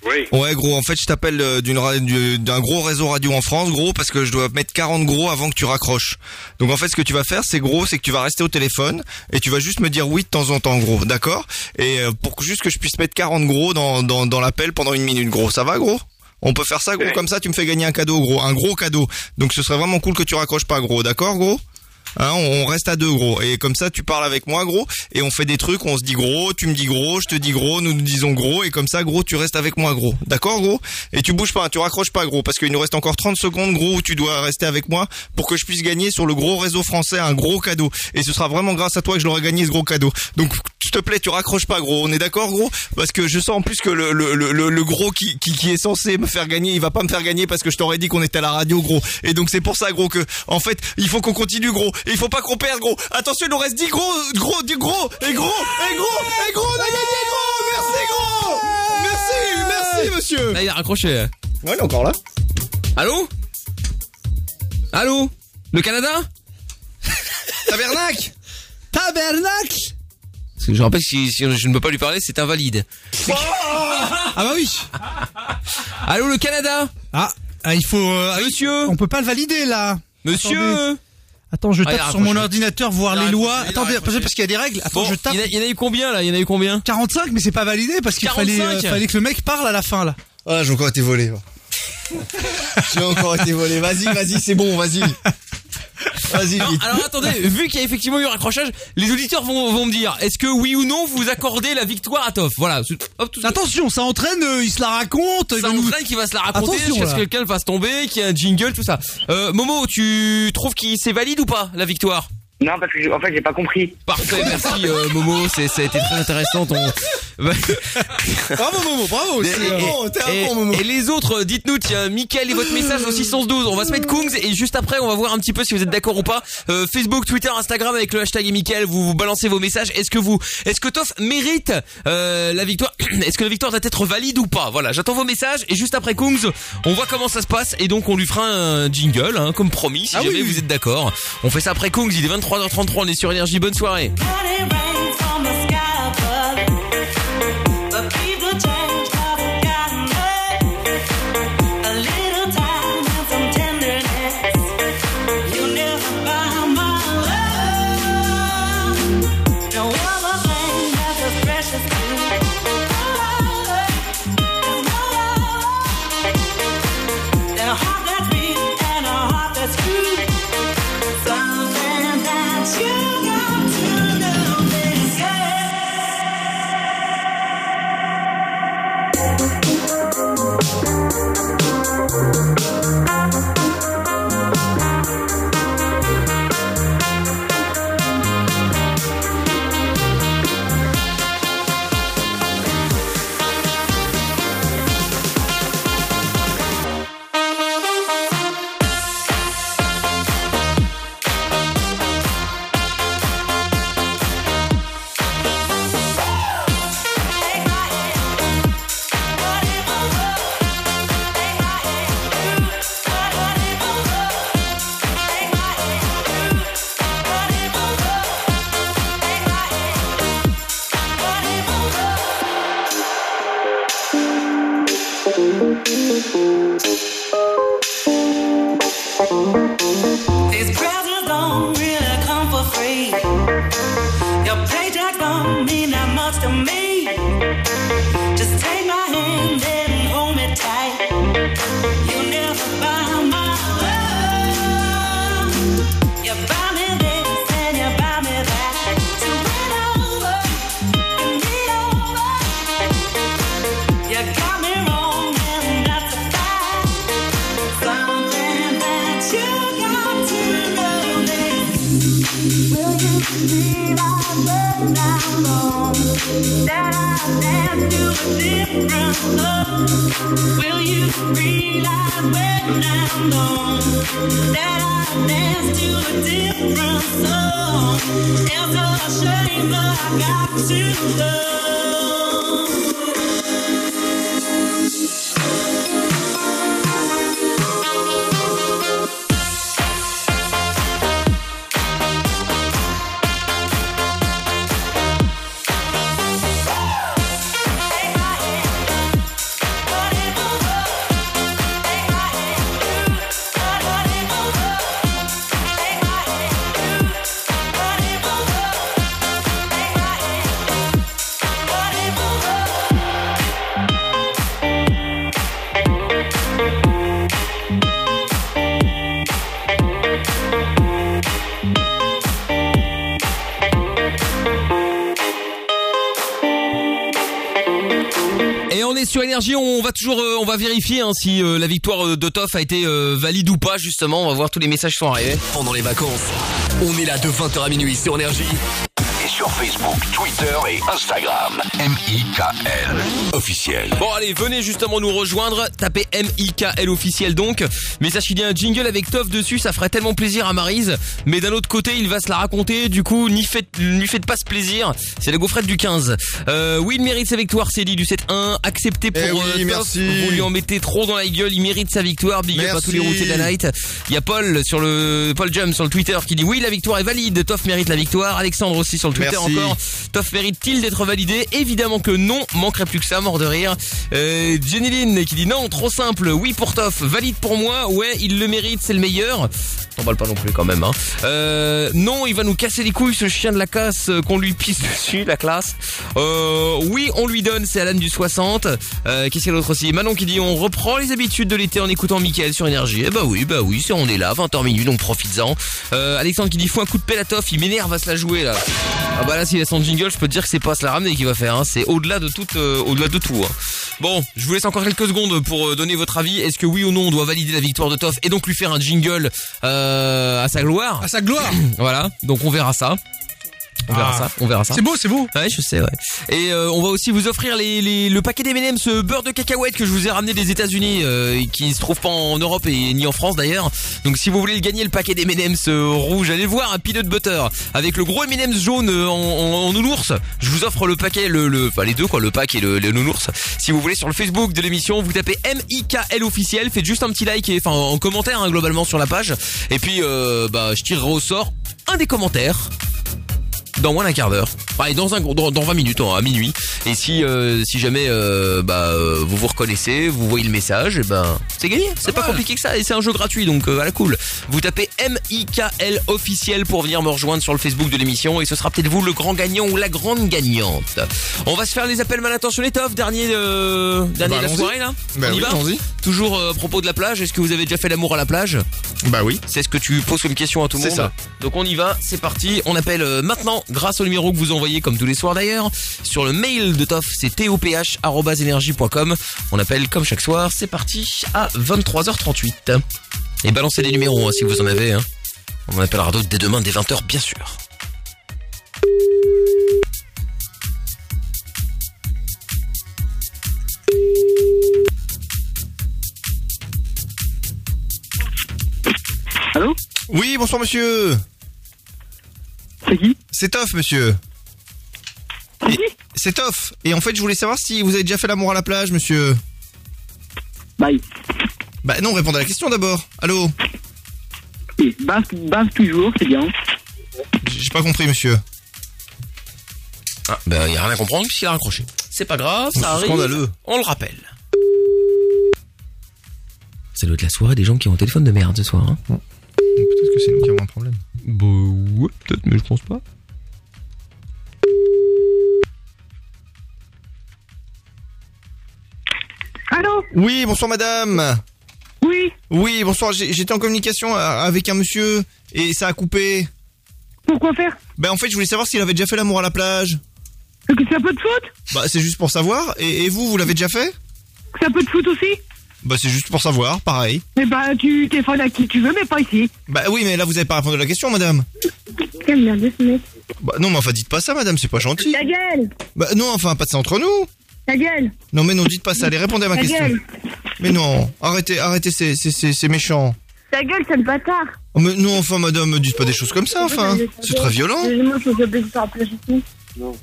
Oui. Ouais, gros, en fait, je t'appelle euh, d'un gros réseau radio en France, gros, parce que je dois mettre 40 gros avant que tu raccroches. Donc en fait, ce que tu vas faire, c'est gros, c'est que tu vas rester au téléphone et tu vas juste me dire oui de temps en temps, gros, d'accord? Et euh, pour que juste que je puisse mettre 40 gros dans dans, dans l'appel pendant une minute, gros, ça va, gros? On peut faire ça, gros, comme ça, tu me fais gagner un cadeau, gros, un gros cadeau. Donc ce serait vraiment cool que tu raccroches pas, gros, d'accord, gros? Hein, on reste à deux gros. Et comme ça tu parles avec moi gros et on fait des trucs on se dit gros tu me dis gros je te dis gros nous nous disons gros et comme ça gros tu restes avec moi gros. D'accord gros? Et tu bouges pas tu raccroches pas gros parce qu'il nous reste encore 30 secondes gros où tu dois rester avec moi pour que je puisse gagner sur le gros réseau français un gros cadeau. Et ce sera vraiment grâce à toi que je l'aurai gagné ce gros cadeau. Donc s'il te plaît tu raccroches pas gros. On est d'accord gros? Parce que je sens en plus que le, le- le gros qui, qui, qui est censé me faire gagner il va pas me faire gagner parce que je t'aurais dit qu'on était à la radio gros. Et donc c'est pour ça gros que en fait il faut qu'on continue gros et il faut pas qu'on perde gros. Attention il nous reste 10 gros gros 10 gros et gros et gros et gros on a gagné gros. Merci gros. Merci merci monsieur. Là, il a raccroché. Ouais, il est encore là. Allô? Allô? Le Canada? Tabernacle? Tabernacle? Parce que je rappelle si, si je ne peux pas lui parler, c'est invalide. Ah bah oui. Allô le Canada? Ah, ah, il faut... euh, Monsieur? On peut pas le valider là. Monsieur? Attendez. Attends, je Ah, tape sur mon ordinateur voir les lois. raccroché, il a Attendez, raccroché. parce qu'il y a des règles. Attends, Bon, je tape. il y, en a- il y en a eu combien là? Il y en a eu combien? 45, mais c'est pas validé parce qu'il fallait, euh, 45. fallait que le mec parle à la fin là. Ah, j'ai encore été volé. J'ai encore été volé. Vas-y, vas-y, c'est bon, vas-y. Vas-y, vite. alors attendez, vu qu'il y a effectivement eu un raccrochage, les auditeurs vont, vont me dire, est-ce que oui ou non vous accordez la victoire à Toff? Voilà. Hop, tout- Attention, ça entraîne, euh, il se la raconte. Ça va nous- entraîne qui va se la raconter jusqu'à ce que quelqu'un le fasse tomber, qu'il y ait un jingle, tout ça. Euh, Momo, tu trouves qu'il c'est valide ou pas la victoire? Non, parce que en fait, j'ai pas compris. Parfait, merci euh, Momo, c'est ça a été très intéressant ton. bravo Momo, bravo. Et, c'est, euh, et- et- et les autres, dites-nous, tiens, Mickaël et votre message au 612. On va se mettre Kungs et juste après, on va voir un petit peu si vous êtes d'accord ou pas. Euh, Facebook, Twitter, Instagram avec le hashtag et Mickaël, vous, vous balancez vos messages. Est-ce que vous, est-ce que Toff mérite euh, la victoire Est-ce que la victoire doit être valide ou pas Voilà, j'attends vos messages et juste après Kungs, on voit comment ça se passe et donc on lui fera un jingle, hein, comme promis, si Ah jamais vous êtes d'accord. On fait ça après Kungs. Il est 23h33, on est sur énergie. Bonne soirée. It's a shame that I got to sur on va toujours, euh, vérifier hein, si euh, la victoire euh, de Toff a été valide ou pas. Justement, on va voir tous les messages qui sont arrivés. Pendant les vacances, on est là de 20h à minuit sur Énergie. Sur Facebook, Twitter et Instagram. M-I-K-L. Officiel. Bon allez, venez justement nous rejoindre, tapez M-I-K-L officiel donc. Mais sachez qu'il y a un jingle avec Toff dessus, ça ferait tellement plaisir à Marise. Mais d'un autre côté, il va se la raconter, du coup, n'y faites, n'y faites pas ce plaisir. C'est la gaufrette du 15. Euh, oui, il mérite sa victoire, c'est dit du 7-1. Accepté pour Eh oui, euh, Toff. merci. Vous lui en mettez trop dans la gueule, il mérite sa victoire. Big up à tous les routiers de la night. Il y a Paul sur le, Paul Jump sur le Twitter qui dit oui, la victoire est valide. Toff mérite la victoire. Alexandre aussi sur le Twitter Toff mérite-t-il d'être validé Évidemment que non, manquerait plus que ça, mort de rire. Euh, Jenny Lynn qui dit non, trop simple, oui pour Toff, valide pour moi, ouais, il le mérite, c'est le meilleur. T'emballes pas non plus quand même. Hein. Euh, non, il va nous casser les couilles ce chien de la casse euh, qu'on lui pisse dessus, la classe. Euh, oui, on lui donne, c'est Alan du 60. Euh, Qu'est-ce qu'il y a d'autre aussi? Manon qui dit on reprend les habitudes de l'été en écoutant Mickaël sur Énergie. Eh bah oui, bah oui, on est là, 20h minuit, donc profites-en. Alexandre qui dit faut un coup de pelle à Toff, il m'énerve à se la jouer là. Ah bah là s'il a son jingle, je peux te dire que c'est pas se la ramener qu'il va faire. Hein. C'est au-delà de tout, euh, au-delà de tout. hein. Bon, je vous laisse encore quelques secondes pour euh, donner votre avis. Est-ce que oui ou non on doit valider la victoire de Toff et donc lui faire un jingle euh, à sa gloire? À sa gloire Voilà, donc on verra ça. On verra Ah. ça, on verra ça. C'est beau, c'est beau. Ouais, je sais, ouais. Et euh, on va aussi vous offrir les, les- le paquet d'M&M's ce beurre de cacahuète que je vous ai ramené des États-Unis, euh, qui se trouve pas en Europe et ni en France d'ailleurs. Donc si vous voulez le gagner, le paquet d'M&M's euh, rouge, allez le voir, un peanut butter avec le gros M&M's jaune euh, en, en, en nounours. Je vous offre le paquet, le, le, enfin les deux quoi, le pack et le, le nounours. Si vous voulez sur le Facebook de l'émission, vous tapez M-I-K-L officiel, faites juste un petit like et enfin en commentaire hein, globalement sur la page. Et puis euh, bah je tirerai au sort un des commentaires dans moins d'un quart d'heure. Ouais, dans un dans, dans 20 minutes, hein, à minuit. Et si euh, si jamais euh, bah euh, vous vous reconnaissez, vous voyez le message, et ben c'est gagné. C'est pas compliqué que ça et c'est un jeu gratuit donc euh, à la cool. Vous tapez M I K L officiel pour venir me rejoindre sur le Facebook de l'émission et ce sera peut-être vous le grand gagnant ou la grande gagnante. On va se faire les appels mal intentionnés, Toff, dernier euh, dernier Bah, de la allons-y. soirée là. Bah On y oui, va. Toujours euh, à propos de la plage, est-ce que vous avez déjà fait l'amour à la plage? Bah oui. C'est ce que tu poses comme question à tout le C'est monde. ça. Donc on y va, c'est parti. On appelle maintenant, grâce au numéro que vous envoyez comme tous les soirs d'ailleurs, sur le mail de Toff, c'est toph@energie.com. On appelle comme chaque soir. C'est parti à 23h38. Et balancez les numéros hein, si vous en avez. hein. On en appellera d'autres dès demain dès 20h bien sûr. Allô? Oui, bonsoir monsieur. C'est qui C'est Toff, monsieur. C'est Toff. Et en fait, je voulais savoir si vous avez déjà fait l'amour à la plage, monsieur. Bye. Bah non, répondez à la question d'abord. Allô Et base, base toujours, c'est bien. J'ai pas compris, monsieur. Ah, ben y a rien à comprendre puisqu'il a raccroché. C'est pas grave, C'est ça arrive. scandaleux. On le rappelle. Ça doit être la soirée des gens qui ont un téléphone de merde ce soir. Hein. Peut-être que c'est nous qui avons un problème. Bah ouais, peut-être, mais je pense pas. Allô? Oui, bonsoir madame. Oui. Oui, bonsoir. j'ai- J'étais en communication euh, avec un monsieur et ça a coupé. Pourquoi faire? Bah en fait, je voulais savoir s'il avait déjà fait l'amour à la plage. Que ça peut te foutre Bah c'est juste pour savoir. Et, et vous, vous l'avez déjà fait? Que ça peut te foutre aussi? Bah c'est juste pour savoir, pareil. Eh bah, tu téléphones à qui tu veux, mais pas ici. Bah oui, mais là vous avez pas répondu à la question, madame. Quelle merde, ce mec. Bah non, mais enfin dites pas ça, madame, c'est pas gentil. Ta gueule Bah non, enfin pas de ça entre nous. Ta gueule Non mais non, dites pas ça. Allez, répondez à ma Ta question. gueule Mais non, arrêtez, arrêtez, c'est c'est c'est c'est méchant. Ta gueule, sale bâtard Oh, mais non, enfin madame, me dites pas des choses comme ça, enfin. C'est très violent. Moi,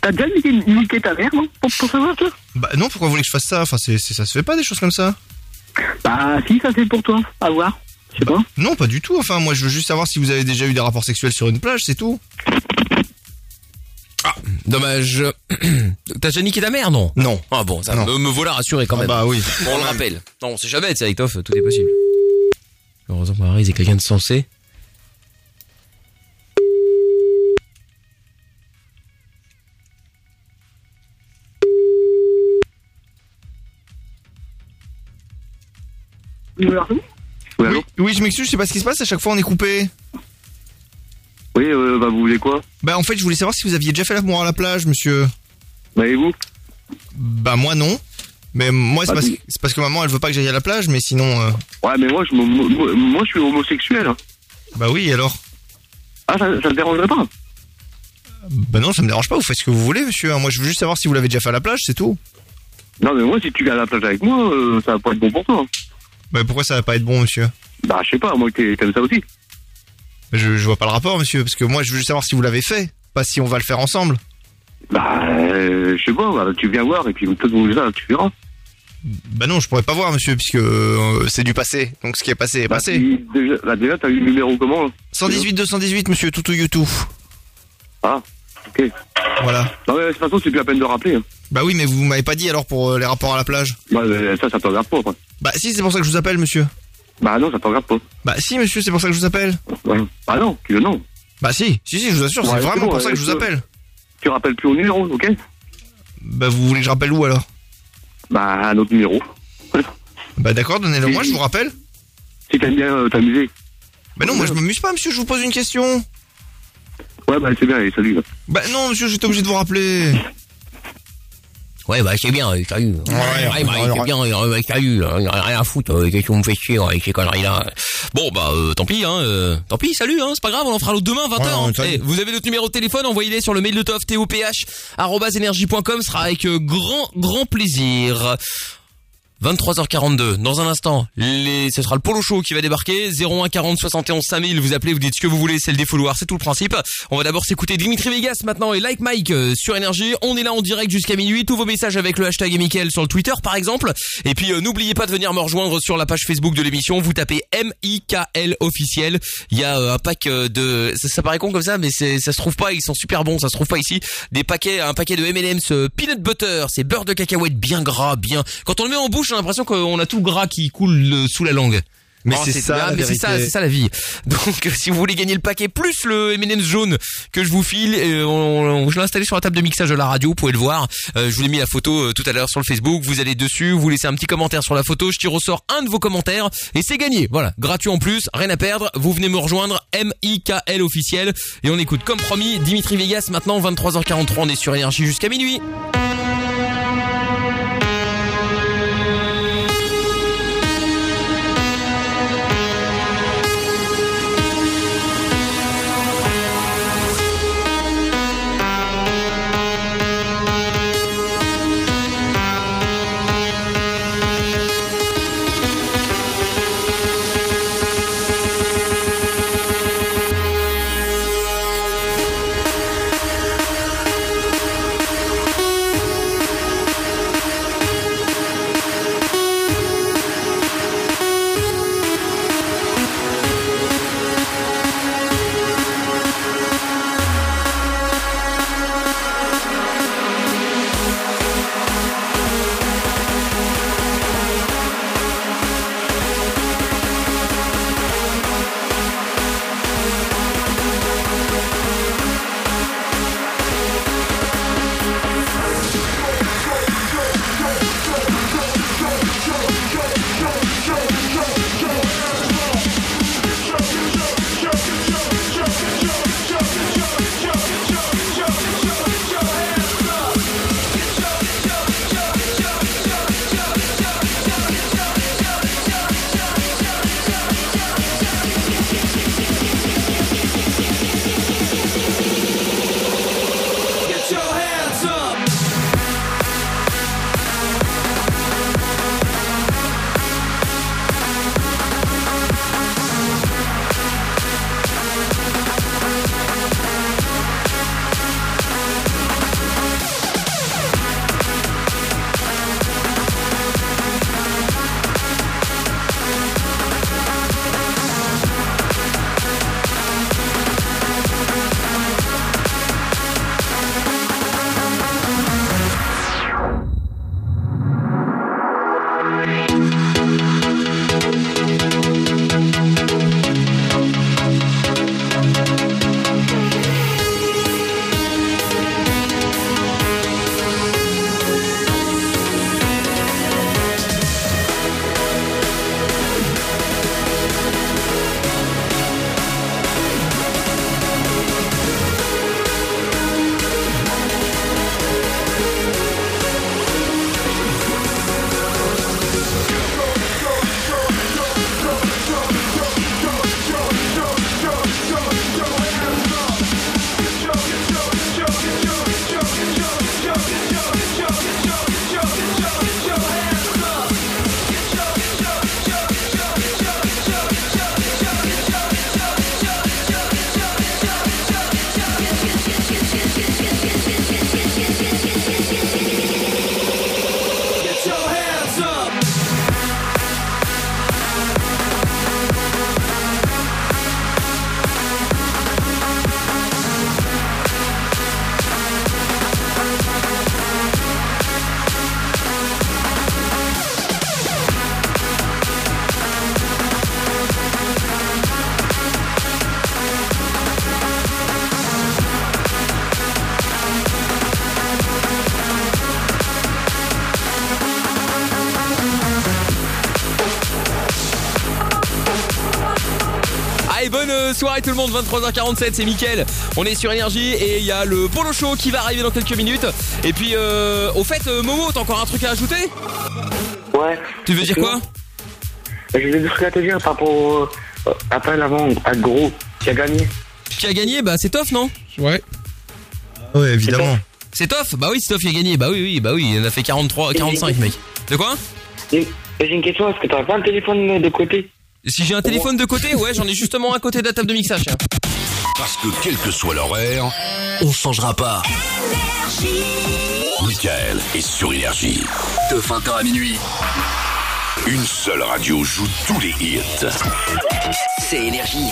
T'as déjà niqué, niqué ta mère, non pour, pour savoir, toi Bah non, pourquoi vous voulez que je fasse ça? Enfin, c'est c'est- ça se fait pas des choses comme ça. Bah, si, ça c'est pour toi. À voir. Je sais pas. Non, pas du tout. Enfin, moi, je veux juste savoir si vous avez déjà eu des rapports sexuels sur une plage, c'est tout. Dommage. T'as déjà niqué ta mère, non? Non. Ah bon, ça Non. me, me voilà rassuré quand Ah même. bah oui. Bon, on le rappelle. Non, on sait jamais, tu sais, avec Toff, tout est possible. Heureusement que Marie, c'est quelqu'un de sensé. Oui, Oui, oui, je m'excuse, je sais pas ce qui se passe, à chaque fois on est coupé. Oui, euh, bah, vous voulez quoi Bah en fait, je voulais savoir si vous aviez déjà fait l'amour à la plage, monsieur. Bah, et vous Bah moi non. Mais moi, c'est Bah, parce, c'est parce que maman, elle veut pas que j'aille à la plage, mais sinon. euh, Ouais, mais moi, je, me- moi, moi, je suis homosexuel. hein. Bah oui, alors. Ah, ça, ça te dérangerait pas Bah non, ça me dérange pas. Vous faites ce que vous voulez, monsieur. Moi, je veux juste savoir si vous l'avez déjà fait à la plage, c'est tout. Non, mais moi, si tu viens à la plage avec moi, euh, ça va pas être bon pour toi. Bah pourquoi ça va pas être bon, monsieur Bah, je sais pas, moi, t'es- t'aimes ça aussi. je, je vois pas le rapport, monsieur, parce que moi, je veux juste savoir si vous l'avez fait, pas si on va le faire ensemble. Bah, euh, je sais pas, bah, tu viens voir et puis peut-être vous ça, tu verras. Bah non, je pourrais pas voir, monsieur, puisque euh, c'est du passé. Donc ce qui est passé est passé. Puis, déjà, bah, déjà, t'as eu le numéro comment là 118 218, monsieur, toutou YouTube. Ah, ok. Voilà. Non, mais de toute façon, c'est plus la peine de rappeler. hein. Bah oui, mais vous m'avez pas dit alors pour euh, les rapports à la plage. Bah, euh, ça, ça te regarde pas, quoi. Bah si, c'est pour ça que je vous appelle, monsieur. Bah non, ça te regarde pas. Bah si, monsieur, c'est pour ça que je vous appelle. Ouais. Bah non, tu veux non. Bah si, si, si, je vous assure, Ouais, c'est c'est vraiment bon, pour ça que je vous je- appelle. Tu rappelles plus au numéro, ok Bah vous voulez que je rappelle où alors Bah, à notre numéro. Bah d'accord, donnez-le moi, je vous rappelle. Si t'aimes bien euh, t'amuser. Bah non, moi je m'amuse pas, monsieur, je vous pose une question. Ouais, bah c'est bien, allez, salut. Bah non, monsieur, j'étais obligé de vous rappeler. Ouais, bah c'est bien, salut. Ouais, ouais, bah, c'est bien, salut. euh, Rien à foutre, euh, qu'est-ce qu'on me fait chier avec ces conneries-là. Bon, bah euh, tant pis, hein. euh, tant pis, salut, hein, c'est pas grave, on en fera l'autre demain, 20h. Ouais, ouais, salut. vous avez notre numéro de téléphone, envoyez-les sur le mail de Toff, toph.energie.com, sera avec euh, grand, grand plaisir. 23h42. Dans un instant, les, ce sera le Polo Show qui va débarquer. 01 40 71 5000. Vous appelez, vous dites ce que vous voulez, c'est le défouloir, c'est tout le principe. On va d'abord s'écouter Dimitri Vegas maintenant et Like Mike euh, sur Énergie. On est là en direct jusqu'à minuit. Tous vos messages avec le hashtag et sur le Twitter par exemple. Et puis euh, n'oubliez pas de venir me rejoindre sur la page Facebook de l'émission. Vous tapez M-I-K-L officiel. Il y a euh, un pack de... Ça, paraît con comme ça, mais ça se trouve pas. Ils sont super bons. Ça se trouve pas ici. Des paquets, un paquet de M&M's peanut butter. C'est beurre de cacahuète bien gras, bien... Quand on le met en bouche, j'ai l'impression qu'on a tout le gras qui coule euh, sous la langue. Mais Oh, c'est ça, c'est ça, c'est ça la vie. Donc, euh, si vous voulez gagner le paquet plus le M&M's jaune que je vous file, euh, on, on- je l'ai installé sur la table de mixage de la radio, vous pouvez le voir. Euh, je vous ai mis la photo euh, tout à l'heure sur le Facebook. Vous allez dessus, vous laissez un petit commentaire sur la photo. Je tire au sort un de vos commentaires et c'est gagné. Voilà, gratuit en plus, rien à perdre. Vous venez me rejoindre, M-I-K-L officiel. Et on écoute comme promis Dimitri Vegas maintenant, 23h43. On est sur Énergie jusqu'à minuit. Soirée tout le monde, 23h47, c'est Mickaël. On est sur Énergie et il y a le Polo Show qui va arriver dans quelques minutes. Et puis, euh, au fait, euh, Momo, t'as encore un truc à ajouter? Ouais. Tu veux dire quoi? J'ai des trucs à te dire par rapport au euh, appel avant à Gros qui a gagné. Qui a gagné? Bah c'est Toff, non? Ouais. Ouais, évidemment. C'est Toff? Bah oui, c'est Toff qui a gagné. Bah oui, oui, bah oui, il en a fait 43, 45, mec. De quoi? J'ai une question, est-ce que t'as pas un téléphone de côté? Si j'ai un téléphone de côté, ouais, j'en ai justement un côté de la table de mixage. Parce que quel que soit l'horaire, on changera pas. Michael est sur Énergie. De 20h à minuit. Une seule radio joue tous les hits. C'est Énergie.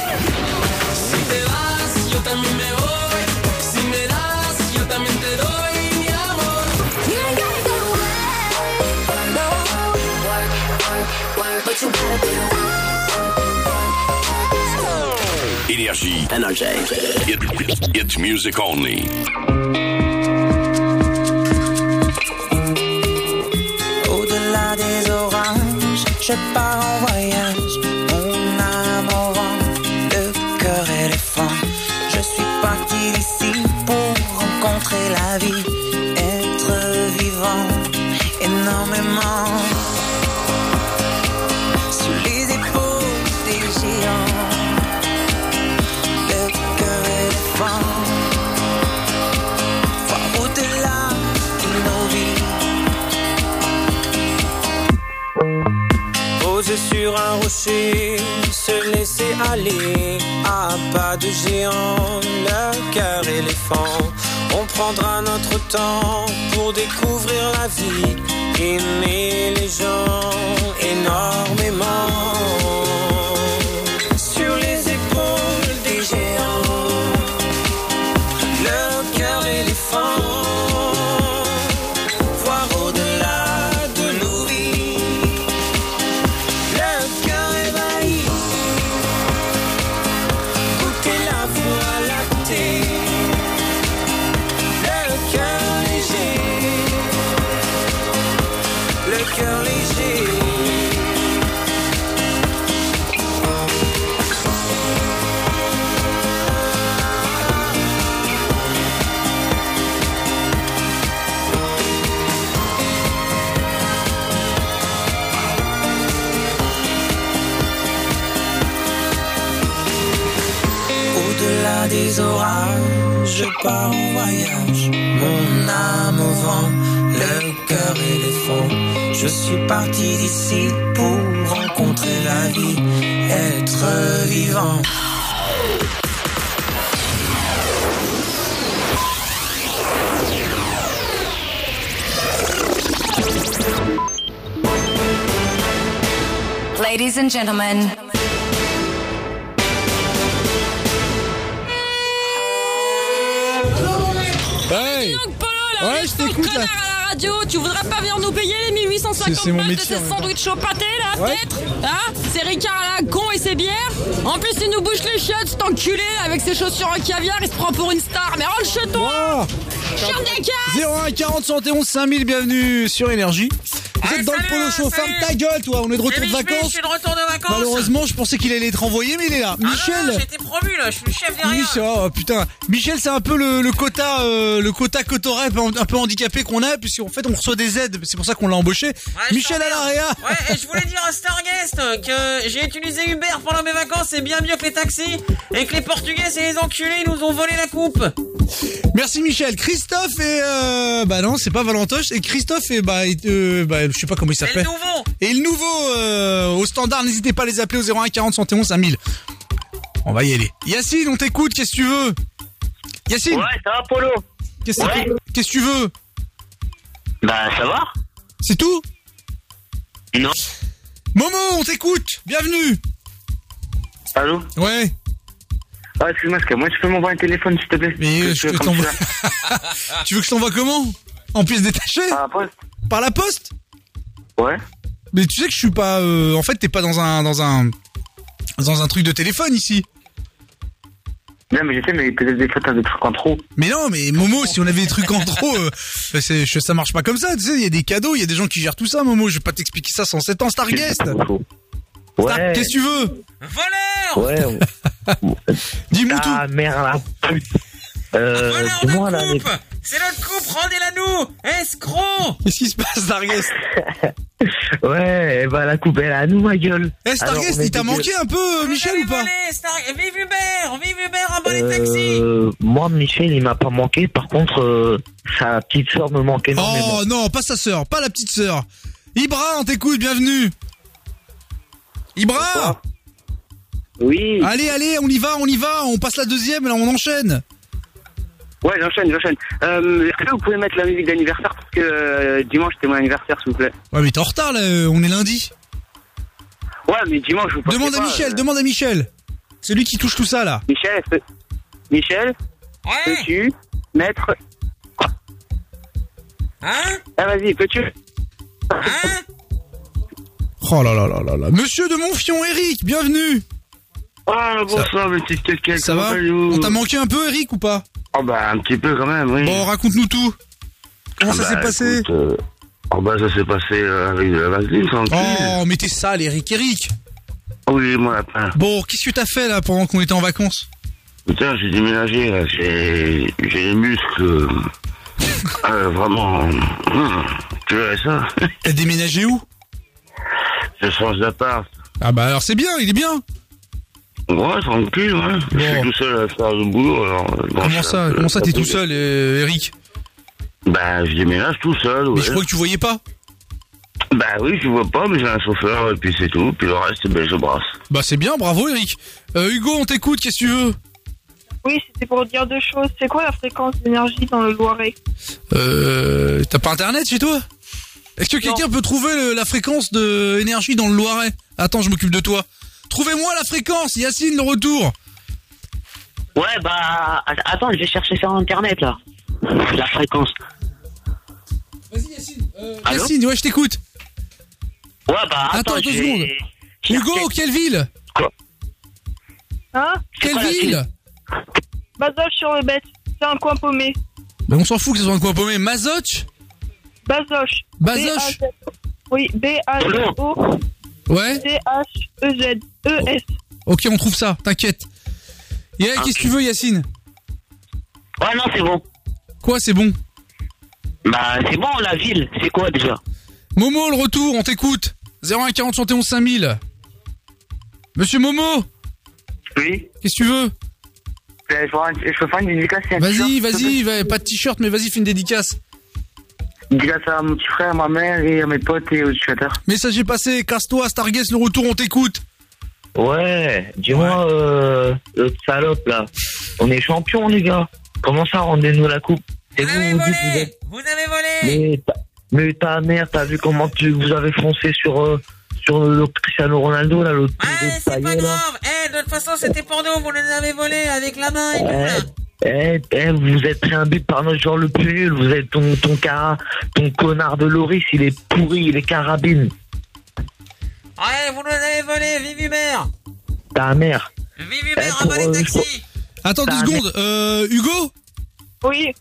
Si te vas, yo Énergie. Hit, hit music only. Au-delà des orages, je pars en voyage. Sur un rocher, se laisser aller à pas de géant, le cœur éléphant. On prendra notre temps pour découvrir la vie, aimer les gens énormément. Pars en voyage. Mon âme au vent, le cœur éléphant. Je suis parti d'ici pour rencontrer la vie, être vivant. Ladies and gentlemen. Hey Ouais, je t'écoute là. à la radio, tu voudrais pas venir nous payer les 1850 C'est- c'est mon balles métier, de ces sandwichs au pâté là, Ouais. peut-être Hein? C'est Ricard à la con et ses bières En plus, il nous bouge les chiottes, cet enculé là, avec ses chaussures en caviar, il se prend pour une star. Mais rentre chez toi Chien de casse 01 40 71 5000, bienvenue sur Énergie. Vous êtes dans le polo show, ferme ta gueule toi, on est de retour de vacances. Je suis de retour de vacances. Malheureusement, je pensais qu'il allait être envoyé, mais il est là. Ah Michel j'ai été promu là, je suis le chef derrière. Michel, oh, putain. Michel, c'est un peu le, le quota, euh, le quota cotorep un peu handicapé qu'on a, puisqu'en fait, on reçoit des aides. C'est pour ça qu'on l'a embauché. Michel à l'AREA. Ouais, et je voulais dire à Starguest que j'ai utilisé Uber pendant mes vacances, c'est bien mieux que les taxis, et que les Portugais, c'est les enculés, ils nous ont volé la coupe. Merci Michel. Christophe et euh, bah non, c'est pas Valentoche. Et Christophe et bah, et, euh, bah je sais pas comment il s'appelle. nouveau. Et le nouveau euh, au standard. N'hésitez pas à les appeler au 01 40 71 5000. On va y aller. Yacine, on t'écoute. Qu'est-ce que tu veux? Yacine. Ouais, ça va, Polo? Qu'est-ce que Ouais. qu'est-ce que tu veux? Bah, ça va C'est tout? Non. Momo, on t'écoute. Bienvenue. Allô? Ouais. Ah, excuse-moi, moi tu peux m'envoyer un téléphone s'il te plaît Mais euh, je t'envoyer. ça. tu veux que je t'envoie comment? En pièces détachées Par la poste. Par la poste? Ouais. Mais tu sais que je suis pas. euh, en fait, t'es pas dans un dans un dans un truc de téléphone ici. Non, mais je sais, mais peut-être des fois t'as des trucs en trop. Mais non, mais Momo, si on avait des trucs en trop, euh, bah, c'est- ça marche pas comme ça. Tu sais, il y a des cadeaux, il y a des gens qui gèrent tout ça, Momo. Je vais pas t'expliquer ça sans 7 ans, Starguest. Ouais. Qu'est-ce que tu veux? Voleur Ouais. Dis-moi tout. Ta mère la pute. Euh, dis-moi là. les- C'est notre coupe, rendez-la nous Escroc Qu'est-ce qui se passe, Dargues Ouais, eh ben la coupe elle est à nous ma gueule. Eh, Alors, Starguest, on il t'a manqué un peu, euh, Michel, ou pas Vive Hubert Vive Hubert, en bas les taxis Euh, moi, Michel, il m'a pas manqué. Par contre, euh, sa petite sœur me manque énormément. Oh non, pas sa sœur, pas la petite sœur. Ibra, on t'écoute, bienvenue. Ibra Oui. Allez, allez, on y va, on y va, on passe la deuxième, là, on enchaîne. Ouais, j'enchaîne, j'enchaîne. Euh, Est-ce que vous pouvez mettre la musique d'anniversaire parce que euh, dimanche c'était mon anniversaire, s'il vous plaît? Ouais, mais t'es en retard, là, euh, on est lundi. Ouais, mais dimanche, vous Demande à pas, Michel, euh, demande à Michel. C'est lui qui touche tout ça, là. Michel, est-ce que- Michel, peux-tu mettre... Hein? Ah, vas-y, peux-tu... Oh là là là là là. Monsieur de Monfion, Eric, bienvenue. Ah, bonsoir, monsieur Quelqu'un. Ça va On t'a manqué un peu, Eric, ou pas Oh, bah, un petit peu quand même, oui. Bon, raconte-nous tout. Comment ça Ah s'est bah, passé écoute, euh, Oh, bah, ça s'est passé euh, avec de la vaseline, tranquille. Oh, mais t'es sale, Eric. Eric Oui, mon lapin. Bon, qu'est-ce que t'as fait, là, pendant qu'on était en vacances? Putain, j'ai déménagé, là. J'ai j'ai les muscles... euh, vraiment... Tu verrais ça T'as déménagé où? Je change d'appart. Ah bah alors c'est bien, il est bien. Ouais, tranquille, ouais. Je suis tout seul à faire le boulot, alors... euh, bon, Comment je ça Comment ça, t'es tout seul, euh, Eric Bah, je déménage tout seul, ouais. Mais je crois que tu voyais pas. Bah oui, je vois pas, mais j'ai un chauffeur, et puis c'est tout. Puis le reste, ben, je brasse. Bah c'est bien, bravo, Eric. Euh, Hugo, on t'écoute, qu'est-ce que tu veux? Oui, c'était pour dire deux choses. C'est quoi la fréquence d'énergie dans le Loiret? Euh, t'as pas internet chez toi? Est-ce que quelqu'un peut trouver le- la fréquence de énergie dans le Loiret? Attends, je m'occupe de toi. Trouvez-moi la fréquence, Yacine, le retour. Ouais, bah, attends, je vais chercher sur internet là. La fréquence. Vas-y, Yacine. Allô Yacine, ouais, je t'écoute. Ouais, bah, attends, Attends deux je secondes. Hugo, quelle ville? Hein? Quelle quoi ville? Bazoche sur le bête. C'est un coin paumé. Bah on s'en fout que ce soit un coin paumé. Mazoch Bazoche. Bazoche B-A-Z. Oui, B-A-Z-O. Ouais C-H-E-Z-E-S. Ok, on trouve ça, t'inquiète. Yeah, qu'est-ce que tu veux, Yacine? Ouais, non, c'est bon. Quoi, c'est bon? Bah, c'est bon, la ville, c'est quoi déjà? Momo, le retour, on t'écoute. 01 40 71 5000. Monsieur Momo Oui Qu'est-ce que tu veux? Je peux faire une dédicace Vas-y, vas-y, pas de t-shirt, mais vas-y, fais une dédicace. Dédicace à mon petit frère, à ma mère et à mes potes et aux éducateurs. Message est passé, casse-toi, Starguest, le retour, on t'écoute. Ouais, dis-moi, euh, le salope là. On est champion, les gars. Comment ça, rendez-nous la coupe? Et vous, vous dites que vous êtes- Vous avez volé. Mais, ta- mais ta mère, t'as vu comment tu, vous avez foncé sur, euh, sur le Cristiano Ronaldo là, l'autre Eh, c'est pas grave. Eh, de toute façon, c'était pour nous, vous nous avez volé avec la main et tout là Eh, eh, vous êtes pris un but par notre joueur le plus nul. Vous êtes ton, ton cara, ton connard de Loris, il est pourri, il est carabine. Ouais, vous nous avez volé, vive Hubert Ta mère. Vive Hubert, Eh, pour, euh, taxis Attends deux secondes, euh, Hugo Oui.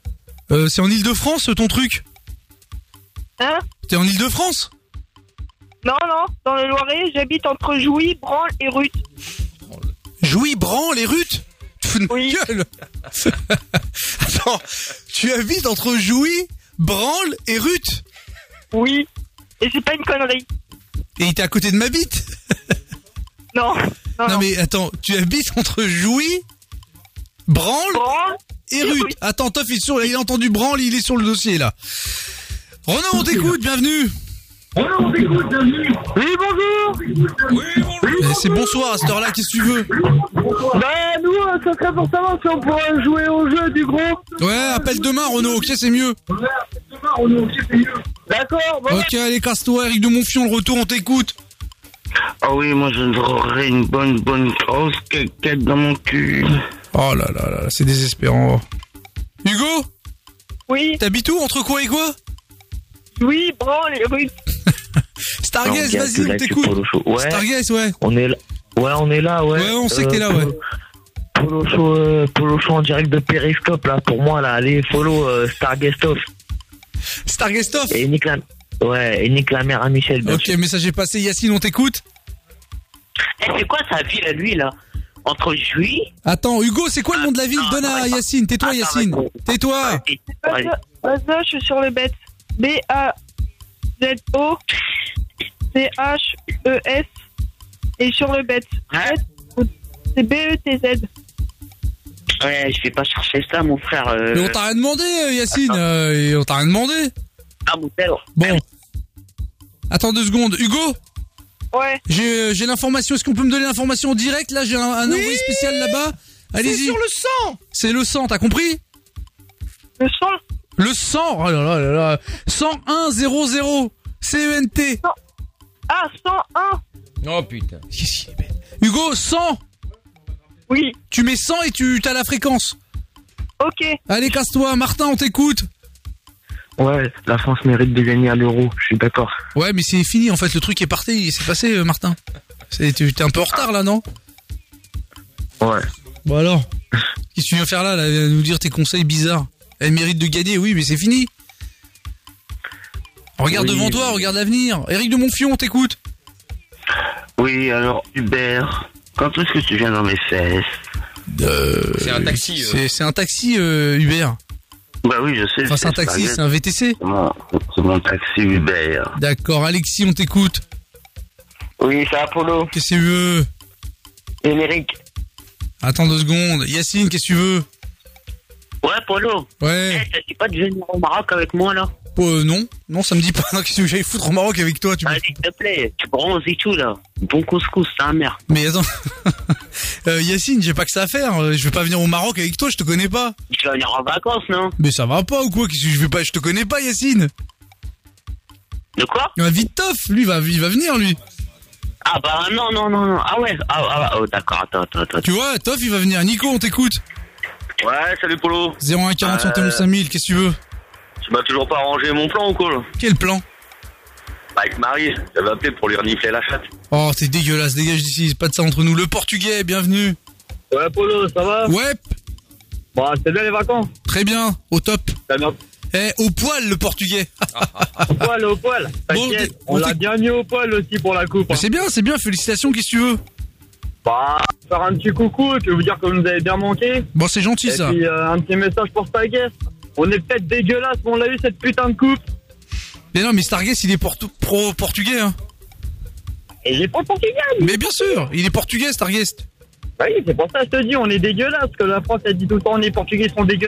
Euh, c'est en Ile-de-France, ton truc Hein T'es en Ile-de-France Non, non. Dans le Loiret, j'habite entre Jouy, Branle et Ruth. Jouy, Branle et Ruth Ma gueule Attends, tu habites entre Jouy, Branle et Ruth Oui. Et c'est pas une connerie. Et t'es à côté de ma bite Non. Non, mais attends, tu habites entre Jouy, Branle, et Ruth. Attends, Toff, il, est sur- il a entendu Branle, il est sur le dossier là. Renaud, on t'écoute, bienvenue. Renaud, on t'écoute, bienvenue. Oui, bonjour. Eh, C'est bonsoir à cette heure-là, qu'est-ce que tu veux Bah, nous, euh, ça serait pour savoir si on pourrait jouer au jeu du groupe. Ouais, appelle demain, Renaud, ok, c'est mieux. D'accord, bon. Ok, allez, casse-toi, Eric de Monfion, le retour, on t'écoute. Ah oui, moi je voudrais une bonne, bonne grosse caquette dans mon cul. Oh là là là, c'est désespérant. Hugo? Oui. T'habites où Entre quoi et quoi? Oui, Branle et Ruth. Stargaze, vas-y, on t'écoute. Ouais. Stargaze, ouais. On est là. Ouais, on est là, ouais. Ouais, on sait que t'es là, ouais. Polo, Show, euh, Polo Show en direct de Periscope, là, pour moi, là. Allez, follow euh, Starguestoff. Starguestoff Et nique la... Ouais, et nique la mère à Michel, bien Ok, message est passé, Yacine, on t'écoute. Eh, c'est quoi sa ville à lui là? Entre juillet. Attends, Hugo, c'est quoi le nom de la ville? Donne à Yacine. Tais-toi, Yacine. Tais-toi. Vas-y, je suis sur le bet. B-A-Z-O C-H-E-S et sur le bet. C'est B-E-T-Z. Ouais, je vais pas chercher ça, mon frère. euh. Mais on t'a rien demandé, euh, Yacine. euh, et on t'a rien demandé. Ah, mon père. Bon. Attends deux secondes. Hugo Ouais. J'ai euh, j'ai l'information. Est-ce qu'on peut me donner l'information en direct? Là, j'ai un, un envoyé spécial là-bas. Allez-y. C'est sur le sang C'est le sang, t'as compris? Le sang Le sang Oh là là là là 101 00 C-E-N-T Ah, 101 Oh putain. Hugo, 100 Oui. Tu mets 100 et tu as la fréquence. Ok. Allez, casse-toi. Martin, on t'écoute. Ouais, la France mérite de gagner à l'euro, je suis d'accord. Ouais, mais c'est fini en fait. Le truc est parti. C'est passé, euh, Martin. C'est- T'es un peu en retard là, non? Ouais. Bon alors Qu'est-ce que tu viens faire là, là? Nous dire tes conseils bizarres. Elle mérite de gagner, oui, mais c'est fini. Regarde Oui, devant toi, oui. regarde l'avenir. Eric de Monfion, on t'écoute. Oui, alors Hubert, quand est-ce que tu viens dans mes fesses C'est un taxi. euh. C'est un taxi, euh, Uber. Bah oui, je sais. Enfin, c'est un taxi, c'est un VTC. C'est mon, c'est mon taxi Hubert. D'accord, Alexis, on t'écoute. Oui, c'est Apollo. Qu'est-ce que tu veux? Émeric. Attends deux secondes. Yacine, qu'est-ce que tu veux? Ouais, Polo. Ouais. Eh, t'as dit pas de venir au Maroc avec moi, là? Euh, non, non, ça me dit pas. Qu'est-ce que j'allais foutre au Maroc avec toi tu Allez, s'il te plaît, tu bronzes et tout, là. Bon couscous, c'est un merde. Mais attends, euh, Yacine, j'ai pas que ça à faire. Euh, Je vais pas venir au Maroc avec toi, je te connais pas. Tu vas venir en vacances, non? Mais ça va pas ou quoi? Qu'est-ce que je vais pas Je te connais pas, Yacine? De quoi? Un Vitoff, lui, va, il va venir, lui. Ah bah non, non, non, non. Ah ouais, ah, ah, oh, d'accord, attends, attends, attends. Tu vois, Toff, il va venir. Nico, on t'écoute. Ouais, salut Polo. 01 40 71 5000, qu'est-ce que tu veux? Tu m'as toujours pas arrangé mon plan ou quoi là Quel plan? Bah, Avec Marie, j'avais appelé pour lui renifler la chatte. Oh, t'es dégueulasse, dégage d'ici, c'est pas de ça entre nous. Le portugais, bienvenue. Ouais, Polo, ça va? Ouais. Bon, c'était bien les vacances? Très bien, au top. T'as bien- Eh, au poil, le portugais. Au poil, au poil. Bon, T'inquiète, on on l'a t'éc- bien mis au poil aussi pour la coupe. Mais C'est bien, c'est bien, félicitations, qu'est-ce que tu veux? Bah, faire un petit coucou, tu veux vous dire que vous nous avez bien manqué. Bon, c'est gentil Et ça. puis euh, un petit message pour Stagues. On est peut-être dégueulasse, mais on l'a eu cette putain de coupe. Mais non, mais Starguest, il est portu- pro-portugais, hein. Et il est pas portugais. Mais bien sûr, il est portugais, Starguest. Bah oui, c'est pour ça que je te dis, on est dégueulasse. Que la France, elle dit tout le temps, on est portugais, ils sont dégueulasses.